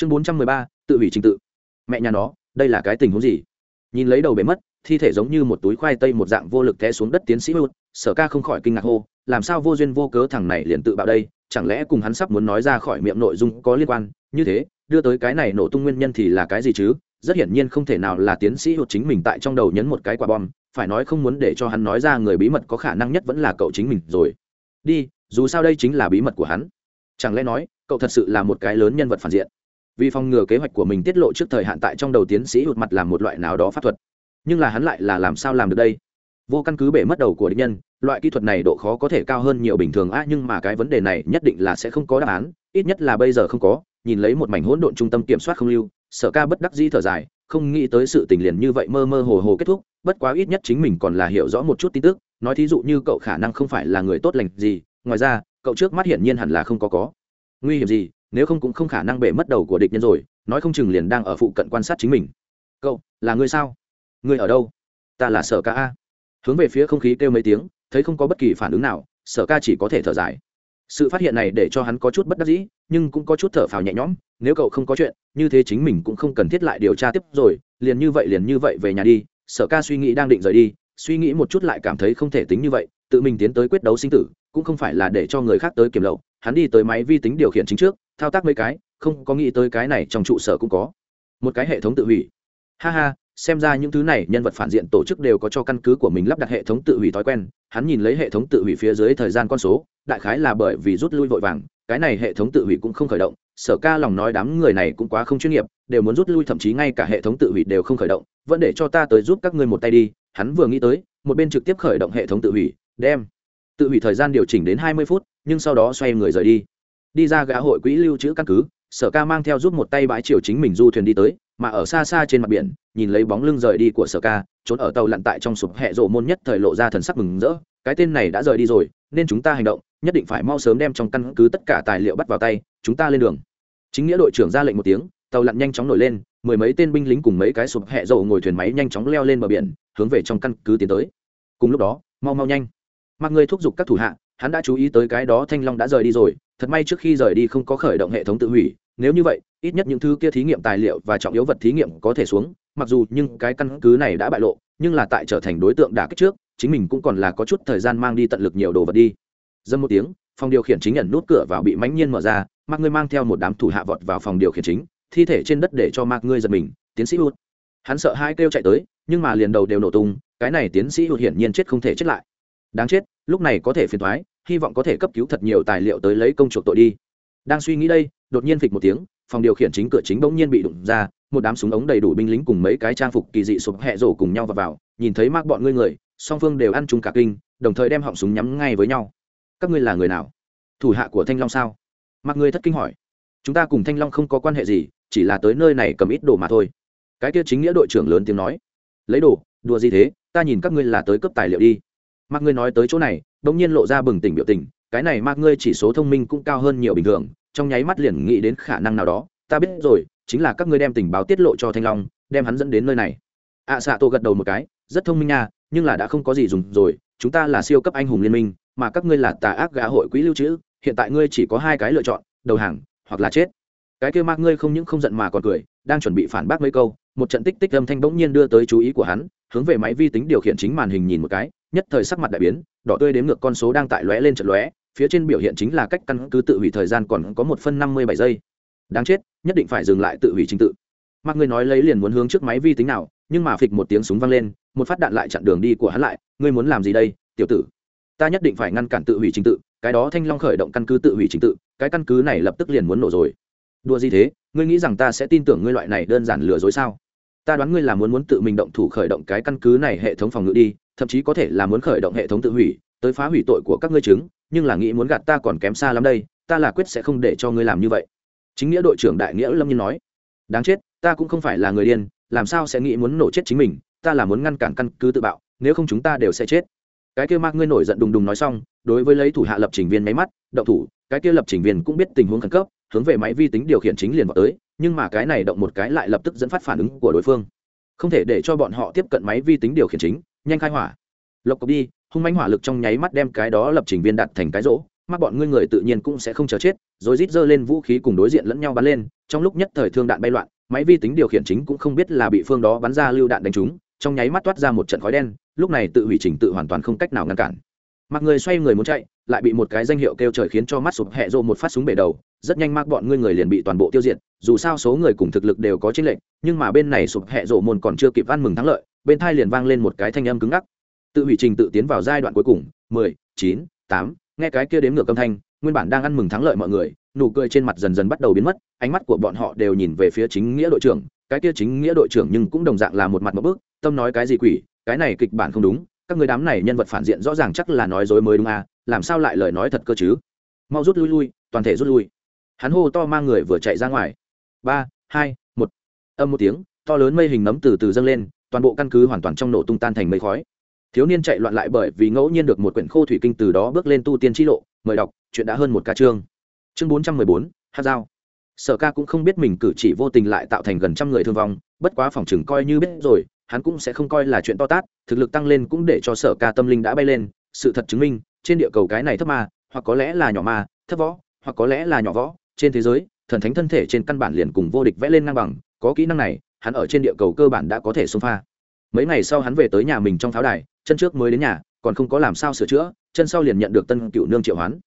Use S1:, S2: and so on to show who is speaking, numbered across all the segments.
S1: chương bốn trăm mười ba, tự hủy trình tự. Mẹ nhà nó, đây là cái tình huống gì? Nhìn lấy đầu bể mất, thi thể giống như một túi khoai tây một dạng vô lực té xuống đất tiến sĩ hữu sở ca không khỏi kinh ngạc hô, làm sao vô duyên vô cớ thằng này liền tự bạo đây? Chẳng lẽ cùng hắn sắp muốn nói ra khỏi miệng nội dung có liên quan? Như thế, đưa tới cái này nổ tung nguyên nhân thì là cái gì chứ? Rất hiển nhiên không thể nào là tiến sĩ hụt chính mình tại trong đầu nhấn một cái quả bom, phải nói không muốn để cho hắn nói ra người bí mật có khả năng nhất vẫn là cậu chính mình rồi. Đi, dù sao đây chính là bí mật của hắn. Chẳng lẽ nói, cậu thật sự là một cái lớn nhân vật phản diện? Vì phòng ngừa kế hoạch của mình tiết lộ trước thời hạn tại trong đầu tiến sĩ hụt mặt làm một loại nào đó pháp thuật. Nhưng là hắn lại là làm sao làm được đây? Vô căn cứ bể mất đầu của địch nhân, loại kỹ thuật này độ khó có thể cao hơn nhiều bình thường a nhưng mà cái vấn đề này nhất định là sẽ không có đáp án, ít nhất là bây giờ không có, nhìn lấy một mảnh hỗn độn trung tâm kiểm soát không lưu, sở ca bất đắc dĩ thở dài, không nghĩ tới sự tình liền như vậy mơ mơ hồ hồ kết thúc, bất quá ít nhất chính mình còn là hiểu rõ một chút tin tức, nói thí dụ như cậu khả năng không phải là người tốt lành gì, ngoài ra, cậu trước mắt hiển nhiên hẳn là không có có. Nguy hiểm gì? Nếu không cũng không khả năng bể mất đầu của địch nhân rồi, nói không chừng liền đang ở phụ cận quan sát chính mình. Cậu, là người sao? Người ở đâu? Ta là sở ca a. Hướng về phía không khí kêu mấy tiếng, thấy không có bất kỳ phản ứng nào, sở ca chỉ có thể thở dài. Sự phát hiện này để cho hắn có chút bất đắc dĩ, nhưng cũng có chút thở phào nhẹ nhõm, nếu cậu không có chuyện, như thế chính mình cũng không cần thiết lại điều tra tiếp rồi, liền như vậy liền như vậy về nhà đi. Sở ca suy nghĩ đang định rời đi, suy nghĩ một chút lại cảm thấy không thể tính như vậy, tự mình tiến tới quyết đấu sinh tử, cũng không phải là để cho người khác tới kiểm lậu, hắn đi tới máy vi tính điều khiển chính trước thao tác mấy cái, không có nghĩ tới cái này trong trụ sở cũng có. Một cái hệ thống tự hủy. Ha ha, xem ra những thứ này nhân vật phản diện tổ chức đều có cho căn cứ của mình lắp đặt hệ thống tự hủy thói quen. Hắn nhìn lấy hệ thống tự hủy phía dưới thời gian con số, đại khái là bởi vì rút lui vội vàng. Cái này hệ thống tự hủy cũng không khởi động. Sở ca lòng nói đám người này cũng quá không chuyên nghiệp, đều muốn rút lui thậm chí ngay cả hệ thống tự hủy đều không khởi động. Vẫn để cho ta tới giúp các ngươi một tay đi. Hắn vừa nghĩ tới, một bên trực tiếp khởi động hệ thống tự hủy. Đem. Tự hủy thời gian điều chỉnh đến hai mươi phút, nhưng sau đó xoay người rời đi đi ra gã hội quỹ lưu trữ căn cứ, sở ca mang theo giúp một tay bãi chiều chính mình du thuyền đi tới, mà ở xa xa trên mặt biển, nhìn lấy bóng lưng rời đi của sở ca, trốn ở tàu lặn tại trong sụp hẹ rộ môn nhất thời lộ ra thần sắc mừng rỡ, cái tên này đã rời đi rồi, nên chúng ta hành động, nhất định phải mau sớm đem trong căn cứ tất cả tài liệu bắt vào tay, chúng ta lên đường. Chính nghĩa đội trưởng ra lệnh một tiếng, tàu lặn nhanh chóng nổi lên, mười mấy tên binh lính cùng mấy cái sụp hẹ rộ ngồi thuyền máy nhanh chóng leo lên bờ biển, hướng về trong căn cứ tiến tới. Cùng lúc đó, mau mau nhanh. Mặc người thúc giục các thủ hạ, hắn đã chú ý tới cái đó thanh long đã rời đi rồi thật may trước khi rời đi không có khởi động hệ thống tự hủy, nếu như vậy, ít nhất những thứ kia thí nghiệm tài liệu và trọng yếu vật thí nghiệm có thể xuống, mặc dù nhưng cái căn cứ này đã bại lộ, nhưng là tại trở thành đối tượng đả kích trước, chính mình cũng còn là có chút thời gian mang đi tận lực nhiều đồ vật đi. Dâm một tiếng, phòng điều khiển chính nhận nút cửa vào bị mãnh nhiên mở ra mặc ngươi mang theo một đám thủ hạ vọt vào phòng điều khiển chính, thi thể trên đất để cho mặc ngươi giật mình, tiến sĩ hút hắn sợ hai kêu chạy tới, nhưng mà liền đầu đều nổ tung, cái này tiến sĩ hụt hiển nhiên chết không thể chết lại. Đáng chết, lúc này có thể phiền thoái hy vọng có thể cấp cứu thật nhiều tài liệu tới lấy công chuộc tội đi. Đang suy nghĩ đây đột nhiên phịch một tiếng phòng điều khiển chính cửa chính bỗng nhiên bị đụng ra một đám súng ống đầy đủ binh lính cùng mấy cái trang phục kỳ dị sụp hẹ rổ cùng nhau vào, vào nhìn thấy mác bọn ngươi người song phương đều ăn chung cả kinh đồng thời đem họng súng nhắm ngay với nhau. Các ngươi là người nào? Thủ hạ của thanh long sao? Mặc ngươi thất kinh hỏi. Chúng ta cùng thanh long không có quan hệ gì chỉ là tới nơi này cầm ít đồ mà thôi. Cái kia chính nghĩa đội trưởng lớn tiếng nói. Lấy đồ đùa gì thế? Ta nhìn các ngươi là tới cấp tài liệu đi. Mặc ngươi nói tới chỗ này bỗng nhiên lộ ra bừng tỉnh biểu tình cái này mặc ngươi chỉ số thông minh cũng cao hơn nhiều bình thường trong nháy mắt liền nghĩ đến khả năng nào đó ta biết rồi chính là các ngươi đem tình báo tiết lộ cho thanh long đem hắn dẫn đến nơi này. Ạ à, xạ tổ gật đầu một cái rất thông minh nha nhưng là đã không có gì dùng rồi chúng ta là siêu cấp anh hùng liên minh mà các ngươi là tà ác gã hội quỹ lưu trữ hiện tại ngươi chỉ có hai cái lựa chọn đầu hàng hoặc là chết. Cái kêu mạc ngươi không những không giận mà còn cười đang chuẩn bị phản bác mấy câu một trận tích tích âm thanh bỗng nhiên đưa tới chú ý của hắn hướng về máy vi tính điều khiển chính màn hình nhìn một cái nhất thời sắc mặt đại biến, đỏ tươi đếm ngược con số đang tại lóe lên trận lóe, phía trên biểu hiện chính là cách căn cứ tự hủy thời gian còn có một phân năm mươi bảy giây. Đáng chết, nhất định phải dừng lại tự hủy trình tự. Mạc ngươi nói lấy liền muốn hướng trước máy vi tính nào, nhưng mà phịch một tiếng súng vang lên, một phát đạn lại chặn đường đi của hắn lại, ngươi muốn làm gì đây, tiểu tử? Ta nhất định phải ngăn cản tự hủy trình tự, cái đó thanh long khởi động căn cứ tự hủy trình tự, cái căn cứ này lập tức liền muốn nổ rồi. Đua gì thế? Ngươi nghĩ rằng ta sẽ tin tưởng ngươi loại này đơn giản lừa dối sao? Ta đoán ngươi là muốn muốn tự mình động thủ khởi động cái căn cứ này hệ thống phòng ngự đi thậm chí có thể là muốn khởi động hệ thống tự hủy, tới phá hủy tội của các ngươi chứng, nhưng là nghĩ muốn gạt ta còn kém xa lắm đây, ta là quyết sẽ không để cho ngươi làm như vậy. Chính nghĩa đội trưởng đại nghĩa lâm nhiên nói. Đáng chết, ta cũng không phải là người điên, làm sao sẽ nghĩ muốn nổ chết chính mình, ta là muốn ngăn cản căn cứ tự bạo, nếu không chúng ta đều sẽ chết. Cái kia mạc ngươi nổi giận đùng đùng nói xong, đối với lấy thủ hạ lập trình viên máy mắt, động thủ, cái kia lập trình viên cũng biết tình huống khẩn cấp, hướng về máy vi tính điều khiển chính liền vào tới, nhưng mà cái này động một cái lại lập tức dẫn phát phản ứng của đối phương. Không thể để cho bọn họ tiếp cận máy vi tính điều khiển chính nhanh khai hỏa. Lộc cộc đi, hung mánh hỏa lực trong nháy mắt đem cái đó lập trình viên đặt thành cái rỗ, mắt bọn ngươi người tự nhiên cũng sẽ không chờ chết, rồi rít giơ lên vũ khí cùng đối diện lẫn nhau bắn lên, trong lúc nhất thời thương đạn bay loạn, máy vi tính điều khiển chính cũng không biết là bị phương đó bắn ra lưu đạn đánh trúng, trong nháy mắt toát ra một trận khói đen, lúc này tự hủy trình tự hoàn toàn không cách nào ngăn cản. Mặc người xoay người muốn chạy, lại bị một cái danh hiệu kêu trời khiến cho mắt sụp hẹ rộ một phát súng bể đầu, rất nhanh mắc bọn ngươi người liền bị toàn bộ tiêu diệt, dù sao số người cùng thực lực đều có chênh lệch, nhưng mà bên này sụp hẹ rộ môn còn chưa kịp ăn mừng thắng lợi bên thai liền vang lên một cái thanh âm cứng ngắc. Tự hủy trình tự tiến vào giai đoạn cuối cùng, mười, chín, tám, nghe cái kia đếm ngược âm thanh, nguyên bản đang ăn mừng thắng lợi mọi người, nụ cười trên mặt dần dần bắt đầu biến mất, ánh mắt của bọn họ đều nhìn về phía chính nghĩa đội trưởng, cái kia chính nghĩa đội trưởng nhưng cũng đồng dạng là một mặt một bước, tâm nói cái gì quỷ, cái này kịch bản không đúng, các người đám này nhân vật phản diện rõ ràng chắc là nói dối mới đúng à làm sao lại lời nói thật cơ chứ? Mau rút lui lui, toàn thể rút lui. Hắn hô to mang người vừa chạy ra ngoài. Ba, hai, một. Âm một tiếng, to lớn mây hình nấm từ từ dâng lên toàn bộ căn cứ hoàn toàn trong nổ tung tan thành mây khói. Thiếu niên chạy loạn lại bởi vì ngẫu nhiên được một quyển khô thủy kinh từ đó bước lên tu tiên t lộ, mời đọc, chuyện đã hơn một ca chương. Chương bốn trăm mười bốn, hát dao. Sở ca cũng không biết mình cử chỉ vô tình lại tạo thành gần trăm người thương vong, bất quá phòng chừng coi như biết rồi, hắn cũng sẽ không coi là chuyện to tát, thực lực tăng lên cũng để cho sở ca tâm linh đã bay lên, sự thật chứng minh, trên địa cầu cái này thấp ma, hoặc có lẽ là nhỏ ma, thấp võ, hoặc có lẽ là nhỏ võ, trên thế giới, thần thánh thân thể trên căn bản liền cùng vô địch vẽ lên ngang bằng, có kỹ năng này hắn ở trên địa cầu cơ bản đã có thể xông pha. Mấy ngày sau hắn về tới nhà mình trong pháo đài, chân trước mới đến nhà, còn không có làm sao sửa chữa, chân sau liền nhận được tân cựu nương triệu hoán.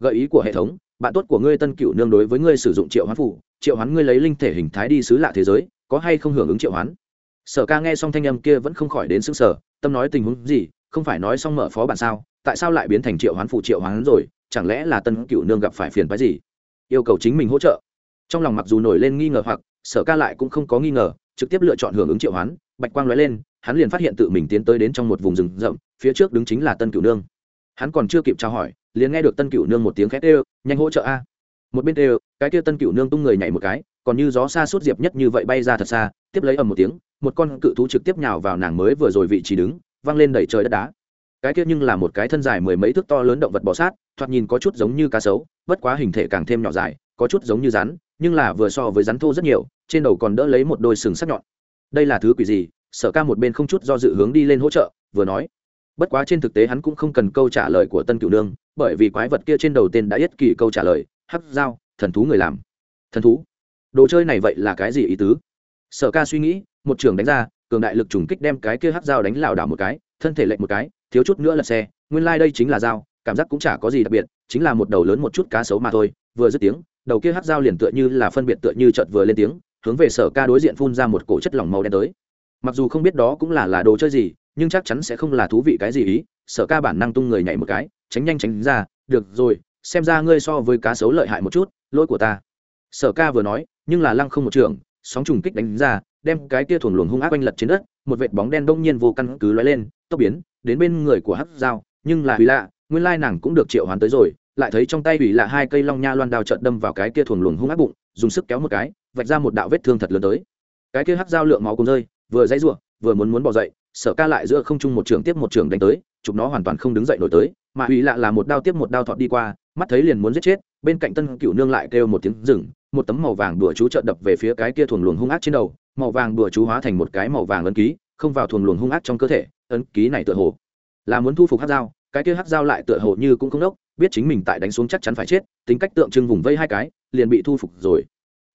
S1: Gợi ý của hệ thống, bạn tốt của ngươi tân cựu nương đối với ngươi sử dụng triệu hoán phủ, triệu hoán ngươi lấy linh thể hình thái đi xứ lạ thế giới, có hay không hưởng ứng triệu hoán? Sở ca nghe xong thanh âm kia vẫn không khỏi đến xứng sở tâm nói tình huống gì, không phải nói xong mở phó bản sao, tại sao lại biến thành triệu hoán phụ triệu hoán rồi, chẳng lẽ là tân cựu nương gặp phải phiền phái gì? Yêu cầu chính mình hỗ trợ. Trong lòng mặc dù nổi lên nghi ngờ hoặc sở ca lại cũng không có nghi ngờ, trực tiếp lựa chọn hưởng ứng triệu hoán, bạch quang lóe lên, hắn liền phát hiện tự mình tiến tới đến trong một vùng rừng rậm, phía trước đứng chính là tân cựu nương. Hắn còn chưa kịp trao hỏi, liền nghe được tân cựu nương một tiếng khét ê nhanh hỗ trợ a! Một bên ê cái kia tân cựu nương tung người nhảy một cái, còn như gió xa suốt diệp nhất như vậy bay ra thật xa, tiếp lấy ầm một tiếng, một con cự thú trực tiếp nhào vào nàng mới vừa rồi vị trí đứng văng lên đẩy trời đất đá. Cái kia nhưng là một cái thân dài mười mấy thước to lớn động vật bò sát, thoạt nhìn có chút giống như cá sấu, bất quá hình thể càng thêm nhỏ dài có chút giống như rắn, nhưng là vừa so với rắn thô rất nhiều, trên đầu còn đỡ lấy một đôi sừng sắc nhọn. Đây là thứ quỷ gì? Sở ca một bên không chút do dự hướng đi lên hỗ trợ, vừa nói. Bất quá trên thực tế hắn cũng không cần câu trả lời của tân cửu nương, bởi vì quái vật kia trên đầu tên đã yết kỳ câu trả lời, hắc dao, thần thú người làm. Thần thú? Đồ chơi này vậy là cái gì ý tứ? Sở ca suy nghĩ, một trường đánh ra, cường đại lực trùng kích đem cái kia hắc dao đánh lảo đảo một cái, thân thể lệch một cái, thiếu chút nữa là xe, nguyên lai、like、đây chính là dao, cảm giác cũng chả có gì đặc biệt, chính là một đầu lớn một chút cá sấu mà thôi vừa dứt tiếng, đầu kia hắc dao liền tựa như là phân biệt tựa như chợt vừa lên tiếng, hướng về sở ca đối diện phun ra một cổ chất lỏng màu đen tới. Mặc dù không biết đó cũng là là đồ chơi gì, nhưng chắc chắn sẽ không là thú vị cái gì ý, sở ca bản năng tung người nhảy một cái, tránh nhanh tránh ra, được rồi, xem ra ngươi so với cá sấu lợi hại một chút, lỗi của ta. Sở ca vừa nói, nhưng là lăng không một trường, sóng trùng kích đánh ra, đem cái kia thủng luồng hung ác oanh lật trên đất, một vệt bóng đen đông nhiên vô căn cứ lóe lên, tốc biến, đến bên người của hắc dao, nhưng là hủy lạ, nguyên lai nàng cũng được triệu hoán tới rồi lại thấy trong tay ủy lạ hai cây long nha loan đao trợn đâm vào cái kia thuồng luồng hung ác bụng, dùng sức kéo một cái, vạch ra một đạo vết thương thật lớn tới. Cái kia hắc dao lượng máu cùng rơi, vừa dãy ruộng vừa muốn muốn bỏ dậy, sở ca lại giữa không trung một trường tiếp một trường đánh tới, chụp nó hoàn toàn không đứng dậy nổi tới, mà hủy lạ là một đao tiếp một đao thọt đi qua, mắt thấy liền muốn giết chết, bên cạnh tân cựu nương lại kêu một tiếng rừng một tấm màu vàng đùa chú trợn đập về phía cái kia thuồng luồng hung ác trên đầu, màu vàng đùa chú hóa thành một cái màu vàng ấn ký, không vào thuồng luồng hung ác trong cơ thể, ấn ký này tựa hồ là muốn thu phục hát dao, cái kia hát dao lại tựa hồ như cũng không đốc biết chính mình tại đánh xuống chắc chắn phải chết, tính cách tượng trưng vùng vây hai cái, liền bị thu phục rồi.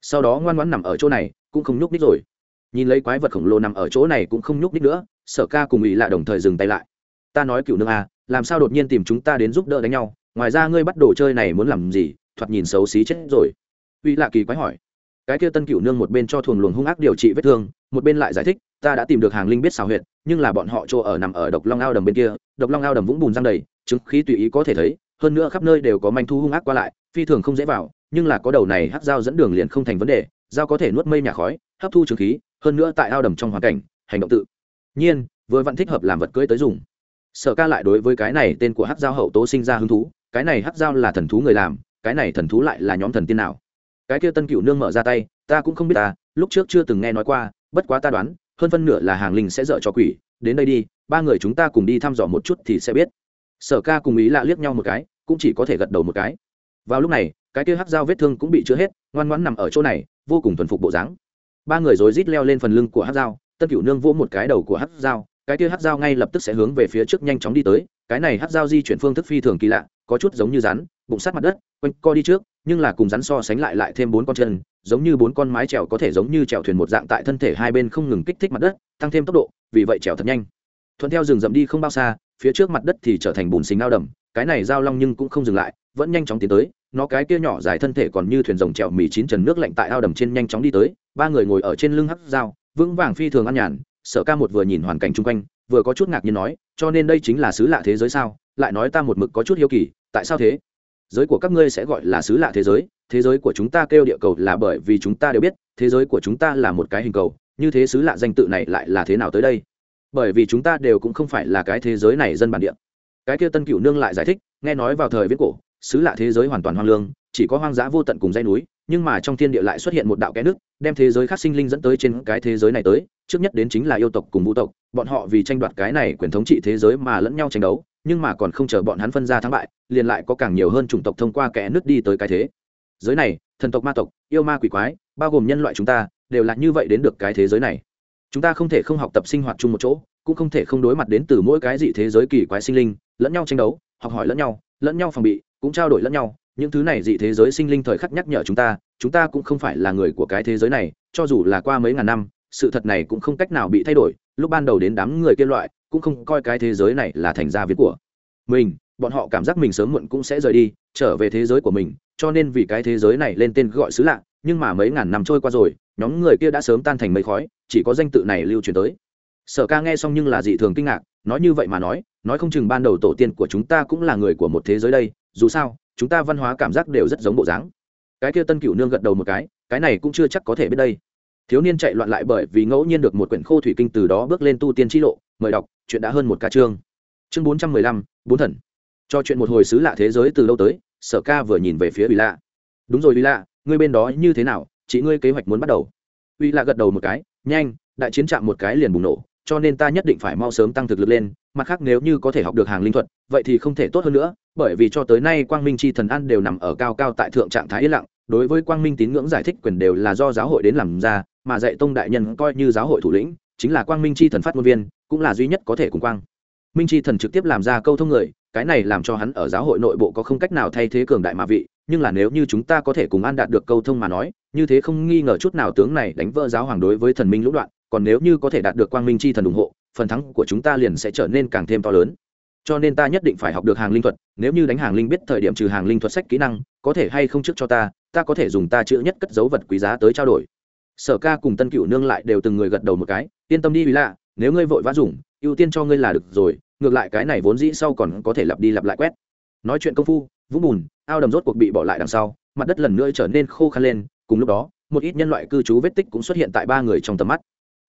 S1: Sau đó ngoan ngoãn nằm ở chỗ này, cũng không nhúc ních rồi. Nhìn lấy quái vật khổng lồ nằm ở chỗ này cũng không nhúc ních nữa, sở ca cùng ý lạ đồng thời dừng tay lại. Ta nói cựu nương à làm sao đột nhiên tìm chúng ta đến giúp đỡ đánh nhau? Ngoài ra ngươi bắt đồ chơi này muốn làm gì? Thoạt nhìn xấu xí chết rồi. Uy lạ kỳ quái hỏi. Cái kia tân cựu nương một bên cho thuồng luồng hung ác điều trị vết thương, một bên lại giải thích, ta đã tìm được hàng linh biết xào huyệt, nhưng là bọn họ chỗ ở nằm ở độc long ao đầm bên kia, độc long ao đầm vũng bùn răng đầy, chứng khí tùy ý có thể thấy hơn nữa khắp nơi đều có manh thu hung ác qua lại, phi thường không dễ vào, nhưng là có đầu này hát dao dẫn đường liền không thành vấn đề, dao có thể nuốt mây nhà khói, hấp thu trường khí, hơn nữa tại ao đầm trong hoàn cảnh, hành động tự. Nhiên, vừa vặn thích hợp làm vật cưỡi tới dùng. Sở ca lại đối với cái này tên của hát dao hậu tố sinh ra hứng thú, cái này hát dao là thần thú người làm, cái này thần thú lại là nhóm thần tiên nào? Cái kia tân cựu nương mở ra tay, ta cũng không biết ta, lúc trước chưa từng nghe nói qua, bất quá ta đoán, hơn phân nửa là hàng linh sẽ dợ cho quỷ, đến đây đi, ba người chúng ta cùng đi thăm dò một chút thì sẽ biết. Sở ca cùng ý lạ liếc nhau một cái cũng chỉ có thể gật đầu một cái. Vào lúc này, cái kia hắc dao vết thương cũng bị chữa hết, ngoan ngoãn nằm ở chỗ này, vô cùng thuần phục bộ dáng. Ba người rối rít leo lên phần lưng của hắc dao, tân cựu nương vỗ một cái đầu của hắc dao, cái kia hắc dao ngay lập tức sẽ hướng về phía trước nhanh chóng đi tới, cái này hắc dao di chuyển phương thức phi thường kỳ lạ, có chút giống như rắn, bụng sát mặt đất, quanh co đi trước, nhưng là cùng rắn so sánh lại lại thêm bốn con chân, giống như bốn con mái trèo có thể giống như trèo thuyền một dạng tại thân thể hai bên không ngừng kích thích mặt đất, tăng thêm tốc độ, vì vậy trèo thật nhanh. Thuận theo rừng rậm đi không bao xa, phía trước mặt đất thì trở thành bùn xình ao đầm cái này giao long nhưng cũng không dừng lại, vẫn nhanh chóng tiến tới, nó cái kia nhỏ dài thân thể còn như thuyền rồng trèo mì chín trần nước lạnh tại ao đầm trên nhanh chóng đi tới, ba người ngồi ở trên lưng hắc dao vững vàng phi thường ăn nhàn, sở ca một vừa nhìn hoàn cảnh chung quanh, vừa có chút ngạc nhiên nói, cho nên đây chính là xứ lạ thế giới sao, lại nói ta một mực có chút hiếu kỳ, tại sao thế? Giới của các ngươi sẽ gọi là xứ lạ thế giới thế giới của chúng ta kêu địa cầu là bởi vì chúng ta đều biết, thế giới của chúng ta là một cái hình cầu, như thế xứ lạ danh tự này lại là thế nào tới đây? Bởi vì chúng ta đều cũng không phải là cái thế giới này dân bản địa cái kia tân cựu nương lại giải thích, nghe nói vào thời viết cổ, xứ lạ thế giới hoàn toàn hoang lương, chỉ có hoang dã vô tận cùng dây núi, nhưng mà trong thiên địa lại xuất hiện một đạo kẽ nước, đem thế giới khác sinh linh dẫn tới trên cái thế giới này tới, trước nhất đến chính là yêu tộc cùng vũ tộc, bọn họ vì tranh đoạt cái này quyền thống trị thế giới mà lẫn nhau tranh đấu, nhưng mà còn không chờ bọn hắn phân ra thắng bại, liền lại có càng nhiều hơn chủng tộc thông qua kẽ nước đi tới cái thế. Giới này, thần tộc ma tộc, yêu ma quỷ quái, bao gồm nhân loại chúng ta, đều là như vậy đến được cái thế giới này. Chúng ta không thể không học tập sinh hoạt chung một chỗ cũng không thể không đối mặt đến từ mỗi cái dị thế giới kỳ quái sinh linh, lẫn nhau tranh đấu, học hỏi lẫn nhau lẫn nhau phòng bị, cũng trao đổi lẫn nhau. Những thứ này dị thế giới sinh linh thời khắc nhắc nhở chúng ta chúng ta cũng không phải là người của cái thế giới này, cho dù là qua mấy ngàn năm, sự thật này cũng không cách nào bị thay đổi. Lúc ban đầu đến đám người kia loại, cũng không coi cái thế giới này là thành gia viết của mình. Bọn họ cảm giác mình sớm muộn cũng sẽ rời đi, trở về thế giới của mình, cho nên vì cái thế giới này lên tên gọi xứ lạ. Nhưng mà mấy ngàn năm trôi qua rồi, nhóm người kia đã sớm tan thành mấy khói, chỉ có danh tự này lưu truyền tới sở ca nghe xong nhưng là dị thường kinh ngạc, nói như vậy mà nói nói không chừng ban đầu tổ tiên của chúng ta cũng là người của một thế giới đây, dù sao, chúng ta văn hóa cảm giác đều rất giống bộ dáng. Cái kia tân cửu nương gật đầu một cái cái này cũng chưa chắc có thể biết đây. Thiếu niên chạy loạn lại bởi vì ngẫu nhiên được một quyển khô thủy kinh từ đó bước lên tu tiên t lộ, mời đọc, chuyện đã hơn một ca chương. Chương bốn trăm mười lăm, bốn thần. Cho chuyện một hồi xứ lạ thế giới từ lâu tới, sở ca vừa nhìn về phía ủy lạ. Đúng rồi ủy lạ, ngươi bên đó như thế nào? Chị ngươi kế hoạch muốn bắt đầu. Ủy lạ gật đầu một cái, nhanh, đại chiến trạm một cái liền bùng nổ cho nên ta nhất định phải mau sớm tăng thực lực lên, mặt khác nếu như có thể học được hàng linh thuật, vậy thì không thể tốt hơn nữa, bởi vì cho tới nay quang minh c h i thần ăn đều nằm ở cao cao tại thượng trạng thái yên lặng, đối với quang minh tín ngưỡng giải thích quyền đều là do giáo hội đến làm ra, mà dạy tông đại nhân coi như giáo hội thủ lĩnh, chính là quang minh c h i thần phát ngôn viên, cũng là duy nhất có thể cùng quang. Minh c h i thần trực tiếp làm ra câu thông người, cái này làm cho hắn ở giáo hội nội bộ có không cách nào thay thế cường đại mà vị, nhưng là nếu như chúng ta có thể cùng an đạt được câu thông mà nói, như thế không nghi ngờ chút nào tướng này đánh vỡ giáo hoàng đối với thần minh lũng đoạn còn nếu như có thể đạt được quang minh chi thần ủng hộ, phần thắng của chúng ta liền sẽ trở nên càng thêm to lớn. Cho nên ta nhất định phải học được hàng linh thuật, nếu như đánh hàng linh biết thời điểm trừ hàng linh thuật sách kỹ năng, có thể hay không trước cho ta ta có thể dùng ta chữ nhất cất dấu vật quý giá tới trao đổi. Sở ca cùng tân cựu nương lại đều từng người gật đầu một cái, yên tâm đi vì lạ, nếu ngươi vội vã dùng, ưu tiên cho ngươi là được rồi, ngược lại cái này vốn dĩ sau còn có thể lặp đi lặp lại quét. Nói chuyện công phu, vũng bùn, ao đầm rốt cuộc bị bỏ lại đằng sau, mặt đất lần nữa trở nên khô khăn lên, cùng lúc đó, một ít nhân loại cư trú vết tích cũng xuất hiện tại ba người trong tầm mắt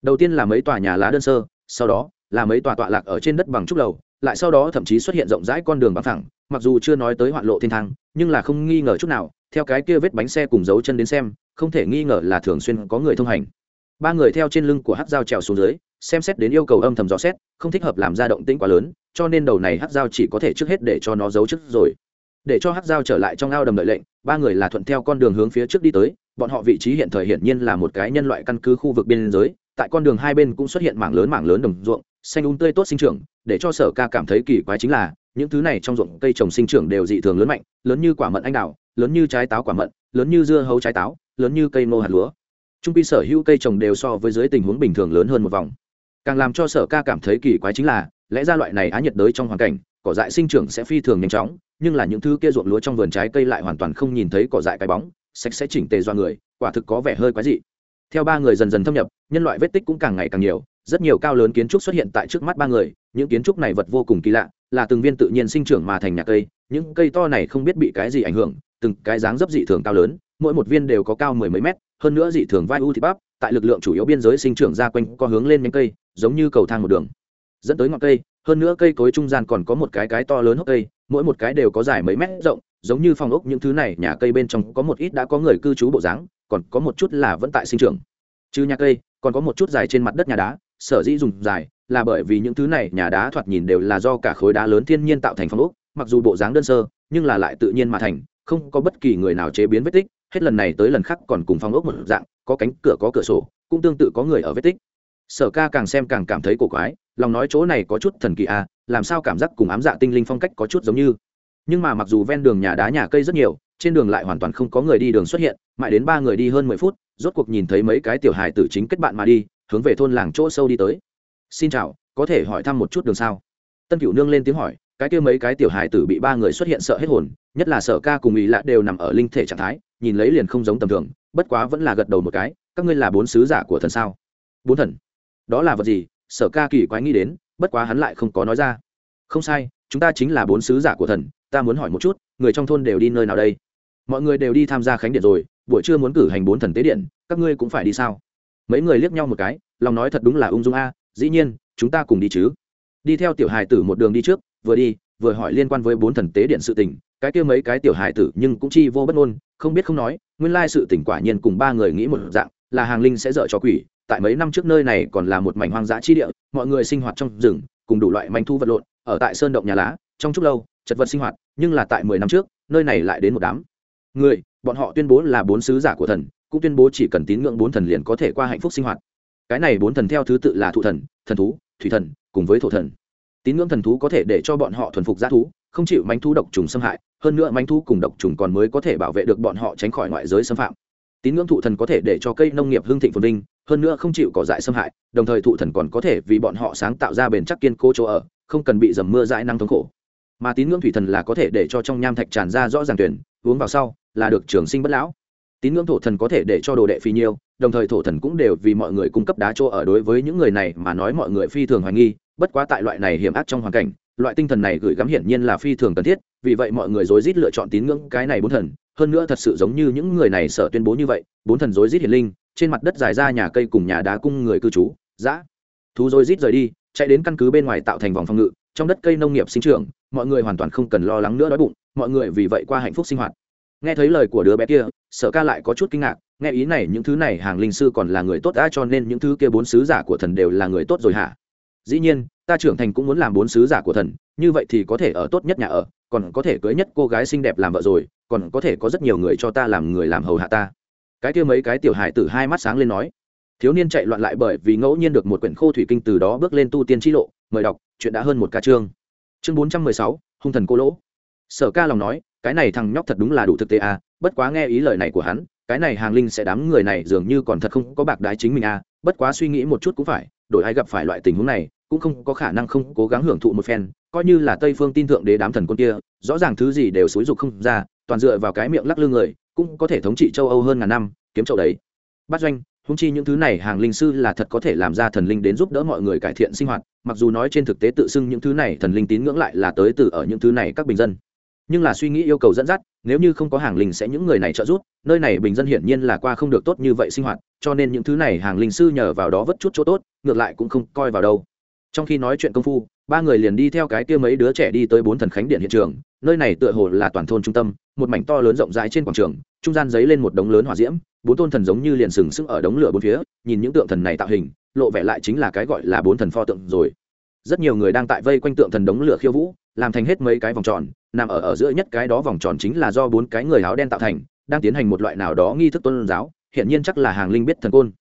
S1: đầu tiên là mấy tòa nhà lá đơn sơ, sau đó là mấy tòa tọa lạc ở trên đất bằng trúc lầu, lại sau đó thậm chí xuất hiện rộng rãi con đường bằng thẳng mặc dù chưa nói tới hoạn lộ thiên thang, nhưng là không nghi ngờ chút nào, theo cái kia vết bánh xe cùng dấu chân đến xem, không thể nghi ngờ là thường xuyên có người thông hành. Ba người theo trên lưng của hát dao trèo xuống dưới, xem xét đến yêu cầu âm thầm dò xét, không thích hợp làm ra động tĩnh quá lớn, cho nên đầu này hát dao chỉ có thể trước hết để cho nó giấu trước rồi. Để cho hát dao trở lại trong ao đầm đợi lệnh, ba người là thuận theo con đường hướng phía trước đi tới, bọn họ vị trí hiện thời hiển nhiên là một cái nhân loại căn cứ khu vực biên giới tại con đường hai bên cũng xuất hiện mảng lớn mảng lớn đồng ruộng, xanh un tươi tốt sinh trưởng, để cho sở ca cảm thấy kỳ quái chính là, những thứ này trong ruộng cây trồng sinh trưởng đều dị thường lớn mạnh, lớn như quả mận anh đào, lớn như trái táo quả mận, lớn như dưa hấu trái táo, lớn như cây ngô hạt lúa. Trung pi sở hữu cây trồng đều so với dưới tình huống bình thường lớn hơn một vòng. Càng làm cho sở ca cảm thấy kỳ quái chính là, lẽ ra loại này á nhiệt đới trong hoàn cảnh, cỏ dại sinh trưởng sẽ phi thường nhanh chóng, nhưng là những thứ kia ruộng lúa trong vườn trái cây lại hoàn toàn không nhìn thấy cỏ dại cái bóng, sạch sẽ chỉnh tề do người, quả thực có vẻ hơi quái dị theo ba người dần dần thâm nhập, nhân loại vết tích cũng càng ngày càng nhiều, rất nhiều cao lớn kiến trúc xuất hiện tại trước mắt ba người, những kiến trúc này vật vô cùng kỳ lạ, là từng viên tự nhiên sinh trưởng mà thành nhà cây, những cây to này không biết bị cái gì ảnh hưởng, từng cái dáng dấp dị thường cao lớn, mỗi một viên đều có cao mười mấy mét, hơn nữa dị thường vai u thịt bắp, tại lực lượng chủ yếu biên giới sinh trưởng ra quanh có hướng lên nhánh cây, giống như cầu thang một đường. Dẫn tới ngọn cây, hơn nữa cây cối trung gian còn có một cái cái to lớn hốc cây, mỗi một cái đều có dài mấy mét rộng, giống như phòng ốc những thứ này, nhà cây bên trong có một ít đã có người cư trú bộ dáng còn có một chút là vẫn tại sinh trưởng. Trừ nhà cây, còn có một chút dài trên mặt đất nhà đá, sở dĩ dùng dài là bởi vì những thứ này nhà đá thoạt nhìn đều là do cả khối đá lớn thiên nhiên tạo thành phong ốc, mặc dù bộ dáng đơn sơ, nhưng là lại tự nhiên mà thành, không có bất kỳ người nào chế biến vết tích, hết lần này tới lần khác còn cùng phong ốc một dạng, có cánh cửa có cửa sổ, cũng tương tự có người ở vết tích. Sở ca càng xem càng cảm thấy cổ quái, lòng nói chỗ này có chút thần kỳ à làm sao cảm giác cùng ám dạ tinh linh phong cách có chút giống như. Nhưng mà mặc dù ven đường nhà đá nhà cây rất nhiều trên đường lại hoàn toàn không có người đi đường xuất hiện, mãi đến ba người đi hơn mười phút, rốt cuộc nhìn thấy mấy cái tiểu hài tử chính kết bạn mà đi, hướng về thôn làng chỗ sâu đi tới. Xin chào, có thể hỏi thăm một chút đường sao? Tân Cựu nương lên tiếng hỏi, cái kia mấy cái tiểu hài tử bị ba người xuất hiện sợ hết hồn, nhất là sở ca cùng ý lạ đều nằm ở linh thể trạng thái, nhìn lấy liền không giống tầm thường, bất quá vẫn là gật đầu một cái, các ngươi là bốn sứ giả của thần sao? Bốn thần. Đó là vật gì? Sở ca kỳ quái nghĩ đến, bất quá hắn lại không có nói ra. Không sai, chúng ta chính là bốn sứ giả của thần, ta muốn hỏi một chút người trong thôn đều đi nơi nào đây? Mọi người đều đi tham gia khánh điện rồi, buổi trưa muốn cử hành bốn thần tế điện, các ngươi cũng phải đi sao? Mấy người liếc nhau một cái, lòng nói thật đúng là ung dung a, dĩ nhiên, chúng ta cùng đi chứ. Đi theo tiểu hài tử một đường đi trước, vừa đi, vừa hỏi liên quan với bốn thần tế điện sự tình, cái kia mấy cái tiểu hài tử nhưng cũng chi vô bất ngôn, không biết không nói, nguyên lai sự tình quả nhiên cùng ba người nghĩ một dạng, là hàng linh sẽ dở cho quỷ, tại mấy năm trước nơi này còn là một mảnh hoang dã chi địa, mọi người sinh hoạt trong rừng, cùng đủ loại manh thu vật lộn, ở tại sơn động nhà lá, trong chút lâu, chật vật sinh hoạt nhưng là tại mười năm trước, nơi này lại đến một đám. Người, bọn họ tuyên bố là bốn sứ giả của thần, cũng tuyên bố chỉ cần tín ngưỡng bốn thần liền có thể qua hạnh phúc sinh hoạt. Cái này bốn thần theo thứ tự là thụ thần thần thú, thủy thần, cùng với thổ thần. Tín ngưỡng thần thú có thể để cho bọn họ thuần phục g thú, không chịu mánh thú độc trùng xâm hại, hơn nữa mánh thú cùng độc trùng còn mới có thể bảo vệ được bọn họ tránh khỏi ngoại giới xâm phạm. Tín ngưỡng thụ thần có thể để cho cây nông nghiệp hương thịnh phồn vinh, hơn nữa không chịu cỏ dại xâm hại, đồng thời thụ thần còn có thể vì bọn họ sáng tạo ra bền chắc kiên cố chỗ ở, không cần bị dầm mưa dãi năng thống khổ mà tín ngưỡng thủy thần là có thể để cho trong nham thạch tràn ra rõ ràng tuyển, uống vào sau là được trường sinh bất lão. Tín ngưỡng thổ thần có thể để cho đồ đệ phi nhiêu, đồng thời thổ thần cũng đều vì mọi người cung cấp đá chỗ ở đối với những người này mà nói mọi người phi thường hoài nghi, bất quá tại loại này hiểm ác trong hoàn cảnh, loại tinh thần này gửi gắm hiển nhiên là phi thường cần thiết, vì vậy mọi người rối rít lựa chọn tín ngưỡng cái này bốn thần. Hơn nữa thật sự giống như những người này sợ tuyên bố như vậy, bốn thần rối rít hiển linh, trên mặt đất dài ra nhà cây cùng nhà đá cung người cư trú, dã. Thú rối rít rời đi, chạy đến căn cứ bên ngoài tạo thành vòng phòng ngự trong đất cây nông nghiệp sinh trưởng, mọi người hoàn toàn không cần lo lắng nữa đói bụng, mọi người vì vậy qua hạnh phúc sinh hoạt. Nghe thấy lời của đứa bé kia, sở ca lại có chút kinh ngạc, nghe ý này, những thứ này hàng linh sư còn là người tốt đã cho nên những thứ kia bốn sứ giả của thần đều là người tốt rồi hả? Dĩ nhiên, ta trưởng thành cũng muốn làm bốn sứ giả của thần, như vậy thì có thể ở tốt nhất nhà ở, còn có thể cưới nhất cô gái xinh đẹp làm vợ rồi, còn có thể có rất nhiều người cho ta làm người làm hầu hạ ta. Cái kia mấy cái tiểu hài tử hai mắt sáng lên nói. Thiếu niên chạy loạn lại bởi vì ngẫu nhiên được một quyển khô thủy kinh từ đó bước lên tu tiên t lộ, mời đọc chuyện đã hơn một ca chương. Chương bốn trăm mười sáu, hung thần cô lỗ. Sở ca lòng nói, cái này thằng nhóc thật đúng là đủ thực tế à bất quá nghe ý lời này của hắn, cái này hàng linh sẽ đám người này dường như còn thật không có bạc đái chính mình à bất quá suy nghĩ một chút cũng phải, đổi ai gặp phải loại tình huống này, cũng không có khả năng không cố gắng hưởng thụ một phen, coi như là tây phương tin thượng đế đám thần con kia, rõ ràng thứ gì đều xúi dục không ra, toàn dựa vào cái miệng lắc lư người, cũng có thể thống trị châu âu hơn ngàn năm, kiếm chậu đấy. Bắt doanh húng chi những thứ này hàng linh sư là thật có thể làm ra thần linh đến giúp đỡ mọi người cải thiện sinh hoạt, mặc dù nói trên thực tế tự xưng những thứ này thần linh tín ngưỡng lại là tới từ ở những thứ này các bình dân. Nhưng là suy nghĩ yêu cầu dẫn dắt, nếu như không có hàng linh sẽ những người này trợ giúp, nơi này bình dân hiển nhiên là qua không được tốt như vậy sinh hoạt, cho nên những thứ này hàng linh sư nhờ vào đó vất chút chỗ tốt, ngược lại cũng không coi vào đâu trong khi nói chuyện công phu, ba người liền đi theo cái kia mấy đứa trẻ đi tới bốn thần khánh điện hiện trường, nơi này tựa hồ là toàn thôn trung tâm, một mảnh to lớn rộng rãi trên quảng trường, trung gian giấy lên một đống lớn hỏa diễm, bốn tôn thần giống như liền sừng sững ở đống lửa bốn phía, nhìn những tượng thần này tạo hình, lộ vẻ lại chính là cái gọi là bốn thần pho tượng rồi. Rất nhiều người đang tại vây quanh tượng thần đống lửa khiêu vũ, làm thành hết mấy cái vòng tròn, nằm ở ở giữa nhất cái đó vòng tròn chính là do bốn cái người áo đen tạo thành, đang tiến hành một loại nào đó nghi thức tôn giáo hiện nhiên chắc là hàng linh biết thần côn.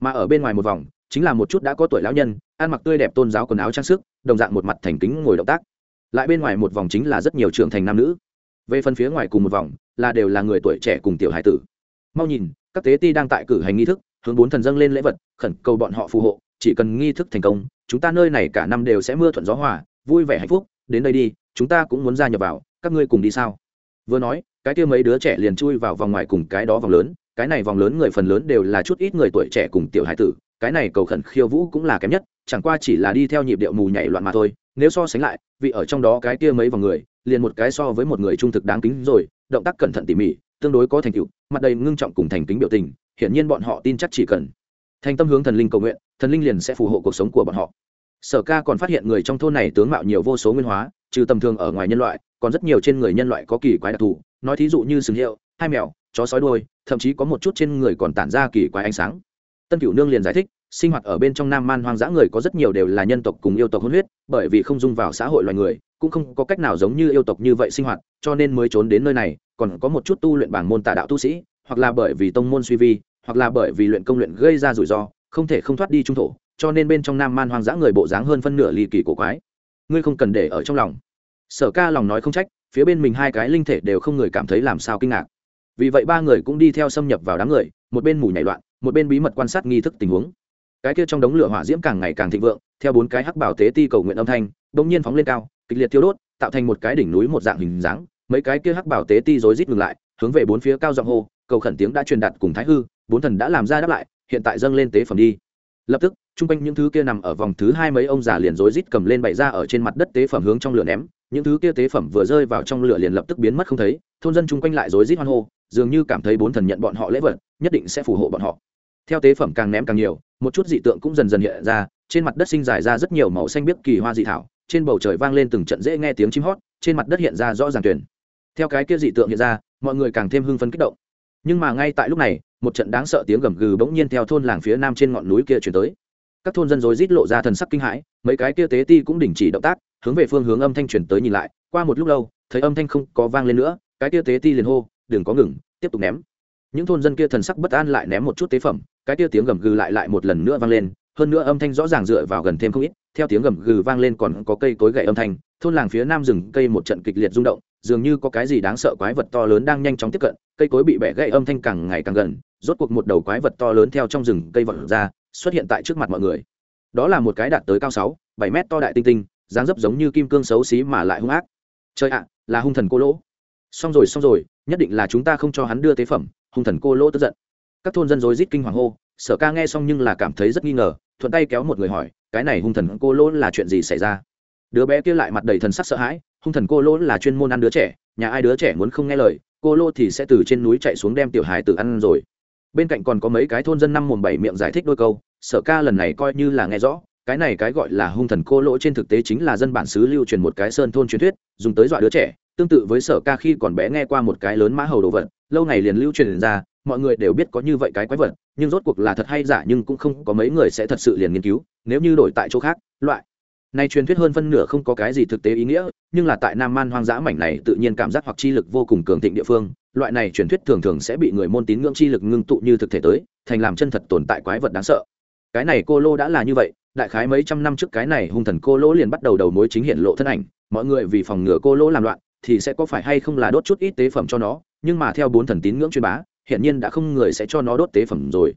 S1: Mà ở bên ngoài một vòng chính là một chút đã có tuổi lão nhân, ăn mặc tươi đẹp tôn giáo quần áo trang sức, đồng dạng một mặt thành kính ngồi động tác. Lại bên ngoài một vòng chính là rất nhiều trưởng thành nam nữ. Về phần phía ngoài cùng một vòng, là đều là người tuổi trẻ cùng tiểu hải tử. Mau nhìn, các tế ti đang tại cử hành nghi thức, hướng bốn thần dâng lên lễ vật, khẩn cầu bọn họ phù hộ, chỉ cần nghi thức thành công, chúng ta nơi này cả năm đều sẽ mưa thuận gió hòa, vui vẻ hạnh phúc, đến đây đi, chúng ta cũng muốn gia nhập vào, các ngươi cùng đi sao? Vừa nói, cái kia mấy đứa trẻ liền chui vào vòng ngoài cùng cái đó vòng lớn, cái này vòng lớn người phần lớn đều là chút ít người tuổi trẻ cùng tiểu hải tử cái này cầu khẩn khiêu vũ cũng là kém nhất, chẳng qua chỉ là đi theo nhịp điệu mù nhảy loạn mà thôi, nếu so sánh lại vị ở trong đó cái kia mấy vòng người, liền một cái so với một người trung thực đáng kính rồi, động tác cẩn thận tỉ mỉ, tương đối có thành tựu, mặt đầy ngưng trọng cùng thành kính biểu tình, hiển nhiên bọn họ tin chắc chỉ cần. Thành tâm hướng thần linh cầu nguyện, thần linh liền sẽ phù hộ cuộc sống của bọn họ. Sở ca còn phát hiện người trong thôn này tướng mạo nhiều vô số nguyên hóa, trừ tầm thường ở ngoài nhân loại, còn rất nhiều trên người nhân loại có kỳ quái đặc thù, nói thí dụ như sừng hiệu, hai mèo, chó sói đôi thậm chí có một chút trên người còn tản ra kỳ quái ánh sáng tân cửu nương liền giải thích, sinh hoạt ở bên trong nam man hoang dã người có rất nhiều đều là nhân tộc cùng yêu tộc hôn huyết, bởi vì không dung vào xã hội loài người, cũng không có cách nào giống như yêu tộc như vậy sinh hoạt, cho nên mới trốn đến nơi này, còn có một chút tu luyện bảng môn tà đạo tu sĩ, hoặc là bởi vì tông môn suy vi, hoặc là bởi vì luyện công luyện gây ra rủi ro, không thể không thoát đi trung thổ, cho nên bên trong nam man hoang dã người bộ dáng hơn phân nửa ly kỳ cổ quái. Ngươi không cần để ở trong lòng. Sở ca lòng nói không trách, phía bên mình hai cái linh thể đều không người cảm thấy làm sao kinh ngạc. Vì vậy ba người cũng đi theo xâm nhập vào đám người, một bên mù nhảy loạn một bên bí mật quan sát nghi thức tình huống. Cái kia trong đống lửa hỏa diễm càng ngày càng thịnh vượng, theo bốn cái hắc bảo tế ti cầu nguyện âm thanh, bỗng nhiên phóng lên cao, kịch liệt thiêu đốt, tạo thành một cái đỉnh núi một dạng hình dáng. Mấy cái kia hắc bảo tế ti rối rít ngừng lại, hướng về bốn phía cao giọng hô, cầu khẩn tiếng đã truyền đạt cùng thái hư, bốn thần đã làm ra đáp lại, hiện tại dâng lên tế phẩm đi. Lập tức, chung quanh những thứ kia nằm ở vòng thứ hai mấy ông già liền rối rít cầm lên bày ra ở trên mặt đất tế phẩm hướng trong lửa ném. Những thứ kia tế phẩm vừa rơi vào trong lửa liền lập tức biến mất không thấy, thôn dân chung quanh lại rối rít hoan hô dường như cảm thấy bốn thần nhận bọn họ lễ vật, nhất định sẽ phù hộ bọn họ. Theo tế phẩm càng ném càng nhiều, một chút dị tượng cũng dần dần hiện ra, trên mặt đất sinh dài ra rất nhiều màu xanh biếc kỳ hoa dị thảo, trên bầu trời vang lên từng trận dễ nghe tiếng chim hót, trên mặt đất hiện ra rõ ràng tuyển theo cái kia dị tượng hiện ra, mọi người càng thêm hưng phấn kích động. Nhưng mà ngay tại lúc này, một trận đáng sợ tiếng gầm gừ bỗng nhiên theo thôn làng phía nam trên ngọn núi kia chuyển tới. Các thôn dân rối rít lộ ra thần sắc kinh hãi, mấy cái kia tế ti cũng đình chỉ động tác, hướng về phương hướng âm thanh chuyển tới nhìn lại, qua một lúc lâu, thấy âm thanh không có vang lên nữa, cái kia tế ti liền hô đừng có ngừng, tiếp tục ném. Những thôn dân kia thần sắc bất an lại ném một chút tế phẩm, cái kia tiếng gầm gừ lại lại một lần nữa vang lên, hơn nữa âm thanh rõ ràng dựa vào gần thêm không ít, theo tiếng gầm gừ vang lên còn có cây cối gậy âm thanh, thôn làng phía nam rừng cây một trận kịch liệt rung động, dường như có cái gì đáng sợ quái vật to lớn đang nhanh chóng tiếp cận, cây cối bị bẻ gãy âm thanh càng ngày càng gần, rốt cuộc một đầu quái vật to lớn theo trong rừng cây vật ra, xuất hiện tại trước mặt mọi người. Đó là một cái đạt tới cao sáu, bảy mét to đại tinh tinh, dáng dấp giống như kim cương xấu xí mà lại hung ác. Chơi ạ, là hung thần cô lỗ xong rồi xong rồi, nhất định là chúng ta không cho hắn đưa tế phẩm, hung thần cô lỗ tức giận. Các thôn dân dối rít kinh hoàng hô, sở ca nghe xong nhưng là cảm thấy rất nghi ngờ, thuận tay kéo một người hỏi, cái này hung thần cô lỗ là chuyện gì xảy ra? Đứa bé kia lại mặt đầy thần sắc sợ hãi, hung thần cô lỗ là chuyên môn ăn đứa trẻ, nhà ai đứa trẻ muốn không nghe lời, cô lỗ thì sẽ từ trên núi chạy xuống đem tiểu hài tự ăn rồi. Bên cạnh còn có mấy cái thôn dân năm mồm bảy miệng giải thích đôi câu, sở ca lần này coi như là nghe rõ, cái này cái gọi là hung thần cô lỗ trên thực tế chính là dân bản xứ lưu truyền một cái sơn thôn truyền thuyết, dùng tới dọa đứa trẻ tương tự với sở ca khi còn bé nghe qua một cái lớn mã hầu đồ vật, lâu ngày liền lưu truyền ra, mọi người đều biết có như vậy cái quái vật, nhưng rốt cuộc là thật hay giả nhưng cũng không có mấy người sẽ thật sự liền nghiên cứu, nếu như đổi tại chỗ khác, loại. Này truyền thuyết hơn phân nửa không có cái gì thực tế ý nghĩa, nhưng là tại nam man hoang dã mảnh này tự nhiên cảm giác hoặc chi lực vô cùng cường thịnh địa phương, loại này truyền thuyết thường thường sẽ bị người môn tín ngưỡng chi lực ngưng tụ như thực thể tới, thành làm chân thật tồn tại quái vật đáng sợ. Cái này cô lô đã là như vậy, đại khái mấy trăm năm trước cái này hung thần cô lỗ liền bắt đầu đầu mối chính hiện lộ thân ảnh, mọi người vì phòng ngừa cô lỗ làm loạn thì sẽ có phải hay không là đốt chút ít tế phẩm cho nó, nhưng mà theo bốn thần tín ngưỡng truyền bá hiện nhiên đã không người sẽ cho nó đốt tế phẩm rồi.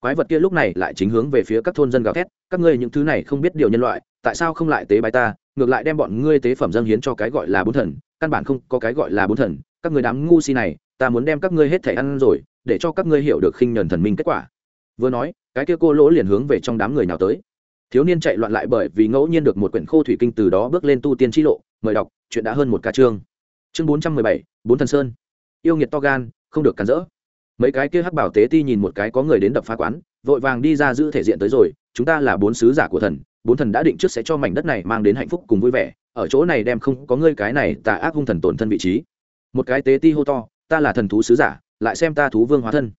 S1: Quái vật kia lúc này lại chính hướng về phía các thôn dân gào thét, các ngươi những thứ này không biết điều nhân loại, tại sao không lại tế bài ta? Ngược lại đem bọn ngươi tế phẩm dâng hiến cho cái gọi là bốn thần, căn bản không có cái gọi là bốn thần. Các người đám ngu si này, ta muốn đem các ngươi hết thể ăn rồi, để cho các ngươi hiểu được khinh nhờn thần minh kết quả. Vừa nói, cái kia cô lỗ liền hướng về trong đám người nào tới. Thiếu niên chạy loạn lại bởi vì ngẫu nhiên được một quyển khô thủy kinh từ đó bước lên tu tiên t lộ mời đọc, chuyện đã hơn một ca chương. Chương bốn trăm mười bảy, bốn thần sơn. Yêu nghiệt to gan, không được cắn rỡ. Mấy cái kia hắc bảo tế ti nhìn một cái có người đến đập phá quán, vội vàng đi ra giữ thể diện tới rồi, chúng ta là bốn sứ giả của thần, bốn thần đã định trước sẽ cho mảnh đất này mang đến hạnh phúc cùng vui vẻ, ở chỗ này đem không có ngươi cái này tà ác hung thần tổn thân vị trí. Một cái tế ti hô to, ta là thần thú sứ giả, lại xem ta thú vương hóa thân.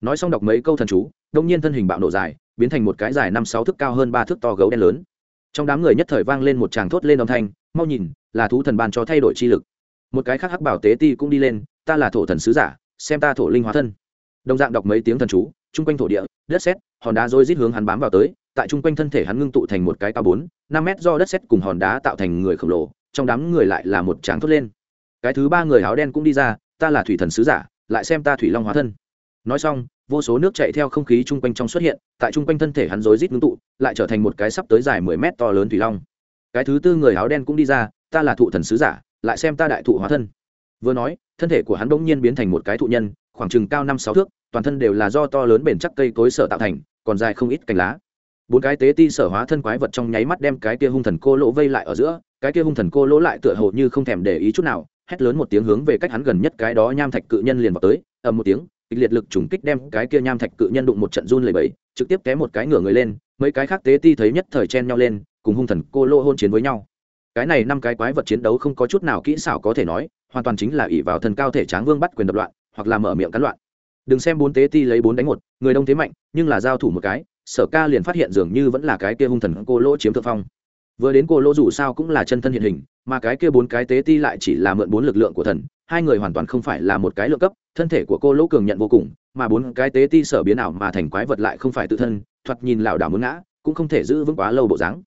S1: Nói xong đọc mấy câu thần chú, đông nhiên thân hình bạo nổ dài, biến thành một cái dài năm sáu thước cao hơn ba thước to gấu đen lớn. Trong đám người nhất thời vang lên một tràng thốt lên âm thanh mau nhìn, là thú thần ban cho thay đổi chi lực. Một cái khác hắc bảo tế ti cũng đi lên, ta là thổ thần sứ giả, xem ta thổ linh hóa thân. Đồng dạng đọc mấy tiếng thần chú, chung quanh thổ địa, đất sét, hòn đá rối rít hướng hắn bám vào tới, tại chung quanh thân thể hắn ngưng tụ thành một cái cao bốn, năm mét do đất sét cùng hòn đá tạo thành người khổng lồ, trong đám người lại là một tráng thốt lên. Cái thứ ba người áo đen cũng đi ra, ta là thủy thần sứ giả, lại xem ta thủy long hóa thân. Nói xong, vô số nước chạy theo không khí chung quanh trong xuất hiện, tại chung quanh thân thể hắn rối rít ngưng tụ, lại trở thành một cái sắp tới dài mười mét to lớn thủy long cái thứ tư người áo đen cũng đi ra, ta là thụ thần sứ giả, lại xem ta đại thụ hóa thân. Vừa nói, thân thể của hắn bỗng nhiên biến thành một cái thụ nhân, khoảng chừng cao năm sáu thước, toàn thân đều là do to lớn bền chắc cây cối sở tạo thành, còn dài không ít cành lá. Bốn cái tế ti sở hóa thân quái vật trong nháy mắt đem cái kia hung thần cô lỗ vây lại ở giữa, cái kia hung thần cô lỗ lại tựa hồ như không thèm để ý chút nào, hét lớn một tiếng hướng về cách hắn gần nhất cái đó nham thạch cự nhân liền vào tới, ầm một tiếng, kịch liệt lực trùng kích đem cái kia nham thạch cự nhân đụng một trận run lẩy bẩy, trực tiếp té một cái ngửa người lên, mấy cái khác tế ti thấy nhất thời chen nhau lên cùng hung thần cô lô hôn chiến với nhau. Cái này năm cái quái vật chiến đấu không có chút nào kỹ xảo có thể nói, hoàn toàn chính là ỷ vào thần cao thể tráng vương bắt quyền đập loạn, hoặc là mở miệng cắn loạn. Đừng xem bốn tế ti lấy bốn đánh một, người đông thế mạnh, nhưng là giao thủ một cái, sở ca liền phát hiện dường như vẫn là cái kia hung thần cô lỗ chiếm thượng phong. Vừa đến cô lỗ dù sao cũng là chân thân hiện hình, mà cái kia bốn cái tế ti lại chỉ là mượn bốn lực lượng của thần, hai người hoàn toàn không phải là một cái lượng cấp, thân thể của cô lỗ cường nhận vô cùng, mà bốn cái tế ti sở biến ảo mà thành quái vật lại không phải tự thân, thoạt nhìn lảo đảo muốn ngã, cũng không thể giữ vững quá lâu bộ dáng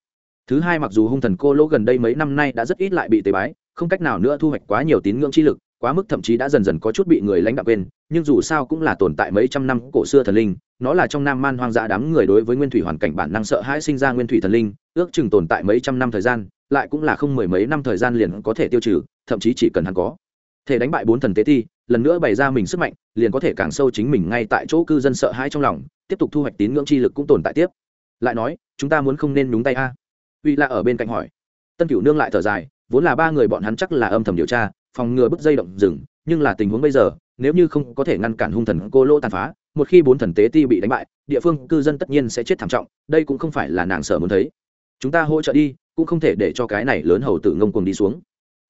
S1: thứ hai mặc dù hung thần cô lỗ gần đây mấy năm nay đã rất ít lại bị tế bái, không cách nào nữa thu hoạch quá nhiều tín ngưỡng chi lực, quá mức thậm chí đã dần dần có chút bị người lãnh đạo quên, nhưng dù sao cũng là tồn tại mấy trăm năm cổ xưa thần linh, nó là trong nam man hoang dã đám người đối với nguyên thủy hoàn cảnh bản năng sợ hãi sinh ra nguyên thủy thần linh, ước chừng tồn tại mấy trăm năm thời gian, lại cũng là không mười mấy năm thời gian liền có thể tiêu trừ, thậm chí chỉ cần hắn có thể đánh bại bốn thần tế thi lần nữa bày ra mình sức mạnh, liền có thể càng sâu chính mình ngay tại chỗ cư dân sợ hãi trong lòng, tiếp tục thu hoạch tín ngưỡng chi lực cũng tồn tại tiếp. Lại nói, chúng ta muốn không nên nhúng tay a uy lạ ở bên cạnh hỏi. Tân cửu nương lại thở dài, vốn là ba người bọn hắn chắc là âm thầm điều tra, phòng ngừa bức dây động rừng, nhưng là tình huống bây giờ, nếu như không có thể ngăn cản hung thần cô lô tàn phá, một khi bốn thần tế ti bị đánh bại, địa phương cư dân tất nhiên sẽ chết thảm trọng, đây cũng không phải là nàng sợ muốn thấy. Chúng ta hỗ trợ đi, cũng không thể để cho cái này lớn hầu tử ngông cuồng đi xuống.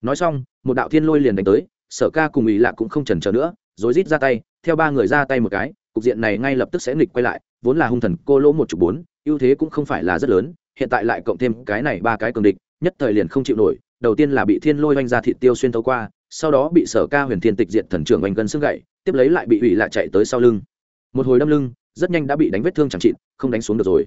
S1: Nói xong, một đạo thiên lôi liền đánh tới, sở ca cùng ý lạ cũng không trần trờ nữa rối rít ra tay, theo ba người ra tay một cái, cục diện này ngay lập tức sẽ nghịch quay lại, vốn là hung thần cô lỗ một chục bốn, ưu thế cũng không phải là rất lớn hiện tại lại cộng thêm cái này ba cái cường địch, nhất thời liền không chịu nổi, đầu tiên là bị thiên lôi oanh ra thịt tiêu xuyên thấu qua, sau đó bị sở ca huyền thiên tịch diệt thần trưởng oanh gần xương gậy, tiếp lấy lại bị ủy lại chạy tới sau lưng. Một hồi đâm lưng, rất nhanh đã bị đánh vết thương chẳng chịt, không đánh xuống được rồi.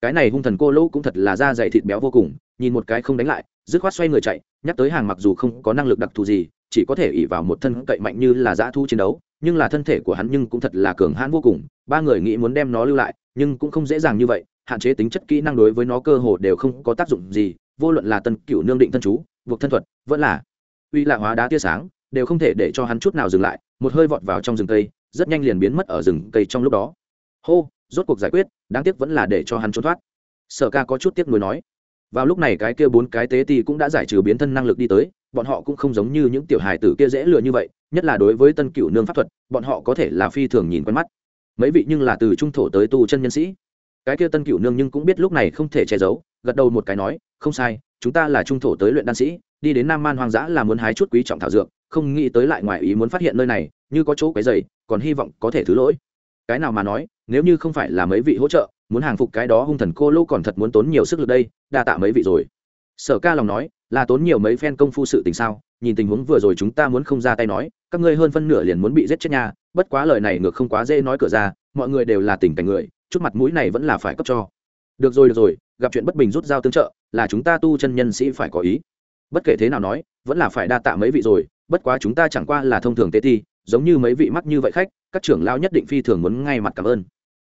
S1: Cái này hung thần cô lỗ cũng thật là da dày thịt béo vô cùng, nhìn một cái không đánh lại, dứt khoát xoay người chạy, nhắc tới hàng mặc dù không có năng lực đặc thù gì, chỉ có thể ỉ vào một thân cậy mạnh như là dã thu chiến đấu, nhưng là thân thể của hắn nhưng cũng thật là cường hãn vô cùng, ba người nghĩ muốn đem nó lưu lại, nhưng cũng không dễ dàng như vậy hạn chế tính chất kỹ năng đối với nó cơ hồ đều không có tác dụng gì, vô luận là tân cựu nương định thân chú, buộc thân thuật, vẫn là uy lạ hóa đá tia sáng, đều không thể để cho hắn chút nào dừng lại, một hơi vọt vào trong rừng cây, rất nhanh liền biến mất ở rừng cây trong lúc đó. Hô, rốt cuộc giải quyết, đáng tiếc vẫn là để cho hắn trốn thoát. Sở ca có chút tiếc nuối nói. Vào lúc này cái kia bốn cái tế ti cũng đã giải trừ biến thân năng lực đi tới, bọn họ cũng không giống như những tiểu hài tử kia dễ lừa như vậy, nhất là đối với tân cựu nương pháp thuật, bọn họ có thể là phi thường nhìn quen mắt. Mấy vị nhưng là từ trung thổ tới tu chân nhân sĩ cái kia tân cựu nương nhưng cũng biết lúc này không thể che giấu, gật đầu một cái nói, không sai, chúng ta là trung thổ tới luyện đan sĩ, đi đến nam man hoang dã là muốn hái chút quý trọng thảo dược, không nghĩ tới lại ngoài ý muốn phát hiện nơi này, như có chỗ cái dày còn hy vọng có thể thứ lỗi. Cái nào mà nói, nếu như không phải là mấy vị hỗ trợ, muốn hàng phục cái đó hung thần cô lô còn thật muốn tốn nhiều sức lực đây, đa tạ mấy vị rồi. Sở ca lòng nói, là tốn nhiều mấy phen công phu sự tình sao, nhìn tình huống vừa rồi chúng ta muốn không ra tay nói, các ngươi hơn phân nửa liền muốn bị giết chết nha, bất quá lời này ngược không quá dễ nói cửa ra, mọi người đều là tình cảnh người chút mặt mũi này vẫn là phải cấp cho. Được rồi được rồi, gặp chuyện bất bình rút dao tương trợ, là chúng ta tu chân nhân sĩ phải có ý. Bất kể thế nào nói, vẫn là phải đa tạ mấy vị rồi, bất quá chúng ta chẳng qua là thông thường tế thi, giống như mấy vị mắc như vậy khách, các trưởng lão nhất định phi thường muốn ngay mặt cảm ơn.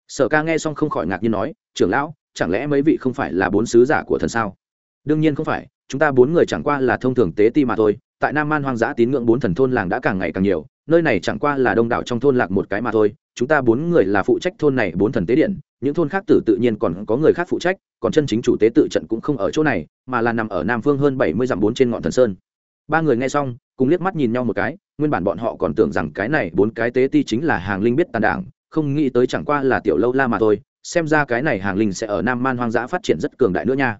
S1: Sở ca nghe xong không khỏi ngạc nhiên nói, trưởng lão, chẳng lẽ mấy vị không phải là bốn sứ giả của thần sao? Đương nhiên không phải, chúng ta bốn người chẳng qua là thông thường tế ti mà thôi, tại nam man hoang dã tín ngưỡng bốn thần thôn làng đã càng ngày càng nhiều, nơi này chẳng qua là đông đảo trong thôn lạc một cái mà thôi chúng ta bốn người là phụ trách thôn này bốn thần tế điện, những thôn khác tử tự nhiên còn có người khác phụ trách, còn chân chính chủ tế tự trận cũng không ở chỗ này, mà là nằm ở nam phương hơn bảy mươi dặm bốn trên ngọn thần sơn. Ba người nghe xong, cùng liếc mắt nhìn nhau một cái, nguyên bản bọn họ còn tưởng rằng cái này bốn cái tế ti chính là hàng linh biết tàn đảng, không nghĩ tới chẳng qua là tiểu lâu la mà thôi, xem ra cái này hàng linh sẽ ở nam man hoang dã phát triển rất cường đại nữa nha.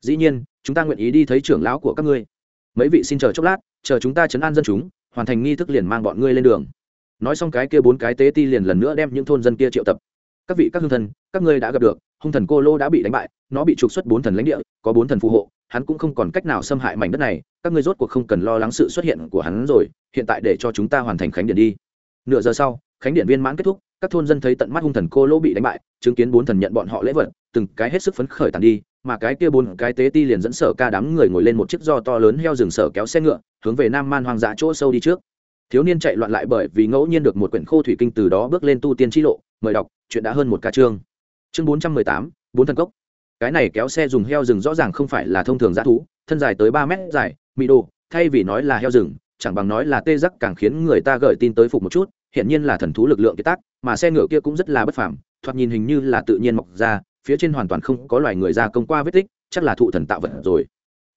S1: Dĩ nhiên, chúng ta nguyện ý đi thấy trưởng lão của các ngươi. Mấy vị xin chờ chốc lát, chờ chúng ta chấn an dân chúng, hoàn thành nghi thức liền mang bọn ngươi lên đường nói xong cái kia bốn cái tế ti liền lần nữa đem những thôn dân kia triệu tập. Các vị, các hương thần, các ngươi đã gặp được, hung thần cô lô đã bị đánh bại, nó bị trục xuất bốn thần lãnh địa, có bốn thần phù hộ, hắn cũng không còn cách nào xâm hại mảnh đất này, các ngươi rốt cuộc không cần lo lắng sự xuất hiện của hắn rồi, hiện tại để cho chúng ta hoàn thành khánh điện đi. Nửa giờ sau, khánh điện viên mãn kết thúc, các thôn dân thấy tận mắt hung thần cô lô bị đánh bại, chứng kiến bốn thần nhận bọn họ lễ vật, từng cái hết sức phấn khởi tàn đi, mà cái kia bốn cái tế ti liền dẫn sở ca đám người ngồi lên một chiếc do to lớn heo rừng sở kéo xe ngựa, hướng về nam man hoang dã chỗ sâu đi trước thiếu niên chạy loạn lại bởi vì ngẫu nhiên được một quyển khô thủy kinh từ đó bước lên tu tiên chi lộ. Mời đọc, chuyện đã hơn một ca chương. Chương bốn trăm mười tám, bốn thần cốc. Cái này kéo xe dùng heo rừng rõ ràng không phải là thông thường g thú, thân dài tới ba mét dài, mị đồ, thay vì nói là heo rừng, chẳng bằng nói là tê giác càng khiến người ta gợi tin tới phục một chút hiện nhiên là thần thú lực lượng kiệt tác, mà xe ngựa kia cũng rất là bất phàm, thoạt nhìn hình như là tự nhiên mọc ra, phía trên hoàn toàn không có loài người ra công qua vết tích, chắc là thụ thần tạo vật rồi.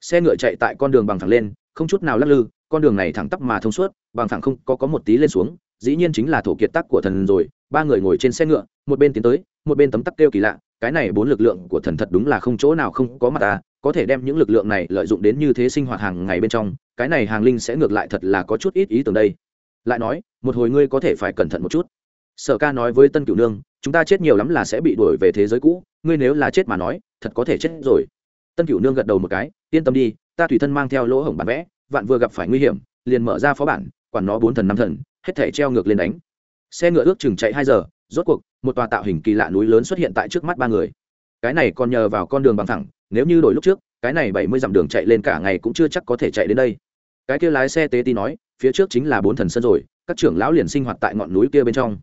S1: Xe ngựa chạy tại con đường bằng thẳng lên, không chút nào lắc lư con đường này thẳng tắp mà thông suốt, bằng thẳng không có có một tí lên xuống, dĩ nhiên chính là thổ kiệt tác của thần rồi. Ba người ngồi trên xe ngựa, một bên tiến tới, một bên tấm tắc kêu kỳ lạ, cái này bốn lực lượng của thần thật đúng là không chỗ nào không có mặt ta, có thể đem những lực lượng này lợi dụng đến như thế sinh hoạt hàng ngày bên trong, cái này hàng linh sẽ ngược lại thật là có chút ít ý tưởng đây. Lại nói, một hồi ngươi có thể phải cẩn thận một chút. Sở ca nói với tân cửu nương, chúng ta chết nhiều lắm là sẽ bị đuổi về thế giới cũ, ngươi nếu là chết mà nói, thật có thể chết rồi. Tân cửu nương gật đầu một cái, yên tâm đi, ta tùy thân mang theo lỗ hổng bản vẽ vạn vừa gặp phải nguy hiểm, liền mở ra phó bản, quản nó bốn thần năm thần, hết thể treo ngược lên đánh. Xe ngựa ước chừng chạy hai giờ, rốt cuộc, một tòa tạo hình kỳ lạ núi lớn xuất hiện tại trước mắt ba người. Cái này còn nhờ vào con đường bằng thẳng, nếu như đổi lúc trước, cái này bảy mươi dặm đường chạy lên cả ngày cũng chưa chắc có thể chạy đến đây. Cái kia lái xe tế tí nói, phía trước chính là bốn thần sân rồi, các trưởng lão liền sinh hoạt tại ngọn núi kia bên trong.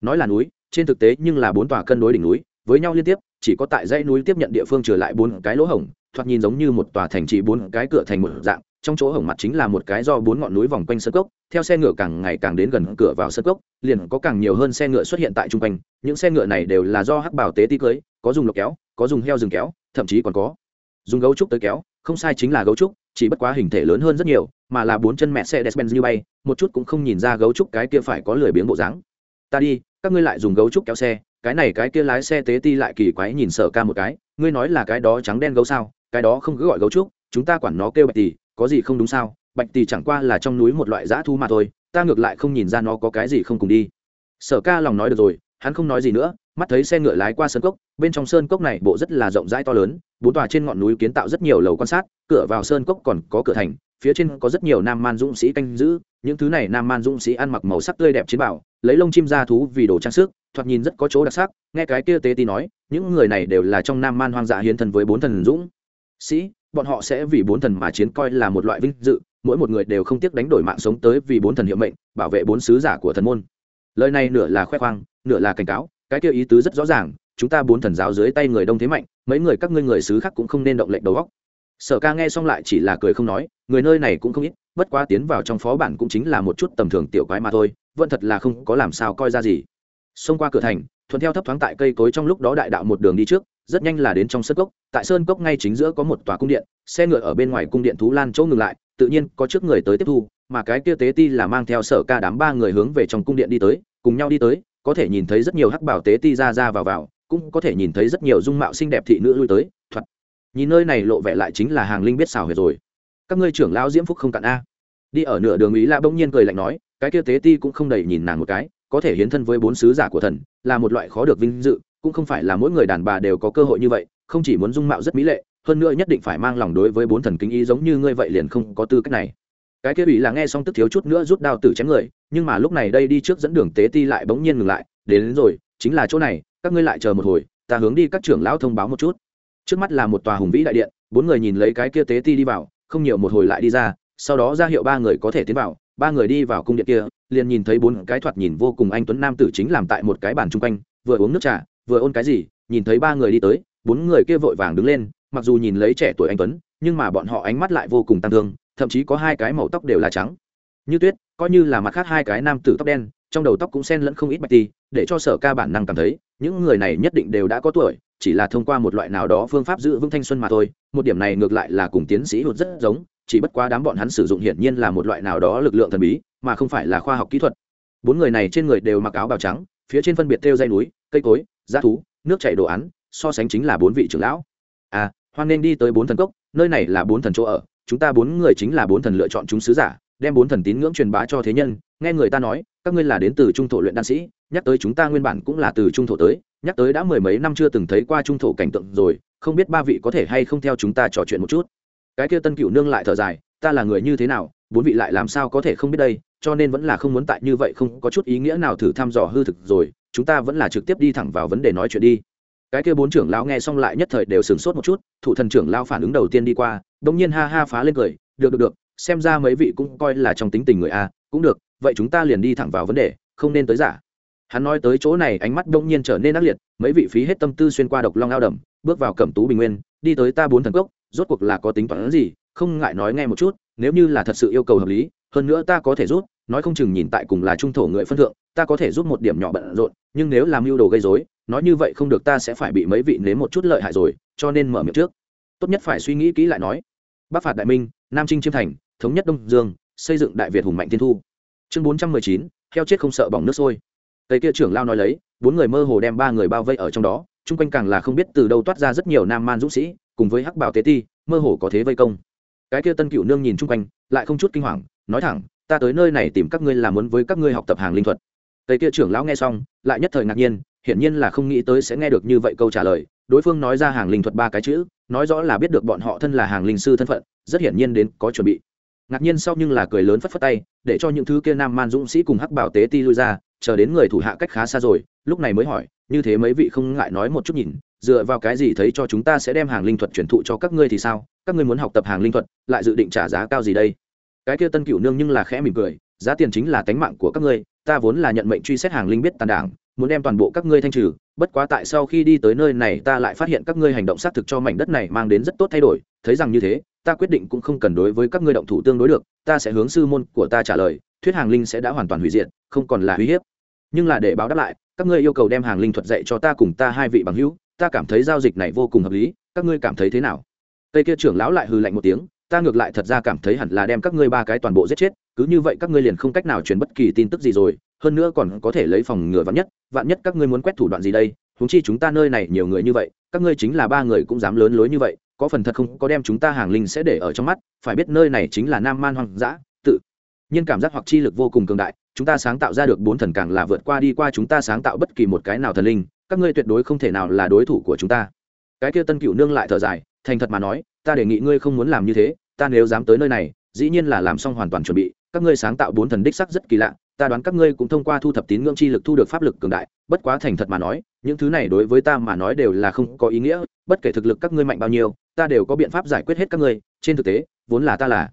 S1: Nói là núi, trên thực tế nhưng là bốn tòa cân đối đỉnh núi, với nhau liên tiếp, chỉ có tại dãy núi tiếp nhận địa phương trở lại bốn cái lỗ hổng thoạt nhìn giống như một tòa thành chỉ bốn cái cửa thành một dạng, trong chỗ hổng mặt chính là một cái do bốn ngọn núi vòng quanh sân cốc, theo xe ngựa càng ngày càng đến gần cửa vào sân cốc, liền có càng nhiều hơn xe ngựa xuất hiện tại trung quanh, những xe ngựa này đều là do hắc bảo tế ti cưới, có dùng lộc kéo, có dùng heo rừng kéo, thậm chí còn có dùng gấu trúc tới kéo, không sai chính là gấu trúc, chỉ bất quá hình thể lớn hơn rất nhiều, mà là bốn chân mẹ xe despen như bay, một chút cũng không nhìn ra gấu trúc cái kia phải có lười biếng bộ dáng. Ta đi, các ngươi lại dùng gấu trúc kéo xe cái này cái kia lái xe tế ti lại kỳ quái nhìn sợ ca một cái, ngươi nói là cái đó trắng đen gấu sao, cái đó không cứ gọi gấu trúc, chúng ta quản nó kêu bạch tì có gì không đúng sao? Bạch tì chẳng qua là trong núi một loại dã thu mà thôi, ta ngược lại không nhìn ra nó có cái gì không cùng đi. Sở ca lòng nói được rồi, hắn không nói gì nữa, mắt thấy xe ngựa lái qua sơn cốc, bên trong sơn cốc này bộ rất là rộng rãi to lớn, bốn tòa trên ngọn núi kiến tạo rất nhiều lầu quan sát, cửa vào sơn cốc còn có cửa thành, phía trên có rất nhiều nam man dũng sĩ canh giữ, những thứ này nam man dũng sĩ ăn mặc màu sắc tươi đẹp chiến bảo lấy lông chim ra thú vì đồ trang sức thoạt nhìn rất có chỗ đặc sắc, nghe cái kia tế ti nói, những người này đều là trong nam man hoang dã hiến thần với bốn thần dũng. Sĩ, bọn họ sẽ vì bốn thần mà chiến coi là một loại vinh dự, mỗi một người đều không tiếc đánh đổi mạng sống tới vì bốn thần hiệu mệnh, bảo vệ bốn sứ giả của thần môn. Lời này nửa là khoe khoang, nửa là cảnh cáo, cái kia ý tứ rất rõ ràng, chúng ta bốn thần giáo dưới tay người đông thế mạnh, mấy người các ngươi người sứ khác cũng không nên động lệnh đầu góc sở ca nghe xong lại chỉ là cười không nói, người nơi này cũng không ít, bất quá tiến vào trong phó bản cũng chính là một chút tầm thường tiểu quái mà thôi, vẫn thật là không có làm sao coi ra gì xông qua cửa thành, thuận theo thấp thoáng tại cây cối trong lúc đó đại đạo một đường đi trước, rất nhanh là đến trong sân cốc. Tại sơn cốc ngay chính giữa có một tòa cung điện, xe ngựa ở bên ngoài cung điện thú lan chỗ ngừng lại, tự nhiên có trước người tới tiếp thu, mà cái kia tế ti là mang theo sở ca đám ba người hướng về trong cung điện đi tới, cùng nhau đi tới, có thể nhìn thấy rất nhiều hắc bảo tế ti ra ra vào vào, cũng có thể nhìn thấy rất nhiều dung mạo xinh đẹp thị nữ lui tới, thoạt. Nhìn nơi này lộ vẻ lại chính là hàng linh biết xào huyệt rồi. Các ngươi trưởng lão diễm phúc không cạn a. Đi ở nửa đường ý lạ bỗng nhiên cười lạnh nói, cái kia tế ti cũng không đầy nhìn nàng một cái có thể hiến thân với bốn sứ giả của thần là một loại khó được vinh dự cũng không phải là mỗi người đàn bà đều có cơ hội như vậy không chỉ muốn dung mạo rất mỹ lệ hơn nữa nhất định phải mang lòng đối với bốn thần kính ý giống như ngươi vậy liền không có tư cách này. Cái kia ủy là nghe xong tức thiếu chút nữa rút đao tử chém người nhưng mà lúc này đây đi trước dẫn đường tế ti lại bỗng nhiên ngừng lại đến, đến rồi chính là chỗ này các ngươi lại chờ một hồi ta hướng đi các trưởng lão thông báo một chút. Trước mắt là một tòa hùng vĩ đại điện bốn người nhìn lấy cái kia tế ti đi vào không nhiều một hồi lại đi ra sau đó ra hiệu ba người có thể tiến vào ba người đi vào cung điện kia liền nhìn thấy bốn cái thoạt nhìn vô cùng anh tuấn nam tử chính làm tại một cái bàn chung quanh, vừa uống nước trà, vừa ôn cái gì, nhìn thấy ba người đi tới, bốn người kia vội vàng đứng lên, mặc dù nhìn lấy trẻ tuổi anh tuấn, nhưng mà bọn họ ánh mắt lại vô cùng tăng thương, thậm chí có hai cái màu tóc đều là trắng. Như tuyết, coi như là mặt khác hai cái nam tử tóc đen, trong đầu tóc cũng xen lẫn không ít bạch ti để cho sở ca bản năng cảm thấy, những người này nhất định đều đã có tuổi, chỉ là thông qua một loại nào đó phương pháp giữ vững thanh xuân mà thôi, một điểm này ngược lại là cùng tiến sĩ hụt rất giống, chỉ bất quá đám bọn hắn sử dụng hiển nhiên là một loại nào đó lực lượng thần bí mà không phải là khoa học kỹ thuật. Bốn người này trên người đều mặc áo bào trắng, phía trên phân biệt theo dây núi, cây cối giá thú, nước chảy đồ án, so sánh chính là bốn vị trưởng lão. À hoan nên đi tới bốn thần cốc, nơi này là bốn thần chỗ ở, chúng ta bốn người chính là bốn thần lựa chọn chúng sứ giả, đem bốn thần tín ngưỡng truyền bá cho thế nhân. Nghe người ta nói, các ngươi là đến từ trung thổ luyện đan sĩ, nhắc tới chúng ta nguyên bản cũng là từ trung thổ tới, nhắc tới đã mười mấy năm chưa từng thấy qua trung thổ cảnh tượng rồi, không biết ba vị có thể hay không theo chúng ta trò chuyện một chút. Cái kia tân cựu nương lại thở dài, ta là người như thế nào, bốn vị lại làm sao có thể không biết đây? Cho nên vẫn là không muốn tại như vậy không có chút ý nghĩa nào thử thăm dò hư thực rồi, chúng ta vẫn là trực tiếp đi thẳng vào vấn đề nói chuyện đi. Cái kia bốn trưởng lão nghe xong lại nhất thời đều sửng sốt một chút, thủ thần trưởng lão phản ứng đầu tiên đi qua, đông nhiên ha ha phá lên cười, được được được, xem ra mấy vị cũng coi là trong tính tình người a, cũng được, vậy chúng ta liền đi thẳng vào vấn đề, không nên tới giả. Hắn nói tới chỗ này, ánh mắt đông nhiên trở nên ác liệt, mấy vị phí hết tâm tư xuyên qua độc long ao đầm, bước vào cẩm tú bình nguyên, đi tới ta bốn thần cốc, rốt cuộc là có tính toán gì, không ngại nói nghe một chút, nếu như là thật sự yêu cầu hợp lý hơn nữa ta có thể rút, nói không chừng nhìn tại cùng là trung thổ người phân thượng, ta có thể giúp một điểm nhỏ bận rộn, nhưng nếu làm mưu đồ gây dối nói như vậy không được ta sẽ phải bị mấy vị nếm một chút lợi hại rồi, cho nên mở miệng trước. Tốt nhất phải suy nghĩ kỹ lại nói. Bắc phạt đại minh, nam trinh chiêm thành, thống nhất đông dương, xây dựng đại việt hùng mạnh tiên thu. Chương bốn trăm mười chín, heo chết không sợ bỏng nước sôi. Tây kia trưởng lao nói lấy, bốn người mơ hồ đem ba người bao vây ở trong đó, chung quanh càng là không biết từ đâu toát ra rất nhiều nam man dũng sĩ, cùng với hắc bảo tế ti, mơ hồ có thế vây công. Cái kia tân cựu nương nhìn chung quanh, lại không chút kinh hoàng nói thẳng, ta tới nơi này tìm các ngươi làm muốn với các ngươi học tập hàng linh thuật. Tây kia trưởng lão nghe xong, lại nhất thời ngạc nhiên, hiển nhiên là không nghĩ tới sẽ nghe được như vậy câu trả lời. Đối phương nói ra hàng linh thuật ba cái chữ, nói rõ là biết được bọn họ thân là hàng linh sư thân phận, rất hiển nhiên đến có chuẩn bị. Ngạc nhiên sau nhưng là cười lớn phất phất tay, để cho những thứ kia nam man dũng sĩ cùng hắc bảo tế ti lui ra, chờ đến người thủ hạ cách khá xa rồi, lúc này mới hỏi, như thế mấy vị không ngại nói một chút nhìn, dựa vào cái gì thấy cho chúng ta sẽ đem hàng linh thuật truyền thụ cho các ngươi thì sao? Các ngươi muốn học tập hàng linh thuật, lại dự định trả giá cao gì đây? Cái kia tân cựu nương nhưng là khẽ mỉm cười, giá tiền chính là tánh mạng của các ngươi, ta vốn là nhận mệnh truy xét hàng linh biết tàn đảng, muốn đem toàn bộ các ngươi thanh trừ, bất quá tại sau khi đi tới nơi này ta lại phát hiện các ngươi hành động xác thực cho mảnh đất này mang đến rất tốt thay đổi, thấy rằng như thế, ta quyết định cũng không cần đối với các ngươi động thủ tương đối được, ta sẽ hướng sư môn của ta trả lời, thuyết hàng linh sẽ đã hoàn toàn hủy diệt, không còn là uy hiếp. Nhưng là để báo đáp lại, các ngươi yêu cầu đem hàng linh thuật dạy cho ta cùng ta hai vị bằng hữu, ta cảm thấy giao dịch này vô cùng hợp lý, các ngươi cảm thấy thế nào? Tây kia trưởng lão lại hừ lạnh một tiếng ta ngược lại thật ra cảm thấy hẳn là đem các ngươi ba cái toàn bộ giết chết, cứ như vậy các ngươi liền không cách nào truyền bất kỳ tin tức gì rồi, hơn nữa còn có thể lấy phòng ngừa vạn nhất vạn nhất các ngươi muốn quét thủ đoạn gì đây húng chi chúng ta nơi này nhiều người như vậy, các ngươi chính là ba người cũng dám lớn lối như vậy, có phần thật không có đem chúng ta hàng linh sẽ để ở trong mắt, phải biết nơi này chính là nam man hoang dã, tự nhiên cảm giác hoặc chi lực vô cùng cường đại, chúng ta sáng tạo ra được bốn thần càng là vượt qua đi qua chúng ta sáng tạo bất kỳ một cái nào thần linh, các ngươi tuyệt đối không thể nào là đối thủ của chúng ta. Cái kia tân cựu nương lại thở dài, thành thật mà nói ta đề nghị ngươi không muốn làm như thế, ta nếu dám tới nơi này, dĩ nhiên là làm xong hoàn toàn chuẩn bị, các ngươi sáng tạo bốn thần đích sắc rất kỳ lạ, ta đoán các ngươi cũng thông qua thu thập tín ngưỡng chi lực thu được pháp lực cường đại, bất quá thành thật mà nói, những thứ này đối với ta mà nói đều là không có ý nghĩa, bất kể thực lực các ngươi mạnh bao nhiêu, ta đều có biện pháp giải quyết hết các ngươi, trên thực tế, vốn là ta là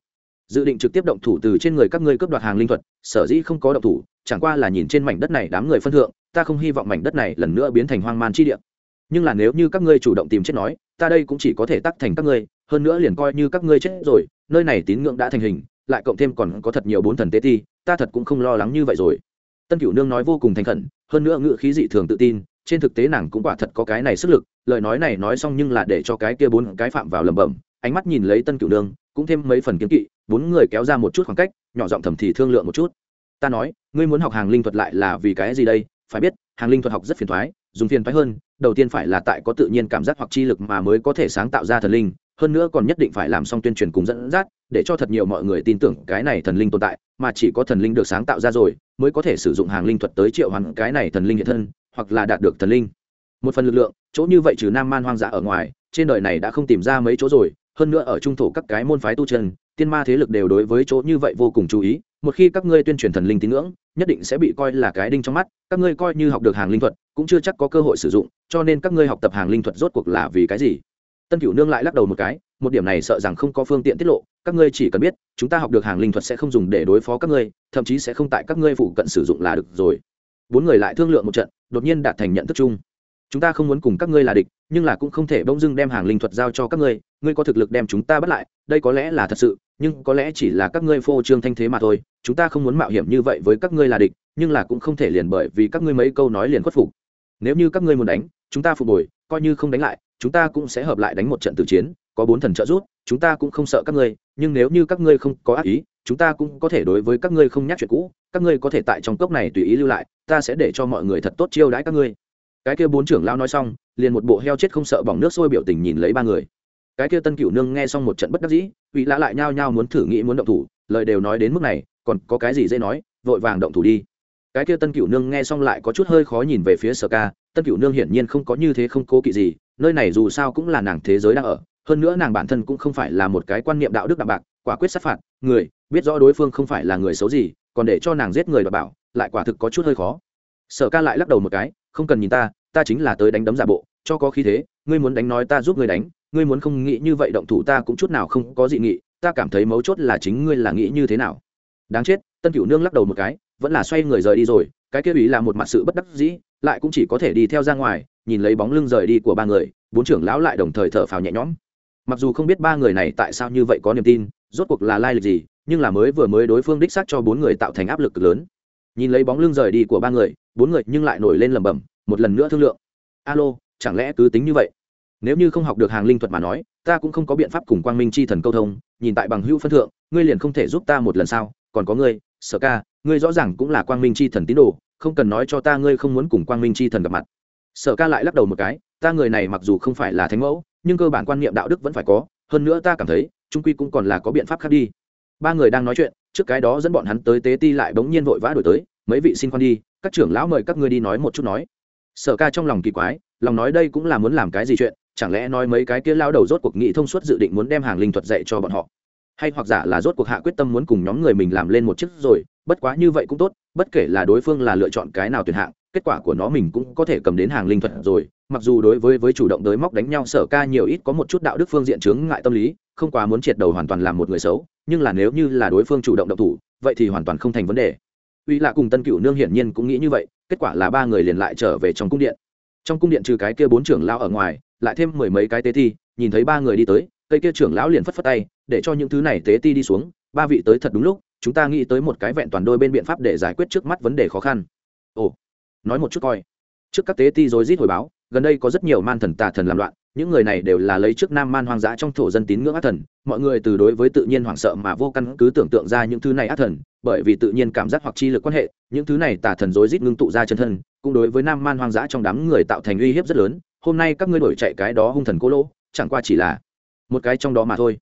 S1: dự định trực tiếp động thủ từ trên người các ngươi cướp đoạt hàng linh thuật, sở dĩ không có động thủ, chẳng qua là nhìn trên mảnh đất này đám người phân thượng, ta không hy vọng mảnh đất này lần nữa biến thành hoang man chi địa nhưng là nếu như các ngươi chủ động tìm chết nói, ta đây cũng chỉ có thể tắc thành các ngươi, hơn nữa liền coi như các ngươi chết rồi, nơi này tín ngưỡng đã thành hình, lại cộng thêm còn có thật nhiều bốn thần tế ti, ta thật cũng không lo lắng như vậy rồi. Tân cửu nương nói vô cùng thành khẩn, hơn nữa ngự khí dị thường tự tin, trên thực tế nàng cũng quả thật có cái này sức lực, lời nói này nói xong nhưng là để cho cái kia bốn cái phạm vào lẩm bẩm, ánh mắt nhìn lấy tân cửu nương, cũng thêm mấy phần kiếm kỵ, bốn người kéo ra một chút khoảng cách, nhỏ giọng thầm thì thương lượng một chút. Ta nói, ngươi muốn học hàng linh thuật lại là vì cái gì đây, phải biết hàng linh thuật học rất phiền thoái, dùng phiền thoái hơn, đầu tiên phải là tại có tự nhiên cảm giác hoặc chi lực mà mới có thể sáng tạo ra thần linh, hơn nữa còn nhất định phải làm xong tuyên truyền cùng dẫn dắt, để cho thật nhiều mọi người tin tưởng cái này thần linh tồn tại, mà chỉ có thần linh được sáng tạo ra rồi, mới có thể sử dụng hàng linh thuật tới triệu hoàn cái này thần linh hiện thân, hoặc là đạt được thần linh. Một phần lực lượng, chỗ như vậy trừ nam man hoang dã ở ngoài, trên đời này đã không tìm ra mấy chỗ rồi, hơn nữa ở trung thổ các cái môn phái tu chân, tiên ma thế lực đều đối với chỗ như vậy vô cùng chú ý một khi các ngươi tuyên truyền thần linh tín ngưỡng, nhất định sẽ bị coi là cái đinh trong mắt, các ngươi coi như học được hàng linh thuật, cũng chưa chắc có cơ hội sử dụng, cho nên các ngươi học tập hàng linh thuật rốt cuộc là vì cái gì? Tân cửu nương lại lắc đầu một cái, một điểm này sợ rằng không có phương tiện tiết lộ, các ngươi chỉ cần biết, chúng ta học được hàng linh thuật sẽ không dùng để đối phó các ngươi, thậm chí sẽ không tại các ngươi phụ cận sử dụng là được rồi. Bốn người lại thương lượng một trận, đột nhiên đạt thành nhận thức chung. Chúng ta không muốn cùng các ngươi là địch, nhưng là cũng không thể bỗng dưng đem hàng linh thuật giao cho các ngươi ngươi có thực lực đem chúng ta bắt lại, đây có lẽ là thật sự nhưng có lẽ chỉ là các ngươi phô trương thanh thế mà thôi, chúng ta không muốn mạo hiểm như vậy với các ngươi là địch, nhưng là cũng không thể liền bởi vì các ngươi mấy câu nói liền khuất phục. Nếu như các ngươi muốn đánh, chúng ta phục hồi, coi như không đánh lại, chúng ta cũng sẽ hợp lại đánh một trận tử chiến, có bốn thần trợ giúp, chúng ta cũng không sợ các ngươi, nhưng nếu như các ngươi không có ác ý, chúng ta cũng có thể đối với các ngươi không nhắc chuyện cũ, các ngươi có thể tại trong cốc này tùy ý lưu lại, ta sẽ để cho mọi người thật tốt chiêu đãi các ngươi. Cái kia bốn trưởng lao nói xong, liền một bộ heo chết không sợ bỏng nước sôi biểu tình nhìn lấy ba người cái kia tân cửu nương nghe xong một trận bất đắc dĩ ủy lã lại nhao nhao muốn thử nghĩ muốn động thủ, lời đều nói đến mức này, còn có cái gì dễ nói, vội vàng động thủ đi. Cái kia tân cửu nương nghe xong lại có chút hơi khó nhìn về phía sở ca, tân cửu nương hiển nhiên không có như thế không cố kỵ gì, nơi này dù sao cũng là nàng thế giới đang ở, hơn nữa nàng bản thân cũng không phải là một cái quan niệm đạo đức đạm bạc, quả quyết sát phạt, người, biết rõ đối phương không phải là người xấu gì, còn để cho nàng giết người và bảo, lại quả thực có chút hơi khó. Sở ca lại lắc đầu một cái, không cần nhìn ta ta chính là tới đánh đấm giả bộ, cho có khí thế, ngươi muốn đánh nói ta giúp ngươi đánh ngươi muốn không nghĩ như vậy động thủ ta cũng chút nào không có dị nghị, ta cảm thấy mấu chốt là chính ngươi là nghĩ như thế nào. Đáng chết, tân cửu nương lắc đầu một cái, vẫn là xoay người rời đi rồi, cái kia ý là một mặt sự bất đắc dĩ, lại cũng chỉ có thể đi theo ra ngoài, nhìn lấy bóng lưng rời đi của ba người, bốn trưởng lão lại đồng thời thở phào nhẹ nhõm. Mặc dù không biết ba người này tại sao như vậy có niềm tin, rốt cuộc là lai lịch gì, nhưng là mới vừa mới đối phương đích xác cho bốn người tạo thành áp lực lớn. Nhìn lấy bóng lưng rời đi của ba người, bốn người nhưng lại nổi lên lẩm bẩm, một lần nữa thương lượng. Alo, chẳng lẽ cứ tính như vậy? Nếu như không học được hàng linh thuật mà nói, ta cũng không có biện pháp cùng quang minh c h i thần câu thông, nhìn tại bằng hữu phân thượng, ngươi liền không thể giúp ta một lần sao? Còn có ngươi, sở ca, ngươi rõ ràng cũng là quang minh c h i thần tín đồ, không cần nói cho ta ngươi không muốn cùng quang minh c h i thần gặp mặt. Sở ca lại lắc đầu một cái, ta người này mặc dù không phải là thánh mẫu, nhưng cơ bản quan niệm đạo đức vẫn phải có, hơn nữa ta cảm thấy, trung quy cũng còn là có biện pháp khác đi. Ba người đang nói chuyện, trước cái đó dẫn bọn hắn tới tế ti lại bỗng nhiên vội vã đổi tới, mấy vị xin khoan đi, các trưởng lão mời các ngươi đi nói một chút nói. Sở ca trong lòng kỳ quái, lòng nói đây cũng là muốn làm cái gì chuyện chẳng lẽ nói mấy cái kia lao đầu rốt cuộc nghĩ thông suốt dự định muốn đem hàng linh thuật dạy cho bọn họ? Hay hoặc giả là rốt cuộc hạ quyết tâm muốn cùng nhóm người mình làm lên một chiếc rồi, bất quá như vậy cũng tốt, bất kể là đối phương là lựa chọn cái nào tuyệt hạng, kết quả của nó mình cũng có thể cầm đến hàng linh thuật rồi. Mặc dù đối với với chủ động tới móc đánh nhau sở ca nhiều ít có một chút đạo đức phương diện chướng ngại tâm lý, không quá muốn triệt đầu hoàn toàn làm một người xấu, nhưng là nếu như là đối phương chủ động động thủ, vậy thì hoàn toàn không thành vấn đề. Uy lạ cùng tân cựu nương hiển nhiên cũng nghĩ như vậy, kết quả là ba người liền lại trở về trong cung điện trong cung điện trừ cái kia bốn trưởng lão ở ngoài, lại thêm mười mấy cái tế thi nhìn thấy ba người đi tới, cây kia trưởng lão liền phất phất tay, để cho những thứ này tế ti đi xuống, ba vị tới thật đúng lúc, chúng ta nghĩ tới một cái vẹn toàn đôi bên biện pháp để giải quyết trước mắt vấn đề khó khăn. Ồ, nói một chút coi. Trước các tế ti rối rít hồi báo, gần đây có rất nhiều man thần tà thần làm loạn những người này đều là lấy trước nam man hoang dã trong thổ dân tín ngưỡng ác thần, mọi người từ đối với tự nhiên hoảng sợ mà vô căn cứ tưởng tượng ra những thứ này ác thần, bởi vì tự nhiên cảm giác hoặc chi lực quan hệ, những thứ này tà thần rối rít ngưng tụ ra chân thân, cũng đối với nam man hoang dã trong đám người tạo thành uy hiếp rất lớn, hôm nay các ngươi đổi chạy cái đó hung thần cô lỗ, chẳng qua chỉ là một cái trong đó mà thôi.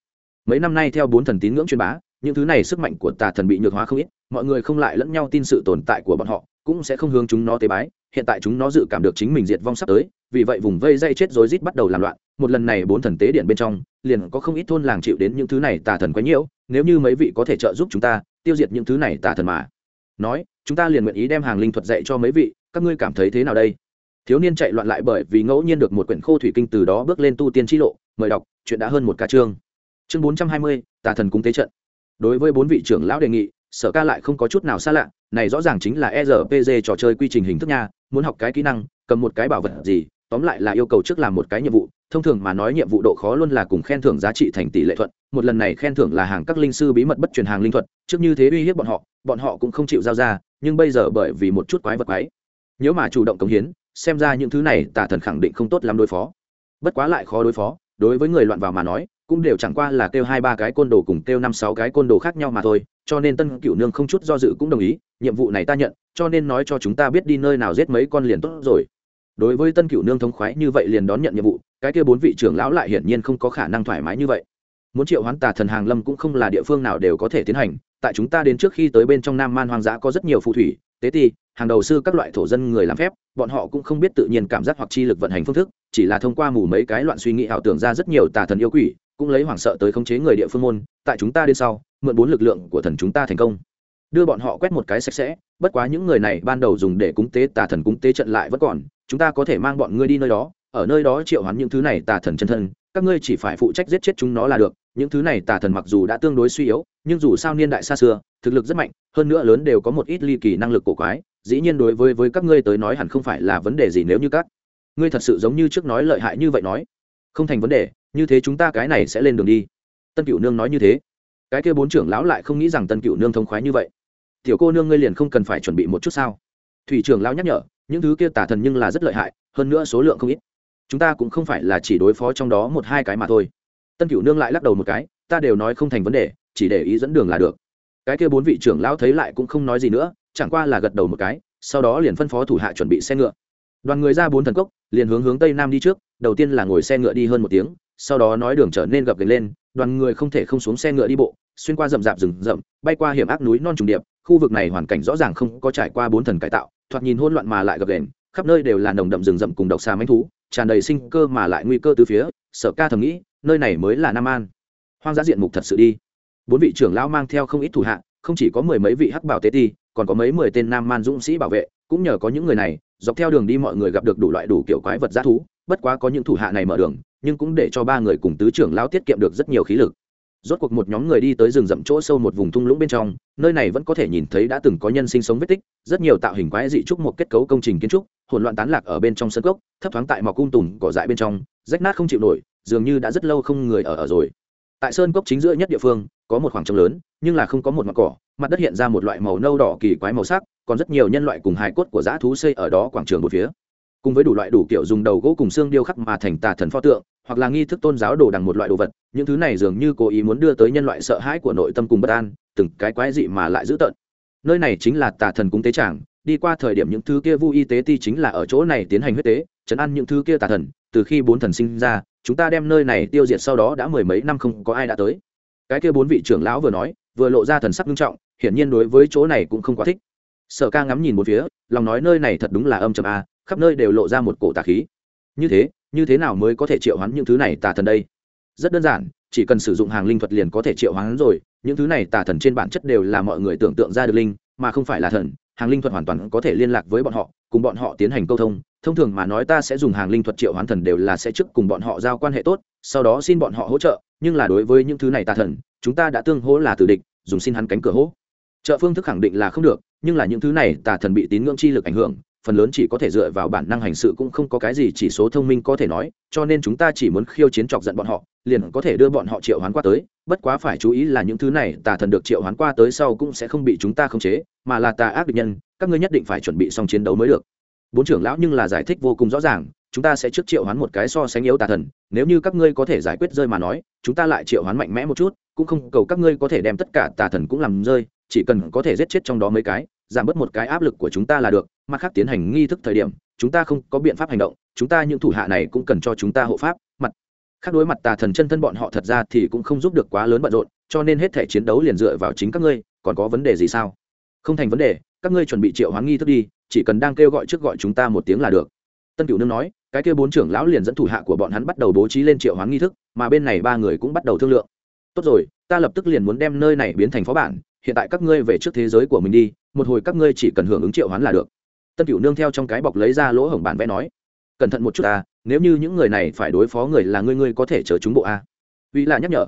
S1: Mấy năm nay theo bốn thần tín ngưỡng truyền bá, những thứ này sức mạnh của tà thần bị nhược hóa không ít, mọi người không lại lẫn nhau tin sự tồn tại của bọn họ, cũng sẽ không hướng chúng nó tế bái, hiện tại chúng nó dự cảm được chính mình diệt vong sắp tới vì vậy vùng vây dây chết rối rít bắt đầu làm loạn, một lần này bốn thần tế điện bên trong, liền có không ít thôn làng chịu đến những thứ này tà thần quấy nhiễu, nếu như mấy vị có thể trợ giúp chúng ta, tiêu diệt những thứ này tà thần mà. Nói, chúng ta liền nguyện ý đem hàng linh thuật dạy cho mấy vị, các ngươi cảm thấy thế nào đây? Thiếu niên chạy loạn lại bởi vì ngẫu nhiên được một quyển khô thủy kinh từ đó bước lên tu tiên t lộ, mời đọc, chuyện đã hơn một ca chương. Chương bốn trăm hai mươi, tà thần cung tế trận. Đối với bốn vị trưởng lão đề nghị, sở ca lại không có chút nào xa lạ, này rõ ràng chính là rpg trò chơi quy trình hình thức nha, muốn học cái kỹ năng, cầm một cái bảo vật gì tóm lại là yêu cầu trước làm một cái nhiệm vụ, thông thường mà nói nhiệm vụ độ khó luôn là cùng khen thưởng giá trị thành tỷ lệ thuận, một lần này khen thưởng là hàng các linh sư bí mật bất truyền hàng linh thuật, trước như thế uy hiếp bọn họ bọn họ cũng không chịu giao ra, nhưng bây giờ bởi vì một chút quái vật quái, nếu mà chủ động cống hiến, xem ra những thứ này tà thần khẳng định không tốt lắm đối phó. Bất quá lại khó đối phó, đối với người loạn vào mà nói, cũng đều chẳng qua là kêu hai ba cái côn đồ cùng kêu năm sáu cái côn đồ khác nhau mà thôi, cho nên tân cửu nương không chút do dự cũng đồng ý, nhiệm vụ này ta nhận, cho nên nói cho chúng ta biết đi nơi nào giết mấy con liền tốt rồi đối với tân cựu nương thống khoái như vậy liền đón nhận nhiệm vụ, cái kia bốn vị trưởng lão lại hiển nhiên không có khả năng thoải mái như vậy. Muốn triệu hoán tà thần hàng lâm cũng không là địa phương nào đều có thể tiến hành, tại chúng ta đến trước khi tới bên trong nam man hoang dã có rất nhiều phù thủy, tế ti, hàng đầu sư các loại thổ dân người làm phép, bọn họ cũng không biết tự nhiên cảm giác hoặc chi lực vận hành phương thức, chỉ là thông qua mù mấy cái loạn suy nghĩ ảo tưởng ra rất nhiều tà thần yêu quỷ, cũng lấy hoảng sợ tới khống chế người địa phương môn, tại chúng ta đến sau, mượn bốn lực lượng của thần chúng ta thành công. Đưa bọn họ quét một cái sạch sẽ, bất quá những người này ban đầu dùng để cúng tế tà thần cúng tế trận lại vẫn còn chúng ta có thể mang bọn ngươi đi nơi đó, ở nơi đó triệu hoán những thứ này tà thần chân thân, các ngươi chỉ phải phụ trách giết chết chúng nó là được, những thứ này tà thần mặc dù đã tương đối suy yếu, nhưng dù sao niên đại xa xưa, thực lực rất mạnh, hơn nữa lớn đều có một ít ly kỳ năng lực cổ quái, dĩ nhiên đối với với các ngươi tới nói hẳn không phải là vấn đề gì nếu như các ngươi thật sự giống như trước nói lợi hại như vậy nói. Không thành vấn đề, như thế chúng ta cái này sẽ lên đường đi. Tân cựu nương nói như thế. Cái kia bốn trưởng lão lại không nghĩ rằng tân cựu nương thông khoái như vậy. Tiểu cô nương ngươi liền không cần phải chuẩn bị một chút sao? Thủy trưởng lão nhắc nhở những thứ kia tả thần nhưng là rất lợi hại, hơn nữa số lượng không ít. Chúng ta cũng không phải là chỉ đối phó trong đó một hai cái mà thôi. Tân cửu nương lại lắc đầu một cái, ta đều nói không thành vấn đề, chỉ để ý dẫn đường là được. Cái kia bốn vị trưởng lão thấy lại cũng không nói gì nữa, chẳng qua là gật đầu một cái, sau đó liền phân phó thủ hạ chuẩn bị xe ngựa. Đoàn người ra bốn thần cốc, liền hướng hướng tây nam đi trước, đầu tiên là ngồi xe ngựa đi hơn một tiếng, sau đó nói đường trở nên gập ghềnh lên, đoàn người không thể không xuống xe ngựa đi bộ xuyên qua rậm rạp rừng rậm, bay qua hiểm ác núi non trùng điệp, khu vực này hoàn cảnh rõ ràng không có trải qua bốn thần cải tạo, thoạt nhìn hỗn loạn mà lại gập ghềnh, khắp nơi đều là nồng đậm rừng rậm cùng độc xà manh thú, tràn đầy sinh cơ mà lại nguy cơ từ phía, sở ca thầm nghĩ, nơi này mới là nam an. Hoang dã diện mục thật sự đi. Bốn vị trưởng lão mang theo không ít thủ hạ, không chỉ có mười mấy vị hắc bảo tế ti, còn có mấy mười tên nam man dũng sĩ bảo vệ, cũng nhờ có những người này, dọc theo đường đi mọi người gặp được đủ loại đủ kiểu quái vật g thú, bất quá có những thủ hạ này mở đường, nhưng cũng để cho ba người cùng tứ trưởng lão tiết kiệm được rất nhiều khí lực rốt cuộc một nhóm người đi tới rừng rậm chỗ sâu một vùng thung lũng bên trong, nơi này vẫn có thể nhìn thấy đã từng có nhân sinh sống vết tích, rất nhiều tạo hình quái dị trúc một kết cấu công trình kiến trúc, hỗn loạn tán lạc ở bên trong sân gốc thấp thoáng tại mọc cung tùng cỏ dại bên trong, rách nát không chịu nổi, dường như đã rất lâu không người ở ở rồi. Tại sơn cốc chính giữa nhất địa phương, có một khoảng trống lớn, nhưng là không có một mặt cỏ, mặt đất hiện ra một loại màu nâu đỏ kỳ quái màu sắc, còn rất nhiều nhân loại cùng hài cốt của dã thú xây ở đó quảng trường một phía cùng với đủ loại đủ kiểu dùng đầu gỗ cùng xương điêu khắc mà thành tà thần pho tượng, hoặc là nghi thức tôn giáo đồ đằng một loại đồ vật, những thứ này dường như cố ý muốn đưa tới nhân loại sợ hãi của nội tâm cùng bất an, từng cái quái dị mà lại dữ tợn. Nơi này chính là tà thần cung tế tràng, đi qua thời điểm những thứ kia vu y tế ti chính là ở chỗ này tiến hành huyết tế, chấn ăn những thứ kia tà thần, từ khi bốn thần sinh ra, chúng ta đem nơi này tiêu diệt sau đó đã mười mấy năm không có ai đã tới. Cái kia bốn vị trưởng lão vừa nói, vừa lộ ra thần sắc nghiêm trọng, hiển nhiên đối với chỗ này cũng không quá thích sở ca ngắm nhìn một phía, lòng nói nơi này thật đúng là âm trầm a khắp nơi đều lộ ra một cổ tà khí. Như thế như thế nào mới có thể triệu hoán những thứ này tà thần đây? Rất đơn giản, chỉ cần sử dụng hàng linh thuật liền có thể triệu hoán rồi, những thứ này tà thần trên bản chất đều là mọi người tưởng tượng ra được linh, mà không phải là thần, hàng linh thuật hoàn toàn có thể liên lạc với bọn họ, cùng bọn họ tiến hành câu thông. Thông thường mà nói ta sẽ dùng hàng linh thuật triệu hoán thần đều là sẽ trước cùng bọn họ giao quan hệ tốt, sau đó xin bọn họ hỗ trợ, nhưng là đối với những thứ này tà thần, chúng ta đã tương hỗ là tử địch, dùng xin hắn cánh cửa hỗ trợ phương thức khẳng định là không được nhưng là những thứ này tà thần bị tín ngưỡng chi lực ảnh hưởng, phần lớn chỉ có thể dựa vào bản năng hành sự cũng không có cái gì chỉ số thông minh có thể nói, cho nên chúng ta chỉ muốn khiêu chiến chọc giận bọn họ, liền có thể đưa bọn họ triệu hoán qua tới, bất quá phải chú ý là những thứ này tà thần được triệu hoán qua tới sau cũng sẽ không bị chúng ta khống chế, mà là tà ác địch nhân, các ngươi nhất định phải chuẩn bị xong chiến đấu mới được. Bốn trưởng lão nhưng là giải thích vô cùng rõ ràng, chúng ta sẽ trước triệu hoán một cái so sánh yếu tà thần, nếu như các ngươi có thể giải quyết rơi mà nói, chúng ta lại triệu hoán mạnh mẽ một chút, cũng không cầu các ngươi có thể đem tất cả tà thần cũng làm rơi chỉ cần có thể giết chết trong đó mấy cái, giảm bớt một cái áp lực của chúng ta là được, mặt khác tiến hành nghi thức thời điểm, chúng ta không có biện pháp hành động, chúng ta những thủ hạ này cũng cần cho chúng ta hộ pháp, mặt. Khác đối mặt tà thần chân thân bọn họ thật ra thì cũng không giúp được quá lớn bận rộn, cho nên hết thể chiến đấu liền dựa vào chính các ngươi, còn có vấn đề gì sao? Không thành vấn đề, các ngươi chuẩn bị triệu hoán nghi thức đi, chỉ cần đang kêu gọi trước gọi chúng ta một tiếng là được. Tân cửu nương nói, cái kêu bốn trưởng lão liền dẫn thủ hạ của bọn hắn bắt đầu bố trí lên triệu hoán nghi thức, mà bên này ba người cũng bắt đầu thương lượng. Tốt rồi, ta lập tức liền muốn đem nơi này biến thành phó bản hiện tại các ngươi về trước thế giới của mình đi, một hồi các ngươi chỉ cần hưởng ứng triệu hoán là được. Tân cửu nương theo trong cái bọc lấy ra lỗ hổng bản vẽ nói, cẩn thận một chút ta nếu như những người này phải đối phó người là ngươi ngươi có thể chở chúng bộ à. a vì là nhắc nhở.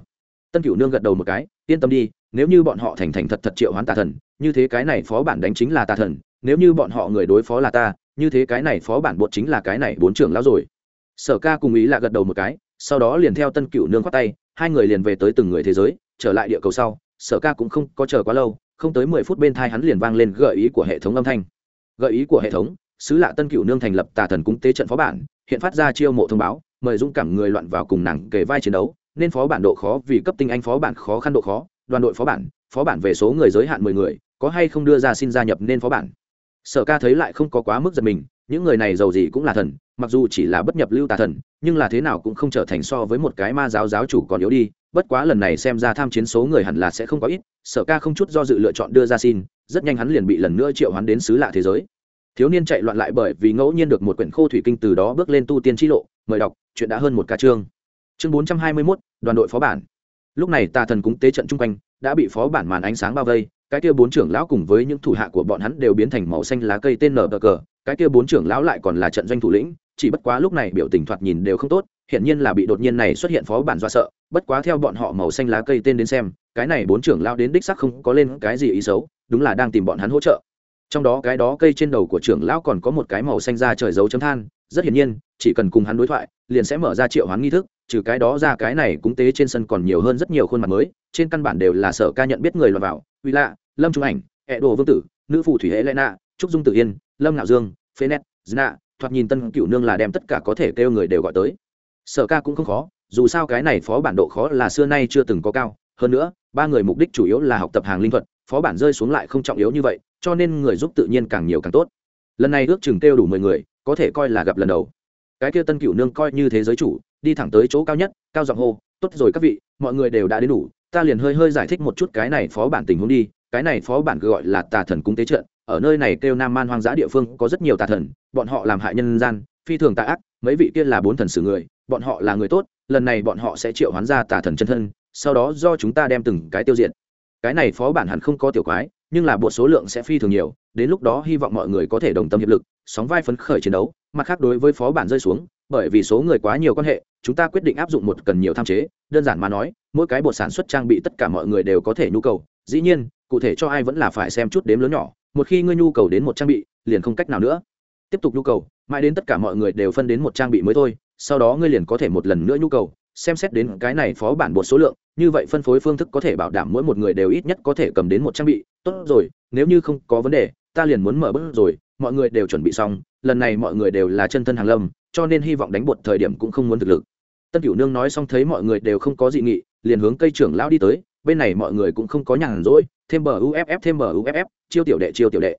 S1: Tân cửu nương gật đầu một cái, yên tâm đi, nếu như bọn họ thành thành thật thật triệu hoán tà thần, như thế cái này phó bản đánh chính là tà thần, nếu như bọn họ người đối phó là ta, như thế cái này phó bản bột chính là cái này bốn trưởng lão rồi. Sở ca cùng ý là gật đầu một cái, sau đó liền theo tân cửu nương khoát tay, hai người liền về tới từng người thế giới, trở lại địa cầu sau sở ca cũng không có chờ quá lâu, không tới mười phút bên thai hắn liền vang lên gợi ý của hệ thống âm thanh. Gợi ý của hệ thống, sứ lạ tân Cựu nương thành lập tà thần cúng tế trận phó bản, hiện phát ra chiêu mộ thông báo, mời dũng cảm người loạn vào cùng nàng kề vai chiến đấu, nên phó bản độ khó vì cấp tinh anh phó bản khó khăn độ khó, đoàn đội phó bản phó bản về số người giới hạn mười người, có hay không đưa ra xin gia nhập nên phó bản. Sở ca thấy lại không có quá mức giật mình, những người này giàu gì cũng là thần, mặc dù chỉ là bất nhập lưu tà thần, nhưng là thế nào cũng không trở thành so với một cái ma giáo giáo chủ còn yếu đi bất quá lần này xem ra tham chiến số người hẳn là sẽ không có ít, sở ca không chút do dự lựa chọn đưa ra xin, rất nhanh hắn liền bị lần nữa triệu hắn đến xứ lạ thế giới. Thiếu niên chạy loạn lại bởi vì ngẫu nhiên được một quyển khô thủy kinh từ đó bước lên tu tiên t lộ, mời đọc, chuyện đã hơn một ca chương. Chương bốn trăm hai mươi mốt, đoàn đội phó bản. Lúc này tà thần cúng tế trận chung quanh, đã bị phó bản màn ánh sáng bao vây, cái kia bốn trưởng lão cùng với những thủ hạ của bọn hắn đều biến thành màu xanh lá cây tên nở cờ, cái kia bốn trưởng lão lại còn là trận doanh thủ lĩnh, chỉ bất quá lúc này biểu tình thoạt nhìn đều không tốt hiện nhiên là bị đột nhiên này xuất hiện phó bản do sợ bất quá theo bọn họ màu xanh lá cây tên đến xem, cái này bốn trưởng lão đến đích sắc không có lên cái gì ý xấu, đúng là đang tìm bọn hắn hỗ trợ. Trong đó cái đó cây trên đầu của trưởng lão còn có một cái màu xanh ra trời dấu chấm than, rất hiển nhiên, chỉ cần cùng hắn đối thoại, liền sẽ mở ra triệu hoán nghi thức, trừ cái đó ra cái này cũng tế trên sân còn nhiều hơn rất nhiều khuôn mặt mới, trên căn bản đều là sở ca nhận biết người lọt vào, uy lạ, lâm trung ảnh ẹ đồ vương tử, nữ phù thủy hễ lệ nạ, trúc dung tử yên, lâm nạo dương, phê nét dna thoạt nhìn tân cựu nương là đem tất cả có thể kêu người đều gọi tới. Sở ca cũng không khó dù sao cái này phó bản độ khó là xưa nay chưa từng có cao. Hơn nữa, ba người mục đích chủ yếu là học tập hàng linh thuật, phó bản rơi xuống lại không trọng yếu như vậy, cho nên người giúp tự nhiên càng nhiều càng tốt. Lần này ước chừng kêu đủ mười người, có thể coi là gặp lần đầu. Cái kia tân cựu nương coi như thế giới chủ, đi thẳng tới chỗ cao nhất, cao giọng hô, tốt rồi các vị, mọi người đều đã đến đủ, ta liền hơi hơi giải thích một chút cái này phó bản tình huống đi, cái này phó bản gọi là tà thần cung tế trận, ở nơi này kêu nam man hoang dã địa phương có rất nhiều tà thần, bọn họ làm hại nhân gian, phi thường tà ác, mấy vị kia là bốn thần sử người, bọn họ là người tốt lần này bọn họ sẽ triệu hoán ra tà thần chân thân, sau đó do chúng ta đem từng cái tiêu diệt. Cái này phó bản hẳn không có tiểu quái, nhưng là bộ số lượng sẽ phi thường nhiều, đến lúc đó hy vọng mọi người có thể đồng tâm hiệp lực, sóng vai phấn khởi chiến đấu. Mặt khác đối với phó bản rơi xuống, bởi vì số người quá nhiều quan hệ, chúng ta quyết định áp dụng một cần nhiều tham chế. Đơn giản mà nói, mỗi cái bột sản xuất trang bị tất cả mọi người đều có thể nhu cầu. Dĩ nhiên, cụ thể cho ai vẫn là phải xem chút đếm lớn nhỏ. Một khi ngươi nhu cầu đến một trang bị, liền không cách nào nữa. Tiếp tục nhu cầu, mãi đến tất cả mọi người đều phân đến một trang bị mới thôi sau đó ngươi liền có thể một lần nữa nhu cầu, xem xét đến cái này phó bản bột số lượng, như vậy phân phối phương thức có thể bảo đảm mỗi một người đều ít nhất có thể cầm đến một trang bị. Tốt rồi, nếu như không có vấn đề, ta liền muốn mở bước rồi, mọi người đều chuẩn bị xong, lần này mọi người đều là chân thân hàng lâm, cho nên hy vọng đánh bột thời điểm cũng không muốn thực lực. Tân cửu nương nói xong thấy mọi người đều không có dị nghị, liền hướng cây trưởng lão đi tới, bên này mọi người cũng không có nhàn rỗi, thêm bờ uff thêm bờ uff chiêu tiểu đệ, chiêu tiểu đệ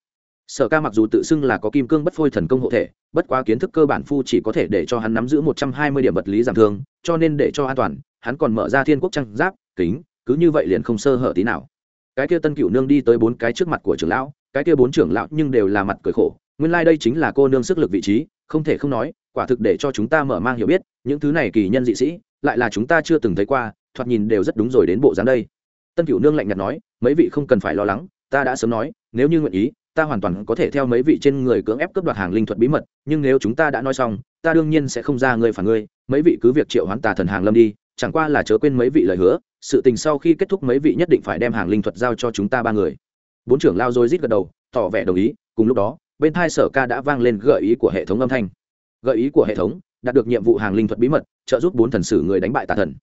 S1: sở ca mặc dù tự xưng là có kim cương bất phôi thần công hộ thể, bất quá kiến thức cơ bản phu chỉ có thể để cho hắn nắm giữ một trăm hai mươi điểm vật lý giảm thương, cho nên để cho an toàn, hắn còn mở ra thiên quốc trang giáp, kính, cứ như vậy liền không sơ hở tí nào. Cái kia tân cửu nương đi tới bốn cái trước mặt của trưởng lão, cái kia bốn trưởng lão nhưng đều là mặt cười khổ, nguyên lai、like、đây chính là cô nương sức lực vị trí, không thể không nói, quả thực để cho chúng ta mở mang hiểu biết, những thứ này kỳ nhân dị sĩ, lại là chúng ta chưa từng thấy qua, thoạt nhìn đều rất đúng rồi đến bộ dáng đây. Tân cửu nương lạnh nhạt nói, mấy vị không cần phải lo lắng, ta đã sớm nói, nếu như nguyện ý ta hoàn toàn có thể theo mấy vị trên người cưỡng ép cướp đoạt hàng linh thuật bí mật, nhưng nếu chúng ta đã nói xong, ta đương nhiên sẽ không ra người phản ngươi, mấy vị cứ việc triệu hoán tà thần hàng lâm đi, chẳng qua là chớ quên mấy vị lời hứa, sự tình sau khi kết thúc mấy vị nhất định phải đem hàng linh thuật giao cho chúng ta ba người. Bốn trưởng lao rồi rít gật đầu, tỏ vẻ đồng ý, cùng lúc đó, bên thai sở ca đã vang lên gợi ý của hệ thống âm thanh. Gợi ý của hệ thống, đạt được nhiệm vụ hàng linh thuật bí mật, trợ giúp bốn thần sử người đánh bại tà thần.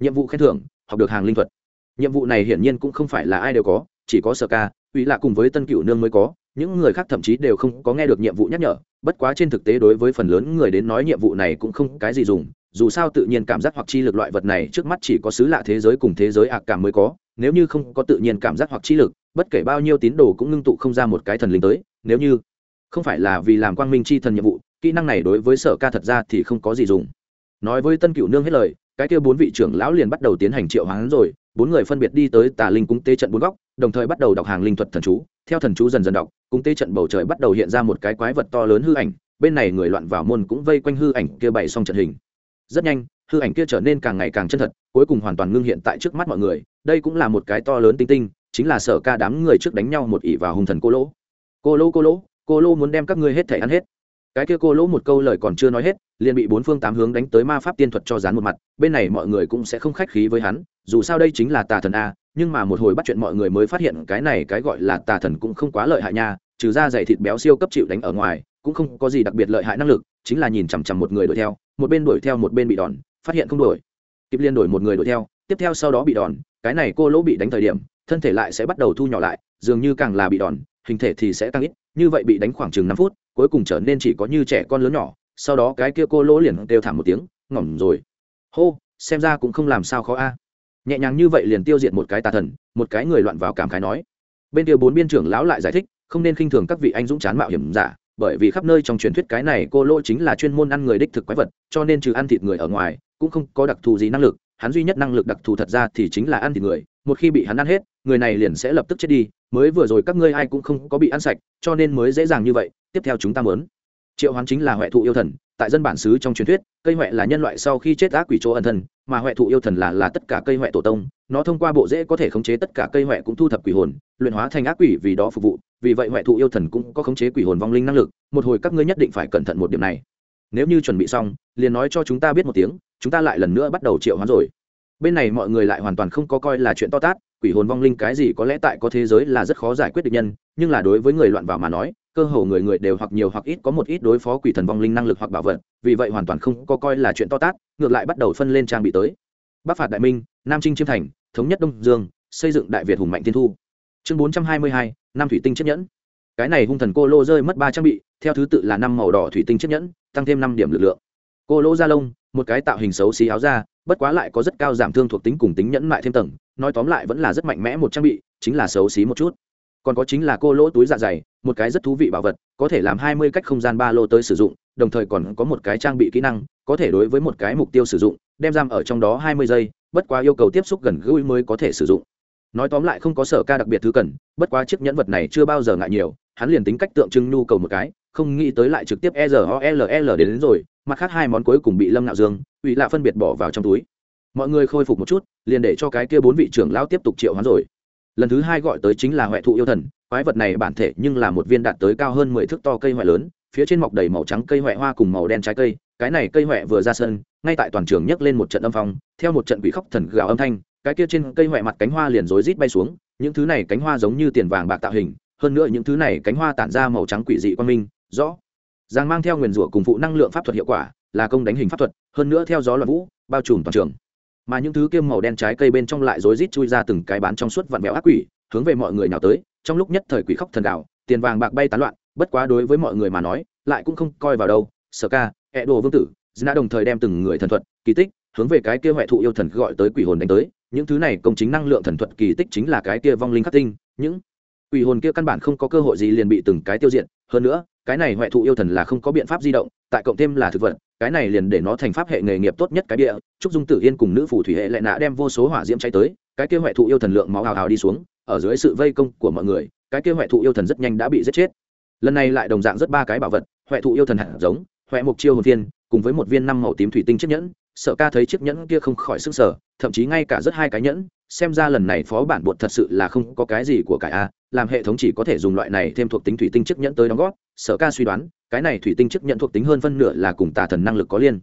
S1: Nhiệm vụ khen thưởng, học được hàng linh thuật. Nhiệm vụ này hiển nhiên cũng không phải là ai đều có, chỉ có sở ca ủy lạ cùng với tân cựu nương mới có, những người khác thậm chí đều không có nghe được nhiệm vụ nhắc nhở, bất quá trên thực tế đối với phần lớn người đến nói nhiệm vụ này cũng không cái gì dùng, dù sao tự nhiên cảm giác hoặc chi lực loại vật này trước mắt chỉ có xứ lạ thế giới cùng thế giới ạc cảm mới có, nếu như không có tự nhiên cảm giác hoặc chi lực, bất kể bao nhiêu tín đồ cũng ngưng tụ không ra một cái thần linh tới, nếu như không phải là vì làm quang minh chi thần nhiệm vụ, kỹ năng này đối với sở ca thật ra thì không có gì dùng. Nói với tân cựu nương hết lời, cái kia bốn vị trưởng lão liền bắt đầu tiến hành triệu hoán rồi bốn người phân biệt đi tới tà linh cúng tế trận bốn góc, đồng thời bắt đầu đọc hàng linh thuật thần chú. Theo thần chú dần dần đọc, cúng tế trận bầu trời bắt đầu hiện ra một cái quái vật to lớn hư ảnh, bên này người loạn vào môn cũng vây quanh hư ảnh kia bày xong trận hình. Rất nhanh, hư ảnh kia trở nên càng ngày càng chân thật, cuối cùng hoàn toàn ngưng hiện tại trước mắt mọi người. Đây cũng là một cái to lớn tinh tinh, chính là sở ca đám người trước đánh nhau một ỷ vào hung thần cô lỗ. Cô lỗ cô lỗ cô lỗ muốn đem các ngươi hết thể ăn hết cái kia cô lỗ một câu lời còn chưa nói hết, liền bị bốn phương tám hướng đánh tới ma pháp tiên thuật cho dán một mặt, bên này mọi người cũng sẽ không khách khí với hắn, dù sao đây chính là tà thần a, nhưng mà một hồi bắt chuyện mọi người mới phát hiện cái này cái gọi là tà thần cũng không quá lợi hại nha, trừ ra dày thịt béo siêu cấp chịu đánh ở ngoài, cũng không có gì đặc biệt lợi hại năng lực, chính là nhìn chằm chằm một người đuổi theo, một bên đuổi theo một bên bị đòn, phát hiện không đuổi. Kịp liên đổi một người đuổi theo, tiếp theo sau đó bị đòn, cái này cô lỗ bị đánh thời điểm, thân thể lại sẽ bắt đầu thu nhỏ lại, dường như càng là bị đòn, hình thể thì sẽ tăng ít, như vậy bị đánh khoảng chừng năm phút cuối cùng trở nên chỉ có như trẻ con lớn nhỏ, sau đó cái kia cô lỗ liền đều thảm một tiếng, ngỏm rồi. Hô, xem ra cũng không làm sao khó a. À. Nhẹ nhàng như vậy liền tiêu diệt một cái tà thần, một cái người loạn vào cảm khái nói. Bên kia bốn biên trưởng lão lại giải thích, không nên khinh thường các vị anh dũng chán mạo hiểm giả, bởi vì khắp nơi trong truyền thuyết cái này cô lỗ chính là chuyên môn ăn người đích thực quái vật, cho nên trừ ăn thịt người ở ngoài, cũng không có đặc thù gì năng lực, hắn duy nhất năng lực đặc thù thật ra thì chính là ăn thịt người, một khi bị hắn ăn hết, người này liền sẽ lập tức chết đi, mới vừa rồi các ngươi ai cũng không có bị ăn sạch, cho nên mới dễ dàng như vậy tiếp theo chúng ta muốn. Triệu hoán chính là huệ thụ yêu thần, tại dân bản xứ trong truyền thuyết, cây huệ là nhân loại sau khi chết ác quỷ chỗ ẩn thân, mà huệ thụ yêu thần là là tất cả cây huệ tổ tông, nó thông qua bộ rễ có thể khống chế tất cả cây huệ cũng thu thập quỷ hồn, luyện hóa thành ác quỷ vì đó phục vụ, vì vậy huệ thụ yêu thần cũng có khống chế quỷ hồn vong linh năng lực, một hồi các ngươi nhất định phải cẩn thận một điểm này. Nếu như chuẩn bị xong, liền nói cho chúng ta biết một tiếng, chúng ta lại lần nữa bắt đầu triệu hoán rồi. Bên này mọi người lại hoàn toàn không có coi là chuyện to tát, quỷ hồn vong linh cái gì có lẽ tại có thế giới là rất khó giải quyết được nhân, nhưng là đối với người loạn vào mà nói cơ hồ người người đều hoặc nhiều hoặc ít có một ít đối phó quỷ thần vong linh năng lực hoặc bảo vật, vì vậy hoàn toàn không có coi là chuyện to tát, ngược lại bắt đầu phân lên trang bị tới. Bắc phạt đại minh, nam trinh chiêm thành, thống nhất đông dương, xây dựng đại việt hùng mạnh tiên thu. Chương bốn trăm hai mươi hai năm thủy tinh chiếc nhẫn. Cái này hung thần cô lô rơi mất ba trang bị, theo thứ tự là năm màu đỏ thủy tinh chiếc nhẫn, tăng thêm năm điểm lực lượng. Cô lỗ da lông, một cái tạo hình xấu xí áo da, bất quá lại có rất cao giảm thương thuộc tính cùng tính nhẫn mại thêm tầng, nói tóm lại vẫn là rất mạnh mẽ một trang bị, chính là xấu xí một chút. Còn có chính là cô lỗ túi dạ dày một cái rất thú vị bảo vật có thể làm hai mươi cách không gian ba lô tới sử dụng đồng thời còn có một cái trang bị kỹ năng có thể đối với một cái mục tiêu sử dụng đem giam ở trong đó hai mươi giây bất quá yêu cầu tiếp xúc gần gũi mới có thể sử dụng. Nói tóm lại không có sở ca đặc biệt thứ cần bất quá chiếc nhẫn vật này chưa bao giờ ngại nhiều hắn liền tính cách tượng trưng nhu cầu một cái không nghĩ tới lại trực tiếp e r o l l đến, đến rồi mặt khác hai món cuối cùng bị lâm nạo dương ủy lạ phân biệt bỏ vào trong túi. Mọi người khôi phục một chút liền để cho cái kia bốn vị trưởng lão tiếp tục triệu hắn rồi. Lần thứ hai gọi tới chính là huệ thụ yêu thần quái vật này bản thể nhưng là một viên đạt tới cao hơn mười thước to cây hoại lớn, phía trên mọc đầy màu trắng cây hoại hoa cùng màu đen trái cây, cái này cây hoại vừa ra sân, ngay tại toàn trường nhấc lên một trận âm phong, theo một trận quỷ khóc thần gào âm thanh, cái kia trên cây hoại mặt cánh hoa liền rối rít bay xuống, những thứ này cánh hoa giống như tiền vàng bạc tạo hình, hơn nữa những thứ này cánh hoa tản ra màu trắng quỷ dị quan minh, rõ giang mang theo nguyền rủa cùng phụ năng lượng pháp thuật hiệu quả, là công đánh hình pháp thuật, hơn nữa theo gió loạn vũ, bao trùm toàn trường. Mà những thứ kiêm màu đen trái cây bên trong lại rối rít chui ra từng cái bán trong suốt vặn vẹo ác quỷ, hướng về mọi người nào tới trong lúc nhất thời quỷ khóc thần đảo tiền vàng bạc bay tán loạn, bất quá đối với mọi người mà nói, lại cũng không coi vào đâu. Sở ca, ẹ đồ vương tử dna đồng thời đem từng người thần thuật, kỳ tích, hướng về cái kia huệ thụ yêu thần gọi tới quỷ hồn đánh tới. Những thứ này công chính năng lượng thần thuật kỳ tích chính là cái kia vong linh khắc tinh. Những quỷ hồn kia căn bản không có cơ hội gì liền bị từng cái tiêu diệt. Hơn nữa, cái này huệ thụ yêu thần là không có biện pháp di động, tại cộng thêm là thực vật, cái này liền để nó thành pháp hệ nghề nghiệp tốt nhất cái địa. Trúc dung tử yên cùng nữ phù thủy hệ lại nạ đem vô số hỏa diễm cháy tới cái kia huệ thụ yêu thần lượng máu hào hào đi xuống, ở dưới sự vây công của mọi người, cái kia huệ thụ yêu thần rất nhanh đã bị giết chết. Lần này lại đồng dạng rất ba cái bảo vật huệ thụ yêu thần hạt giống huệ mục chiêu hồn viên cùng với một viên năm màu tím thủy tinh chiếc nhẫn, sợ ca thấy chiếc nhẫn kia không khỏi sức sở thậm chí ngay cả rất hai cái nhẫn, xem ra lần này phó bản bột thật sự là không có cái gì của cải a, làm hệ thống chỉ có thể dùng loại này thêm thuộc tính thủy tinh chiếc nhẫn tới đóng góp sở ca suy đoán, cái này thủy tinh chiếc nhẫn thuộc tính hơn phân nửa là cùng tà thần năng lực có liên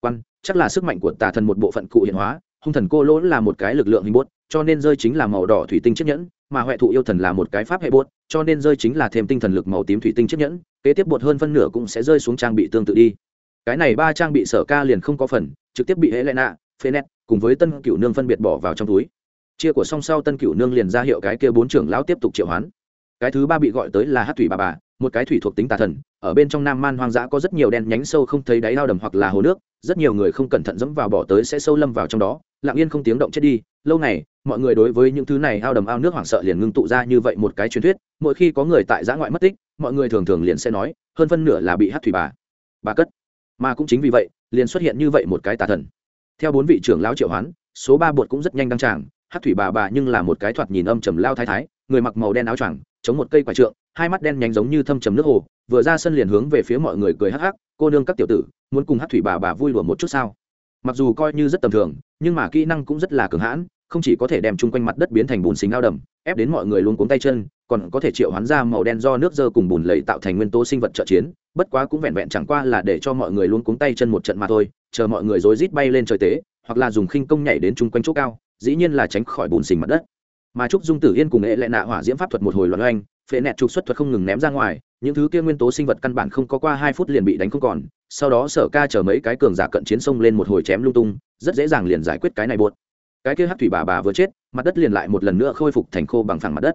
S1: quan, chắc là sức mạnh của tà thần một bộ phận cụ hiện hóa, hung thần cô lỗ là một cái lực lượng hình bốt cho nên rơi chính là màu đỏ thủy tinh chiếc nhẫn, mà huệ thụ yêu thần là một cái pháp hệ bột, cho nên rơi chính là thêm tinh thần lực màu tím thủy tinh chiếc nhẫn, kế tiếp bột hơn phân nửa cũng sẽ rơi xuống trang bị tương tự đi. Cái này ba trang bị sở ca liền không có phần, trực tiếp bị hệ lệ nạ, phê nét, cùng với tân cựu nương phân biệt bỏ vào trong túi. Chia của song sau tân cựu nương liền ra hiệu cái kia bốn trưởng lão tiếp tục triệu hoán. Cái thứ ba bị gọi tới là hát thủy bà bà, một cái thủy thuộc tính tà thần, ở bên trong nam man hoang dã có rất nhiều đen nhánh sâu không thấy đáy lao đầm hoặc là hồ nước, rất nhiều người không cẩn thận dẫm vào bỏ tới sẽ sâu lâm vào trong đó lặng yên không tiếng động chết đi. Lâu này mọi người đối với những thứ này ao đầm ao nước hoảng sợ liền ngưng tụ ra như vậy một cái truyền thuyết. Mỗi khi có người tại giã ngoại mất tích, mọi người thường thường liền sẽ nói, hơn phân nửa là bị hát thủy bà bà cất. Mà cũng chính vì vậy, liền xuất hiện như vậy một cái tà thần. Theo bốn vị trưởng lão triệu hoán, số ba bột cũng rất nhanh đăng tràng. Hát thủy bà bà nhưng là một cái thoạt nhìn âm trầm lao thái thái, người mặc màu đen áo choàng, chống một cây quả trượng, hai mắt đen nhánh giống như thâm trầm nước hồ, vừa ra sân liền hướng về phía mọi người cười hắc hắc, cô nương các tiểu tử, muốn cùng hát thủy bà bà vui đùa một chút sao? Mặc dù coi như rất tầm thường, nhưng mà kỹ năng cũng rất là cường hãn, không chỉ có thể đem chung quanh mặt đất biến thành bùn xính ao đầm, ép đến mọi người luôn cuống tay chân, còn có thể triệu hoán ra màu đen do nước dơ cùng bùn lầy tạo thành nguyên tố sinh vật trợ chiến, bất quá cũng vẹn vẹn chẳng qua là để cho mọi người luôn cuống tay chân một trận mà thôi, chờ mọi người rối rít bay lên trời tế, hoặc là dùng khinh công nhảy đến chung quanh chỗ cao, dĩ nhiên là tránh khỏi bùn xình mặt đất. Mà trúc dung tử yên cùng nghệ lại nạ hỏa diễm pháp thuật một hồi loạn oanh phệ nẹt trục xuất thuật không ngừng ném ra ngoài, những thứ kia nguyên tố sinh vật căn bản không có qua hai phút liền bị đánh không còn sau đó sở ca chở mấy cái cường giả cận chiến sông lên một hồi chém lung tung, rất dễ dàng liền giải quyết cái này buột cái kia hát thủy bà bà vừa chết, mặt đất liền lại một lần nữa khôi phục thành khô bằng phẳng mặt đất.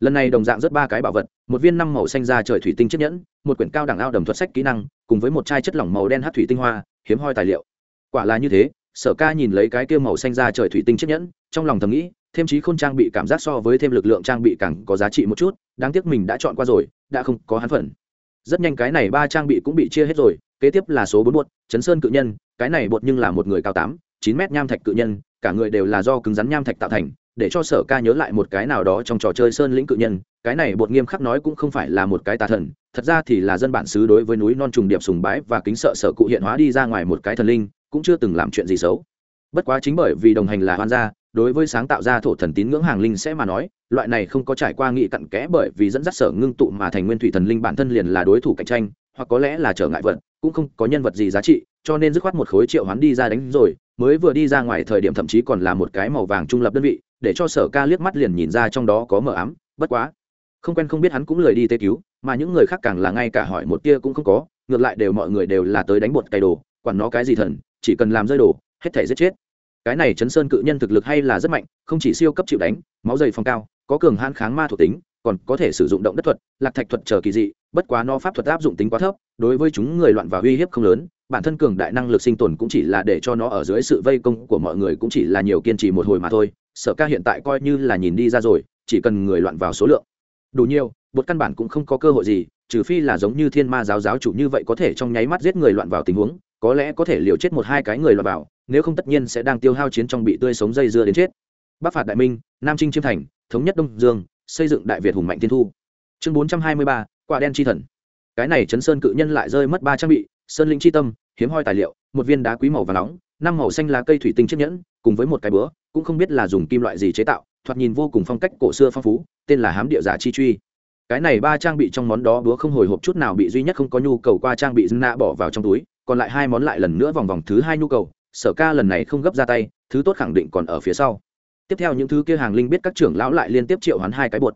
S1: Lần này đồng dạng rất ba cái bảo vật, một viên năm màu xanh ra trời thủy tinh chiếc nhẫn, một quyển cao đẳng ao đầm thuật sách kỹ năng, cùng với một chai chất lỏng màu đen hát thủy tinh hoa, hiếm hoi tài liệu. Quả là như thế, sở ca nhìn lấy cái kia màu xanh ra trời thủy tinh chiếc nhẫn, trong lòng thầm nghĩ, thêm trí n trang bị cảm giác so với thêm lực lượng trang bị càng có giá trị một chút, đáng tiếc mình đã chọn qua rồi, đã không có hắn phần. Rất nhanh cái này ba trang bị cũng bị chia hết rồi kế tiếp là số bốn bột chấn sơn cự nhân, cái này bột nhưng là một người cao tám, chín mét nham thạch cự nhân, cả người đều là do cứng rắn nham thạch tạo thành, để cho sở ca nhớ lại một cái nào đó trong trò chơi sơn lĩnh cự nhân, cái này bột nghiêm khắc nói cũng không phải là một cái tà thần, thật ra thì là dân bản xứ đối với núi non trùng điệp sùng bái và kính sợ sở cụ hiện hóa đi ra ngoài một cái thần linh, cũng chưa từng làm chuyện gì xấu. Bất quá chính bởi vì đồng hành là hoan gia, đối với sáng tạo ra thổ thần tín ngưỡng hàng linh sẽ mà nói, loại này không có trải qua nghị cặn kẽ bởi vì dẫn dắt sở ngưng tụ mà thành nguyên thủy thần linh bản thân liền là đối thủ cạnh tranh, hoặc có lẽ là trở ngại vật cũng không có nhân vật gì giá trị, cho nên dứt khoát một khối triệu hoán đi ra đánh rồi, mới vừa đi ra ngoài thời điểm thậm chí còn là một cái màu vàng trung lập đơn vị, để cho sở ca liếc mắt liền nhìn ra trong đó có mờ ám, bất quá. Không quen không biết hắn cũng lười đi tê cứu, mà những người khác càng là ngay cả hỏi một tia cũng không có, ngược lại đều mọi người đều là tới đánh bột cày đồ, quản nó cái gì thần, chỉ cần làm rơi đồ, hết thể giết chết. Cái này chấn sơn cự nhân thực lực hay là rất mạnh, không chỉ siêu cấp chịu đánh, máu dày phong cao, có cường hãn kháng ma thuộc tính, còn có thể sử dụng động đất thuật, lạc thạch thuật chờ kỳ dị, bất quá no pháp thuật áp dụng tính quá thấp đối với chúng người loạn và uy hiếp không lớn, bản thân cường đại năng lực sinh tồn cũng chỉ là để cho nó ở dưới sự vây công của mọi người cũng chỉ là nhiều kiên trì một hồi mà thôi. Sở ca hiện tại coi như là nhìn đi ra rồi, chỉ cần người loạn vào số lượng. Đủ nhiều, bột căn bản cũng không có cơ hội gì, trừ phi là giống như thiên ma giáo giáo chủ như vậy có thể trong nháy mắt giết người loạn vào tình huống, có lẽ có thể liều chết một hai cái người loạn vào, nếu không tất nhiên sẽ đang tiêu hao chiến trong bị tươi sống dây dưa đến chết. Bắc phạt đại minh, nam trinh chiêm thành, thống nhất đông dương, xây dựng đại việt hùng mạnh tiên thu. Chương bốn trăm hai mươi ba, quả đen chi thần cái này chấn sơn cự nhân lại rơi mất ba trang bị, sơn linh chi tâm, hiếm hoi tài liệu, một viên đá quý màu và nóng, năm màu xanh lá cây thủy tinh chiếc nhẫn, cùng với một cái bữa cũng không biết là dùng kim loại gì chế tạo, thoạt nhìn vô cùng phong cách cổ xưa phong phú, tên là hám địa giả chi truy. Cái này ba trang bị trong món đó búa không hồi hộp chút nào bị duy nhất không có nhu cầu qua trang bị dân nạ bỏ vào trong túi, còn lại hai món lại lần nữa vòng vòng thứ hai nhu cầu, sở ca lần này không gấp ra tay, thứ tốt khẳng định còn ở phía sau. Tiếp theo những thứ kia hàng linh biết các trưởng lão lại liên tiếp triệu hoán hai cái bột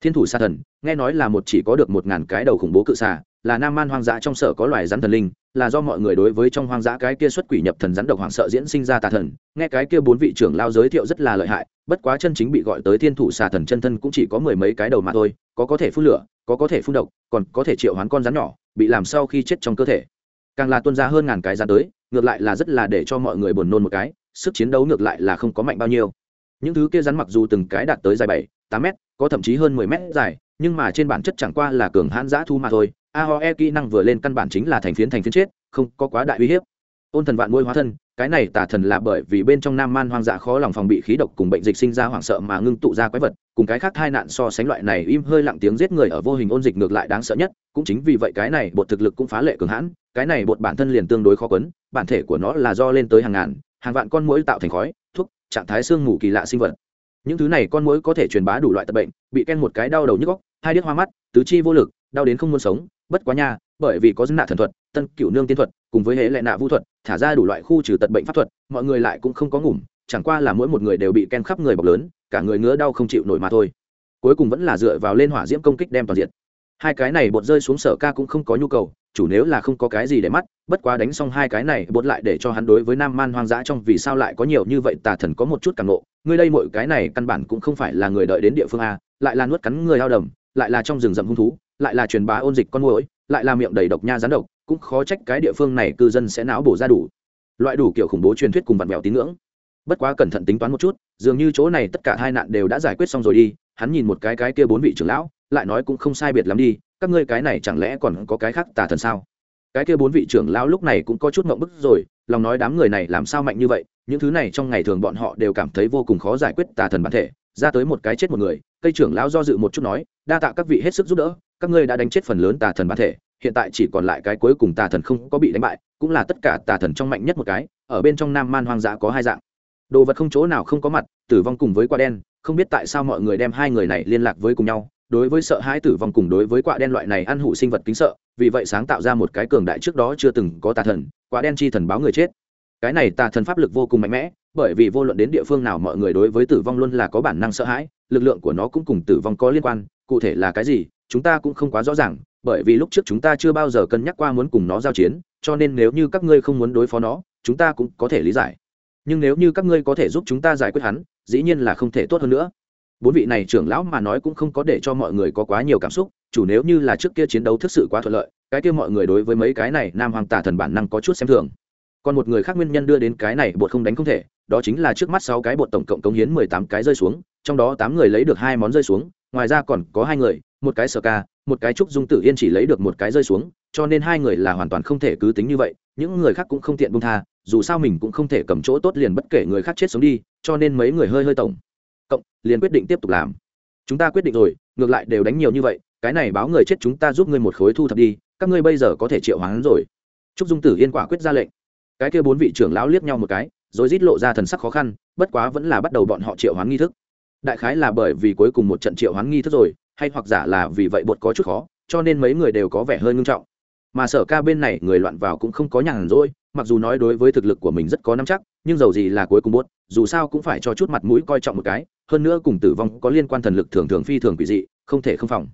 S1: thiên thủ sa thần, nghe nói là một chỉ có được một ngàn cái đầu khủng bố cự xà, là nam man hoang dã trong sở có loài rắn thần linh, là do mọi người đối với trong hoang dã cái kia xuất quỷ nhập thần rắn độc hoàng sợ diễn sinh ra tà thần. Nghe cái kia bốn vị trưởng lao giới thiệu rất là lợi hại, bất quá chân chính bị gọi tới thiên thủ xà thần chân thân cũng chỉ có mười mấy cái đầu mà thôi, có có thể phun lửa, có có thể phun độc, còn có thể triệu hoán con rắn nhỏ, bị làm sau khi chết trong cơ thể. Càng là tuân ra hơn ngàn cái rắn tới, ngược lại là rất là để cho mọi người buồn nôn một cái, sức chiến đấu ngược lại là không có mạnh bao nhiêu. Những thứ kia rắn mặc dù từng cái đạt tới dài bảy tám mét, có thậm chí hơn mười mét dài, nhưng mà trên bản chất chẳng qua là cường hãn giã thu mà thôi. Aoe kỹ năng vừa lên căn bản chính là thành phiến thành phiến chết, không có quá đại uy hiếp. Ôn thần vạn môi hóa thân, cái này tà thần là bởi vì bên trong nam man hoang dã khó lòng phòng bị khí độc cùng bệnh dịch sinh ra hoảng sợ mà ngưng tụ ra quái vật, cùng cái khác hai nạn so sánh loại này im hơi lặng tiếng giết người ở vô hình ôn dịch ngược lại đáng sợ nhất, cũng chính vì vậy cái này bột thực lực cũng phá lệ cường hãn, cái này bột bản thân liền tương đối khó quấn, bản thể của nó là do lên tới hàng ngàn, hàng vạn con mũi tạo thành khói, thuốc, trạng thái xương mù kỳ lạ sinh vật những thứ này con mũi có thể truyền bá đủ loại tật bệnh, bị ken một cái đau đầu nhức góc hai điếc hoa mắt, tứ chi vô lực, đau đến không muốn sống. Bất quá nha, bởi vì có dân nạ thần thuật, tân cựu nương tiên thuật, cùng với hệ lệ nạ vũ thuật, thả ra đủ loại khu trừ tật bệnh pháp thuật, mọi người lại cũng không có ngủm, chẳng qua là mỗi một người đều bị ken khắp người bọc lớn, cả người ngứa đau không chịu nổi mà thôi. Cuối cùng vẫn là dựa vào lên hỏa diễm công kích đem toàn diện hai cái này bột rơi xuống sở ca cũng không có nhu cầu chủ nếu là không có cái gì để mắt bất quá đánh xong hai cái này bột lại để cho hắn đối với nam man hoang dã trong vì sao lại có nhiều như vậy tà thần có một chút càng nộ. Ngươi đây mọi cái này căn bản cũng không phải là người đợi đến địa phương a lại là nuốt cắn người lao đầm lại là trong rừng rậm hung thú lại là truyền bá ôn dịch con mồi, lại là miệng đầy độc nha rắn độc cũng khó trách cái địa phương này cư dân sẽ não bổ ra đủ. Loại đủ kiểu khủng bố truyền thuyết cùng vặn vẹo tín ngưỡng. Bất quá cẩn thận tính toán một chút dường như chỗ này tất cả hai nạn đều đã giải quyết xong rồi đi hắn nhìn một cái cái kia bốn vị trưởng lão lại nói cũng không sai biệt lắm đi, các ngươi cái này chẳng lẽ còn có cái khác tà thần sao? Cái kia bốn vị trưởng lão lúc này cũng có chút mộng bức rồi, lòng nói đám người này làm sao mạnh như vậy, những thứ này trong ngày thường bọn họ đều cảm thấy vô cùng khó giải quyết tà thần bản thể, ra tới một cái chết một người, cây trưởng lão do dự một chút nói, đa tạ các vị hết sức giúp đỡ, các ngươi đã đánh chết phần lớn tà thần bản thể, hiện tại chỉ còn lại cái cuối cùng tà thần không có bị đánh bại, cũng là tất cả tà thần trong mạnh nhất một cái, ở bên trong nam man hoang dã có hai dạng. Đồ vật không chỗ nào không có mặt, tử vong cùng với quả đen, không biết tại sao mọi người đem hai người này liên lạc với cùng nhau đối với sợ hãi tử vong cùng đối với quả đen loại này ăn hủ sinh vật kính sợ, vì vậy sáng tạo ra một cái cường đại trước đó chưa từng có tà thần, quả đen chi thần báo người chết. Cái này tà thần pháp lực vô cùng mạnh mẽ, bởi vì vô luận đến địa phương nào mọi người đối với tử vong luôn là có bản năng sợ hãi, lực lượng của nó cũng cùng tử vong có liên quan, cụ thể là cái gì, chúng ta cũng không quá rõ ràng, bởi vì lúc trước chúng ta chưa bao giờ cân nhắc qua muốn cùng nó giao chiến, cho nên nếu như các ngươi không muốn đối phó nó, chúng ta cũng có thể lý giải. Nhưng nếu như các ngươi có thể giúp chúng ta giải quyết hắn, dĩ nhiên là không thể tốt hơn nữa bốn vị này trưởng lão mà nói cũng không có để cho mọi người có quá nhiều cảm xúc, chủ nếu như là trước kia chiến đấu thực sự quá thuận lợi, cái kia mọi người đối với mấy cái này nam hoàng tà thần bản năng có chút xem thường. Còn một người khác nguyên nhân đưa đến cái này bột không đánh không thể, đó chính là trước mắt sáu cái bột tổng cộng cống hiến mười tám cái rơi xuống, trong đó tám người lấy được hai món rơi xuống, ngoài ra còn có hai người, một cái sơ ca, một cái trúc dung tử yên chỉ lấy được một cái rơi xuống, cho nên hai người là hoàn toàn không thể cứ tính như vậy, những người khác cũng không tiện bung tha, dù sao mình cũng không thể cầm chỗ tốt liền bất kể người khác chết sống đi, cho nên mấy người hơi hơi tổng cộng, liền quyết định tiếp tục làm. Chúng ta quyết định rồi, ngược lại đều đánh nhiều như vậy, cái này báo người chết chúng ta giúp ngươi một khối thu thập đi, các ngươi bây giờ có thể triệu hoán rồi. Trúc dung tử yên quả quyết ra lệnh. Cái kia bốn vị trưởng lão liếc nhau một cái, rồi rít lộ ra thần sắc khó khăn, bất quá vẫn là bắt đầu bọn họ triệu hoán nghi thức. Đại khái là bởi vì cuối cùng một trận triệu hoán nghi thức rồi, hay hoặc giả là vì vậy bột có chút khó, cho nên mấy người đều có vẻ hơi ngưng trọng. Mà sở ca bên này người loạn vào cũng không có nhàn rỗi mặc dù nói đối với thực lực của mình rất có nắm chắc nhưng dầu gì là cuối cùng muốn, dù sao cũng phải cho chút mặt mũi coi trọng một cái hơn nữa cùng tử vong có liên quan thần lực thường thường phi thường quỷ dị không thể không phòng.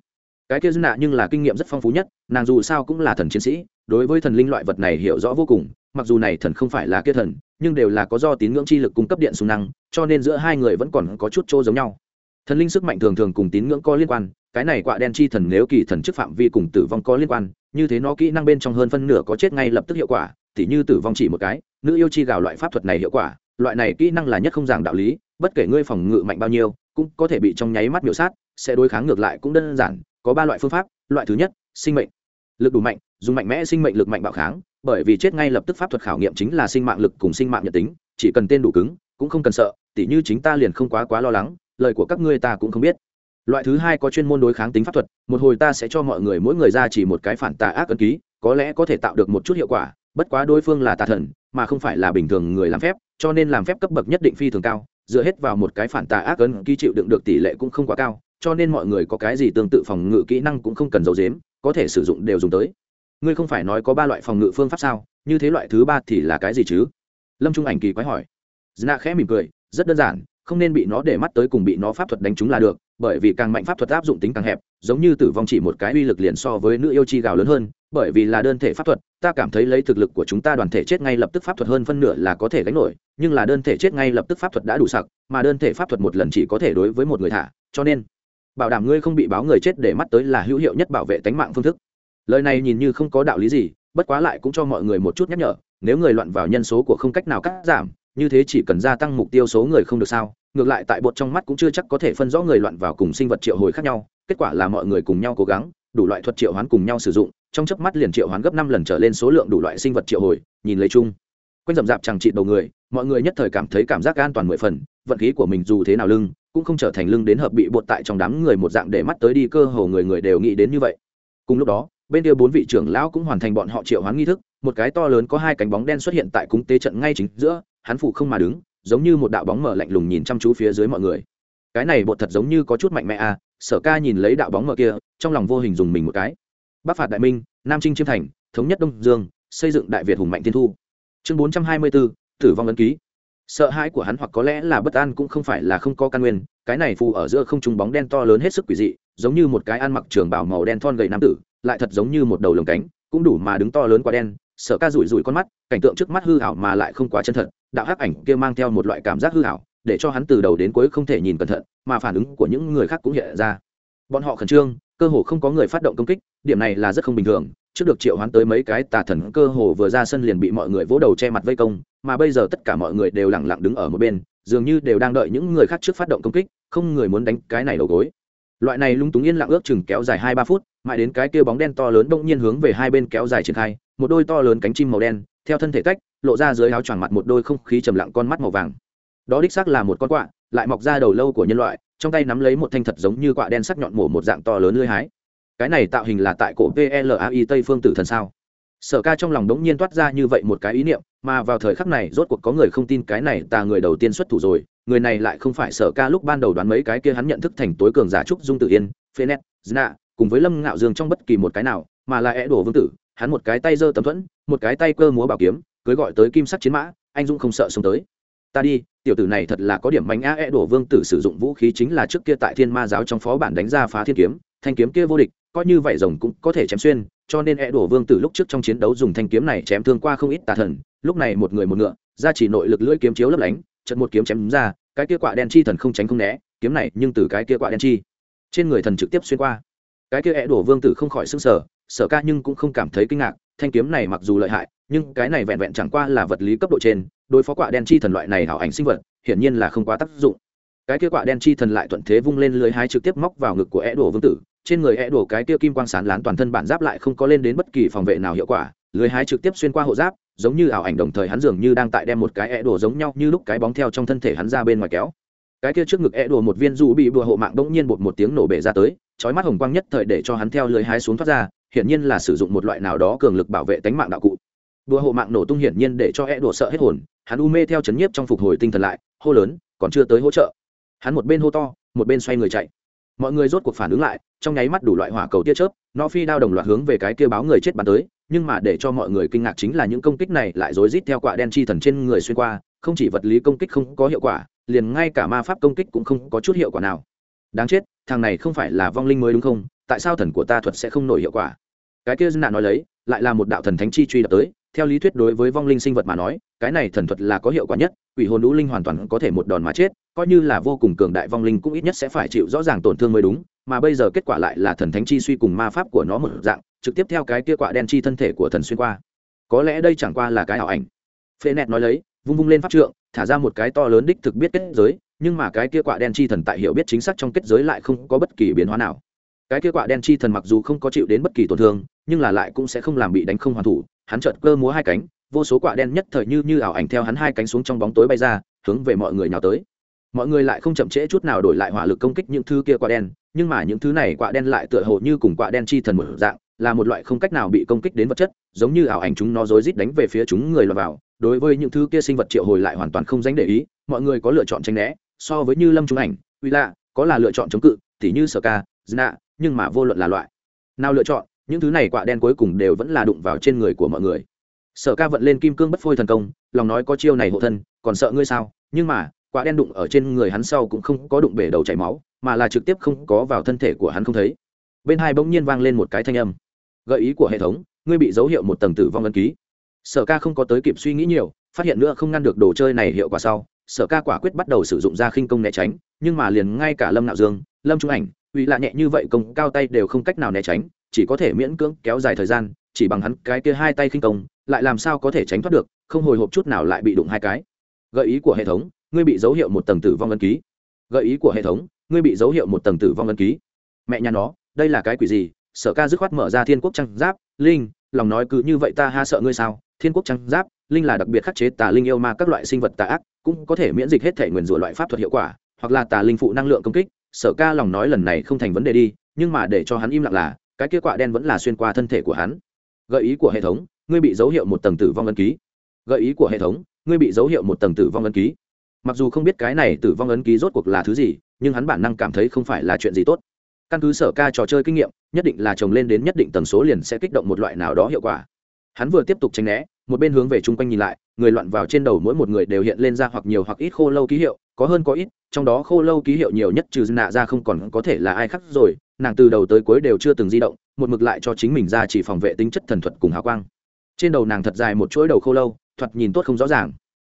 S1: Cái kia dư nạ nhưng là kinh nghiệm rất phong phú nhất nàng dù sao cũng là thần chiến sĩ đối với thần linh loại vật này hiểu rõ vô cùng mặc dù này thần không phải là kia thần nhưng đều là có do tín ngưỡng chi lực cung cấp điện xung năng cho nên giữa hai người vẫn còn có chút chỗ giống nhau. Thần linh sức mạnh thường thường cùng tín ngưỡng có liên quan cái này quạ đen chi thần nếu kỳ thần chức phạm vi cùng tử vong có liên quan như thế nó kỹ năng bên trong hơn phân nửa có chết ngay lập tức hiệu quả tỉ như tử vong chỉ một cái, nữ yêu chi gào loại pháp thuật này hiệu quả, loại này kỹ năng là nhất không giảng đạo lý, bất kể ngươi phòng ngự mạnh bao nhiêu, cũng có thể bị trong nháy mắt miểu sát, sẽ đối kháng ngược lại cũng đơn giản, có ba loại phương pháp, loại thứ nhất, sinh mệnh. Lực đủ mạnh, dùng mạnh mẽ sinh mệnh lực mạnh bạo kháng, bởi vì chết ngay lập tức pháp thuật khảo nghiệm chính là sinh mạng lực cùng sinh mạng nhật tính, chỉ cần tên đủ cứng, cũng không cần sợ, tỉ như chính ta liền không quá quá lo lắng, lời của các ngươi ta cũng không biết. Loại thứ hai có chuyên môn đối kháng tính pháp thuật, một hồi ta sẽ cho mọi người mỗi người ra chỉ một cái phản tà ác ấn ký, có lẽ có thể tạo được một chút hiệu quả bất quá đối phương là tà thần, mà không phải là bình thường người làm phép, cho nên làm phép cấp bậc nhất định phi thường cao, dựa hết vào một cái phản tà ác ấn, ký chịu đựng được tỷ lệ cũng không quá cao, cho nên mọi người có cái gì tương tự phòng ngự kỹ năng cũng không cần giấu dếm có thể sử dụng đều dùng tới. Ngươi không phải nói có ba loại phòng ngự phương pháp sao? Như thế loại thứ ba thì là cái gì chứ? Lâm trung ảnh kỳ quái hỏi. Dna khẽ mỉm cười, rất đơn giản, không nên bị nó để mắt tới cùng bị nó pháp thuật đánh trúng là được, bởi vì càng mạnh pháp thuật áp dụng tính càng hẹp, giống như tử vong chỉ một cái uy lực liền so với nữ yêu chi gào lớn hơn bởi vì là đơn thể pháp thuật, ta cảm thấy lấy thực lực của chúng ta đoàn thể chết ngay lập tức pháp thuật hơn phân nửa là có thể gánh nổi, nhưng là đơn thể chết ngay lập tức pháp thuật đã đủ sặc, mà đơn thể pháp thuật một lần chỉ có thể đối với một người thả, cho nên, bảo đảm ngươi không bị báo người chết để mắt tới là hữu hiệu nhất bảo vệ tính mạng phương thức. Lời này nhìn như không có đạo lý gì, bất quá lại cũng cho mọi người một chút nhắc nhở, nếu người loạn vào nhân số của không cách nào cắt giảm, như thế chỉ cần gia tăng mục tiêu số người không được sao, ngược lại tại bột trong mắt cũng chưa chắc có thể phân rõ người loạn vào cùng sinh vật triệu hồi khác nhau, kết quả là mọi người cùng nhau cố gắng, đủ loại thuật triệu hoán cùng nhau sử dụng trong chớp mắt liền triệu hoán gấp năm lần trở lên số lượng đủ loại sinh vật triệu hồi, nhìn lấy chung. Quanh rậm rạp chẳng trị đầu người, mọi người nhất thời cảm thấy cảm giác an toàn mười phần, vận khí của mình dù thế nào lưng, cũng không trở thành lưng đến hợp bị bột tại trong đám người một dạng để mắt tới đi cơ hồ người người đều nghĩ đến như vậy. Cùng lúc đó, bên kia bốn vị trưởng lão cũng hoàn thành bọn họ triệu hoán nghi thức, một cái to lớn có hai cánh bóng đen xuất hiện tại cung tế trận ngay chính giữa, hắn phụ không mà đứng, giống như một đạo bóng mở lạnh lùng nhìn chăm chú phía dưới mọi người. Cái này bột thật giống như có chút mạnh mẽ à sở ca nhìn lấy đạo bóng mở kia, trong lòng vô hình dùng mình một cái bắc phạt đại minh, nam trinh chiêm thành, thống nhất đông dương, xây dựng đại việt hùng mạnh tiên thu. Chương bốn trăm hai mươi bốn tử vong ấn ký. Sợ hãi của hắn hoặc có lẽ là bất an cũng không phải là không có căn nguyên, cái này phù ở giữa không trung bóng đen to lớn hết sức quỷ dị, giống như một cái ăn mặc trường bảo màu đen thon gầy nam tử, lại thật giống như một đầu lồng cánh, cũng đủ mà đứng to lớn quá đen, sợ ca rủi rủi con mắt, cảnh tượng trước mắt hư hảo mà lại không quá chân thật, đạo hắc ảnh kia mang theo một loại cảm giác hư hảo để cho hắn từ đầu đến cuối không thể nhìn cẩn thận, mà phản ứng của những người khác cũng hiện ra. Bọn họ khẩn trương cơ hồ không có người phát động công kích, điểm này là rất không bình thường. Trước được triệu hoán tới mấy cái tà thần cơ hồ vừa ra sân liền bị mọi người vỗ đầu che mặt vây công, mà bây giờ tất cả mọi người đều lẳng lặng đứng ở một bên, dường như đều đang đợi những người khác trước phát động công kích, không người muốn đánh cái này đầu gối. Loại này lung túng yên lặng ước chừng kéo dài hai ba phút, mãi đến cái kia bóng đen to lớn bỗng nhiên hướng về hai bên kéo dài triển khai, một đôi to lớn cánh chim màu đen, theo thân thể cách lộ ra dưới áo choàng mặt một đôi không khí trầm lặng con mắt màu vàng. Đó đích xác là một con quạ, lại mọc ra đầu lâu của nhân loại trong tay nắm lấy một thanh thật giống như quạ đen sắc nhọn mổ một dạng to lớn lưỡi hái. Cái này tạo hình là tại cổ plai tây phương tử thần sao? Sở ca trong lòng đống nhiên toát ra như vậy một cái ý niệm, mà vào thời khắc này rốt cuộc có người không tin cái này tà người đầu tiên xuất thủ rồi, người này lại không phải sở ca lúc ban đầu đoán mấy cái kia hắn nhận thức thành tối cường giả trúc dung tự yên, phenet, zna, cùng với lâm ngạo dương trong bất kỳ một cái nào, mà là é đổ vương tử, hắn một cái tay giơ tấm thuẫn, một cái tay cơ múa bảo kiếm, cưới gọi tới kim sắc chiến mã, anh dũng không sợ xuống tới ta đi, tiểu tử này thật là có điểm mạnh a e đổ vương tử sử dụng vũ khí chính là trước kia tại thiên ma giáo trong phó bản đánh ra phá thiên kiếm, thanh kiếm kia vô địch, coi như vậy rồng cũng có thể chém xuyên, cho nên e đổ vương tử lúc trước trong chiến đấu dùng thanh kiếm này chém thương qua không ít tà thần, lúc này một người một ngựa, ra chỉ nội lực lưỡi kiếm chiếu lấp lánh trận một kiếm chém ra, cái kia quạ đen chi thần không tránh không né, kiếm này nhưng từ cái kia quạ đen chi trên người thần trực tiếp xuyên qua. Cái kia e đổ vương tử không khỏi sưng sở sở ca nhưng cũng không cảm thấy kinh ngạc, thanh kiếm này mặc dù lợi hại, nhưng cái này vẹn vẹn chẳng qua là vật lý cấp độ trên đối phó quạ đen chi thần loại này hảo ảnh sinh vật, hiển nhiên là không quá tác dụng. Cái kia quạ đen chi thần lại thuận thế vung lên lưới hái trực tiếp móc vào ngực của é đổ vương tử, trên người é đổ cái kia kim quang sán lán toàn thân bản giáp lại không có lên đến bất kỳ phòng vệ nào hiệu quả, lưới hái trực tiếp xuyên qua hộ giáp, giống như ảo ảnh đồng thời hắn dường như đang tại đem một cái é đổ giống nhau như lúc cái bóng theo trong thân thể hắn ra bên ngoài kéo. Cái kia trước ngực é đổ một viên dù bị bùa hộ mạng bỗng nhiên bột một tiếng nổ bể ra tới, chói mắt hồng quang nhất thời để cho hắn theo lưới hái xuống thoát ra, hiển nhiên là sử dụng một loại nào đó cường lực bảo vệ tánh mạng đạo cụ. Đùa hộ mạng nổ tung hiển nhiên để cho é đổ sợ hết hồn hắn u mê theo chấn nhiếp trong phục hồi tinh thần lại, hô lớn, còn chưa tới hỗ trợ. Hắn một bên hô to, một bên xoay người chạy. Mọi người rốt cuộc phản ứng lại, trong nháy mắt đủ loại hỏa cầu tia chớp, nó phi đao đồng loạt hướng về cái kia báo người chết bắn tới, nhưng mà để cho mọi người kinh ngạc chính là những công kích này lại rối rít theo quả đen chi thần trên người xuyên qua, không chỉ vật lý công kích không có hiệu quả, liền ngay cả ma pháp công kích cũng không có chút hiệu quả nào. Đáng chết, thằng này không phải là vong linh mới đúng không? Tại sao thần của ta thuật sẽ không nổi hiệu quả? Cái kia dân nạn nói lấy, lại là một đạo thần thánh chi truy đập tới theo lý thuyết đối với vong linh sinh vật mà nói, cái này thần thuật là có hiệu quả nhất, quỷ hồn lũ linh hoàn toàn có thể một đòn mà chết, coi như là vô cùng cường đại vong linh cũng ít nhất sẽ phải chịu rõ ràng tổn thương mới đúng, mà bây giờ kết quả lại là thần thánh chi suy cùng ma pháp của nó một dạng, trực tiếp theo cái kia quả đen chi thân thể của thần xuyên qua. Có lẽ đây chẳng qua là cái ảo ảnh. Phê nẹt nói lấy, vung vung lên pháp trượng, thả ra một cái to lớn đích thực biết kết giới, nhưng mà cái kia quả đen chi thần tại hiểu biết chính xác trong kết giới lại không có bất kỳ biến hóa nào. Cái kia quả đen chi thần mặc dù không có chịu đến bất kỳ tổn thương, nhưng là lại cũng sẽ không làm bị đánh không hoàn thủ hắn chợt cơ múa hai cánh, vô số quả đen nhất thời như như ảo ảnh theo hắn hai cánh xuống trong bóng tối bay ra, hướng về mọi người nhào tới. Mọi người lại không chậm trễ chút nào đổi lại hỏa lực công kích những thứ kia quả đen, nhưng mà những thứ này quả đen lại tựa hồ như cùng quả đen chi thần một dạng, là một loại không cách nào bị công kích đến vật chất, giống như ảo ảnh chúng nó rối rít đánh về phía chúng người lọt vào. Đối với những thứ kia sinh vật triệu hồi lại hoàn toàn không dánh để ý, mọi người có lựa chọn tranh né, so với như lâm chúng ảnh, uy lạ, có là lựa chọn chống cự, tỉ như sở ca dna nhưng mà vô luận là loại nào lựa chọn những thứ này quạ đen cuối cùng đều vẫn là đụng vào trên người của mọi người. Sở ca vận lên kim cương bất phôi thần công, lòng nói có chiêu này hộ thân, còn sợ ngươi sao? Nhưng mà, quạ đen đụng ở trên người hắn sau cũng không có đụng bể đầu chảy máu, mà là trực tiếp không có vào thân thể của hắn không thấy. Bên hai bỗng nhiên vang lên một cái thanh âm. Gợi ý của hệ thống, ngươi bị dấu hiệu một tầng tử vong ân ký. Sở ca không có tới kịp suy nghĩ nhiều, phát hiện nữa không ngăn được đồ chơi này hiệu quả sau, sở ca quả quyết bắt đầu sử dụng ra khinh công né tránh, nhưng mà liền ngay cả lâm nạo dương, lâm trung ảnh, uy lạ nhẹ như vậy công cao tay đều không cách nào né tránh chỉ có thể miễn cưỡng kéo dài thời gian, chỉ bằng hắn cái kia hai tay khinh công, lại làm sao có thể tránh thoát được, không hồi hộp chút nào lại bị đụng hai cái. Gợi ý của hệ thống, ngươi bị dấu hiệu một tầng tử vong ân ký. Gợi ý của hệ thống, ngươi bị dấu hiệu một tầng tử vong ân ký. Mẹ nhà nó, đây là cái quỷ gì? Sở ca dứt khoát mở ra thiên quốc trăng giáp, linh, lòng nói cứ như vậy ta ha sợ ngươi sao? Thiên quốc trăng giáp, linh là đặc biệt khắc chế tà linh yêu ma các loại sinh vật tà ác, cũng có thể miễn dịch hết thể nguyền rủa loại pháp thuật hiệu quả, hoặc là tà linh phụ năng lượng công kích. Sở ca lòng nói lần này không thành vấn đề đi, nhưng mà để cho hắn im lặng là cái kia quạ đen vẫn là xuyên qua thân thể của hắn. Gợi ý của hệ thống, ngươi bị dấu hiệu một tầng tử vong ấn ký. Gợi ý của hệ thống, ngươi bị dấu hiệu một tầng tử vong ấn ký. Mặc dù không biết cái này tử vong ấn ký rốt cuộc là thứ gì, nhưng hắn bản năng cảm thấy không phải là chuyện gì tốt. Căn cứ sở ca trò chơi kinh nghiệm, nhất định là trồng lên đến nhất định tần số liền sẽ kích động một loại nào đó hiệu quả. Hắn vừa tiếp tục tranh né, một bên hướng về chung quanh nhìn lại, người loạn vào trên đầu mỗi một người đều hiện lên ra hoặc nhiều hoặc ít khô lâu ký hiệu, có hơn có ít, trong đó khô lâu ký hiệu nhiều nhất trừ nạ ra không còn có thể là ai khác rồi nàng từ đầu tới cuối đều chưa từng di động, một mực lại cho chính mình ra chỉ phòng vệ tính chất thần thuật cùng hào quang. Trên đầu nàng thật dài một chuỗi đầu khô lâu, thoạt nhìn tốt không rõ ràng.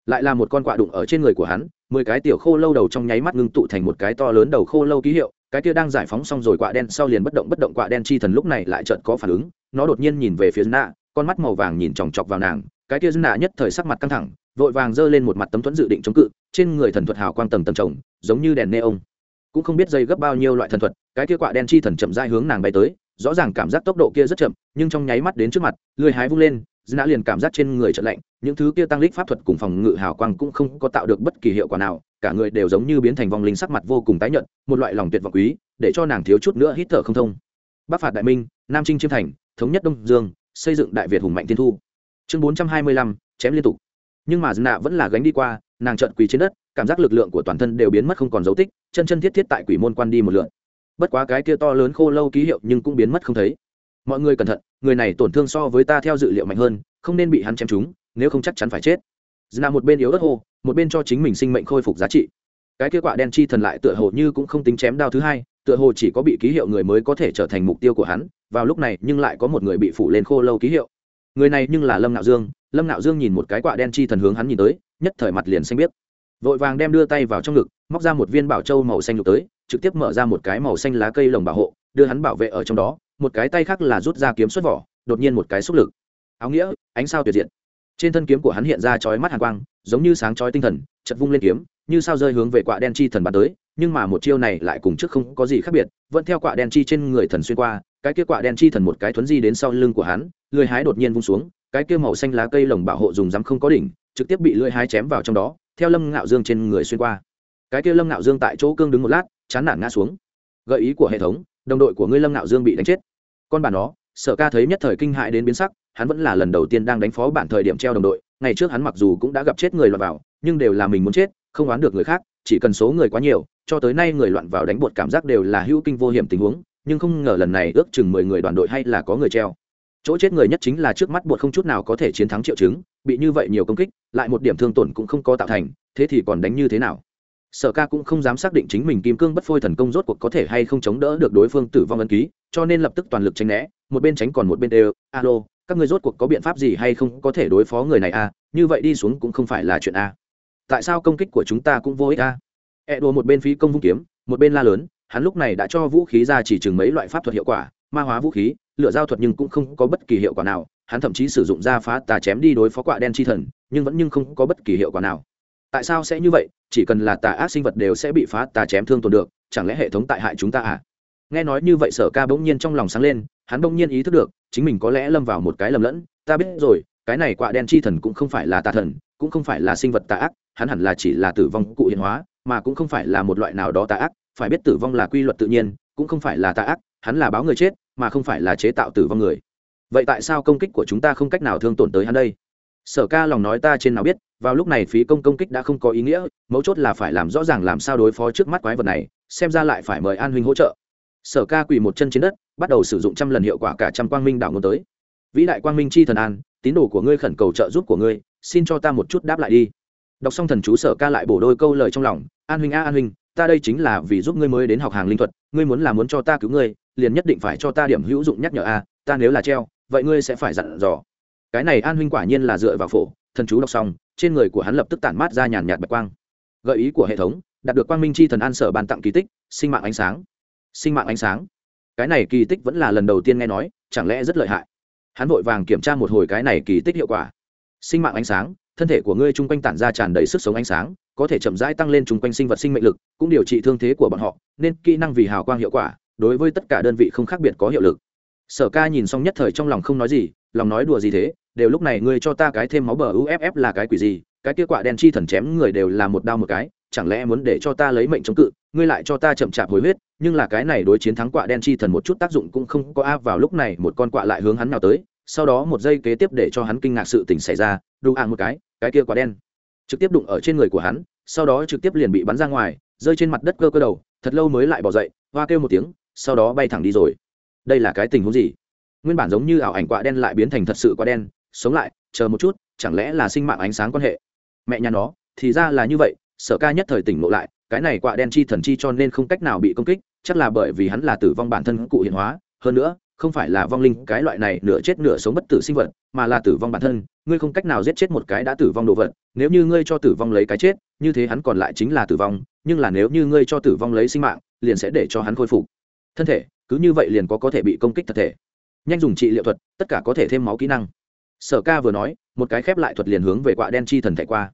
S1: Lại là một con quạ đụng ở trên người của hắn, mười cái tiểu khô lâu đầu trong nháy mắt ngưng tụ thành một cái to lớn đầu khô lâu ký hiệu, cái kia đang giải phóng xong rồi quạ đen sau liền bất động bất động quạ đen chi thần lúc này lại chợt có phản ứng, nó đột nhiên nhìn về phía nạ con mắt màu vàng nhìn chòng chọc vào nàng, cái kia nạ nhất thời sắc mặt căng thẳng, vội vàng giơ lên một mặt tấm thuẫn dự định chống cự, trên người thần thuật hào quang tầng tầng trồng giống như đèn neon cũng không biết dây gấp bao nhiêu loại thần thuật, cái kia quạ đen chi thần chậm rãi hướng nàng bay tới, rõ ràng cảm giác tốc độ kia rất chậm, nhưng trong nháy mắt đến trước mặt, lười hái vung lên dna liền cảm giác trên người trận lạnh, những thứ kia tăng lít pháp thuật cùng phòng ngự hào quang cũng không có tạo được bất kỳ hiệu quả nào, cả người đều giống như biến thành vong linh sắc mặt vô cùng tái nhợt, một loại lòng tuyệt vọng quý, để cho nàng thiếu chút nữa hít thở không thông. Bắc phạt đại minh, nam trinh chiêm thành, thống nhất đông dương, xây dựng đại việt hùng mạnh tiên thu. Chương bốn trăm hai mươi lăm, chém liên tục. Nhưng mà dna vẫn là gánh đi qua nàng trợn quỳ trên đất, cảm giác lực lượng của toàn thân đều biến mất không còn dấu tích, chân chân thiết thiết tại quỷ môn quan đi một lượn. Bất quá cái kia to lớn khô lâu ký hiệu nhưng cũng biến mất không thấy. Mọi người cẩn thận, người này tổn thương so với ta theo dự liệu mạnh hơn, không nên bị hắn chém trúng, nếu không chắc chắn phải chết. Dna một bên yếu ớt hô, một bên cho chính mình sinh mệnh khôi phục giá trị. Cái kia quả đen chi thần lại tựa hồ như cũng không tính chém đao thứ hai, tựa hồ chỉ có bị ký hiệu người mới có thể trở thành mục tiêu của hắn, vào lúc này nhưng lại có một người bị phủ lên khô lâu ký hiệu. Người này nhưng là lâm nạo dương lâm nạo dương nhìn một cái quạ đen chi thần hướng hắn nhìn tới, nhất thời mặt liền xanh biết vội vàng đem đưa tay vào trong ngực, móc ra một viên bảo châu màu xanh lục tới, trực tiếp mở ra một cái màu xanh lá cây lồng bảo hộ, đưa hắn bảo vệ ở trong đó, một cái tay khác là rút ra kiếm xuất vỏ, đột nhiên một cái xúc lực. Áo nghĩa, ánh sao tuyệt diện trên thân kiếm của hắn hiện ra chói mắt hàn quang, giống như sáng chói tinh thần chật vung lên kiếm, như sao rơi hướng về quạ đen chi thần bắn tới, nhưng mà một chiêu này lại cùng trước không có gì khác biệt, vẫn theo quạ đen chi trên người thần xuyên qua, cái kia quạ đen chi thần một cái thuấn di đến sau lưng của hắn người hái đột nhiên vung xuống cái kia màu xanh lá cây lồng bảo hộ dùng rắm không có đỉnh, trực tiếp bị lưỡi hái chém vào trong đó, theo lâm ngạo dương trên người xuyên qua. Cái kia lâm ngạo dương tại chỗ cương đứng một lát, chán nản ngã xuống. Gợi ý của hệ thống, đồng đội của ngươi lâm ngạo dương bị đánh chết. Con bản nó, sở ca thấy nhất thời kinh hại đến biến sắc, hắn vẫn là lần đầu tiên đang đánh phó bản thời điểm treo đồng đội, ngày trước hắn mặc dù cũng đã gặp chết người loạn vào, nhưng đều là mình muốn chết, không oán được người khác, chỉ cần số người quá nhiều, cho tới nay người loạn vào đánh bột cảm giác đều là hữu kinh vô hiểm tình huống, nhưng không ngờ lần này ước chừng mười người đoàn đội hay là có người treo chỗ chết người nhất chính là trước mắt bột không chút nào có thể chiến thắng triệu chứng, bị như vậy nhiều công kích, lại một điểm thương tổn cũng không có tạo thành, thế thì còn đánh như thế nào sở ca cũng không dám xác định chính mình kim cương bất phôi thần công rốt cuộc có thể hay không chống đỡ được đối phương tử vong ân ký, cho nên lập tức toàn lực tránh né, một bên tránh còn một bên đều, alo, các người rốt cuộc có biện pháp gì hay không có thể đối phó người này à như vậy đi xuống cũng không phải là chuyện a à. tại sao công kích của chúng ta cũng vô ích a à? e đùa một bên phí công vung kiếm, một bên la lớn, hắn lúc này đã cho vũ khí ra chỉ chừng mấy loại pháp thuật hiệu quả, ma hóa vũ khí lựa giao thuật nhưng cũng không có bất kỳ hiệu quả nào, hắn thậm chí sử dụng da phá tà chém đi đối phó quạ đen chi thần, nhưng vẫn nhưng không có bất kỳ hiệu quả nào. Tại sao sẽ như vậy? Chỉ cần là tà ác sinh vật đều sẽ bị phá tà chém thương tổn được, chẳng lẽ hệ thống tại hại chúng ta à? Nghe nói như vậy sở ca bỗng nhiên trong lòng sáng lên, hắn bỗng nhiên ý thức được, chính mình có lẽ lâm vào một cái lầm lẫn, ta biết rồi, cái này quạ đen chi thần cũng không phải là tà thần, cũng không phải là sinh vật tà ác, hắn hẳn là chỉ là tử vong cụ hiện hóa, mà cũng không phải là một loại nào đó tà ác, phải biết tử vong là quy luật tự nhiên, cũng không phải là tà ác hắn là báo người chết, mà không phải là chế tạo tử vong người. Vậy tại sao công kích của chúng ta không cách nào thương tổn tới hắn đây? Sở ca lòng nói ta trên nào biết, vào lúc này phí công công kích đã không có ý nghĩa, mấu chốt là phải làm rõ ràng làm sao đối phó trước mắt quái vật này, xem ra lại phải mời an huynh hỗ trợ. Sở ca quỳ một chân trên đất, bắt đầu sử dụng trăm lần hiệu quả cả trăm quang minh đảo ngôn tới. Vĩ đại quang minh chi thần an, tín đồ của ngươi khẩn cầu trợ giúp của ngươi, xin cho ta một chút đáp lại đi. Đọc xong thần chú sở ca lại bổ đôi câu lời trong lòng, an huynh a an huynh ta đây chính là vì giúp ngươi mới đến học hàng linh thuật, ngươi muốn là muốn cho ta cứu ngươi, liền nhất định phải cho ta điểm hữu dụng nhắc nhở a, ta nếu là treo, vậy ngươi sẽ phải dặn dò. Cái này an huynh quả nhiên là dựa vào phổ, thần chú đọc xong, trên người của hắn lập tức tản mát ra nhàn nhạt bạch quang. Gợi ý của hệ thống, đạt được quang minh chi thần an sở bàn tặng kỳ tích, sinh mạng ánh sáng. Sinh mạng ánh sáng. Cái này kỳ tích vẫn là lần đầu tiên nghe nói, chẳng lẽ rất lợi hại? Hắn vội vàng kiểm tra một hồi cái này kỳ tích hiệu quả. Sinh mạng ánh sáng thân thể của ngươi chung quanh tản ra tràn đầy sức sống ánh sáng, có thể chậm rãi tăng lên chung quanh sinh vật sinh mệnh lực, cũng điều trị thương thế của bọn họ, nên kỹ năng vì hào quang hiệu quả, đối với tất cả đơn vị không khác biệt có hiệu lực. Sở ca nhìn xong nhất thời trong lòng không nói gì, lòng nói đùa gì thế, đều lúc này ngươi cho ta cái thêm máu bờ uff là cái quỷ gì, cái kia quạ đen chi thần chém người đều là một đau một cái, chẳng lẽ muốn để cho ta lấy mệnh chống cự, ngươi lại cho ta chậm chạp hồi huyết, nhưng là cái này đối chiến thắng quạ đen chi thần một chút tác dụng cũng không có áp vào lúc này một con quạ lại hướng hắn nào tới sau đó một giây kế tiếp để cho hắn kinh ngạc sự tình xảy ra đụng ạng một cái cái kia quá đen. Trực tiếp đụng ở trên người của hắn, sau đó trực tiếp liền bị bắn ra ngoài, rơi trên mặt đất cơ cơ đầu, thật lâu mới lại bỏ dậy, hoa kêu một tiếng, sau đó bay thẳng đi rồi. Đây là cái tình huống gì? Nguyên bản giống như ảo ảnh quạ đen lại biến thành thật sự quạ đen, sống lại, chờ một chút, chẳng lẽ là sinh mạng ánh sáng quan hệ? Mẹ nhà nó, thì ra là như vậy, sở ca nhất thời tỉnh ngộ lại, cái này quạ đen chi thần chi cho nên không cách nào bị công kích, chắc là bởi vì hắn là tử vong bản thân cụ hiện hóa, hơn nữa không phải là vong linh, cái loại này nửa chết nửa sống bất tử sinh vật, mà là tử vong bản thân. Ngươi không cách nào giết chết một cái đã tử vong đồ vật. Nếu như ngươi cho tử vong lấy cái chết, như thế hắn còn lại chính là tử vong, nhưng là nếu như ngươi cho tử vong lấy sinh mạng, liền sẽ để cho hắn khôi phục. Thân thể, cứ như vậy liền có có thể bị công kích thật thể. Nhanh dùng trị liệu thuật, tất cả có thể thêm máu kỹ năng. Sở ca vừa nói, một cái khép lại thuật liền hướng về quạ đen chi thần thẻ qua.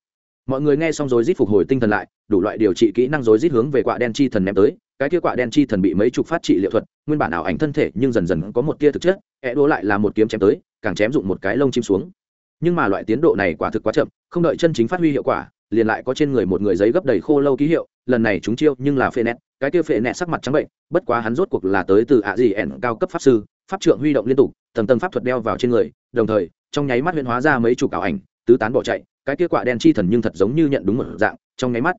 S1: Mọi người nghe xong rồi rít phục hồi tinh thần lại, đủ loại điều trị kỹ năng rồi rít hướng về quạ đen chi thần ném tới cái kia quạ đen chi thần bị mấy chục phát trị liệu thuật, nguyên bản ảo ảnh thân thể nhưng dần dần có một tia thực chất e đỗ lại là một kiếm chém tới, càng chém dụng một cái lông chim xuống. Nhưng mà loại tiến độ này quả thực quá chậm, không đợi chân chính phát huy hiệu quả, liền lại có trên người một người giấy gấp đầy khô lâu ký hiệu, lần này chúng chiêu nhưng là phê nét cái kia phệ nẹt sắc mặt trắng bệnh, bất quá hắn rốt cuộc là tới từ ạ gì ẻn cao cấp pháp sư, pháp trượng huy động liên tục, tầng tầng pháp thuật đeo vào trên người, đồng thời, trong nháy mắt huyễn hóa ra mấy chục ảo ảnh, tứ tán bỏ chạy, cái kia quả đen chi thần nhưng thật giống như nhận đúng một dạng, trong nháy mắt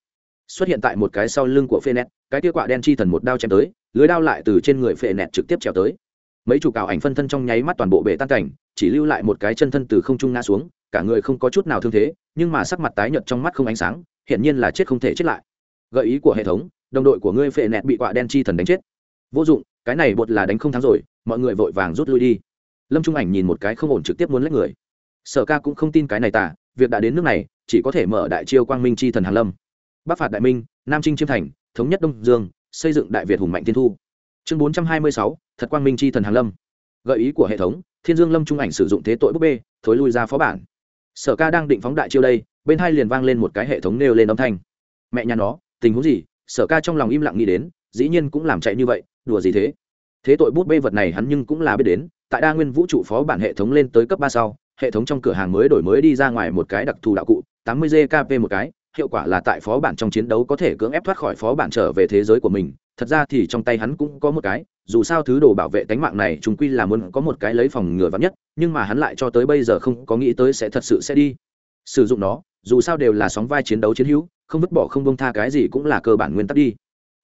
S1: xuất hiện tại một cái sau lưng của phê nẹt cái kia quả đen chi thần một đao chém tới, lưới đao lại từ trên người phệ nẹt trực tiếp trèo tới. Mấy chục cào ảnh phân thân trong nháy mắt toàn bộ bể tan cảnh, chỉ lưu lại một cái chân thân từ không trung ngã xuống, cả người không có chút nào thương thế, nhưng mà sắc mặt tái nhợt trong mắt không ánh sáng, hiển nhiên là chết không thể chết lại. Gợi ý của hệ thống, đồng đội của ngươi phệ nẹt bị quạ đen chi thần đánh chết. Vô dụng, cái này bột là đánh không thắng rồi, mọi người vội vàng rút lui đi. Lâm trung ảnh nhìn một cái không ổn trực tiếp muốn lấy người. Sở ca cũng không tin cái này tả việc đã đến nước này, chỉ có thể mở đại chiêu quang minh chi thần hàn lâm bắc phạt đại minh, nam trinh chiêm thành, thống nhất đông dương, xây dựng đại việt hùng mạnh thiên thu. Chương bốn trăm hai mươi sáu, thật quang minh chi thần hàn lâm. Gợi ý của hệ thống, thiên dương lâm trung ảnh sử dụng thế tội búp bê, thối lui ra phó bản. Sở ca đang định phóng đại chiêu đây, bên hai liền vang lên một cái hệ thống nêu lên âm thanh. Mẹ nhà nó, tình huống gì? Sở ca trong lòng im lặng nghĩ đến, dĩ nhiên cũng làm chạy như vậy, đùa gì thế? Thế tội bút bê vật này hắn nhưng cũng là biết đến, tại đa nguyên vũ trụ phó bản hệ thống lên tới cấp ba sau, hệ thống trong cửa hàng mới đổi mới đi ra ngoài một cái đặc thù đạo cụ, tám mươi gkp một cái hiệu quả là tại phó bản trong chiến đấu có thể cưỡng ép thoát khỏi phó bản trở về thế giới của mình. Thật ra thì trong tay hắn cũng có một cái, dù sao thứ đồ bảo vệ tánh mạng này chúng quy là muốn có một cái lấy phòng ngừa vắn nhất, nhưng mà hắn lại cho tới bây giờ không có nghĩ tới sẽ thật sự sẽ đi sử dụng nó, dù sao đều là sóng vai chiến đấu chiến hữu, không vứt bỏ không bông tha cái gì cũng là cơ bản nguyên tắc đi.